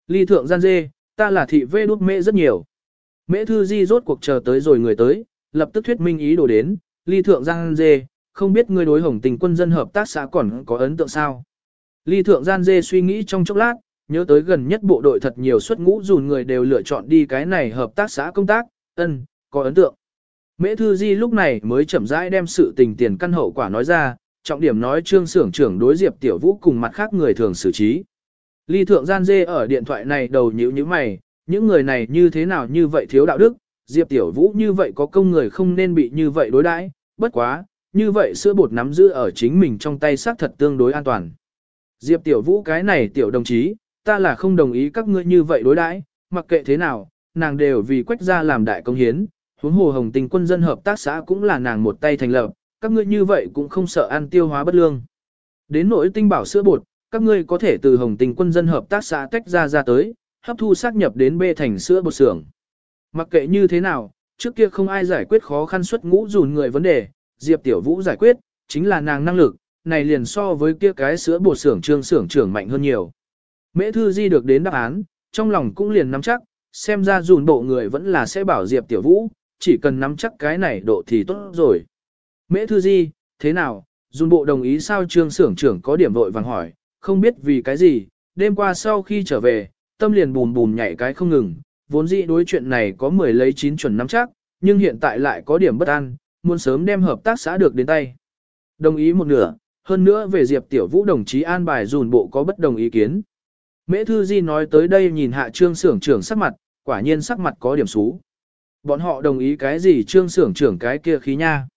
Ly thượng gian dê, ta là thị vê đút mễ rất nhiều. Mễ thư di rốt cuộc chờ tới rồi người tới, lập tức thuyết minh ý đồ đến. Ly thượng gian dê, không biết ngươi đối hồng tình quân dân hợp tác xã còn có ấn tượng sao. Ly thượng gian dê suy nghĩ trong chốc lát, nhớ tới gần nhất bộ đội thật nhiều xuất ngũ dùn người đều lựa chọn đi cái này hợp tác xã công tác, ân, có ấn tượng. Mễ Thư Di lúc này mới chậm rãi đem sự tình tiền căn hậu quả nói ra, trọng điểm nói trương xưởng trưởng đối Diệp Tiểu Vũ cùng mặt khác người thường xử trí. Ly thượng gian dê ở điện thoại này đầu nhữ như mày, những người này như thế nào như vậy thiếu đạo đức, Diệp Tiểu Vũ như vậy có công người không nên bị như vậy đối đãi, bất quá, như vậy sữa bột nắm giữ ở chính mình trong tay xác thật tương đối an toàn. Diệp Tiểu Vũ cái này tiểu đồng chí, ta là không đồng ý các ngươi như vậy đối đãi, mặc kệ thế nào, nàng đều vì quách gia làm đại công hiến, huống hồ hồng tình quân dân hợp tác xã cũng là nàng một tay thành lập, các ngươi như vậy cũng không sợ ăn tiêu hóa bất lương. Đến nỗi tinh bảo sữa bột, các ngươi có thể từ hồng tình quân dân hợp tác xã tách ra ra tới, hấp thu xác nhập đến bê thành sữa bột xưởng. Mặc kệ như thế nào, trước kia không ai giải quyết khó khăn xuất ngũ dùn người vấn đề, Diệp Tiểu Vũ giải quyết, chính là nàng năng lực, này liền so với kia cái sữa bột xưởng trương xưởng trưởng mạnh hơn nhiều. Mễ Thư Di được đến đáp án, trong lòng cũng liền nắm chắc, xem ra dùn bộ người vẫn là sẽ bảo Diệp Tiểu Vũ, chỉ cần nắm chắc cái này độ thì tốt rồi. Mễ Thư Di, thế nào, dùn bộ đồng ý sao trương xưởng trưởng có điểm vội vàng hỏi, không biết vì cái gì, đêm qua sau khi trở về, tâm liền bùm bùm nhảy cái không ngừng, vốn dĩ đối chuyện này có 10 lấy 9 chuẩn nắm chắc, nhưng hiện tại lại có điểm bất an, muốn sớm đem hợp tác xã được đến tay. Đồng ý một nửa, hơn nữa về Diệp Tiểu Vũ đồng chí an bài dùn bộ có bất đồng ý kiến. Mễ Thư Di nói tới đây nhìn hạ trương xưởng trưởng sắc mặt, quả nhiên sắc mặt có điểm xú. Bọn họ đồng ý cái gì trương xưởng trưởng cái kia khí nha.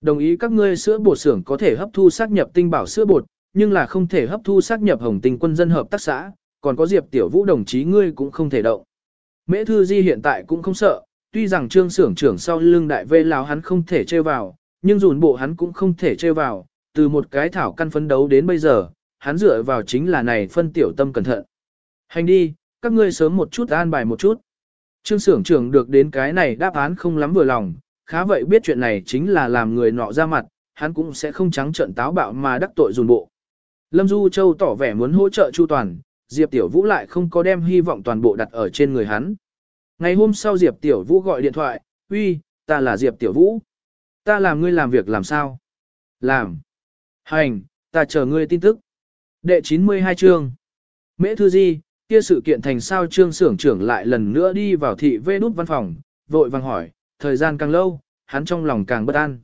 Đồng ý các ngươi sữa bột xưởng có thể hấp thu xác nhập tinh bảo sữa bột, nhưng là không thể hấp thu xác nhập hồng tinh quân dân hợp tác xã, còn có Diệp Tiểu Vũ đồng chí ngươi cũng không thể động. Mễ Thư Di hiện tại cũng không sợ, tuy rằng trương xưởng trưởng sau lưng đại vê lão hắn không thể chơi vào, nhưng dùn bộ hắn cũng không thể chơi vào, từ một cái thảo căn phấn đấu đến bây giờ, hắn dựa vào chính là này phân tiểu tâm cẩn thận. Hành đi, các ngươi sớm một chút an bài một chút. Trương xưởng trưởng được đến cái này đáp án không lắm vừa lòng, khá vậy biết chuyện này chính là làm người nọ ra mặt, hắn cũng sẽ không trắng trợn táo bạo mà đắc tội dùn bộ. Lâm Du Châu tỏ vẻ muốn hỗ trợ Chu Toàn, Diệp Tiểu Vũ lại không có đem hy vọng toàn bộ đặt ở trên người hắn. Ngày hôm sau Diệp Tiểu Vũ gọi điện thoại, uy, ta là Diệp Tiểu Vũ. Ta làm ngươi làm việc làm sao? Làm. Hành, ta chờ ngươi tin tức. Đệ 92 chương. Mễ Thư Di, kia sự kiện thành sao trương xưởng trưởng lại lần nữa đi vào thị vê đút văn phòng, vội vàng hỏi, thời gian càng lâu, hắn trong lòng càng bất an.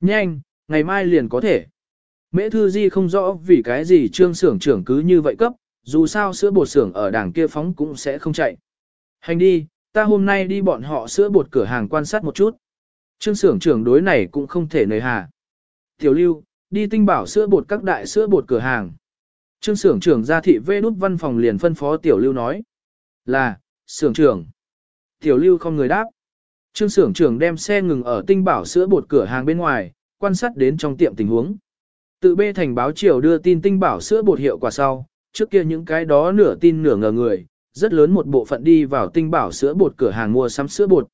Nhanh, ngày mai liền có thể. Mễ Thư Di không rõ vì cái gì trương xưởng trưởng cứ như vậy cấp, dù sao sữa bột xưởng ở đảng kia phóng cũng sẽ không chạy. Hành đi, ta hôm nay đi bọn họ sữa bột cửa hàng quan sát một chút. Trương xưởng trưởng đối này cũng không thể nời hà. Tiểu lưu, đi tinh bảo sữa bột các đại sữa bột cửa hàng. Trương xưởng trưởng ra thị vê nút văn phòng liền phân phó tiểu lưu nói. Là, xưởng trưởng. Tiểu lưu không người đáp. Trương xưởng trưởng đem xe ngừng ở tinh bảo sữa bột cửa hàng bên ngoài, quan sát đến trong tiệm tình huống. Tự bê thành báo chiều đưa tin tinh bảo sữa bột hiệu quả sau, trước kia những cái đó nửa tin nửa ngờ người, rất lớn một bộ phận đi vào tinh bảo sữa bột cửa hàng mua sắm sữa bột.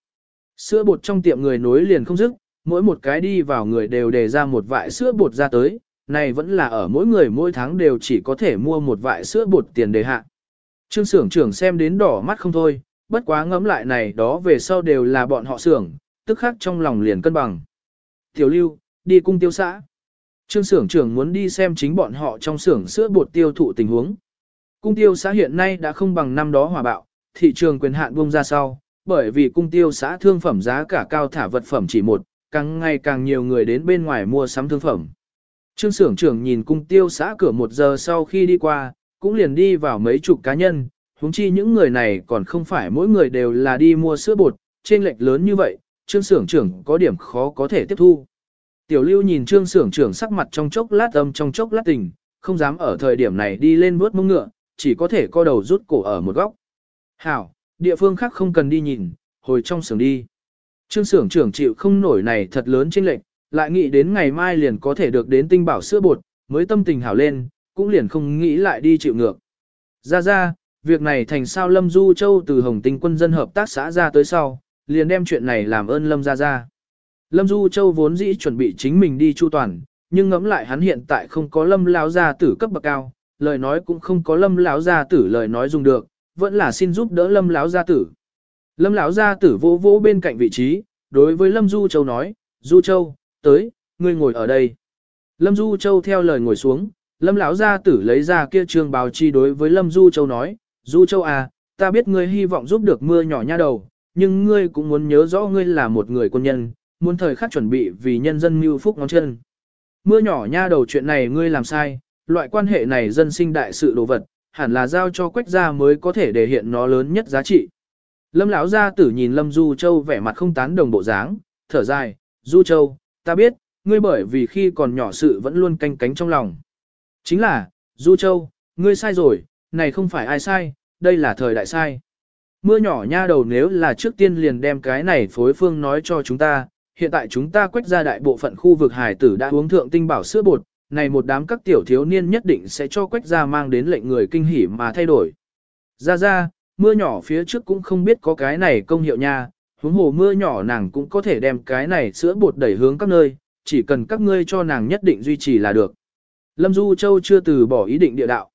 Sữa bột trong tiệm người nối liền không dứt, mỗi một cái đi vào người đều đề ra một vại sữa bột ra tới, này vẫn là ở mỗi người mỗi tháng đều chỉ có thể mua một vại sữa bột tiền đề hạ. Trương xưởng trưởng xem đến đỏ mắt không thôi, bất quá ngẫm lại này đó về sau đều là bọn họ xưởng, tức khắc trong lòng liền cân bằng. Tiểu lưu, đi cung tiêu xã. Trương xưởng trưởng muốn đi xem chính bọn họ trong xưởng sữa bột tiêu thụ tình huống. Cung tiêu xã hiện nay đã không bằng năm đó hòa bạo, thị trường quyền hạn buông ra sau, bởi vì cung tiêu xã thương phẩm giá cả cao thả vật phẩm chỉ một, càng ngày càng nhiều người đến bên ngoài mua sắm thương phẩm. Trương xưởng trưởng nhìn cung tiêu xã cửa một giờ sau khi đi qua, cũng liền đi vào mấy chục cá nhân, huống chi những người này còn không phải mỗi người đều là đi mua sữa bột, trên lệch lớn như vậy, trương xưởng trưởng có điểm khó có thể tiếp thu. Tiểu lưu nhìn trương xưởng trưởng sắc mặt trong chốc lát âm trong chốc lát tình, không dám ở thời điểm này đi lên bước mông ngựa, chỉ có thể co đầu rút cổ ở một góc. Hảo, địa phương khác không cần đi nhìn, hồi trong xưởng đi. Trương xưởng trưởng chịu không nổi này thật lớn trên lệnh, lại nghĩ đến ngày mai liền có thể được đến tinh bảo sữa bột, mới tâm tình hảo lên, cũng liền không nghĩ lại đi chịu ngược. Ra ra, việc này thành sao Lâm Du Châu từ Hồng Tinh quân dân hợp tác xã ra tới sau, liền đem chuyện này làm ơn Lâm ra ra. Lâm Du Châu vốn dĩ chuẩn bị chính mình đi chu toàn, nhưng ngẫm lại hắn hiện tại không có Lâm lão gia tử cấp bậc cao, lời nói cũng không có Lâm lão gia tử lời nói dùng được, vẫn là xin giúp đỡ Lâm lão gia tử. Lâm lão gia tử vỗ vỗ bên cạnh vị trí, đối với Lâm Du Châu nói, Du Châu, tới, ngươi ngồi ở đây. Lâm Du Châu theo lời ngồi xuống, Lâm lão gia tử lấy ra kia trường báo chi đối với Lâm Du Châu nói, Du Châu à, ta biết ngươi hy vọng giúp được mưa nhỏ nha đầu, nhưng ngươi cũng muốn nhớ rõ ngươi là một người quân nhân, muốn thời khắc chuẩn bị vì nhân dân mưu phúc ngón chân. Mưa nhỏ nha đầu chuyện này ngươi làm sai, loại quan hệ này dân sinh đại sự đồ vật, hẳn là giao cho quách gia mới có thể để hiện nó lớn nhất giá trị. Lâm lão gia tử nhìn Lâm Du Châu vẻ mặt không tán đồng bộ dáng, thở dài, Du Châu, ta biết, ngươi bởi vì khi còn nhỏ sự vẫn luôn canh cánh trong lòng. Chính là, Du Châu, ngươi sai rồi, này không phải ai sai, đây là thời đại sai. Mưa nhỏ nha đầu nếu là trước tiên liền đem cái này phối phương nói cho chúng ta, hiện tại chúng ta quách ra đại bộ phận khu vực hải tử đã uống thượng tinh bảo sữa bột, này một đám các tiểu thiếu niên nhất định sẽ cho quách ra mang đến lệnh người kinh hỉ mà thay đổi. Ra ra, mưa nhỏ phía trước cũng không biết có cái này công hiệu nha, huống hồ mưa nhỏ nàng cũng có thể đem cái này sữa bột đẩy hướng các nơi, chỉ cần các ngươi cho nàng nhất định duy trì là được. Lâm Du Châu chưa từ bỏ ý định địa đạo.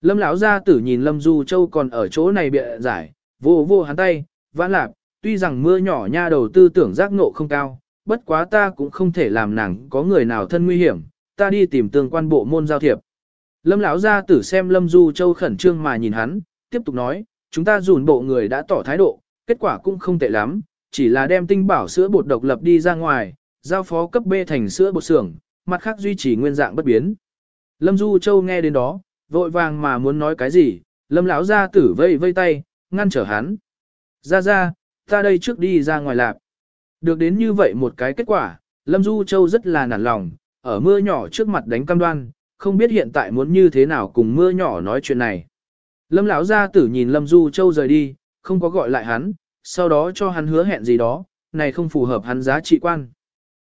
Lâm lão gia tử nhìn Lâm Du Châu còn ở chỗ này bịa giải, vô vô hắn tay, vãn lạp, tuy rằng mưa nhỏ nha đầu tư tưởng giác ngộ không cao, bất quá ta cũng không thể làm nàng có người nào thân nguy hiểm, ta đi tìm tương quan bộ môn giao thiệp. Lâm lão gia tử xem Lâm Du Châu khẩn trương mà nhìn hắn, tiếp tục nói, chúng ta dùn bộ người đã tỏ thái độ, kết quả cũng không tệ lắm, chỉ là đem tinh bảo sữa bột độc lập đi ra ngoài, giao phó cấp B thành sữa bột xưởng, mặt khác duy trì nguyên dạng bất biến. Lâm Du Châu nghe đến đó, vội vàng mà muốn nói cái gì, Lâm lão gia tử vây vây tay, ngăn trở hắn. Ra ra, ta đây trước đi ra ngoài lạp. Được đến như vậy một cái kết quả, Lâm Du Châu rất là nản lòng, ở mưa nhỏ trước mặt đánh cam đoan, không biết hiện tại muốn như thế nào cùng mưa nhỏ nói chuyện này. Lâm lão gia tử nhìn Lâm Du Châu rời đi, không có gọi lại hắn, sau đó cho hắn hứa hẹn gì đó, này không phù hợp hắn giá trị quan.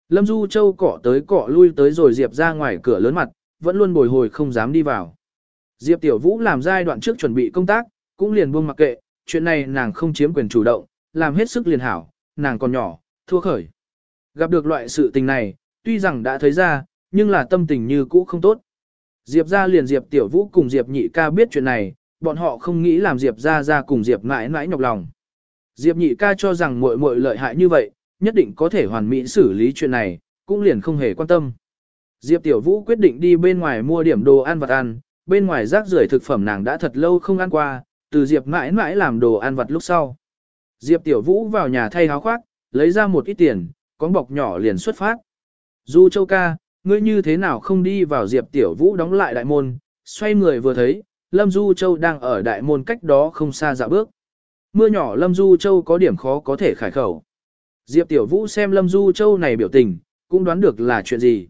Lâm Du Châu cọ tới cọ lui tới rồi Diệp ra ngoài cửa lớn mặt, vẫn luôn bồi hồi không dám đi vào. Diệp Tiểu Vũ làm giai đoạn trước chuẩn bị công tác, cũng liền buông mặc kệ, chuyện này nàng không chiếm quyền chủ động, làm hết sức liền hảo, nàng còn nhỏ, thua khởi. Gặp được loại sự tình này, tuy rằng đã thấy ra, nhưng là tâm tình như cũ không tốt. Diệp ra liền Diệp Tiểu Vũ cùng Diệp Nhị ca biết chuyện này, bọn họ không nghĩ làm Diệp ra ra cùng Diệp mãi mãi nhọc lòng. Diệp Nhị ca cho rằng muội muội lợi hại như vậy, nhất định có thể hoàn mỹ xử lý chuyện này, cũng liền không hề quan tâm. Diệp Tiểu Vũ quyết định đi bên ngoài mua điểm đồ ăn vặt ăn, bên ngoài rác rưởi thực phẩm nàng đã thật lâu không ăn qua, từ Diệp mãi mãi làm đồ ăn vặt lúc sau. Diệp Tiểu Vũ vào nhà thay áo khoác, lấy ra một ít tiền, con bọc nhỏ liền xuất phát. Du Châu ca, ngươi như thế nào không đi vào Diệp Tiểu Vũ đóng lại đại môn, xoay người vừa thấy, Lâm Du Châu đang ở đại môn cách đó không xa dạo bước. Mưa nhỏ Lâm Du Châu có điểm khó có thể khải khẩu. Diệp Tiểu Vũ xem Lâm Du Châu này biểu tình, cũng đoán được là chuyện gì.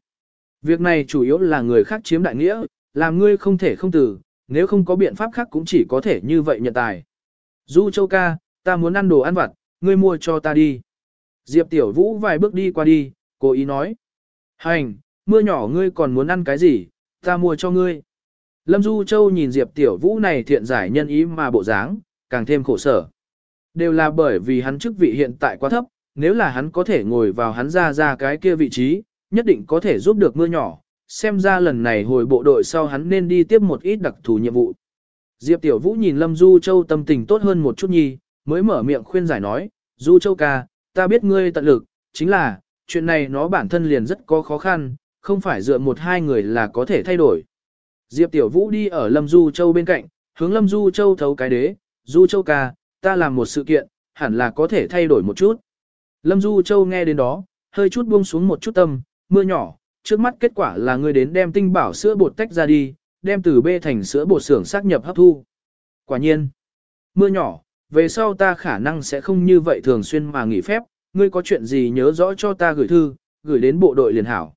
Việc này chủ yếu là người khác chiếm đại nghĩa, làm ngươi không thể không từ, nếu không có biện pháp khác cũng chỉ có thể như vậy nhận tài. Du Châu ca, ta muốn ăn đồ ăn vặt, ngươi mua cho ta đi. Diệp Tiểu Vũ vài bước đi qua đi, cố ý nói. Hành, mưa nhỏ ngươi còn muốn ăn cái gì, ta mua cho ngươi. Lâm Du Châu nhìn Diệp Tiểu Vũ này thiện giải nhân ý mà bộ dáng, càng thêm khổ sở. Đều là bởi vì hắn chức vị hiện tại quá thấp, nếu là hắn có thể ngồi vào hắn ra ra cái kia vị trí, nhất định có thể giúp được mưa nhỏ. Xem ra lần này hồi bộ đội sau hắn nên đi tiếp một ít đặc thù nhiệm vụ. Diệp Tiểu Vũ nhìn Lâm Du Châu tâm tình tốt hơn một chút nhi, mới mở miệng khuyên giải nói, Du Châu ca, ta biết ngươi tận lực, chính là, chuyện này nó bản thân liền rất có khó khăn, không phải dựa một hai người là có thể thay đổi. Diệp Tiểu Vũ đi ở Lâm Du Châu bên cạnh, hướng Lâm Du Châu thấu cái đế, Du Châu ca, ta làm một sự kiện, hẳn là có thể thay đổi một chút. Lâm Du Châu nghe đến đó, hơi chút buông xuống một chút tâm, mưa nhỏ, trước mắt kết quả là ngươi đến đem tinh bảo sữa bột tách ra đi, đem từ bê thành sữa bột xưởng xác nhập hấp thu. Quả nhiên, mưa nhỏ, về sau ta khả năng sẽ không như vậy thường xuyên mà nghỉ phép, ngươi có chuyện gì nhớ rõ cho ta gửi thư, gửi đến bộ đội liền hảo.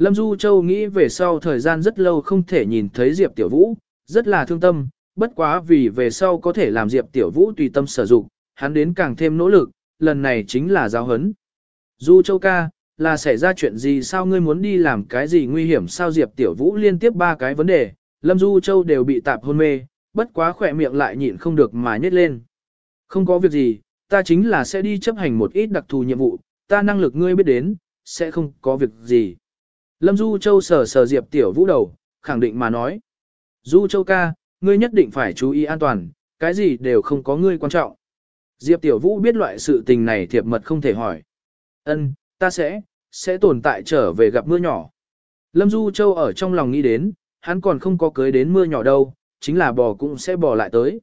Lâm Du Châu nghĩ về sau thời gian rất lâu không thể nhìn thấy Diệp Tiểu Vũ, rất là thương tâm, bất quá vì về sau có thể làm Diệp Tiểu Vũ tùy tâm sử dụng, hắn đến càng thêm nỗ lực, lần này chính là giáo hấn. Du Châu ca, là xảy ra chuyện gì sao ngươi muốn đi làm cái gì nguy hiểm sao Diệp Tiểu Vũ liên tiếp ba cái vấn đề, Lâm Du Châu đều bị tạp hôn mê, bất quá khỏe miệng lại nhịn không được mà nhét lên. Không có việc gì, ta chính là sẽ đi chấp hành một ít đặc thù nhiệm vụ, ta năng lực ngươi biết đến, sẽ không có việc gì. Lâm Du Châu sờ sờ Diệp Tiểu Vũ đầu, khẳng định mà nói. Du Châu ca, ngươi nhất định phải chú ý an toàn, cái gì đều không có ngươi quan trọng. Diệp Tiểu Vũ biết loại sự tình này thiệp mật không thể hỏi. Ân, ta sẽ, sẽ tồn tại trở về gặp mưa nhỏ. Lâm Du Châu ở trong lòng nghĩ đến, hắn còn không có cưới đến mưa nhỏ đâu, chính là bò cũng sẽ bò lại tới.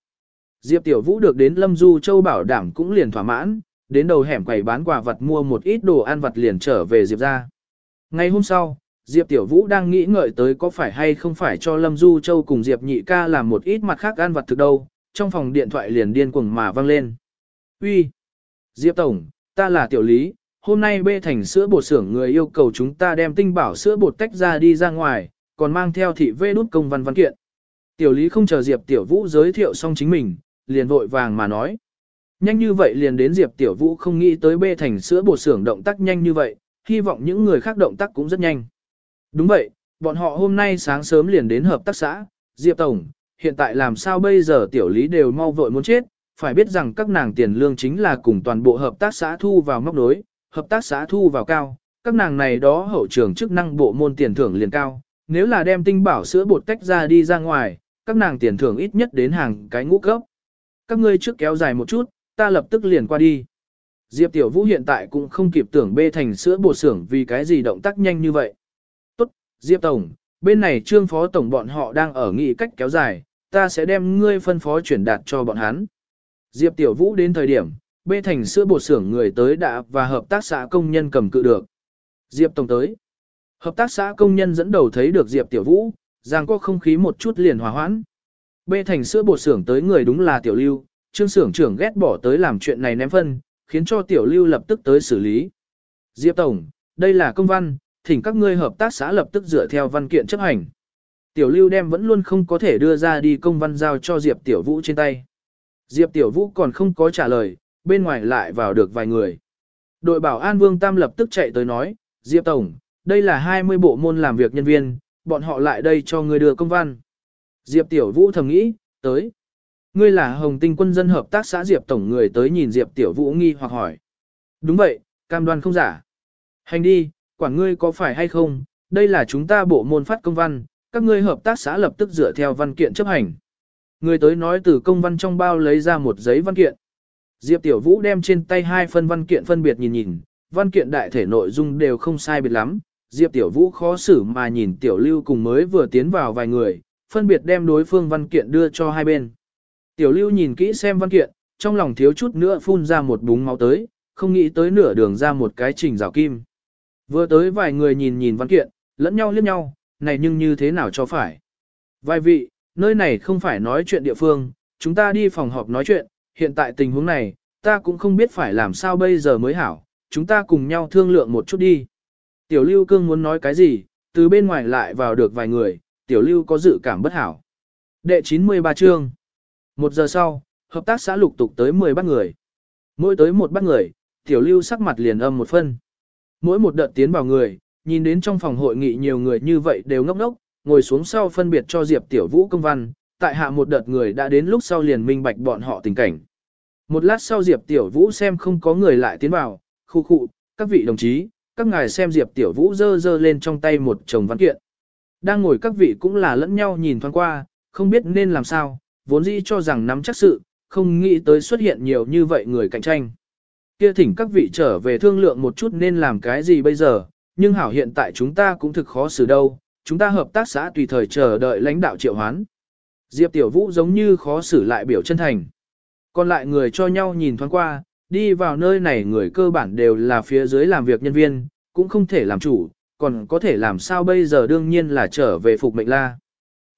Diệp Tiểu Vũ được đến Lâm Du Châu bảo đảm cũng liền thỏa mãn, đến đầu hẻm quầy bán quà vật mua một ít đồ ăn vặt liền trở về Diệp ra. Ngày hôm sau, Diệp Tiểu Vũ đang nghĩ ngợi tới có phải hay không phải cho Lâm Du Châu cùng Diệp Nhị ca làm một ít mặt khác ăn vặt thực đâu, trong phòng điện thoại liền điên cuồng mà vang lên. Uy, Diệp Tổng, ta là Tiểu Lý, hôm nay bê thành sữa bột xưởng người yêu cầu chúng ta đem tinh bảo sữa bột tách ra đi ra ngoài, còn mang theo thị vê nút công văn văn kiện. Tiểu Lý không chờ Diệp Tiểu Vũ giới thiệu xong chính mình, liền vội vàng mà nói. Nhanh như vậy liền đến Diệp Tiểu Vũ không nghĩ tới bê thành sữa bột xưởng động tác nhanh như vậy, hy vọng những người khác động tác cũng rất nhanh. Đúng vậy, bọn họ hôm nay sáng sớm liền đến hợp tác xã, Diệp Tổng, hiện tại làm sao bây giờ Tiểu Lý đều mau vội muốn chết, phải biết rằng các nàng tiền lương chính là cùng toàn bộ hợp tác xã thu vào móc đối, hợp tác xã thu vào cao, các nàng này đó hậu trường chức năng bộ môn tiền thưởng liền cao, nếu là đem tinh bảo sữa bột tách ra đi ra ngoài, các nàng tiền thưởng ít nhất đến hàng cái ngũ cấp. Các ngươi trước kéo dài một chút, ta lập tức liền qua đi. Diệp Tiểu Vũ hiện tại cũng không kịp tưởng bê thành sữa bột xưởng vì cái gì động tác nhanh như vậy. Diệp Tổng, bên này trương phó tổng bọn họ đang ở nghị cách kéo dài, ta sẽ đem ngươi phân phó chuyển đạt cho bọn hắn. Diệp Tiểu Vũ đến thời điểm, bê thành sữa bột xưởng người tới đã và hợp tác xã công nhân cầm cự được. Diệp Tổng tới. Hợp tác xã công nhân dẫn đầu thấy được Diệp Tiểu Vũ, rằng có không khí một chút liền hòa hoãn. Bê thành sữa bột xưởng tới người đúng là Tiểu Lưu, trương xưởng trưởng ghét bỏ tới làm chuyện này ném phân, khiến cho Tiểu Lưu lập tức tới xử lý. Diệp Tổng, đây là công văn, thỉnh các ngươi hợp tác xã lập tức dựa theo văn kiện chấp hành. Tiểu Lưu đem vẫn luôn không có thể đưa ra đi công văn giao cho Diệp Tiểu Vũ trên tay. Diệp Tiểu Vũ còn không có trả lời, bên ngoài lại vào được vài người. Đội bảo an Vương Tam lập tức chạy tới nói, Diệp Tổng, đây là 20 bộ môn làm việc nhân viên, bọn họ lại đây cho ngươi đưa công văn. Diệp Tiểu Vũ thầm nghĩ, tới. Ngươi là Hồng Tinh quân dân hợp tác xã Diệp Tổng người tới nhìn Diệp Tiểu Vũ nghi hoặc hỏi. Đúng vậy, cam đoan không giả. Hành đi, quản ngươi có phải hay không, đây là chúng ta bộ môn phát công văn, các ngươi hợp tác xã lập tức dựa theo văn kiện chấp hành. Người tới nói từ công văn trong bao lấy ra một giấy văn kiện. Diệp Tiểu Vũ đem trên tay hai phân văn kiện phân biệt nhìn nhìn, văn kiện đại thể nội dung đều không sai biệt lắm. Diệp Tiểu Vũ khó xử mà nhìn Tiểu Lưu cùng mới vừa tiến vào vài người, phân biệt đem đối phương văn kiện đưa cho hai bên. Tiểu Lưu nhìn kỹ xem văn kiện, trong lòng thiếu chút nữa phun ra một búng máu tới, không nghĩ tới nửa đường ra một cái trình rào kim. Vừa tới vài người nhìn nhìn văn kiện, lẫn nhau liếc nhau, này nhưng như thế nào cho phải. Vài vị, nơi này không phải nói chuyện địa phương, chúng ta đi phòng họp nói chuyện, hiện tại tình huống này, ta cũng không biết phải làm sao bây giờ mới hảo, chúng ta cùng nhau thương lượng một chút đi. Tiểu Lưu Cương muốn nói cái gì, từ bên ngoài lại vào được vài người, Tiểu Lưu có dự cảm bất hảo. Đệ 93 chương. Một giờ sau, hợp tác xã lục tục tới 10 bác người. Mỗi tới một bác người, Tiểu Lưu sắc mặt liền âm một phân. Mỗi một đợt tiến vào người, nhìn đến trong phòng hội nghị nhiều người như vậy đều ngốc ngốc, ngồi xuống sau phân biệt cho Diệp Tiểu Vũ công văn, tại hạ một đợt người đã đến lúc sau liền minh bạch bọn họ tình cảnh. Một lát sau Diệp Tiểu Vũ xem không có người lại tiến vào, khu khu, các vị đồng chí, các ngài xem Diệp Tiểu Vũ dơ dơ lên trong tay một chồng văn kiện. Đang ngồi các vị cũng là lẫn nhau nhìn thoáng qua, không biết nên làm sao, vốn dĩ cho rằng nắm chắc sự, không nghĩ tới xuất hiện nhiều như vậy người cạnh tranh. Kia thỉnh các vị trở về thương lượng một chút nên làm cái gì bây giờ, nhưng hảo hiện tại chúng ta cũng thực khó xử đâu, chúng ta hợp tác xã tùy thời chờ đợi lãnh đạo triệu hoán. Diệp Tiểu Vũ giống như khó xử lại biểu chân thành. Còn lại người cho nhau nhìn thoáng qua, đi vào nơi này người cơ bản đều là phía dưới làm việc nhân viên, cũng không thể làm chủ, còn có thể làm sao bây giờ đương nhiên là trở về phục mệnh la.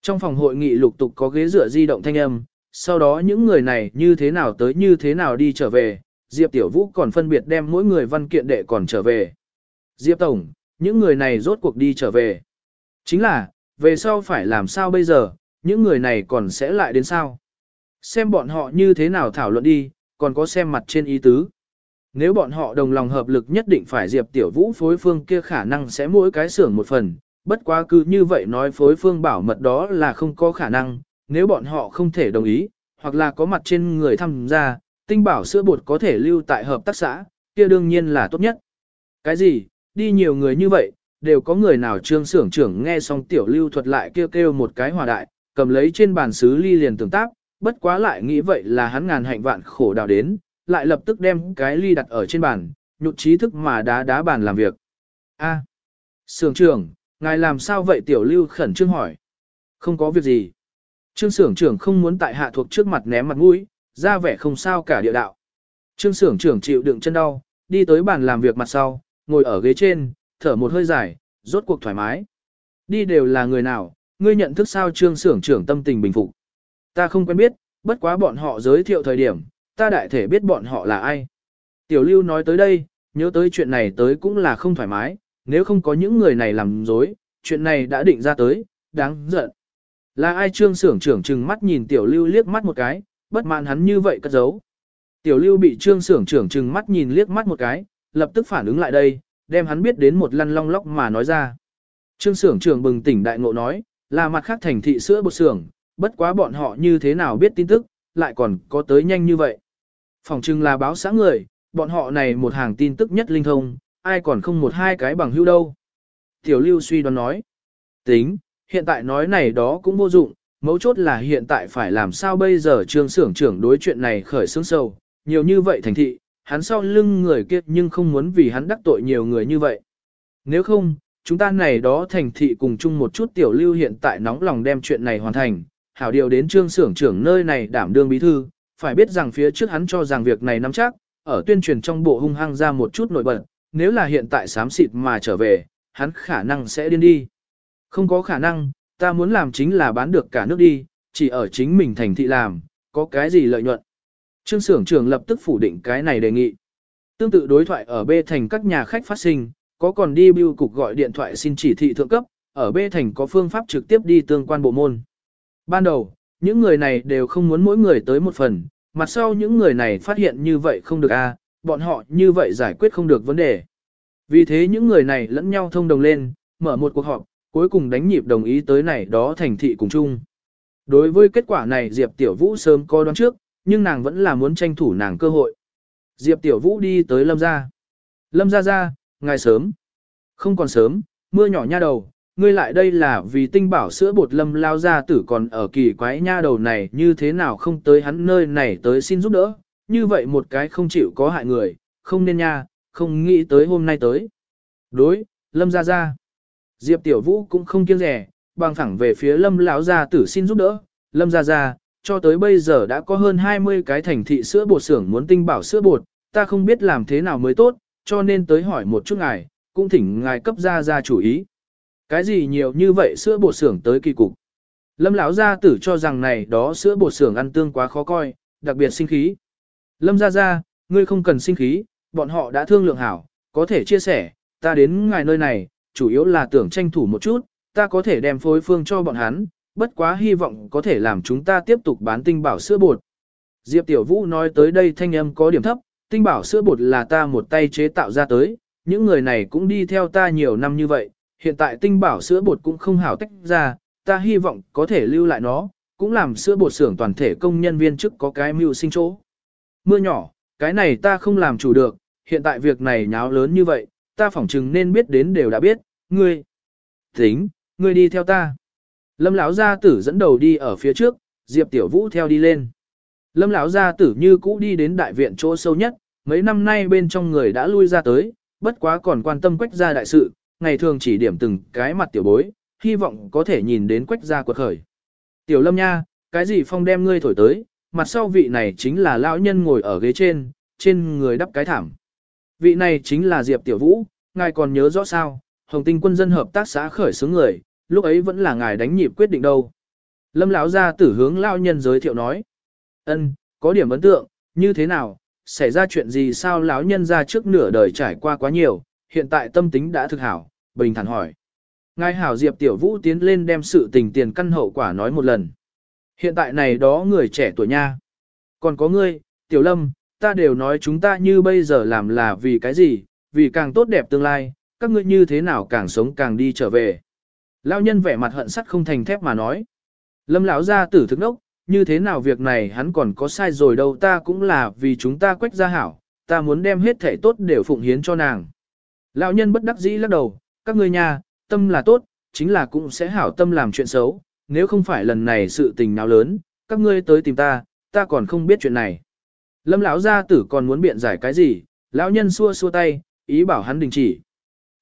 Trong phòng hội nghị lục tục có ghế dựa di động thanh âm, sau đó những người này như thế nào tới như thế nào đi trở về, Diệp Tiểu Vũ còn phân biệt đem mỗi người văn kiện đệ còn trở về. Diệp Tổng, những người này rốt cuộc đi trở về. Chính là, về sau phải làm sao bây giờ, những người này còn sẽ lại đến sao? Xem bọn họ như thế nào thảo luận đi, còn có xem mặt trên ý tứ. Nếu bọn họ đồng lòng hợp lực nhất định phải Diệp Tiểu Vũ phối phương kia khả năng sẽ mỗi cái xưởng một phần, bất quá cứ như vậy nói phối phương bảo mật đó là không có khả năng, nếu bọn họ không thể đồng ý, hoặc là có mặt trên người tham gia, tinh bảo sữa bột có thể lưu tại hợp tác xã, kia đương nhiên là tốt nhất. Cái gì, đi nhiều người như vậy, đều có người nào trương xưởng trưởng nghe xong tiểu lưu thuật lại kêu kêu một cái hòa đại, cầm lấy trên bàn sứ ly liền tưởng tác, bất quá lại nghĩ vậy là hắn ngàn hạnh vạn khổ đào đến, lại lập tức đem cái ly đặt ở trên bàn, nhụt trí thức mà đá đá bàn làm việc. A, à, xưởng trưởng, ngài làm sao vậy tiểu lưu khẩn trương hỏi. Không có việc gì. Trương xưởng trưởng không muốn tại hạ thuộc trước mặt ném mặt mũi, ra vẻ không sao cả địa đạo. Trương xưởng trưởng chịu đựng chân đau, đi tới bàn làm việc mặt sau, ngồi ở ghế trên, thở một hơi dài, rốt cuộc thoải mái. Đi đều là người nào, ngươi nhận thức sao trương xưởng trưởng tâm tình bình phục. Ta không quen biết, bất quá bọn họ giới thiệu thời điểm, ta đại thể biết bọn họ là ai. Tiểu lưu nói tới đây, nhớ tới chuyện này tới cũng là không thoải mái, nếu không có những người này làm dối, chuyện này đã định ra tới, đáng giận. Là ai trương xưởng trưởng trừng mắt nhìn tiểu lưu liếc mắt một cái, bất mãn hắn như vậy cất giấu. Tiểu lưu bị trương sưởng trưởng trừng mắt nhìn liếc mắt một cái, lập tức phản ứng lại đây, đem hắn biết đến một lăn long lóc mà nói ra. Trương sưởng trưởng bừng tỉnh đại ngộ nói, là mặt khác thành thị sữa bột sưởng bất quá bọn họ như thế nào biết tin tức, lại còn có tới nhanh như vậy. Phòng trưng là báo xã người, bọn họ này một hàng tin tức nhất linh thông, ai còn không một hai cái bằng hữu đâu. Tiểu lưu suy đoán nói. Tính, hiện tại nói này đó cũng vô dụng, mấu chốt là hiện tại phải làm sao bây giờ trương xưởng trưởng đối chuyện này khởi xướng sâu, nhiều như vậy thành thị, hắn sau lưng người kia nhưng không muốn vì hắn đắc tội nhiều người như vậy. Nếu không, chúng ta này đó thành thị cùng chung một chút tiểu lưu hiện tại nóng lòng đem chuyện này hoàn thành, hảo điều đến trương xưởng trưởng nơi này đảm đương bí thư, phải biết rằng phía trước hắn cho rằng việc này nắm chắc, ở tuyên truyền trong bộ hung hăng ra một chút nổi bật, nếu là hiện tại sám xịt mà trở về, hắn khả năng sẽ điên đi. Không có khả năng, ta muốn làm chính là bán được cả nước đi, chỉ ở chính mình thành thị làm, có cái gì lợi nhuận. Trương xưởng trưởng lập tức phủ định cái này đề nghị. Tương tự đối thoại ở B thành các nhà khách phát sinh, có còn đi bưu cục gọi điện thoại xin chỉ thị thượng cấp, ở B thành có phương pháp trực tiếp đi tương quan bộ môn. Ban đầu, những người này đều không muốn mỗi người tới một phần, mặt sau những người này phát hiện như vậy không được a, bọn họ như vậy giải quyết không được vấn đề. Vì thế những người này lẫn nhau thông đồng lên, mở một cuộc họp, cuối cùng đánh nhịp đồng ý tới này đó thành thị cùng chung. Đối với kết quả này Diệp Tiểu Vũ sớm có đoán trước, nhưng nàng vẫn là muốn tranh thủ nàng cơ hội. Diệp Tiểu Vũ đi tới Lâm gia. Lâm gia gia, ngài sớm. Không còn sớm, mưa nhỏ nha đầu, ngươi lại đây là vì tinh bảo sữa bột lâm lao Gia tử còn ở kỳ quái nha đầu này như thế nào không tới hắn nơi này tới xin giúp đỡ, như vậy một cái không chịu có hại người, không nên nha, không nghĩ tới hôm nay tới. Đối, lâm Gia Gia. Diệp tiểu vũ cũng không kiêng rẻ, bằng thẳng về phía lâm lão gia tử xin giúp đỡ, lâm gia gia, cho tới bây giờ đã có hơn 20 cái thành thị sữa bột xưởng muốn tinh bảo sữa bột, ta không biết làm thế nào mới tốt, cho nên tới hỏi một chút ngài, cũng thỉnh ngài cấp gia gia chủ ý. Cái gì nhiều như vậy sữa bột xưởng tới kỳ cục. Lâm lão gia tử cho rằng này đó sữa bột xưởng ăn tương quá khó coi, đặc biệt sinh khí. Lâm gia gia, ngươi không cần sinh khí, bọn họ đã thương lượng hảo, có thể chia sẻ, ta đến ngài nơi này, chủ yếu là tưởng tranh thủ một chút, ta có thể đem phối phương cho bọn hắn, bất quá hy vọng có thể làm chúng ta tiếp tục bán tinh bảo sữa bột. Diệp Tiểu Vũ nói tới đây thanh âm có điểm thấp, tinh bảo sữa bột là ta một tay chế tạo ra tới, những người này cũng đi theo ta nhiều năm như vậy, hiện tại tinh bảo sữa bột cũng không hảo tách ra, ta hy vọng có thể lưu lại nó, cũng làm sữa bột xưởng toàn thể công nhân viên chức có cái mưu sinh chỗ. Mưa nhỏ, cái này ta không làm chủ được, hiện tại việc này nháo lớn như vậy, ta phỏng chừng nên biết đến đều đã biết, ngươi. Tính, ngươi đi theo ta. Lâm lão gia tử dẫn đầu đi ở phía trước, Diệp Tiểu Vũ theo đi lên. Lâm lão gia tử như cũ đi đến đại viện chỗ sâu nhất, mấy năm nay bên trong người đã lui ra tới, bất quá còn quan tâm quách gia đại sự, ngày thường chỉ điểm từng cái mặt tiểu bối, hy vọng có thể nhìn đến quách gia quật khởi. Tiểu lâm nha, cái gì phong đem ngươi thổi tới, mặt sau vị này chính là lão nhân ngồi ở ghế trên, trên người đắp cái thảm. Vị này chính là Diệp Tiểu Vũ, ngài còn nhớ rõ sao, Hồng Tinh quân dân hợp tác xã khởi xướng người, lúc ấy vẫn là ngài đánh nhịp quyết định đâu. Lâm lão gia tử hướng lão nhân giới thiệu nói. Ân, có điểm ấn tượng, như thế nào, xảy ra chuyện gì sao lão nhân ra trước nửa đời trải qua quá nhiều, hiện tại tâm tính đã thực hảo, bình thản hỏi. Ngài hảo Diệp Tiểu Vũ tiến lên đem sự tình tiền căn hậu quả nói một lần. Hiện tại này đó người trẻ tuổi nha. Còn có ngươi, Tiểu Lâm, ta đều nói chúng ta như bây giờ làm là vì cái gì, vì càng tốt đẹp tương lai, các ngươi như thế nào càng sống càng đi trở về. Lão nhân vẻ mặt hận sắt không thành thép mà nói. Lâm lão gia tử thức nốc, như thế nào việc này hắn còn có sai rồi đâu ta cũng là vì chúng ta quách gia hảo, ta muốn đem hết thể tốt đều phụng hiến cho nàng. Lão nhân bất đắc dĩ lắc đầu, các ngươi nha, tâm là tốt, chính là cũng sẽ hảo tâm làm chuyện xấu, nếu không phải lần này sự tình nào lớn, các ngươi tới tìm ta, ta còn không biết chuyện này. Lâm lão gia tử còn muốn biện giải cái gì, lão nhân xua xua tay, ý bảo hắn đình chỉ.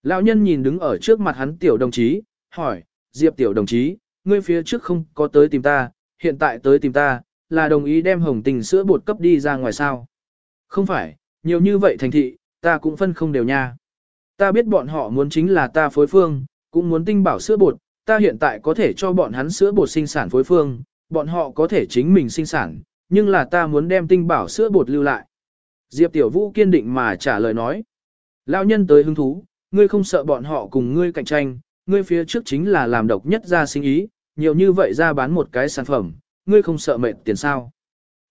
Lão nhân nhìn đứng ở trước mặt hắn tiểu đồng chí, hỏi, Diệp tiểu đồng chí, ngươi phía trước không có tới tìm ta, hiện tại tới tìm ta, là đồng ý đem hồng tình sữa bột cấp đi ra ngoài sao. Không phải, nhiều như vậy thành thị, ta cũng phân không đều nha. Ta biết bọn họ muốn chính là ta phối phương, cũng muốn tinh bảo sữa bột, ta hiện tại có thể cho bọn hắn sữa bột sinh sản phối phương, bọn họ có thể chính mình sinh sản, nhưng là ta muốn đem tinh bảo sữa bột lưu lại. Diệp Tiểu Vũ kiên định mà trả lời nói. Lão nhân tới hứng thú, ngươi không sợ bọn họ cùng ngươi cạnh tranh, ngươi phía trước chính là làm độc nhất ra sinh ý, nhiều như vậy ra bán một cái sản phẩm, ngươi không sợ mệt tiền sao.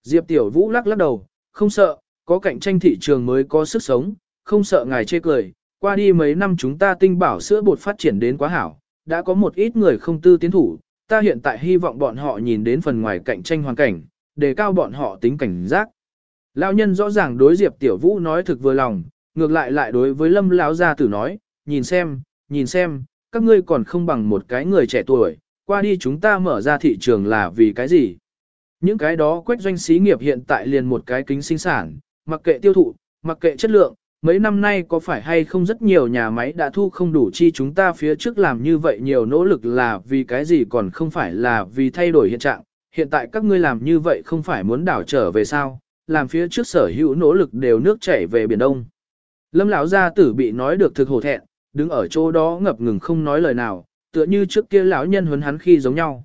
Diệp Tiểu Vũ lắc lắc đầu, không sợ, có cạnh tranh thị trường mới có sức sống, không sợ ngài chê cười, qua đi mấy năm chúng ta tinh bảo sữa bột phát triển đến quá hảo, đã có một ít người không tư tiến thủ, ta hiện tại hy vọng bọn họ nhìn đến phần ngoài cạnh tranh hoàn cảnh, đề cao bọn họ tính cảnh giác. Lão nhân rõ ràng đối Diệp Tiểu Vũ nói thực vừa lòng, ngược lại lại đối với lâm lão gia tử nói, nhìn xem, nhìn xem, các ngươi còn không bằng một cái người trẻ tuổi, qua đi chúng ta mở ra thị trường là vì cái gì? Những cái đó quét doanh xí nghiệp hiện tại liền một cái kính sinh sản, mặc kệ tiêu thụ, mặc kệ chất lượng, mấy năm nay có phải hay không rất nhiều nhà máy đã thu không đủ chi chúng ta phía trước làm như vậy nhiều nỗ lực là vì cái gì còn không phải là vì thay đổi hiện trạng, hiện tại các ngươi làm như vậy không phải muốn đảo trở về sao, làm phía trước sở hữu nỗ lực đều nước chảy về Biển Đông. Lâm lão gia tử bị nói được thực hổ thẹn, đứng ở chỗ đó ngập ngừng không nói lời nào, tựa như trước kia lão nhân huấn hắn khi giống nhau.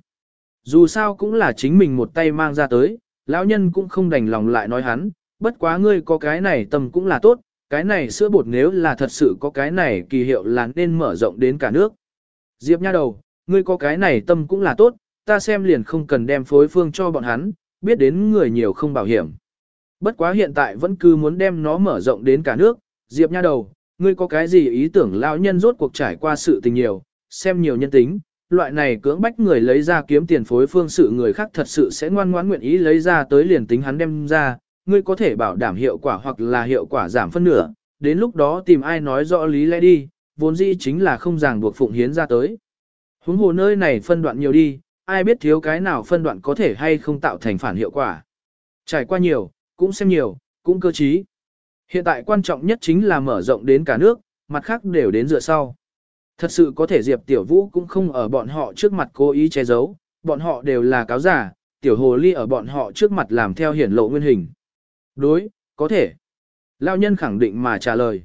Dù sao cũng là chính mình một tay mang ra tới, lão nhân cũng không đành lòng lại nói hắn, bất quá ngươi có cái này tâm cũng là tốt, cái này sữa bột nếu là thật sự có cái này kỳ hiệu là nên mở rộng đến cả nước. Diệp nha đầu, ngươi có cái này tâm cũng là tốt, ta xem liền không cần đem phối phương cho bọn hắn, biết đến người nhiều không bảo hiểm. Bất quá hiện tại vẫn cứ muốn đem nó mở rộng đến cả nước, Diệp nha đầu, ngươi có cái gì ý tưởng lão nhân rốt cuộc trải qua sự tình nhiều, xem nhiều nhân tính, loại này cưỡng bách người lấy ra kiếm tiền phối phương sự người khác thật sự sẽ ngoan ngoãn nguyện ý lấy ra tới liền tính hắn đem ra, ngươi có thể bảo đảm hiệu quả hoặc là hiệu quả giảm phân nửa, đến lúc đó tìm ai nói rõ lý lẽ đi, vốn dĩ chính là không ràng buộc phụng hiến ra tới. Huống hồ nơi này phân đoạn nhiều đi, ai biết thiếu cái nào phân đoạn có thể hay không tạo thành phản hiệu quả. Trải qua nhiều, cũng xem nhiều, cũng cơ trí. Hiện tại quan trọng nhất chính là mở rộng đến cả nước, mặt khác đều đến dựa sau. Thật sự có thể Diệp Tiểu Vũ cũng không ở bọn họ trước mặt cố ý che giấu, bọn họ đều là cáo giả, Tiểu Hồ Ly ở bọn họ trước mặt làm theo hiển lộ nguyên hình. Đối, có thể. Lao nhân khẳng định mà trả lời.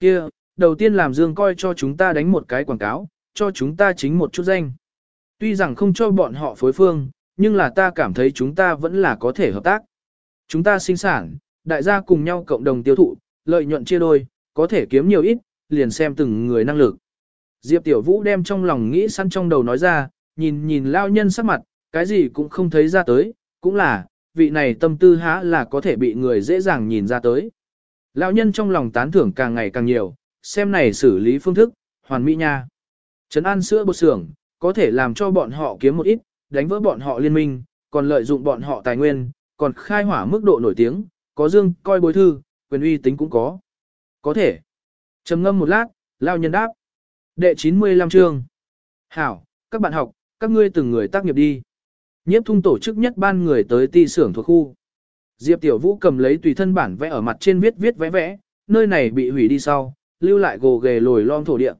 kia đầu tiên làm Dương coi cho chúng ta đánh một cái quảng cáo, cho chúng ta chính một chút danh. Tuy rằng không cho bọn họ phối phương, nhưng là ta cảm thấy chúng ta vẫn là có thể hợp tác. Chúng ta sinh sản, đại gia cùng nhau cộng đồng tiêu thụ, lợi nhuận chia đôi, có thể kiếm nhiều ít, liền xem từng người năng lực. Diệp Tiểu Vũ đem trong lòng nghĩ săn trong đầu nói ra, nhìn nhìn lao nhân sắc mặt, cái gì cũng không thấy ra tới, cũng là, vị này tâm tư há là có thể bị người dễ dàng nhìn ra tới. Lão nhân trong lòng tán thưởng càng ngày càng nhiều, xem này xử lý phương thức, hoàn mỹ nha. Trấn an sữa bột xưởng, có thể làm cho bọn họ kiếm một ít, đánh vỡ bọn họ liên minh, còn lợi dụng bọn họ tài nguyên, còn khai hỏa mức độ nổi tiếng, có dương coi bối thư, quyền uy tính cũng có. Có thể. trầm ngâm một lát, lao nhân đáp. Đệ 95 chương. Hảo, các bạn học, các ngươi từng người tác nghiệp đi. Nhiếp thung tổ chức nhất ban người tới ti xưởng thuộc khu. Diệp Tiểu Vũ cầm lấy tùy thân bản vẽ ở mặt trên viết viết vẽ vẽ, nơi này bị hủy đi sau, lưu lại gồ ghề lồi lom thổ địa.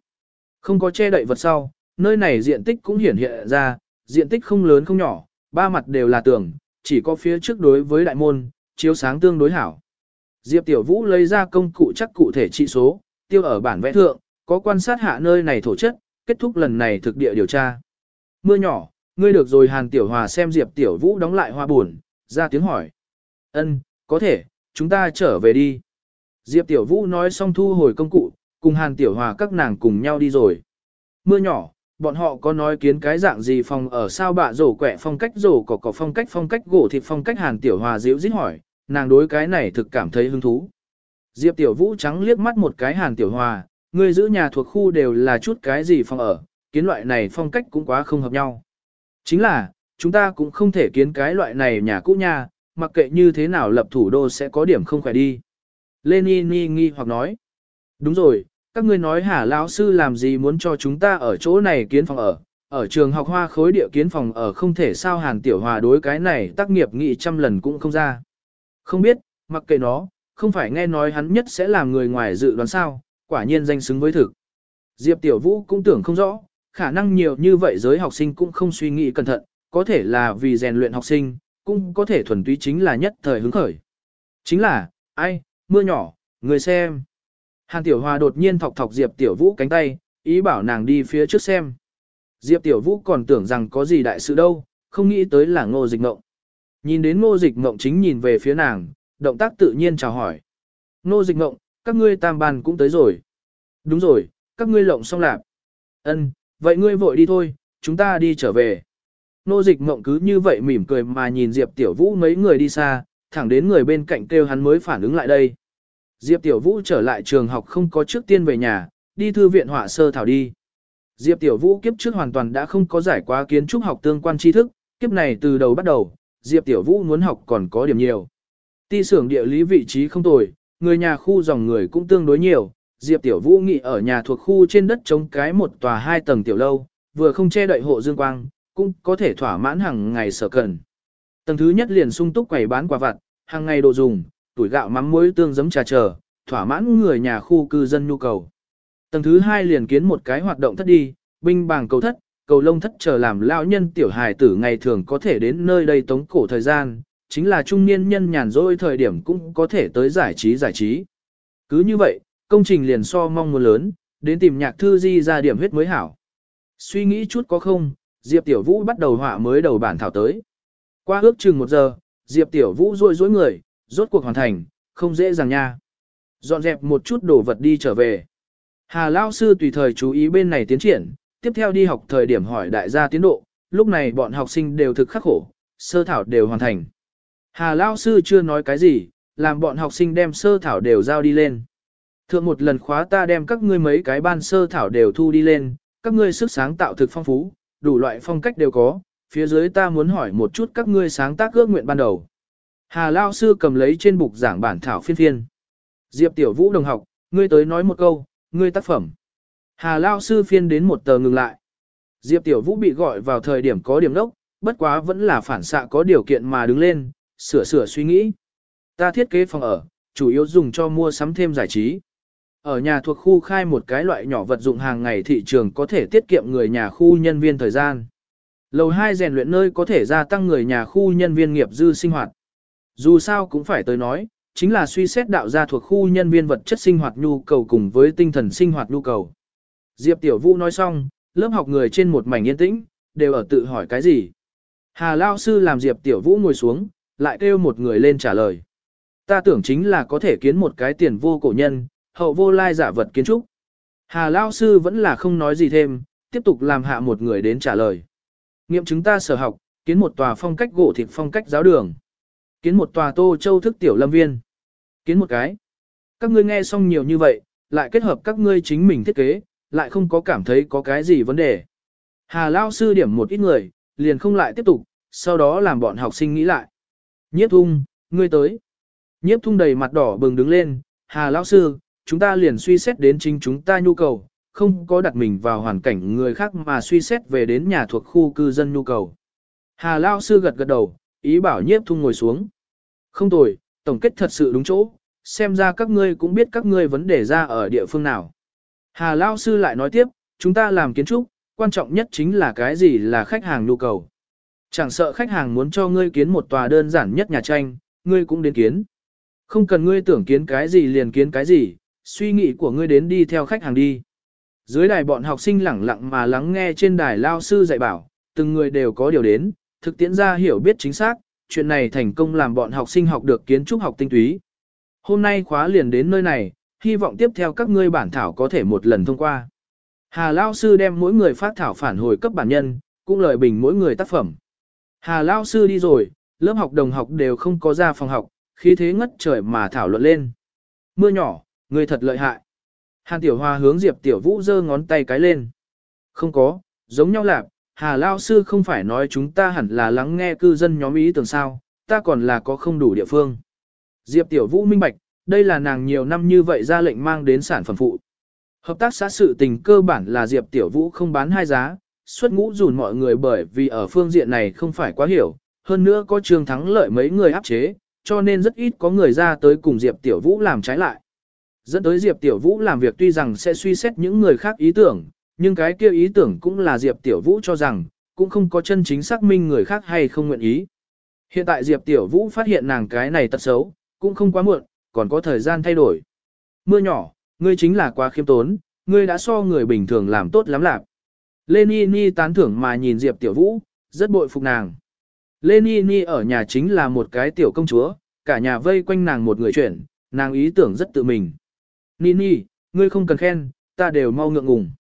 Không có che đậy vật sau, nơi này diện tích cũng hiển hiện ra, diện tích không lớn không nhỏ, ba mặt đều là tường, chỉ có phía trước đối với đại môn, chiếu sáng tương đối hảo. Diệp Tiểu Vũ lấy ra công cụ chắc cụ thể trị số, tiêu ở bản vẽ thượng, có quan sát hạ nơi này thổ chất, kết thúc lần này thực địa điều tra. Mưa nhỏ, ngươi được rồi Hàn Tiểu Hòa xem Diệp Tiểu Vũ đóng lại hoa buồn, ra tiếng hỏi. Ân, có thể, chúng ta trở về đi. Diệp Tiểu Vũ nói xong thu hồi công cụ, cùng Hàn Tiểu Hòa các nàng cùng nhau đi rồi. Mưa nhỏ, bọn họ có nói kiến cái dạng gì phòng ở sao bạ rổ quẹ phong cách rổ cỏ cỏ phong cách phong cách gỗ thịt phong cách Hàn Tiểu Hòa dịu dít hỏi, nàng đối cái này thực cảm thấy hứng thú. Diệp Tiểu Vũ trắng liếc mắt một cái Hàn Tiểu Hòa, người giữ nhà thuộc khu đều là chút cái gì phòng ở, kiến loại này phong cách cũng quá không hợp nhau. Chính là, chúng ta cũng không thể kiến cái loại này nhà cũ nha, mặc kệ như thế nào lập thủ đô sẽ có điểm không khỏe đi. Lenin nghi nghi hoặc nói, đúng rồi, các ngươi nói hả lão sư làm gì muốn cho chúng ta ở chỗ này kiến phòng ở, ở trường học hoa khối địa kiến phòng ở không thể sao hàn tiểu hòa đối cái này tác nghiệp nghị trăm lần cũng không ra. Không biết, mặc kệ nó, không phải nghe nói hắn nhất sẽ làm người ngoài dự đoán sao, quả nhiên danh xứng với thực. Diệp Tiểu Vũ cũng tưởng không rõ, khả năng nhiều như vậy giới học sinh cũng không suy nghĩ cẩn thận, có thể là vì rèn luyện học sinh, cũng có thể thuần túy chính là nhất thời hứng khởi. Chính là, ai, mưa nhỏ, người xem. Hàn Tiểu Hòa đột nhiên thọc thọc Diệp Tiểu Vũ cánh tay, ý bảo nàng đi phía trước xem. Diệp Tiểu Vũ còn tưởng rằng có gì đại sự đâu, không nghĩ tới là ngô dịch ngộng. Nhìn đến ngô dịch ngộng chính nhìn về phía nàng, động tác tự nhiên chào hỏi. Ngô dịch ngộng, các ngươi tam bàn cũng tới rồi. Đúng rồi, các ngươi lộng xong lạp. Ân, vậy ngươi vội đi thôi, chúng ta đi trở về. Ngô dịch ngộng cứ như vậy mỉm cười mà nhìn Diệp Tiểu Vũ mấy người đi xa, thẳng đến người bên cạnh kêu hắn mới phản ứng lại đây. Diệp Tiểu Vũ trở lại trường học không có trước tiên về nhà, đi thư viện họa sơ thảo đi. Diệp Tiểu Vũ kiếp trước hoàn toàn đã không có giải quá kiến trúc học tương quan tri thức, kiếp này từ đầu bắt đầu, Diệp Tiểu Vũ muốn học còn có điểm nhiều. Ti xưởng địa lý vị trí không tồi, người nhà khu dòng người cũng tương đối nhiều, Diệp Tiểu Vũ nghỉ ở nhà thuộc khu trên đất chống cái một tòa hai tầng tiểu lâu, vừa không che đậy hộ dương quang, cũng có thể thỏa mãn hàng ngày sở cần. Tầng thứ nhất liền sung túc quầy bán quà vặt, hàng ngày đồ dùng, tuổi gạo mắm muối tương giấm trà chờ, thỏa mãn người nhà khu cư dân nhu cầu. Tầng thứ hai liền kiến một cái hoạt động thất đi, binh bàng cầu thất, cầu lông thất chờ làm lão nhân tiểu hài tử ngày thường có thể đến nơi đây tống cổ thời gian, chính là trung niên nhân nhàn rỗi thời điểm cũng có thể tới giải trí giải trí. Cứ như vậy, công trình liền so mong muốn lớn, đến tìm nhạc thư di ra điểm huyết mới hảo. Suy nghĩ chút có không, Diệp Tiểu Vũ bắt đầu họa mới đầu bản thảo tới. Qua ước chừng một giờ, Diệp Tiểu Vũ rôi rối người, rốt cuộc hoàn thành, không dễ dàng nha. Dọn dẹp một chút đồ vật đi trở về. Hà Lao Sư tùy thời chú ý bên này tiến triển, tiếp theo đi học thời điểm hỏi đại gia tiến độ, lúc này bọn học sinh đều thực khắc khổ, sơ thảo đều hoàn thành. Hà Lao Sư chưa nói cái gì, làm bọn học sinh đem sơ thảo đều giao đi lên. Thượng một lần khóa ta đem các ngươi mấy cái ban sơ thảo đều thu đi lên, các ngươi sức sáng tạo thực phong phú, đủ loại phong cách đều có, phía dưới ta muốn hỏi một chút các ngươi sáng tác ước nguyện ban đầu. Hà Lao Sư cầm lấy trên bục giảng bản thảo phiên phiên. Diệp Tiểu Vũ đồng học, ngươi tới nói một câu, ngươi tác phẩm. Hà Lao Sư phiên đến một tờ ngừng lại. Diệp Tiểu Vũ bị gọi vào thời điểm có điểm đốc, bất quá vẫn là phản xạ có điều kiện mà đứng lên, sửa sửa suy nghĩ. Ta thiết kế phòng ở, chủ yếu dùng cho mua sắm thêm giải trí. Ở nhà thuộc khu khai một cái loại nhỏ vật dụng hàng ngày thị trường có thể tiết kiệm người nhà khu nhân viên thời gian. Lầu 2 rèn luyện nơi có thể gia tăng người nhà khu nhân viên nghiệp dư sinh hoạt. Dù sao cũng phải tới nói, chính là suy xét đạo gia thuộc khu nhân viên vật chất sinh hoạt nhu cầu cùng với tinh thần sinh hoạt nhu cầu. Diệp Tiểu Vũ nói xong, lớp học người trên một mảnh yên tĩnh, đều ở tự hỏi cái gì. Hà Lao Sư làm Diệp Tiểu Vũ ngồi xuống, lại kêu một người lên trả lời. Ta tưởng chính là có thể kiến một cái tiền vô cổ nhân, hậu vô lai giả vật kiến trúc. Hà Lao Sư vẫn là không nói gì thêm, tiếp tục làm hạ một người đến trả lời. Nghiệm chứng ta sở học, kiến một tòa phong cách gỗ thịt phong cách giáo đường. Kiến một tòa tô châu thức tiểu lâm viên. Kiến một cái. Các ngươi nghe xong nhiều như vậy, lại kết hợp các ngươi chính mình thiết kế, lại không có cảm thấy có cái gì vấn đề. Hà Lao sư điểm một ít người, liền không lại tiếp tục, sau đó làm bọn học sinh nghĩ lại. Nhiếp thung, ngươi tới. Nhiếp thung đầy mặt đỏ bừng đứng lên, Hà Lao sư, chúng ta liền suy xét đến chính chúng ta nhu cầu, không có đặt mình vào hoàn cảnh người khác mà suy xét về đến nhà thuộc khu cư dân nhu cầu. Hà Lao sư gật gật đầu, ý bảo nhiếp thung ngồi xuống. Không tồi, tổng kết thật sự đúng chỗ, xem ra các ngươi cũng biết các ngươi vấn đề ra ở địa phương nào. Hà Lao sư lại nói tiếp, chúng ta làm kiến trúc, quan trọng nhất chính là cái gì là khách hàng nhu cầu. Chẳng sợ khách hàng muốn cho ngươi kiến một tòa đơn giản nhất nhà tranh, ngươi cũng đến kiến. Không cần ngươi tưởng kiến cái gì liền kiến cái gì, suy nghĩ của ngươi đến đi theo khách hàng đi. Dưới đài bọn học sinh lẳng lặng mà lắng nghe trên đài lao sư dạy bảo, từng người đều có điều đến, thực tiễn ra hiểu biết chính xác, chuyện này thành công làm bọn học sinh học được kiến trúc học tinh túy. Hôm nay khóa liền đến nơi này, hy vọng tiếp theo các ngươi bản thảo có thể một lần thông qua. Hà Lao Sư đem mỗi người phát thảo phản hồi cấp bản nhân, cũng lời bình mỗi người tác phẩm. Hà Lao Sư đi rồi, lớp học đồng học đều không có ra phòng học, khí thế ngất trời mà thảo luận lên. Mưa nhỏ, người thật lợi hại. Hàn Tiểu Hoa hướng Diệp Tiểu Vũ giơ ngón tay cái lên. Không có, giống nhau lạc, Hà Lao Sư không phải nói chúng ta hẳn là lắng nghe cư dân nhóm ý tưởng sao, ta còn là có không đủ địa phương. Diệp Tiểu Vũ minh bạch, đây là nàng nhiều năm như vậy ra lệnh mang đến sản phẩm phụ. Hợp tác xã sự tình cơ bản là Diệp Tiểu Vũ không bán hai giá, xuất ngũ dùn mọi người bởi vì ở phương diện này không phải quá hiểu, hơn nữa có trường thắng lợi mấy người áp chế, cho nên rất ít có người ra tới cùng Diệp Tiểu Vũ làm trái lại. Dẫn tới Diệp Tiểu Vũ làm việc tuy rằng sẽ suy xét những người khác ý tưởng, nhưng cái kia ý tưởng cũng là Diệp Tiểu Vũ cho rằng, cũng không có chân chính xác minh người khác hay không nguyện ý. Hiện tại Diệp Tiểu Vũ phát hiện nàng cái này tật xấu, cũng không quá muộn, còn có thời gian thay đổi. Mưa nhỏ, ngươi chính là quá khiêm tốn, ngươi đã so người bình thường làm tốt lắm lạc. Lê Ni tán thưởng mà nhìn Diệp Tiểu Vũ, rất bội phục nàng. Lê Ni ở nhà chính là một cái tiểu công chúa, cả nhà vây quanh nàng một người chuyển, nàng ý tưởng rất tự mình. Ni Ni ngươi không cần khen, ta đều mau ngượng ngùng.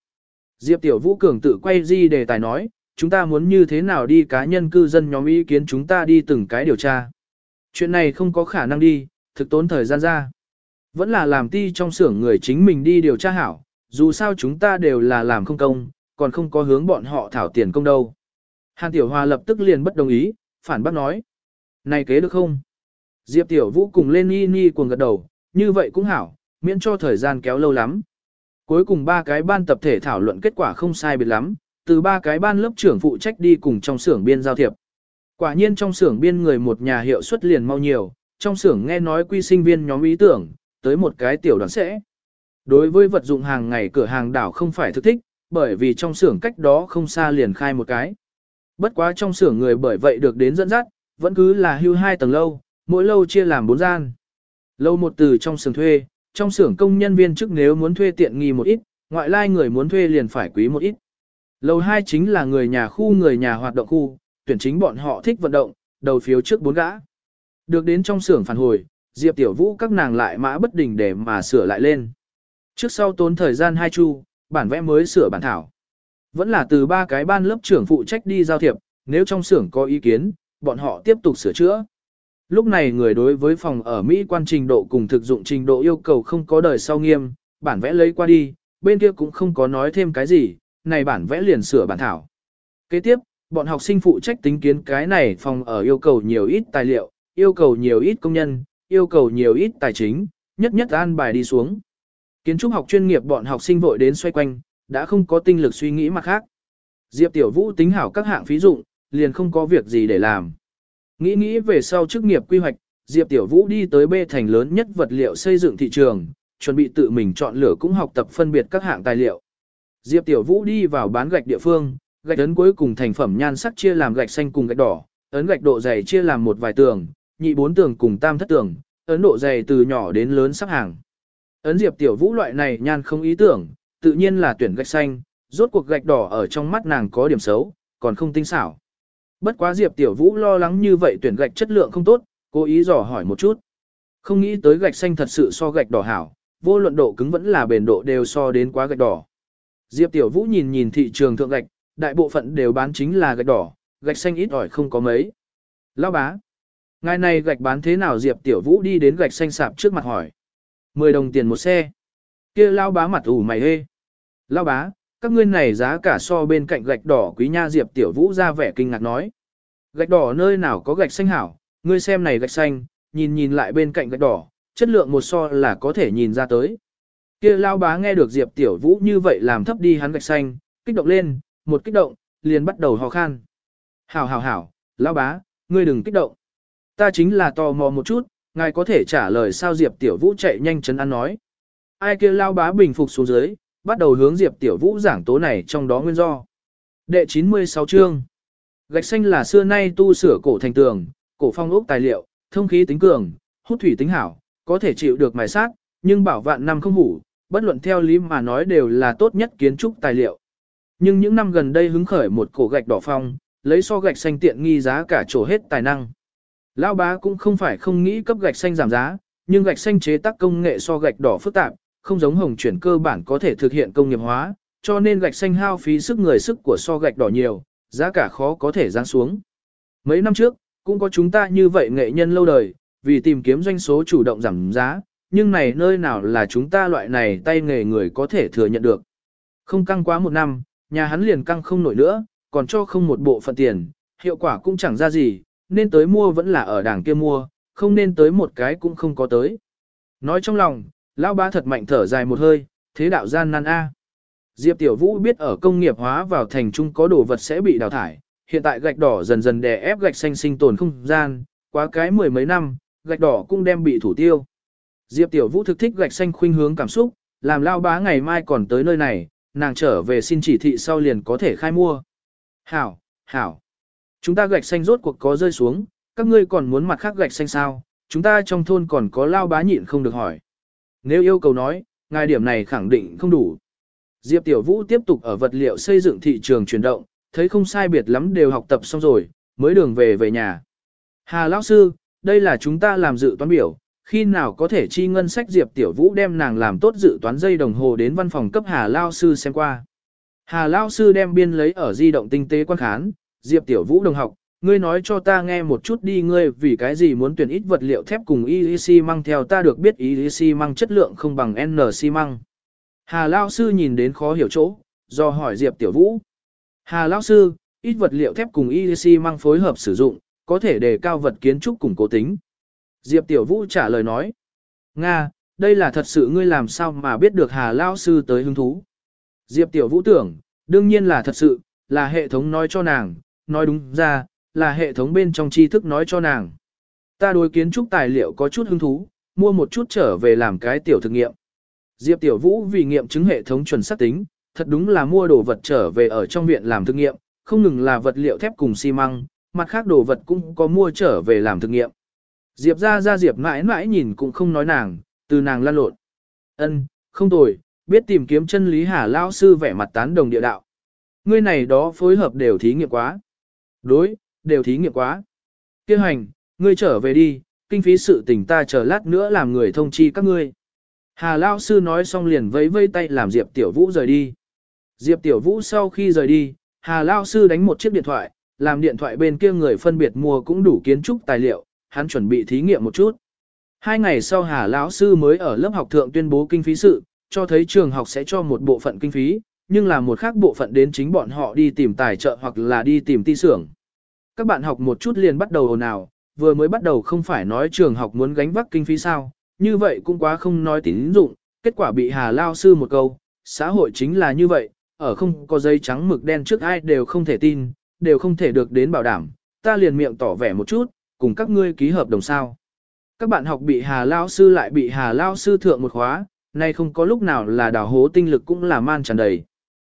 Diệp Tiểu Vũ Cường tự quay di đề tài nói, chúng ta muốn như thế nào đi cá nhân cư dân nhóm ý kiến chúng ta đi từng cái điều tra. Chuyện này không có khả năng đi, thực tốn thời gian ra. Vẫn là làm ti trong xưởng người chính mình đi điều tra hảo, dù sao chúng ta đều là làm không công, còn không có hướng bọn họ thảo tiền công đâu. Hàn Tiểu Hòa lập tức liền bất đồng ý, phản bác nói. Này kế được không? Diệp Tiểu Vũ cùng lên ni ni cuồng gật đầu, như vậy cũng hảo, miễn cho thời gian kéo lâu lắm. Cuối cùng ba cái ban tập thể thảo luận kết quả không sai biệt lắm, từ ba cái ban lớp trưởng phụ trách đi cùng trong xưởng biên giao thiệp. Quả nhiên trong xưởng biên người một nhà hiệu suất liền mau nhiều, trong xưởng nghe nói quy sinh viên nhóm ý tưởng, tới một cái tiểu đoàn sẽ. Đối với vật dụng hàng ngày cửa hàng đảo không phải thực thích, bởi vì trong xưởng cách đó không xa liền khai một cái. Bất quá trong xưởng người bởi vậy được đến dẫn dắt, vẫn cứ là hưu hai tầng lâu, mỗi lâu chia làm bốn gian. Lâu một từ trong xưởng thuê, trong xưởng công nhân viên chức nếu muốn thuê tiện nghi một ít, ngoại lai người muốn thuê liền phải quý một ít. Lầu hai chính là người nhà khu người nhà hoạt động khu, tuyển chính bọn họ thích vận động, đầu phiếu trước bốn gã. Được đến trong xưởng phản hồi, Diệp Tiểu Vũ các nàng lại mã bất đình để mà sửa lại lên. Trước sau tốn thời gian hai chu, bản vẽ mới sửa bản thảo. Vẫn là từ ba cái ban lớp trưởng phụ trách đi giao thiệp, nếu trong xưởng có ý kiến, bọn họ tiếp tục sửa chữa. Lúc này người đối với phòng ở Mỹ quan trình độ cùng thực dụng trình độ yêu cầu không có đời sau nghiêm, bản vẽ lấy qua đi, bên kia cũng không có nói thêm cái gì, này bản vẽ liền sửa bản thảo. Kế tiếp, bọn học sinh phụ trách tính kiến cái này phòng ở yêu cầu nhiều ít tài liệu, yêu cầu nhiều ít công nhân, yêu cầu nhiều ít tài chính, nhất nhất an bài đi xuống. Kiến trúc học chuyên nghiệp bọn học sinh vội đến xoay quanh, đã không có tinh lực suy nghĩ mặt khác. Diệp Tiểu Vũ tính hảo các hạng phí dụng, liền không có việc gì để làm. Nghĩ nghĩ về sau chức nghiệp quy hoạch, Diệp Tiểu Vũ đi tới bê thành lớn nhất vật liệu xây dựng thị trường, chuẩn bị tự mình chọn lựa cũng học tập phân biệt các hạng tài liệu. Diệp Tiểu Vũ đi vào bán gạch địa phương, gạch ấn cuối cùng thành phẩm nhan sắc chia làm gạch xanh cùng gạch đỏ, ấn gạch độ dày chia làm một vài tường, nhị bốn tường cùng tam thất tường, ấn độ dày từ nhỏ đến lớn sắc hàng. Ấn Diệp Tiểu Vũ loại này nhan không ý tưởng, tự nhiên là tuyển gạch xanh, rốt cuộc gạch đỏ ở trong mắt nàng có điểm xấu, còn không tinh xảo. Bất quá Diệp Tiểu Vũ lo lắng như vậy tuyển gạch chất lượng không tốt, cố ý dò hỏi một chút. Không nghĩ tới gạch xanh thật sự so gạch đỏ hảo, vô luận độ cứng vẫn là bền độ đều so đến quá gạch đỏ. Diệp Tiểu Vũ nhìn nhìn thị trường thượng gạch, đại bộ phận đều bán chính là gạch đỏ, gạch xanh ít ỏi không có mấy. Lão bá, ngày này gạch bán thế nào Diệp Tiểu Vũ đi đến gạch xanh sạp trước mặt hỏi. 10 đồng tiền một xe. Kia lão bá mặt ủ mày hê. Lão bá, các ngươi này giá cả so bên cạnh gạch đỏ quý nha Diệp Tiểu Vũ ra vẻ kinh ngạc nói. Gạch đỏ nơi nào có gạch xanh hảo, ngươi xem này gạch xanh, nhìn nhìn lại bên cạnh gạch đỏ, chất lượng một so là có thể nhìn ra tới. Kia lao bá nghe được Diệp Tiểu Vũ như vậy làm thấp đi hắn gạch xanh, kích động lên, một kích động, liền bắt đầu ho khan. Hảo hảo hảo, lao bá, ngươi đừng kích động. Ta chính là tò mò một chút, ngài có thể trả lời sao Diệp Tiểu Vũ chạy nhanh chấn ăn nói. Ai kia lao bá bình phục xuống dưới, bắt đầu hướng Diệp Tiểu Vũ giảng tố này trong đó nguyên do. Đệ 96 chương Gạch xanh là xưa nay tu sửa cổ thành tường, cổ phong ốc tài liệu, thông khí tính cường, hút thủy tính hảo, có thể chịu được mài sát, nhưng bảo vạn năm không hủ, bất luận theo lý mà nói đều là tốt nhất kiến trúc tài liệu. Nhưng những năm gần đây hứng khởi một cổ gạch đỏ phong, lấy so gạch xanh tiện nghi giá cả trổ hết tài năng. Lão bá cũng không phải không nghĩ cấp gạch xanh giảm giá, nhưng gạch xanh chế tác công nghệ so gạch đỏ phức tạp, không giống hồng chuyển cơ bản có thể thực hiện công nghiệp hóa, cho nên gạch xanh hao phí sức người sức của so gạch đỏ nhiều, giá cả khó có thể giáng xuống. Mấy năm trước, cũng có chúng ta như vậy nghệ nhân lâu đời, vì tìm kiếm doanh số chủ động giảm giá, nhưng này nơi nào là chúng ta loại này tay nghề người có thể thừa nhận được. Không căng quá một năm, nhà hắn liền căng không nổi nữa, còn cho không một bộ phận tiền, hiệu quả cũng chẳng ra gì, nên tới mua vẫn là ở đảng kia mua, không nên tới một cái cũng không có tới. Nói trong lòng, lão ba thật mạnh thở dài một hơi, thế đạo gian nan a. Diệp Tiểu Vũ biết ở công nghiệp hóa vào thành trung có đồ vật sẽ bị đào thải, hiện tại gạch đỏ dần dần đè ép gạch xanh sinh tồn không gian, quá cái mười mấy năm, gạch đỏ cũng đem bị thủ tiêu. Diệp Tiểu Vũ thực thích gạch xanh khuynh hướng cảm xúc, làm lao bá ngày mai còn tới nơi này, nàng trở về xin chỉ thị sau liền có thể khai mua. Hảo, hảo. Chúng ta gạch xanh rốt cuộc có rơi xuống, các ngươi còn muốn mặt khác gạch xanh sao? Chúng ta trong thôn còn có lao bá nhịn không được hỏi. Nếu yêu cầu nói, ngài điểm này khẳng định không đủ. Diệp Tiểu Vũ tiếp tục ở vật liệu xây dựng thị trường chuyển động, thấy không sai biệt lắm đều học tập xong rồi, mới đường về về nhà. Hà lão sư, đây là chúng ta làm dự toán biểu, khi nào có thể chi ngân sách Diệp Tiểu Vũ đem nàng làm tốt dự toán dây đồng hồ đến văn phòng cấp Hà lão sư xem qua. Hà lão sư đem biên lấy ở di động tinh tế quan khán, Diệp Tiểu Vũ đồng học, ngươi nói cho ta nghe một chút đi ngươi vì cái gì muốn tuyển ít vật liệu thép cùng y xi măng theo ta được biết y xi măng chất lượng không bằng N xi măng. Hà Lao Sư nhìn đến khó hiểu chỗ, do hỏi Diệp Tiểu Vũ. Hà Lao Sư, ít vật liệu thép cùng y xi măng phối hợp sử dụng, có thể đề cao vật kiến trúc cùng cố tính. Diệp Tiểu Vũ trả lời nói. Nga, đây là thật sự ngươi làm sao mà biết được Hà Lao Sư tới hứng thú. Diệp Tiểu Vũ tưởng, đương nhiên là thật sự, là hệ thống nói cho nàng, nói đúng ra, là hệ thống bên trong tri thức nói cho nàng. Ta đối kiến trúc tài liệu có chút hứng thú, mua một chút trở về làm cái tiểu thực nghiệm. Diệp Tiểu Vũ vì nghiệm chứng hệ thống chuẩn xác tính, thật đúng là mua đồ vật trở về ở trong viện làm thực nghiệm, không ngừng là vật liệu thép cùng xi măng, mặt khác đồ vật cũng có mua trở về làm thực nghiệm. Diệp ra ra Diệp mãi mãi nhìn cũng không nói nàng, từ nàng lan lộn. Ân, không tồi, biết tìm kiếm chân lý hà lao sư vẻ mặt tán đồng địa đạo. Ngươi này đó phối hợp đều thí nghiệm quá. Đối, đều thí nghiệm quá. Kêu hành, ngươi trở về đi, kinh phí sự tình ta chờ lát nữa làm người thông chi các ngươi. Hà Lao Sư nói xong liền vẫy vây tay làm Diệp Tiểu Vũ rời đi. Diệp Tiểu Vũ sau khi rời đi, Hà Lao Sư đánh một chiếc điện thoại, làm điện thoại bên kia người phân biệt mua cũng đủ kiến trúc tài liệu, hắn chuẩn bị thí nghiệm một chút. Hai ngày sau Hà lão Sư mới ở lớp học thượng tuyên bố kinh phí sự, cho thấy trường học sẽ cho một bộ phận kinh phí, nhưng là một khác bộ phận đến chính bọn họ đi tìm tài trợ hoặc là đi tìm ti xưởng. Các bạn học một chút liền bắt đầu ồn ào, vừa mới bắt đầu không phải nói trường học muốn gánh vác kinh phí sao, như vậy cũng quá không nói tín dụng, kết quả bị Hà Lao Sư một câu, xã hội chính là như vậy, ở không có dây trắng mực đen trước ai đều không thể tin, đều không thể được đến bảo đảm, ta liền miệng tỏ vẻ một chút, cùng các ngươi ký hợp đồng sao. Các bạn học bị Hà Lao Sư lại bị Hà Lao Sư thượng một khóa, nay không có lúc nào là đào hố tinh lực cũng là man tràn đầy.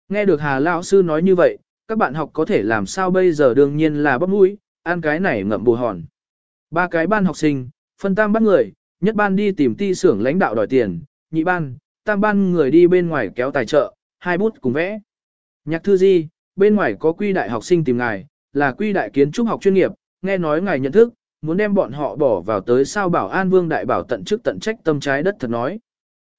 Nghe được Hà Lao Sư nói như vậy, các bạn học có thể làm sao bây giờ đương nhiên là bắp mũi, ăn cái này ngậm bù hòn. Ba cái ban học sinh, phân tam bắt người, nhất ban đi tìm ti xưởng lãnh đạo đòi tiền, nhị ban, tam ban người đi bên ngoài kéo tài trợ, hai bút cùng vẽ. Nhạc thư di, bên ngoài có quy đại học sinh tìm ngài, là quy đại kiến trúc học chuyên nghiệp, nghe nói ngài nhận thức, muốn đem bọn họ bỏ vào tới sao bảo an vương đại bảo tận chức tận trách tâm trái đất thật nói.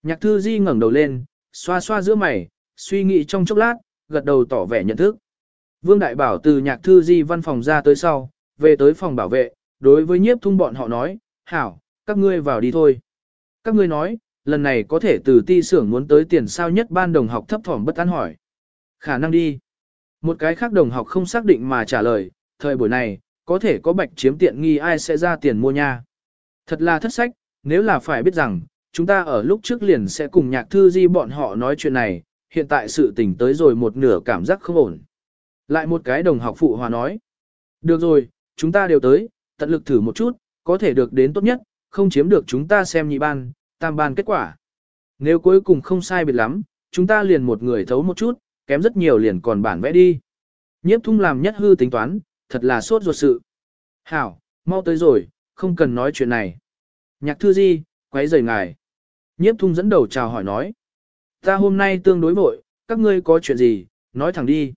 Nhạc thư di ngẩng đầu lên, xoa xoa giữa mày, suy nghĩ trong chốc lát, gật đầu tỏ vẻ nhận thức. Vương đại bảo từ nhạc thư di văn phòng ra tới sau, về tới phòng bảo vệ, đối với nhiếp thung bọn họ nói, hảo, các ngươi vào đi thôi. Các ngươi nói, lần này có thể từ ti xưởng muốn tới tiền sao nhất ban đồng học thấp thỏm bất an hỏi. Khả năng đi. Một cái khác đồng học không xác định mà trả lời, thời buổi này, có thể có bạch chiếm tiện nghi ai sẽ ra tiền mua nha. Thật là thất sách, nếu là phải biết rằng, chúng ta ở lúc trước liền sẽ cùng nhạc thư di bọn họ nói chuyện này, hiện tại sự tình tới rồi một nửa cảm giác không ổn. Lại một cái đồng học phụ hòa nói. Được rồi, chúng ta đều tới, tận lực thử một chút, có thể được đến tốt nhất, không chiếm được chúng ta xem nhị ban, tam ban kết quả. Nếu cuối cùng không sai biệt lắm, chúng ta liền một người thấu một chút, kém rất nhiều liền còn bản vẽ đi. Nhiếp thung làm nhất hư tính toán, thật là sốt ruột sự. Hảo, mau tới rồi, không cần nói chuyện này. Nhạc thư di, quấy rời ngài. Nhiếp thung dẫn đầu chào hỏi nói. Ta hôm nay tương đối vội, các ngươi có chuyện gì, nói thẳng đi.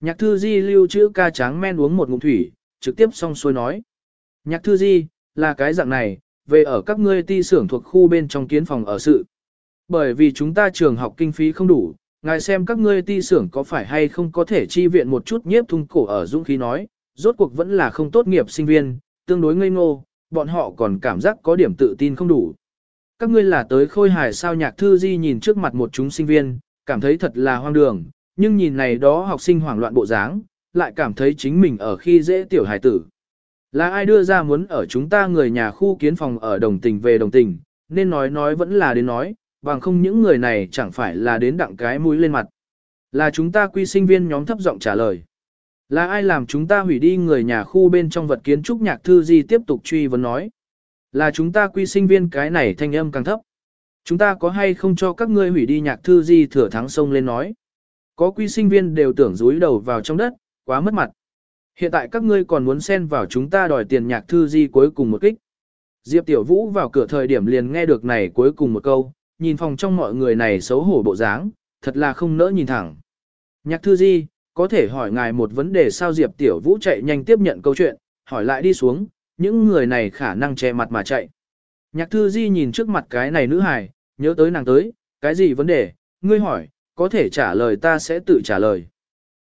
Nhạc thư di lưu trữ ca tráng men uống một ngụm thủy, trực tiếp xong xuôi nói. Nhạc thư di, là cái dạng này, về ở các ngươi ti xưởng thuộc khu bên trong kiến phòng ở sự. Bởi vì chúng ta trường học kinh phí không đủ, ngài xem các ngươi ti xưởng có phải hay không có thể chi viện một chút nhiếp thung cổ ở dũng khí nói, rốt cuộc vẫn là không tốt nghiệp sinh viên, tương đối ngây ngô, bọn họ còn cảm giác có điểm tự tin không đủ. Các ngươi là tới khôi hài sao nhạc thư di nhìn trước mặt một chúng sinh viên, cảm thấy thật là hoang đường, nhưng nhìn này đó học sinh hoảng loạn bộ dáng, lại cảm thấy chính mình ở khi dễ tiểu hài tử. Là ai đưa ra muốn ở chúng ta người nhà khu kiến phòng ở đồng tình về đồng tình, nên nói nói vẫn là đến nói, bằng không những người này chẳng phải là đến đặng cái mũi lên mặt. Là chúng ta quy sinh viên nhóm thấp giọng trả lời. Là ai làm chúng ta hủy đi người nhà khu bên trong vật kiến trúc nhạc thư gì tiếp tục truy vấn nói. Là chúng ta quy sinh viên cái này thanh âm càng thấp. Chúng ta có hay không cho các ngươi hủy đi nhạc thư gì thừa thắng sông lên nói. Có quy sinh viên đều tưởng rúi đầu vào trong đất, quá mất mặt. Hiện tại các ngươi còn muốn xen vào chúng ta đòi tiền nhạc thư di cuối cùng một kích. Diệp Tiểu Vũ vào cửa thời điểm liền nghe được này cuối cùng một câu, nhìn phòng trong mọi người này xấu hổ bộ dáng, thật là không nỡ nhìn thẳng. Nhạc thư di, có thể hỏi ngài một vấn đề sao Diệp Tiểu Vũ chạy nhanh tiếp nhận câu chuyện, hỏi lại đi xuống, những người này khả năng che mặt mà chạy. Nhạc thư di nhìn trước mặt cái này nữ hài, nhớ tới nàng tới, cái gì vấn đề, ngươi hỏi, có thể trả lời ta sẽ tự trả lời.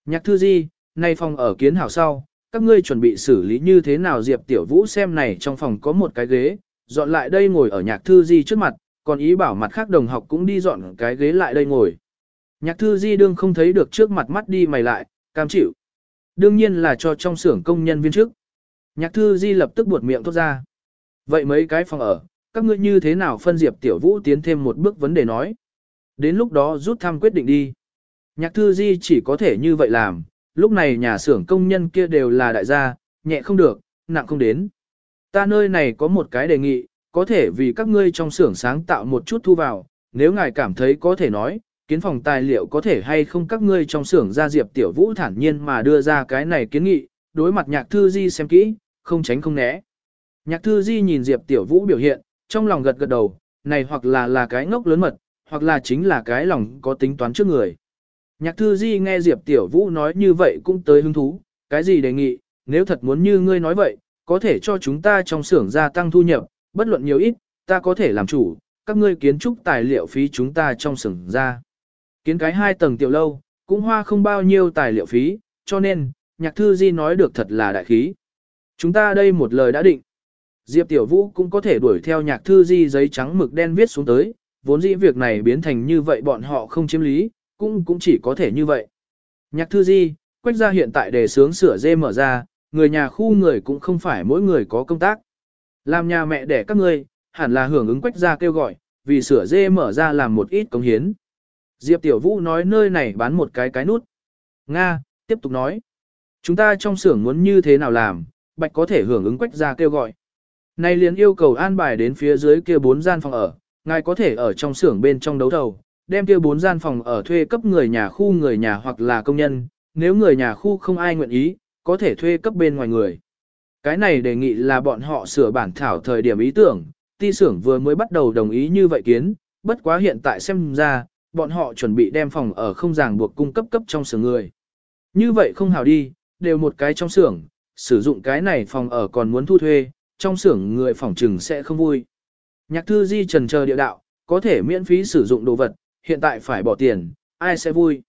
Nhạc thư di, nay phòng ở kiến hảo sau, các ngươi chuẩn bị xử lý như thế nào Diệp Tiểu Vũ xem này trong phòng có một cái ghế, dọn lại đây ngồi ở nhạc thư di trước mặt, còn ý bảo mặt khác đồng học cũng đi dọn cái ghế lại đây ngồi. Nhạc thư di đương không thấy được trước mặt mắt đi mày lại, cam chịu. Đương nhiên là cho trong xưởng công nhân viên trước. Nhạc thư di lập tức buột miệng thốt ra. Vậy mấy cái phòng ở, các ngươi như thế nào phân Diệp Tiểu Vũ tiến thêm một bước vấn đề nói. Đến lúc đó rút thăm quyết định đi. Nhạc thư di chỉ có thể như vậy làm, lúc này nhà xưởng công nhân kia đều là đại gia, nhẹ không được, nặng không đến. Ta nơi này có một cái đề nghị, có thể vì các ngươi trong xưởng sáng tạo một chút thu vào, nếu ngài cảm thấy có thể nói, kiến phòng tài liệu có thể hay không các ngươi trong xưởng ra Diệp Tiểu Vũ thản nhiên mà đưa ra cái này kiến nghị, đối mặt nhạc thư di xem kỹ, không tránh không né. Nhạc thư di nhìn Diệp Tiểu Vũ biểu hiện, trong lòng gật gật đầu, này hoặc là là cái ngốc lớn mật, hoặc là chính là cái lòng có tính toán trước người. Nhạc thư di nghe Diệp Tiểu Vũ nói như vậy cũng tới hứng thú, cái gì đề nghị, nếu thật muốn như ngươi nói vậy, có thể cho chúng ta trong xưởng gia tăng thu nhập, bất luận nhiều ít, ta có thể làm chủ, các ngươi kiến trúc tài liệu phí chúng ta trong xưởng ra. Kiến cái hai tầng tiểu lâu, cũng hoa không bao nhiêu tài liệu phí, cho nên, nhạc thư di nói được thật là đại khí. Chúng ta đây một lời đã định. Diệp Tiểu Vũ cũng có thể đuổi theo nhạc thư di giấy trắng mực đen viết xuống tới, vốn dĩ việc này biến thành như vậy bọn họ không chiếm lý, cũng cũng chỉ có thể như vậy. Nhạc thư di, quách gia hiện tại đề sướng sửa dê mở ra, người nhà khu người cũng không phải mỗi người có công tác. Làm nhà mẹ để các ngươi, hẳn là hưởng ứng quách gia kêu gọi, vì sửa dê mở ra làm một ít công hiến. Diệp Tiểu Vũ nói nơi này bán một cái cái nút. Nga, tiếp tục nói. Chúng ta trong xưởng muốn như thế nào làm, bạch có thể hưởng ứng quách gia kêu gọi. Này liền yêu cầu an bài đến phía dưới kia bốn gian phòng ở, ngài có thể ở trong xưởng bên trong đấu thầu, đem kia bốn gian phòng ở thuê cấp người nhà khu người nhà hoặc là công nhân, nếu người nhà khu không ai nguyện ý, có thể thuê cấp bên ngoài người. Cái này đề nghị là bọn họ sửa bản thảo thời điểm ý tưởng, ti xưởng vừa mới bắt đầu đồng ý như vậy kiến, bất quá hiện tại xem ra, bọn họ chuẩn bị đem phòng ở không ràng buộc cung cấp cấp trong xưởng người. Như vậy không hào đi, đều một cái trong xưởng, sử dụng cái này phòng ở còn muốn thu thuê, trong xưởng người phòng trừng sẽ không vui. Nhạc thư di trần chờ địa đạo, có thể miễn phí sử dụng đồ vật, hiện tại phải bỏ tiền, ai sẽ vui.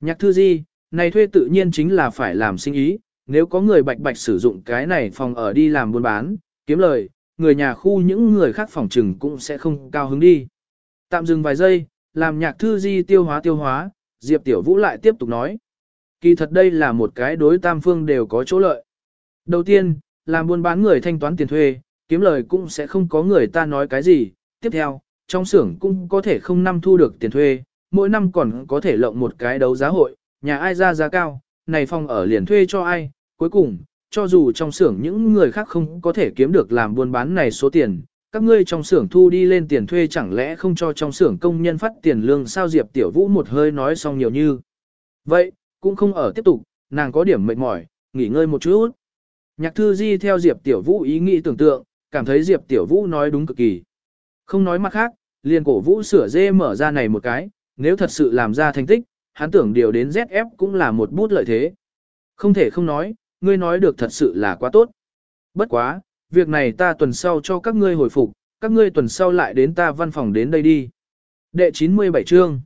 Nhạc thư di, này thuê tự nhiên chính là phải làm sinh ý, nếu có người bạch bạch sử dụng cái này phòng ở đi làm buôn bán, kiếm lời, người nhà khu những người khác phòng trừng cũng sẽ không cao hứng đi. Tạm dừng vài giây, làm nhạc thư di tiêu hóa tiêu hóa, Diệp Tiểu Vũ lại tiếp tục nói. Kỳ thật đây là một cái đối tam phương đều có chỗ lợi. Đầu tiên, làm buôn bán người thanh toán tiền thuê, kiếm lời cũng sẽ không có người ta nói cái gì. Tiếp theo, trong xưởng cũng có thể không năm thu được tiền thuê, mỗi năm còn có thể lộng một cái đấu giá hội, nhà ai ra giá cao, này phòng ở liền thuê cho ai, cuối cùng, cho dù trong xưởng những người khác không có thể kiếm được làm buôn bán này số tiền, các ngươi trong xưởng thu đi lên tiền thuê chẳng lẽ không cho trong xưởng công nhân phát tiền lương sao Diệp Tiểu Vũ một hơi nói xong nhiều như. Vậy, cũng không ở tiếp tục, nàng có điểm mệt mỏi, nghỉ ngơi một chút. Nhạc thư di theo Diệp Tiểu Vũ ý nghĩ tưởng tượng, cảm thấy Diệp Tiểu Vũ nói đúng cực kỳ. Không nói mặt khác, liền cổ Vũ sửa dê mở ra này một cái, nếu thật sự làm ra thành tích, hắn tưởng điều đến ZF cũng là một bút lợi thế. Không thể không nói, ngươi nói được thật sự là quá tốt. Bất quá, việc này ta tuần sau cho các ngươi hồi phục, các ngươi tuần sau lại đến ta văn phòng đến đây đi. Đệ 97 chương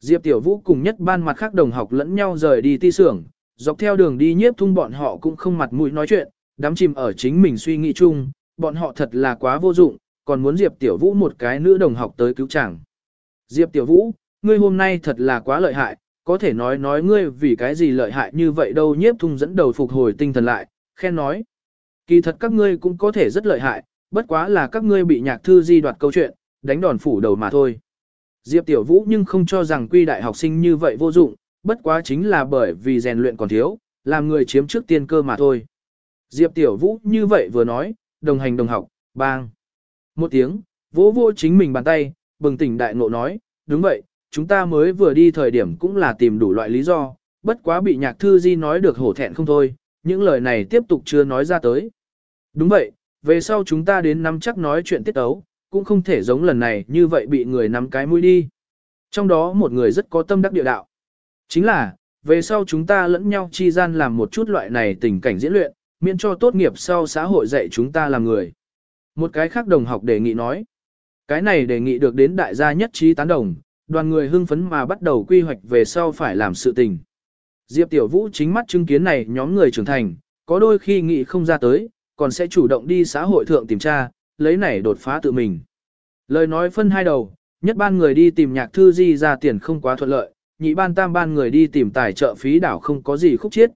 Diệp Tiểu Vũ cùng nhất ban mặt khác đồng học lẫn nhau rời đi ti xưởng, dọc theo đường đi nhiếp thung bọn họ cũng không mặt mũi nói chuyện, đắm chìm ở chính mình suy nghĩ chung, bọn họ thật là quá vô dụng, còn muốn Diệp Tiểu Vũ một cái nữ đồng học tới cứu chàng. Diệp Tiểu Vũ, ngươi hôm nay thật là quá lợi hại, có thể nói nói ngươi vì cái gì lợi hại như vậy đâu nhiếp thung dẫn đầu phục hồi tinh thần lại, khen nói. Kỳ thật các ngươi cũng có thể rất lợi hại, bất quá là các ngươi bị nhạc thư di đoạt câu chuyện, đánh đòn phủ đầu mà thôi. Diệp Tiểu Vũ nhưng không cho rằng quy đại học sinh như vậy vô dụng, bất quá chính là bởi vì rèn luyện còn thiếu, làm người chiếm trước tiên cơ mà thôi. Diệp Tiểu Vũ như vậy vừa nói, đồng hành đồng học, bang. Một tiếng, vỗ vỗ chính mình bàn tay, bừng tỉnh đại ngộ nói, đúng vậy, chúng ta mới vừa đi thời điểm cũng là tìm đủ loại lý do, bất quá bị nhạc thư di nói được hổ thẹn không thôi, những lời này tiếp tục chưa nói ra tới. Đúng vậy, về sau chúng ta đến nắm chắc nói chuyện tiết ấu, cũng không thể giống lần này như vậy bị người nắm cái mũi đi. Trong đó một người rất có tâm đắc địa đạo. Chính là, về sau chúng ta lẫn nhau chi gian làm một chút loại này tình cảnh diễn luyện, miễn cho tốt nghiệp sau xã hội dạy chúng ta làm người. Một cái khác đồng học đề nghị nói. Cái này đề nghị được đến đại gia nhất trí tán đồng, đoàn người hưng phấn mà bắt đầu quy hoạch về sau phải làm sự tình. Diệp Tiểu Vũ chính mắt chứng kiến này nhóm người trưởng thành, có đôi khi nghĩ không ra tới, còn sẽ chủ động đi xã hội thượng tìm tra, lấy này đột phá tự mình. Lời nói phân hai đầu, nhất ban người đi tìm nhạc thư di ra tiền không quá thuận lợi, nhị ban tam ban người đi tìm tài trợ phí đảo không có gì khúc chiết.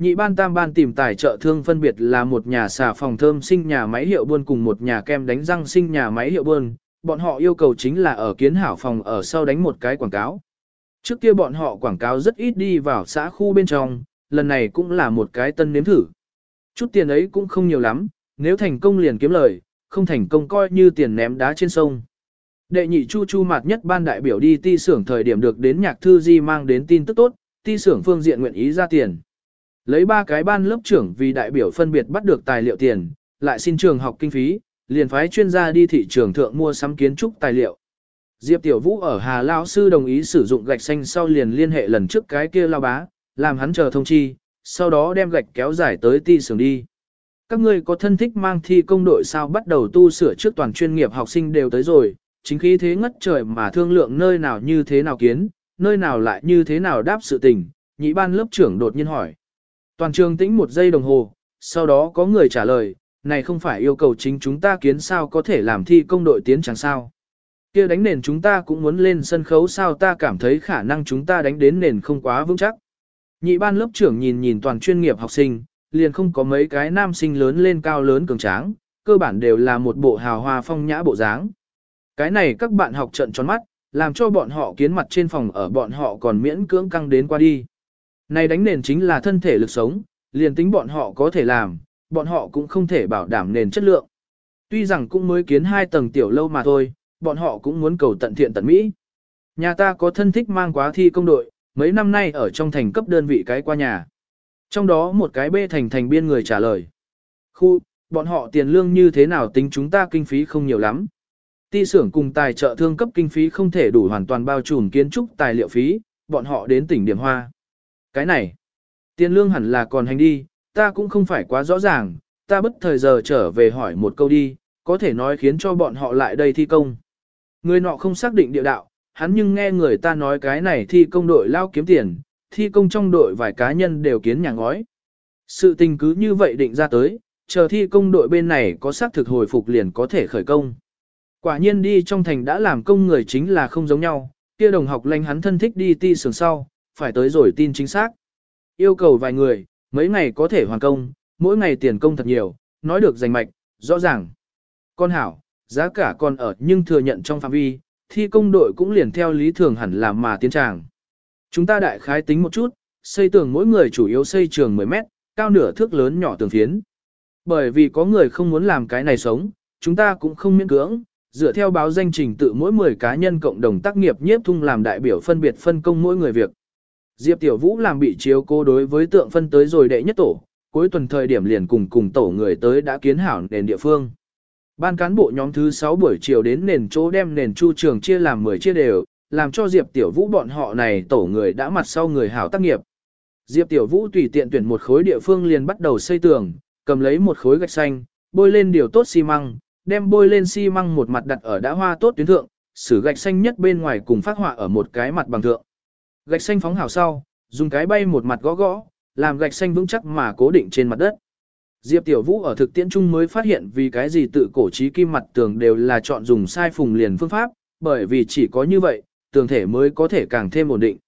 Nhị ban tam ban tìm tài trợ thương phân biệt là một nhà xà phòng thơm sinh nhà máy hiệu buôn cùng một nhà kem đánh răng sinh nhà máy hiệu buôn, bọn họ yêu cầu chính là ở kiến hảo phòng ở sau đánh một cái quảng cáo. Trước kia bọn họ quảng cáo rất ít đi vào xã khu bên trong, lần này cũng là một cái tân nếm thử. Chút tiền ấy cũng không nhiều lắm, nếu thành công liền kiếm lời, không thành công coi như tiền ném đá trên sông. Đệ nhị chu chu mạt nhất ban đại biểu đi ti xưởng thời điểm được đến nhạc thư di mang đến tin tức tốt, ti xưởng phương diện nguyện ý ra tiền. Lấy ba cái ban lớp trưởng vì đại biểu phân biệt bắt được tài liệu tiền, lại xin trường học kinh phí, liền phái chuyên gia đi thị trường thượng mua sắm kiến trúc tài liệu. Diệp Tiểu Vũ ở Hà Lao Sư đồng ý sử dụng gạch xanh sau liền liên hệ lần trước cái kia lao bá, làm hắn chờ thông chi, sau đó đem gạch kéo dài tới ti xưởng đi. Các ngươi có thân thích mang thi công đội sao bắt đầu tu sửa trước toàn chuyên nghiệp học sinh đều tới rồi, chính khí thế ngất trời mà thương lượng nơi nào như thế nào kiến, nơi nào lại như thế nào đáp sự tình, nhị ban lớp trưởng đột nhiên hỏi. Toàn trường tĩnh một giây đồng hồ, sau đó có người trả lời, này không phải yêu cầu chính chúng ta kiến sao có thể làm thi công đội tiến chẳng sao. kia đánh nền chúng ta cũng muốn lên sân khấu sao ta cảm thấy khả năng chúng ta đánh đến nền không quá vững chắc. Nhị ban lớp trưởng nhìn nhìn toàn chuyên nghiệp học sinh, liền không có mấy cái nam sinh lớn lên cao lớn cường tráng, cơ bản đều là một bộ hào hoa phong nhã bộ dáng. Cái này các bạn học trận tròn mắt, làm cho bọn họ kiến mặt trên phòng ở bọn họ còn miễn cưỡng căng đến qua đi. Này đánh nền chính là thân thể lực sống, liền tính bọn họ có thể làm, bọn họ cũng không thể bảo đảm nền chất lượng. Tuy rằng cũng mới kiến hai tầng tiểu lâu mà thôi, bọn họ cũng muốn cầu tận thiện tận mỹ. Nhà ta có thân thích mang quá thi công đội, mấy năm nay ở trong thành cấp đơn vị cái qua nhà. Trong đó một cái bê thành thành biên người trả lời. Khu, bọn họ tiền lương như thế nào tính chúng ta kinh phí không nhiều lắm. Ti xưởng cùng tài trợ thương cấp kinh phí không thể đủ hoàn toàn bao trùm kiến trúc tài liệu phí, bọn họ đến tỉnh điểm hoa. Cái này, tiền lương hẳn là còn hành đi, ta cũng không phải quá rõ ràng, ta bất thời giờ trở về hỏi một câu đi, có thể nói khiến cho bọn họ lại đây thi công. Người nọ không xác định địa đạo, hắn nhưng nghe người ta nói cái này thi công đội lao kiếm tiền, thi công trong đội vài cá nhân đều kiến nhà ngói. Sự tình cứ như vậy định ra tới, chờ thi công đội bên này có xác thực hồi phục liền có thể khởi công. Quả nhiên đi trong thành đã làm công người chính là không giống nhau, kia đồng học lanh hắn thân thích đi ti sường sau, phải tới rồi tin chính xác. Yêu cầu vài người, mấy ngày có thể hoàn công, mỗi ngày tiền công thật nhiều, nói được rành mạch, rõ ràng. Con hảo, giá cả còn ở nhưng thừa nhận trong phạm vi, thi công đội cũng liền theo lý thường hẳn làm mà tiến tràng. Chúng ta đại khái tính một chút, xây tường mỗi người chủ yếu xây trường 10 mét, cao nửa thước lớn nhỏ tường phiến. Bởi vì có người không muốn làm cái này sống, chúng ta cũng không miễn cưỡng, dựa theo báo danh trình tự mỗi 10 cá nhân cộng đồng tác nghiệp nhiếp thung làm đại biểu phân biệt phân công mỗi người việc. Diệp Tiểu Vũ làm bị chiếu cố đối với tượng phân tới rồi đệ nhất tổ, cuối tuần thời điểm liền cùng cùng tổ người tới đã kiến hảo nền địa phương. Ban cán bộ nhóm thứ 6 buổi chiều đến nền chỗ đem nền chu trường chia làm 10 chia đều, làm cho Diệp Tiểu Vũ bọn họ này tổ người đã mặt sau người hảo tác nghiệp. Diệp Tiểu Vũ tùy tiện tuyển một khối địa phương liền bắt đầu xây tường, cầm lấy một khối gạch xanh, bôi lên điều tốt xi măng, đem bôi lên xi măng một mặt đặt ở đã hoa tốt tuyến thượng, sử gạch xanh nhất bên ngoài cùng phát họa ở một cái mặt bằng thượng. Gạch xanh phóng hào sau, dùng cái bay một mặt gõ gõ, làm gạch xanh vững chắc mà cố định trên mặt đất. Diệp Tiểu Vũ ở thực tiễn chung mới phát hiện vì cái gì tự cổ trí kim mặt tường đều là chọn dùng sai phùng liền phương pháp, bởi vì chỉ có như vậy, tường thể mới có thể càng thêm ổn định.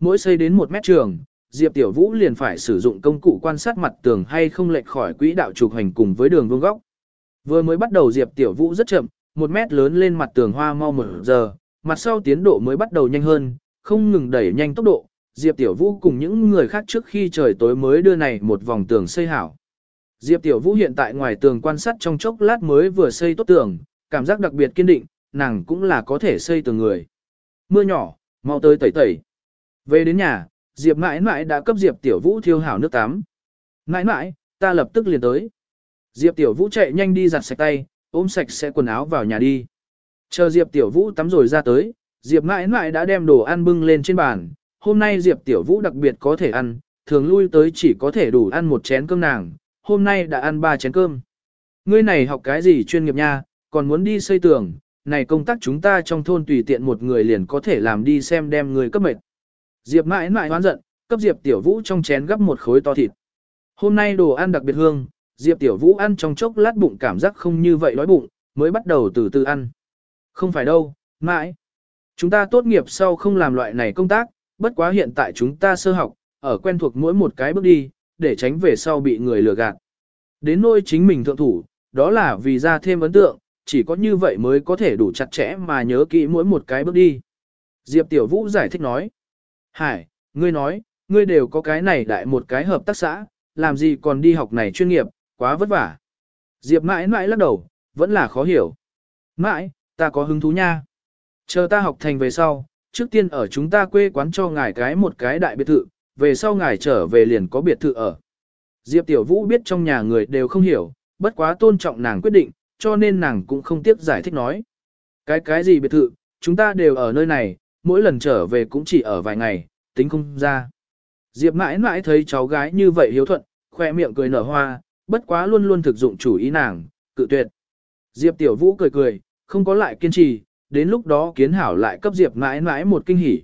Mỗi xây đến một mét trường, Diệp Tiểu Vũ liền phải sử dụng công cụ quan sát mặt tường hay không lệch khỏi quỹ đạo trục hành cùng với đường vuông góc. Vừa mới bắt đầu Diệp Tiểu Vũ rất chậm, một mét lớn lên mặt tường hoa mau một giờ, mặt sau tiến độ mới bắt đầu nhanh hơn, không ngừng đẩy nhanh tốc độ. Diệp Tiểu Vũ cùng những người khác trước khi trời tối mới đưa này một vòng tường xây hảo. Diệp Tiểu Vũ hiện tại ngoài tường quan sát trong chốc lát mới vừa xây tốt tường, cảm giác đặc biệt kiên định, nàng cũng là có thể xây tường người. Mưa nhỏ, mau tới tẩy tẩy. Về đến nhà, Diệp mãi mãi đã cấp Diệp Tiểu Vũ thiêu hảo nước tắm. Mãi mãi, ta lập tức liền tới. Diệp Tiểu Vũ chạy nhanh đi giặt sạch tay, ôm sạch sẽ quần áo vào nhà đi. Chờ Diệp Tiểu Vũ tắm rồi ra tới, Diệp mãi mãi đã đem đồ ăn bưng lên trên bàn. Hôm nay Diệp Tiểu Vũ đặc biệt có thể ăn, thường lui tới chỉ có thể đủ ăn một chén cơm nàng, hôm nay đã ăn ba chén cơm. Ngươi này học cái gì chuyên nghiệp nha, còn muốn đi xây tường, này công tác chúng ta trong thôn tùy tiện một người liền có thể làm đi xem đem người cấp mệt. Diệp mãi mãi hoán giận, cấp Diệp Tiểu Vũ trong chén gấp một khối to thịt. Hôm nay đồ ăn đặc biệt hương, Diệp Tiểu Vũ ăn trong chốc lát bụng cảm giác không như vậy đói bụng, mới bắt đầu từ từ ăn. Không phải đâu, mãi. Chúng ta tốt nghiệp sau không làm loại này công tác, bất quá hiện tại chúng ta sơ học, ở quen thuộc mỗi một cái bước đi, để tránh về sau bị người lừa gạt. Đến nôi chính mình thượng thủ, đó là vì ra thêm ấn tượng, chỉ có như vậy mới có thể đủ chặt chẽ mà nhớ kỹ mỗi một cái bước đi. Diệp Tiểu Vũ giải thích nói. Hải, ngươi nói, ngươi đều có cái này đại một cái hợp tác xã, làm gì còn đi học này chuyên nghiệp, quá vất vả. Diệp mãi mãi lắc đầu, vẫn là khó hiểu. Mãi, ta có hứng thú nha. Chờ ta học thành về sau, trước tiên ở chúng ta quê quán cho ngài cái một cái đại biệt thự, về sau ngài trở về liền có biệt thự ở. Diệp Tiểu Vũ biết trong nhà người đều không hiểu, bất quá tôn trọng nàng quyết định, cho nên nàng cũng không tiếc giải thích nói. Cái cái gì biệt thự, chúng ta đều ở nơi này, mỗi lần trở về cũng chỉ ở vài ngày, tính không ra. Diệp mãi mãi thấy cháu gái như vậy hiếu thuận, khoe miệng cười nở hoa, bất quá luôn luôn thực dụng chủ ý nàng, cự tuyệt. Diệp Tiểu Vũ cười cười, không có lại kiên trì, đến lúc đó kiến hảo lại cấp Diệp mãi mãi một kinh hỉ.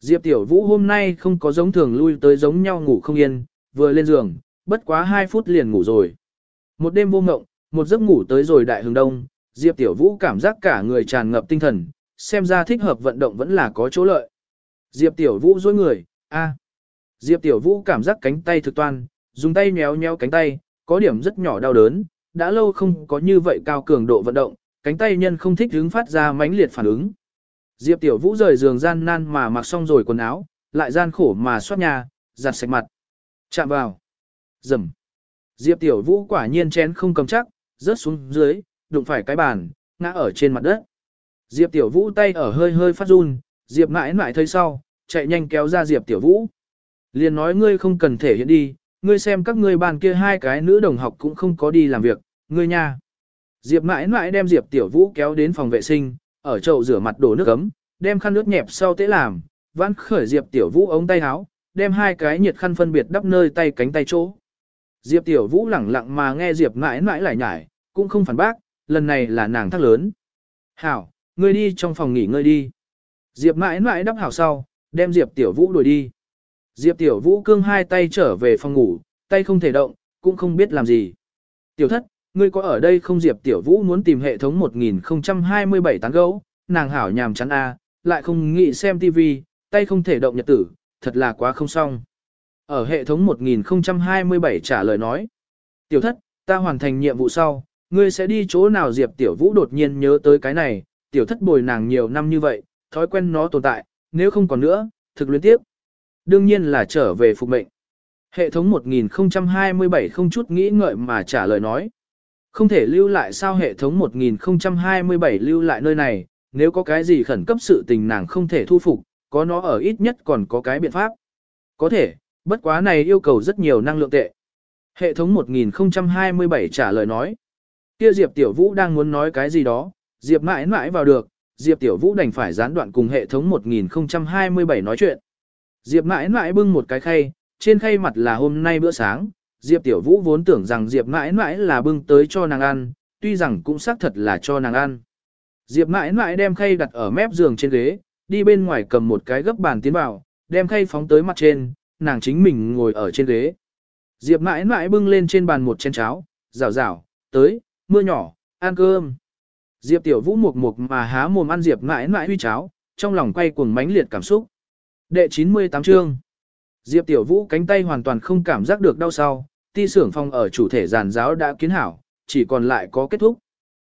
Diệp Tiểu Vũ hôm nay không có giống thường lui tới giống nhau ngủ không yên, vừa lên giường, bất quá 2 phút liền ngủ rồi. Một đêm vô ngộng, một giấc ngủ tới rồi đại hướng đông, Diệp Tiểu Vũ cảm giác cả người tràn ngập tinh thần, xem ra thích hợp vận động vẫn là có chỗ lợi. Diệp Tiểu Vũ dối người, a. Diệp Tiểu Vũ cảm giác cánh tay thực toan, dùng tay nhéo nhéo cánh tay, có điểm rất nhỏ đau đớn, đã lâu không có như vậy cao cường độ vận động, cánh tay nhân không thích hứng phát ra mãnh liệt phản ứng. Diệp Tiểu Vũ rời giường gian nan mà mặc xong rồi quần áo, lại gian khổ mà xoát nhà, giặt sạch mặt. Chạm vào. Dầm. Diệp Tiểu Vũ quả nhiên chén không cầm chắc, rớt xuống dưới, đụng phải cái bàn, ngã ở trên mặt đất. Diệp Tiểu Vũ tay ở hơi hơi phát run, Diệp mãi mãi thấy sau, chạy nhanh kéo ra Diệp Tiểu Vũ. Liền nói ngươi không cần thể hiện đi, ngươi xem các ngươi bàn kia hai cái nữ đồng học cũng không có đi làm việc, ngươi nha. Diệp mãi mãi đem Diệp Tiểu Vũ kéo đến phòng vệ sinh, ở chậu rửa mặt đổ nước ấm, đem khăn nước nhẹp sau tế làm, vãn khởi Diệp Tiểu Vũ ống tay áo, đem hai cái nhiệt khăn phân biệt đắp nơi tay cánh tay chỗ. Diệp Tiểu Vũ lẳng lặng mà nghe Diệp mãi mãi lại nhải, cũng không phản bác, lần này là nàng thắc lớn. Hảo, ngươi đi trong phòng nghỉ ngơi đi. Diệp mãi mãi đắp hảo sau, đem Diệp Tiểu Vũ đuổi đi. Diệp Tiểu Vũ cương hai tay trở về phòng ngủ, tay không thể động, cũng không biết làm gì. Tiểu thất, ngươi có ở đây không Diệp Tiểu Vũ muốn tìm hệ thống 1027 tán gấu, nàng hảo nhàm chán a, lại không nghĩ xem TV, tay không thể động nhật tử, thật là quá không xong. Ở hệ thống 1027 trả lời nói, Tiểu thất, ta hoàn thành nhiệm vụ sau, ngươi sẽ đi chỗ nào Diệp Tiểu Vũ đột nhiên nhớ tới cái này, Tiểu thất bồi nàng nhiều năm như vậy, thói quen nó tồn tại, nếu không còn nữa, thực luyến tiếp. Đương nhiên là trở về phục mệnh. Hệ thống 1027 không chút nghĩ ngợi mà trả lời nói. Không thể lưu lại sao hệ thống 1027 lưu lại nơi này, nếu có cái gì khẩn cấp sự tình nàng không thể thu phục, có nó ở ít nhất còn có cái biện pháp. Có thể, bất quá này yêu cầu rất nhiều năng lượng tệ. Hệ thống 1027 trả lời nói. Kia Diệp Tiểu Vũ đang muốn nói cái gì đó, Diệp mãi mãi vào được, Diệp Tiểu Vũ đành phải gián đoạn cùng hệ thống 1027 nói chuyện. Diệp mãi mãi bưng một cái khay, trên khay mặt là hôm nay bữa sáng, Diệp Tiểu Vũ vốn tưởng rằng Diệp mãi mãi là bưng tới cho nàng ăn, tuy rằng cũng xác thật là cho nàng ăn. Diệp mãi mãi đem khay đặt ở mép giường trên ghế, đi bên ngoài cầm một cái gấp bàn tiến vào, đem khay phóng tới mặt trên, nàng chính mình ngồi ở trên ghế. Diệp mãi mãi bưng lên trên bàn một chén cháo, rào rào, tới, mưa nhỏ, ăn cơm. Diệp Tiểu Vũ mục mục mà há mồm ăn Diệp mãi mãi huy cháo, trong lòng quay cuồng mãnh liệt cảm xúc. Đệ 98 chương. Diệp Tiểu Vũ cánh tay hoàn toàn không cảm giác được đau sau, ti xưởng phòng ở chủ thể giàn giáo đã kiến hảo, chỉ còn lại có kết thúc.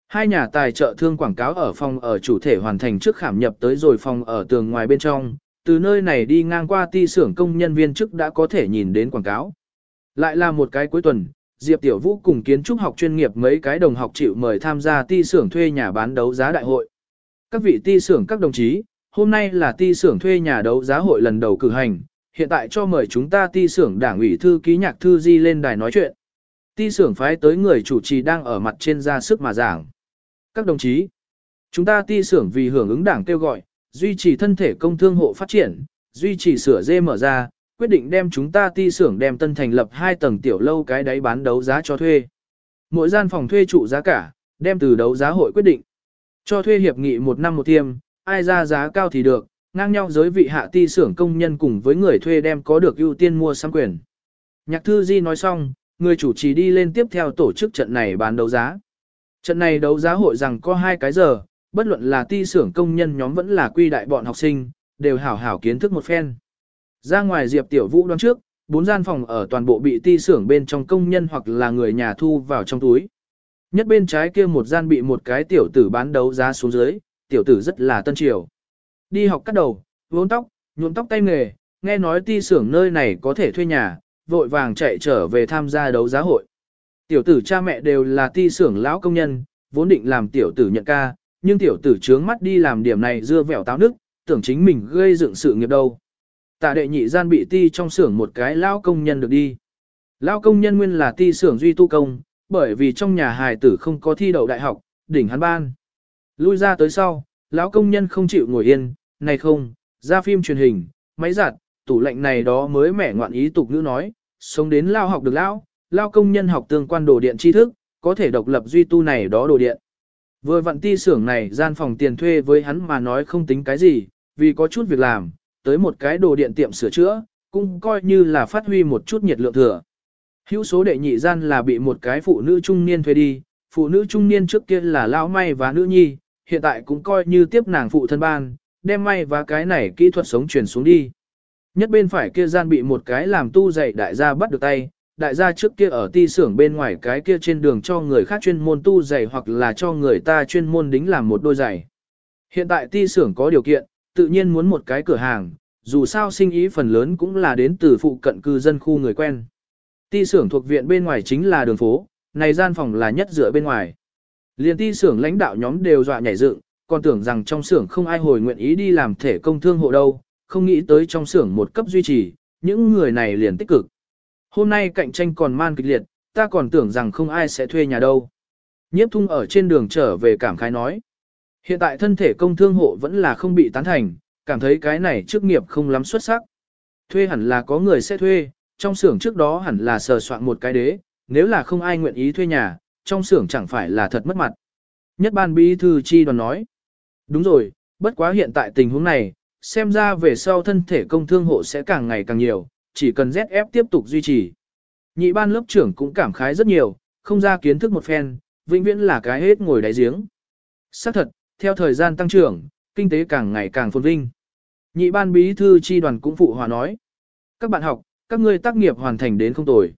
Hai nhà tài trợ thương quảng cáo ở phòng ở chủ thể hoàn thành trước khảm nhập tới rồi phòng ở tường ngoài bên trong, từ nơi này đi ngang qua ti xưởng công nhân viên chức đã có thể nhìn đến quảng cáo. Lại là một cái cuối tuần, Diệp Tiểu Vũ cùng kiến trúc học chuyên nghiệp mấy cái đồng học chịu mời tham gia ti xưởng thuê nhà bán đấu giá đại hội. Các vị ti xưởng các đồng chí, hôm nay là ti xưởng thuê nhà đấu giá hội lần đầu cử hành, hiện tại cho mời chúng ta ti xưởng đảng ủy thư ký nhạc thư di lên đài nói chuyện. Ti xưởng phái tới người chủ trì đang ở mặt trên ra sức mà giảng. Các đồng chí, chúng ta ti xưởng vì hưởng ứng đảng kêu gọi, duy trì thân thể công thương hộ phát triển, duy trì sửa dê mở ra, quyết định đem chúng ta ti xưởng đem tân thành lập hai tầng tiểu lâu cái đáy bán đấu giá cho thuê. Mỗi gian phòng thuê trụ giá cả, đem từ đấu giá hội quyết định. Cho thuê hiệp nghị một năm một tiêm, ai ra giá cao thì được, ngang nhau giới vị hạ ti xưởng công nhân cùng với người thuê đem có được ưu tiên mua sắm quyền. Nhạc thư Di nói xong, người chủ trì đi lên tiếp theo tổ chức trận này bán đấu giá. Trận này đấu giá hội rằng có hai cái giờ, bất luận là ti xưởng công nhân nhóm vẫn là quy đại bọn học sinh, đều hảo hảo kiến thức một phen. Ra ngoài Diệp Tiểu Vũ đoán trước, bốn gian phòng ở toàn bộ bị ti xưởng bên trong công nhân hoặc là người nhà thu vào trong túi. Nhất bên trái kia một gian bị một cái tiểu tử bán đấu giá xuống dưới, tiểu tử rất là tân triều. Đi học cắt đầu, vốn tóc, nhuộm tóc tay nghề, nghe nói ti xưởng nơi này có thể thuê nhà, vội vàng chạy trở về tham gia đấu giá hội. Tiểu tử cha mẹ đều là ti xưởng lão công nhân, vốn định làm tiểu tử nhận ca, nhưng tiểu tử trướng mắt đi làm điểm này dưa vẻo táo nước, tưởng chính mình gây dựng sự nghiệp đâu. Tạ đệ nhị gian bị ti trong xưởng một cái lão công nhân được đi. Lão công nhân nguyên là ti xưởng duy tu công, bởi vì trong nhà hài tử không có thi đậu đại học, đỉnh hắn ban. Lui ra tới sau, lão công nhân không chịu ngồi yên, này không, ra phim truyền hình, máy giặt, tủ lạnh này đó mới mẻ ngoạn ý tục ngữ nói, sống đến lao học được lão, lao công nhân học tương quan đồ điện tri thức, có thể độc lập duy tu này đó đồ điện. Vừa vặn ti xưởng này gian phòng tiền thuê với hắn mà nói không tính cái gì, vì có chút việc làm, tới một cái đồ điện tiệm sửa chữa, cũng coi như là phát huy một chút nhiệt lượng thừa. Hữu số đệ nhị gian là bị một cái phụ nữ trung niên thuê đi, phụ nữ trung niên trước kia là lão may và nữ nhi, hiện tại cũng coi như tiếp nàng phụ thân ban, đem may và cái này kỹ thuật sống truyền xuống đi. Nhất bên phải kia gian bị một cái làm tu dạy đại gia bắt được tay, đại gia trước kia ở ti xưởng bên ngoài cái kia trên đường cho người khác chuyên môn tu giày hoặc là cho người ta chuyên môn đính làm một đôi giày. Hiện tại ti xưởng có điều kiện, tự nhiên muốn một cái cửa hàng, dù sao sinh ý phần lớn cũng là đến từ phụ cận cư dân khu người quen. Ti xưởng thuộc viện bên ngoài chính là đường phố, này gian phòng là nhất dựa bên ngoài. Liên ti xưởng lãnh đạo nhóm đều dọa nhảy dựng, còn tưởng rằng trong xưởng không ai hồi nguyện ý đi làm thể công thương hộ đâu, không nghĩ tới trong xưởng một cấp duy trì, những người này liền tích cực. Hôm nay cạnh tranh còn man kịch liệt, ta còn tưởng rằng không ai sẽ thuê nhà đâu. Nhiếp thung ở trên đường trở về cảm khái nói. Hiện tại thân thể công thương hộ vẫn là không bị tán thành, cảm thấy cái này chức nghiệp không lắm xuất sắc. Thuê hẳn là có người sẽ thuê, trong xưởng trước đó hẳn là sờ soạn một cái đế, nếu là không ai nguyện ý thuê nhà, trong xưởng chẳng phải là thật mất mặt. Nhất ban bí thư chi đoàn nói. Đúng rồi, bất quá hiện tại tình huống này, xem ra về sau thân thể công thương hộ sẽ càng ngày càng nhiều, chỉ cần ZF tiếp tục duy trì. Nhị ban lớp trưởng cũng cảm khái rất nhiều, không ra kiến thức một phen, vĩnh viễn là cái hết ngồi đáy giếng. Xác thật, theo thời gian tăng trưởng, kinh tế càng ngày càng phồn vinh. Nhị ban bí thư chi đoàn cũng phụ hòa nói. Các bạn học, các ngươi tác nghiệp hoàn thành đến không tồi.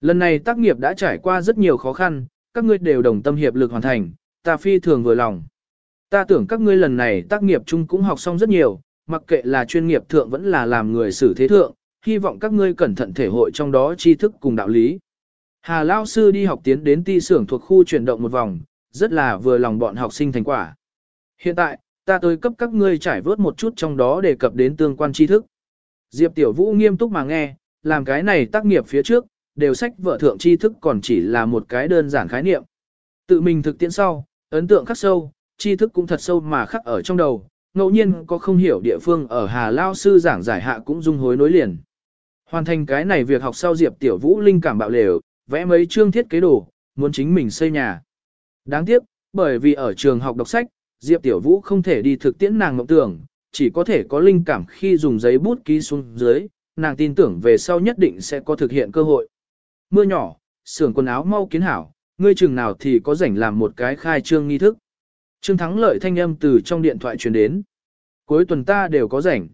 Lần này tác nghiệp đã trải qua rất nhiều khó khăn, các ngươi đều đồng tâm hiệp lực hoàn thành, ta phi thường vừa lòng. Ta tưởng các ngươi lần này tác nghiệp chung cũng học xong rất nhiều, mặc kệ là chuyên nghiệp thượng vẫn là làm người xử thế thượng, hy vọng các ngươi cẩn thận thể hội trong đó tri thức cùng đạo lý. Hà Lao Sư đi học tiến đến ti xưởng thuộc khu chuyển động một vòng, rất là vừa lòng bọn học sinh thành quả. Hiện tại, ta tới cấp các ngươi trải vớt một chút trong đó đề cập đến tương quan tri thức. Diệp Tiểu Vũ nghiêm túc mà nghe, làm cái này tác nghiệp phía trước, đều sách vợ thượng tri thức còn chỉ là một cái đơn giản khái niệm. Tự mình thực tiễn sau, ấn tượng khắc sâu, tri thức cũng thật sâu mà khắc ở trong đầu, ngẫu nhiên có không hiểu địa phương ở Hà Lao Sư giảng giải hạ cũng dung hối nối liền. Hoàn thành cái này việc học sau Diệp Tiểu Vũ linh cảm bạo lều, vẽ mấy chương thiết kế đồ, muốn chính mình xây nhà. Đáng tiếc, bởi vì ở trường học đọc sách, Diệp Tiểu Vũ không thể đi thực tiễn nàng mộng tưởng, chỉ có thể có linh cảm khi dùng giấy bút ký xuống dưới, nàng tin tưởng về sau nhất định sẽ có thực hiện cơ hội. Mưa nhỏ, xưởng quần áo mau kiến hảo, ngươi chừng nào thì có rảnh làm một cái khai trương nghi thức. Trương Thắng lợi thanh âm từ trong điện thoại truyền đến. Cuối tuần ta đều có rảnh.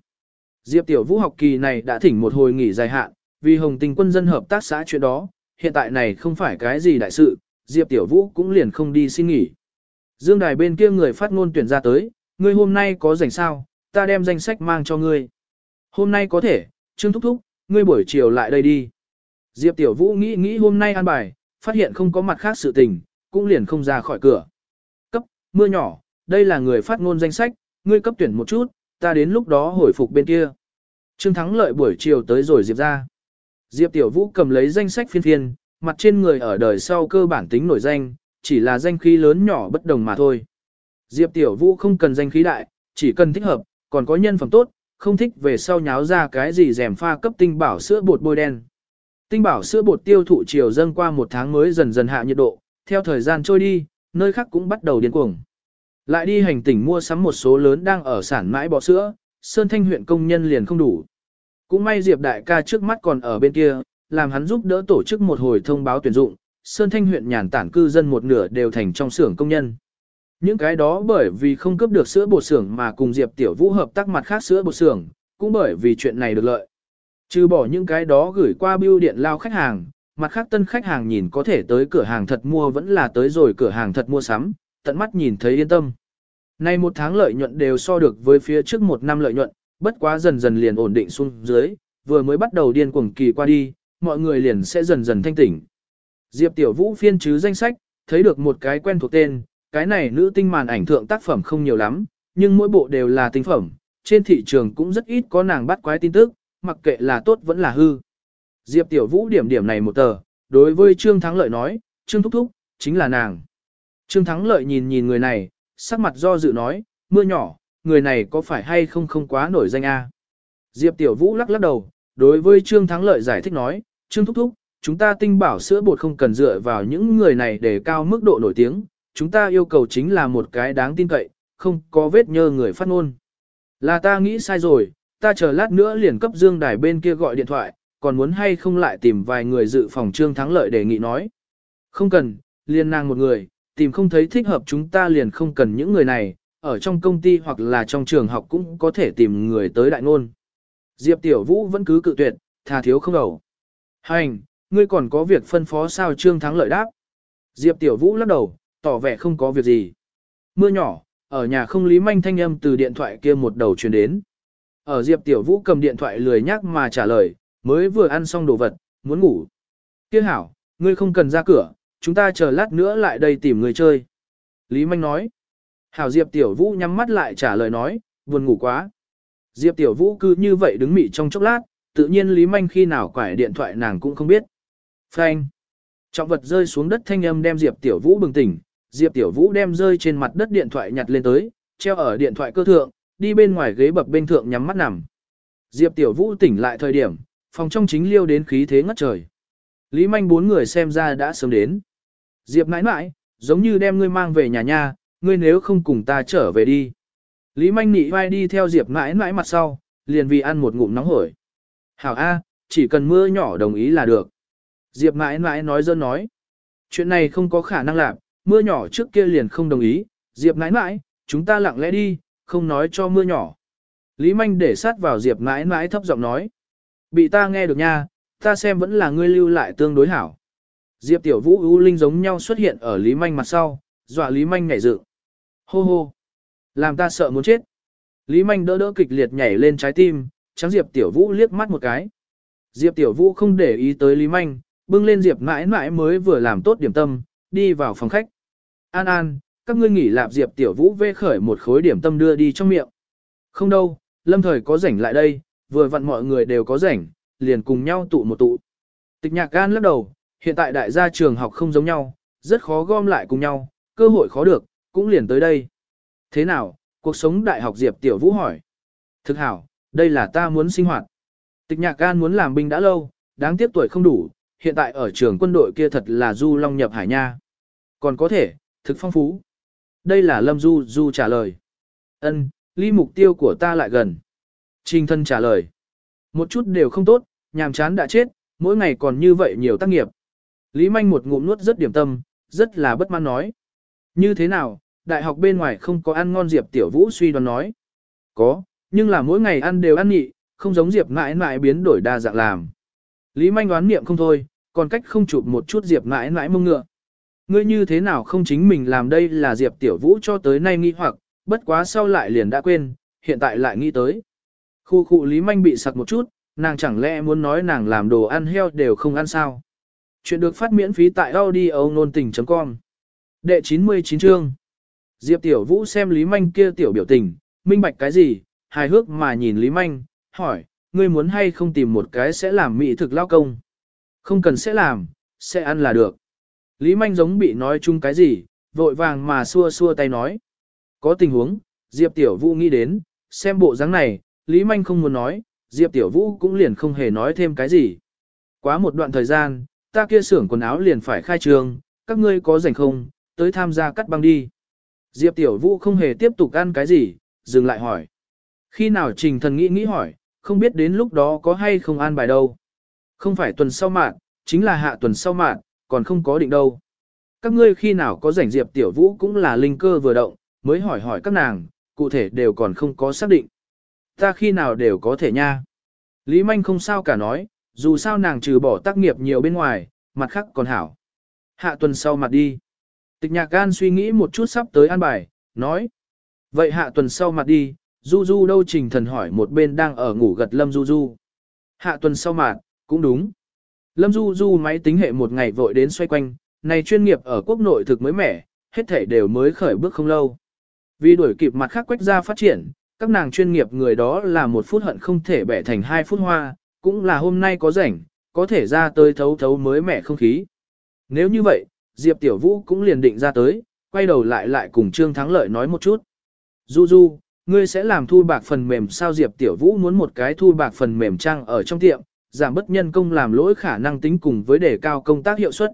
Diệp Tiểu Vũ học kỳ này đã thỉnh một hồi nghỉ dài hạn, vì Hồng Tình quân dân hợp tác xã chuyện đó, hiện tại này không phải cái gì đại sự, Diệp Tiểu Vũ cũng liền không đi xin nghỉ. Dương đài bên kia người phát ngôn tuyển ra tới, ngươi hôm nay có rảnh sao, ta đem danh sách mang cho ngươi. Hôm nay có thể, Trương Thúc Thúc, ngươi buổi chiều lại đây đi. Diệp Tiểu Vũ nghĩ nghĩ hôm nay ăn bài, phát hiện không có mặt khác sự tình, cũng liền không ra khỏi cửa. Cấp, mưa nhỏ, đây là người phát ngôn danh sách, ngươi cấp tuyển một chút, ta đến lúc đó hồi phục bên kia. Trương Thắng lợi buổi chiều tới rồi Diệp ra. Diệp Tiểu Vũ cầm lấy danh sách phiên phiên, mặt trên người ở đời sau cơ bản tính nổi danh, chỉ là danh khí lớn nhỏ bất đồng mà thôi. Diệp Tiểu Vũ không cần danh khí đại, chỉ cần thích hợp, còn có nhân phẩm tốt, không thích về sau nháo ra cái gì rèm pha cấp tinh bảo sữa bột bôi đen. Tinh bảo sữa bột tiêu thụ chiều dâng qua một tháng mới dần dần hạ nhiệt độ, theo thời gian trôi đi, nơi khác cũng bắt đầu điên cuồng. Lại đi hành tỉnh mua sắm một số lớn đang ở sản mãi bò sữa, Sơn Thanh huyện công nhân liền không đủ. Cũng may Diệp đại ca trước mắt còn ở bên kia, làm hắn giúp đỡ tổ chức một hồi thông báo tuyển dụng, Sơn Thanh huyện nhàn tản cư dân một nửa đều thành trong xưởng công nhân. Những cái đó bởi vì không cấp được sữa bột xưởng mà cùng Diệp Tiểu Vũ hợp tác mặt khác sữa bột xưởng, cũng bởi vì chuyện này được lợi. Trừ bỏ những cái đó gửi qua bưu điện lao khách hàng, mặt khác tân khách hàng nhìn có thể tới cửa hàng thật mua vẫn là tới rồi cửa hàng thật mua sắm, tận mắt nhìn thấy yên tâm. Nay một tháng lợi nhuận đều so được với phía trước một năm lợi nhuận, bất quá dần dần liền ổn định xuống dưới, vừa mới bắt đầu điên cuồng kỳ qua đi, mọi người liền sẽ dần dần thanh tỉnh. Diệp Tiểu Vũ phiên chứ danh sách, thấy được một cái quen thuộc tên, cái này nữ tinh màn ảnh thượng tác phẩm không nhiều lắm, nhưng mỗi bộ đều là tinh phẩm, trên thị trường cũng rất ít có nàng bắt quái tin tức, mặc kệ là tốt vẫn là hư. Diệp Tiểu Vũ điểm điểm này một tờ, đối với Trương Thắng Lợi nói, Trương Thúc Thúc, chính là nàng. Trương Thắng Lợi nhìn nhìn người này, sắc mặt do dự nói, mưa nhỏ, người này có phải hay không không quá nổi danh a? Diệp Tiểu Vũ lắc lắc đầu, đối với Trương Thắng Lợi giải thích nói, Trương Thúc Thúc, chúng ta tinh bảo sữa bột không cần dựa vào những người này để cao mức độ nổi tiếng, chúng ta yêu cầu chính là một cái đáng tin cậy, không có vết nhơ người phát ngôn. Là ta nghĩ sai rồi, ta chờ lát nữa liền cấp Dương Đài bên kia gọi điện thoại, còn muốn hay không lại tìm vài người dự phòng Trương Thắng Lợi đề nghị nói. Không cần, liền nàng một người, tìm không thấy thích hợp chúng ta liền không cần những người này, ở trong công ty hoặc là trong trường học cũng có thể tìm người tới đại ngôn. Diệp Tiểu Vũ vẫn cứ cự tuyệt, thà thiếu không đầu. Hành, ngươi còn có việc phân phó sao Trương Thắng lợi đáp. Diệp Tiểu Vũ lắc đầu, tỏ vẻ không có việc gì. Mưa nhỏ, ở nhà không lý manh thanh âm từ điện thoại kia một đầu truyền đến. Ở Diệp Tiểu Vũ cầm điện thoại lười nhắc mà trả lời, mới vừa ăn xong đồ vật, muốn ngủ. Kia hảo, ngươi không cần ra cửa, chúng ta chờ lát nữa lại đây tìm người chơi. Lý Manh nói. Hảo Diệp Tiểu Vũ nhắm mắt lại trả lời nói, buồn ngủ quá. Diệp Tiểu Vũ cứ như vậy đứng mị trong chốc lát, tự nhiên Lý Manh khi nào quải điện thoại nàng cũng không biết. Phanh. Trọng vật rơi xuống đất thanh âm đem Diệp Tiểu Vũ bừng tỉnh, Diệp Tiểu Vũ đem rơi trên mặt đất điện thoại nhặt lên tới, treo ở điện thoại cơ thượng, đi bên ngoài ghế bập bên thượng nhắm mắt nằm. Diệp Tiểu Vũ tỉnh lại thời điểm, phòng trong chính liêu đến khí thế ngất trời. Lý Manh bốn người xem ra đã sớm đến. Diệp nãi nãi, giống như đem ngươi mang về nhà nha, ngươi nếu không cùng ta trở về đi. Lý Manh nị vai đi theo Diệp nãi nãi mặt sau, liền vì ăn một ngụm nóng hổi. Hảo A, chỉ cần mưa nhỏ đồng ý là được. Diệp nãi nãi nói dơ nói. Chuyện này không có khả năng làm, mưa nhỏ trước kia liền không đồng ý. Diệp nãi nãi, chúng ta lặng lẽ đi, không nói cho mưa nhỏ. Lý Manh để sát vào Diệp mãi mãi thấp giọng nói. Bị ta nghe được nha, ta xem vẫn là ngươi lưu lại tương đối hảo. Diệp Tiểu Vũ U Linh giống nhau xuất hiện ở Lý Manh mặt sau, dọa Lý Manh nhảy dựng. Hô hô. Làm ta sợ muốn chết. Lý Manh đỡ đỡ kịch liệt nhảy lên trái tim, trắng Diệp Tiểu Vũ liếc mắt một cái. Diệp Tiểu Vũ không để ý tới Lý Manh, bưng lên Diệp mãi mãi mới vừa làm tốt điểm tâm, đi vào phòng khách. An An, các ngươi nghỉ lạp Diệp Tiểu Vũ vê khởi một khối điểm tâm đưa đi trong miệng. Không đâu, lâm thời có rảnh lại đây, vừa vặn mọi người đều có rảnh, liền cùng nhau tụ một tụ. Tịch nhạc gan lắc đầu, hiện tại đại gia trường học không giống nhau, rất khó gom lại cùng nhau, cơ hội khó được, cũng liền tới đây. Thế nào, cuộc sống đại học Diệp Tiểu Vũ hỏi. Thực hảo, đây là ta muốn sinh hoạt. Tịch nhạc gan muốn làm binh đã lâu, đáng tiếc tuổi không đủ, hiện tại ở trường quân đội kia thật là du long nhập hải nha. Còn có thể, thực phong phú. Đây là Lâm Du Du trả lời. Ân, ly mục tiêu của ta lại gần. Trình thân trả lời. Một chút đều không tốt, nhàm chán đã chết, mỗi ngày còn như vậy nhiều tác nghiệp. Lý Manh một ngụm nuốt rất điểm tâm, rất là bất mãn nói. Như thế nào, đại học bên ngoài không có ăn ngon Diệp Tiểu Vũ suy đoán nói. Có, nhưng là mỗi ngày ăn đều ăn nhị, không giống Diệp mãi mãi biến đổi đa dạng làm. Lý Manh đoán niệm không thôi, còn cách không chụp một chút Diệp mãi mãi mông ngựa. Ngươi như thế nào không chính mình làm đây là Diệp Tiểu Vũ cho tới nay nghi hoặc, bất quá sau lại liền đã quên, hiện tại lại nghĩ tới. Khu khu Lý Manh bị sặc một chút, nàng chẳng lẽ muốn nói nàng làm đồ ăn heo đều không ăn sao. Chuyện được phát miễn phí tại audio nôn tình.com Đệ 99 chương Diệp Tiểu Vũ xem Lý Manh kia tiểu biểu tình, minh bạch cái gì, hài hước mà nhìn Lý Manh, hỏi, ngươi muốn hay không tìm một cái sẽ làm mỹ thực lao công. Không cần sẽ làm, sẽ ăn là được. Lý Manh giống bị nói chung cái gì, vội vàng mà xua xua tay nói. Có tình huống, Diệp Tiểu Vũ nghĩ đến, xem bộ dáng này, Lý Manh không muốn nói, Diệp Tiểu Vũ cũng liền không hề nói thêm cái gì. Quá một đoạn thời gian, ta kia xưởng quần áo liền phải khai trường, các ngươi có rảnh không, tới tham gia cắt băng đi. Diệp Tiểu Vũ không hề tiếp tục ăn cái gì, dừng lại hỏi. Khi nào trình thần nghĩ nghĩ hỏi, không biết đến lúc đó có hay không ăn bài đâu. Không phải tuần sau mạng, chính là hạ tuần sau mạng, còn không có định đâu. Các ngươi khi nào có rảnh Diệp Tiểu Vũ cũng là linh cơ vừa động, mới hỏi hỏi các nàng, cụ thể đều còn không có xác định. Ta khi nào đều có thể nha. Lý Manh không sao cả nói, dù sao nàng trừ bỏ tác nghiệp nhiều bên ngoài, mặt khác còn hảo. Hạ tuần sau mặt đi. Tịch nhạc gan suy nghĩ một chút sắp tới an bài, nói. Vậy hạ tuần sau mặt đi, Du Du đâu trình thần hỏi một bên đang ở ngủ gật Lâm Du Du. Hạ tuần sau mặt, cũng đúng. Lâm Du Du máy tính hệ một ngày vội đến xoay quanh, này chuyên nghiệp ở quốc nội thực mới mẻ, hết thể đều mới khởi bước không lâu. Vì đuổi kịp mặt khác quách ra phát triển, các nàng chuyên nghiệp người đó là một phút hận không thể bẻ thành hai phút hoa, cũng là hôm nay có rảnh, có thể ra tới thấu thấu mới mẻ không khí. Nếu như vậy, Diệp Tiểu Vũ cũng liền định ra tới, quay đầu lại lại cùng Trương Thắng Lợi nói một chút. Du Du, ngươi sẽ làm thu bạc phần mềm sao Diệp Tiểu Vũ muốn một cái thu bạc phần mềm trang ở trong tiệm, giảm bất nhân công làm lỗi khả năng tính cùng với đề cao công tác hiệu suất.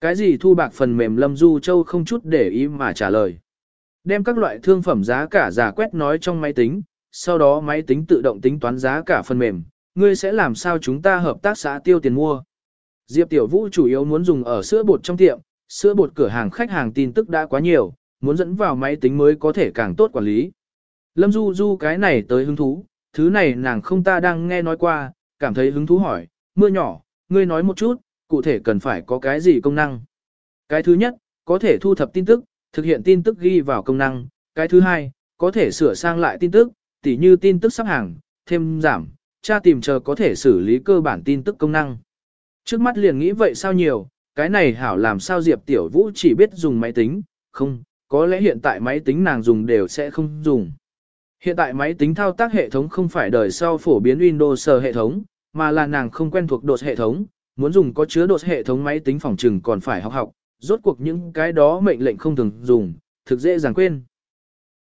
Cái gì thu bạc phần mềm Lâm Du Châu không chút để ý mà trả lời. Đem các loại thương phẩm giá cả giả quét nói trong máy tính, sau đó máy tính tự động tính toán giá cả phần mềm, ngươi sẽ làm sao chúng ta hợp tác xã tiêu tiền mua. Diệp Tiểu Vũ chủ yếu muốn dùng ở sữa bột trong tiệm, sữa bột cửa hàng khách hàng tin tức đã quá nhiều, muốn dẫn vào máy tính mới có thể càng tốt quản lý. Lâm Du Du cái này tới hứng thú, thứ này nàng không ta đang nghe nói qua, cảm thấy hứng thú hỏi, mưa nhỏ, ngươi nói một chút, cụ thể cần phải có cái gì công năng. Cái thứ nhất, có thể thu thập tin tức, thực hiện tin tức ghi vào công năng. Cái thứ hai, có thể sửa sang lại tin tức, tỉ như tin tức sắp hàng, thêm giảm, tra tìm chờ có thể xử lý cơ bản tin tức công năng. Trước mắt liền nghĩ vậy sao nhiều, cái này hảo làm sao Diệp Tiểu Vũ chỉ biết dùng máy tính, không, có lẽ hiện tại máy tính nàng dùng đều sẽ không dùng. Hiện tại máy tính thao tác hệ thống không phải đời sau phổ biến Windows hệ thống, mà là nàng không quen thuộc đột hệ thống, muốn dùng có chứa đột hệ thống máy tính phòng trừng còn phải học học, rốt cuộc những cái đó mệnh lệnh không thường dùng, thực dễ dàng quên.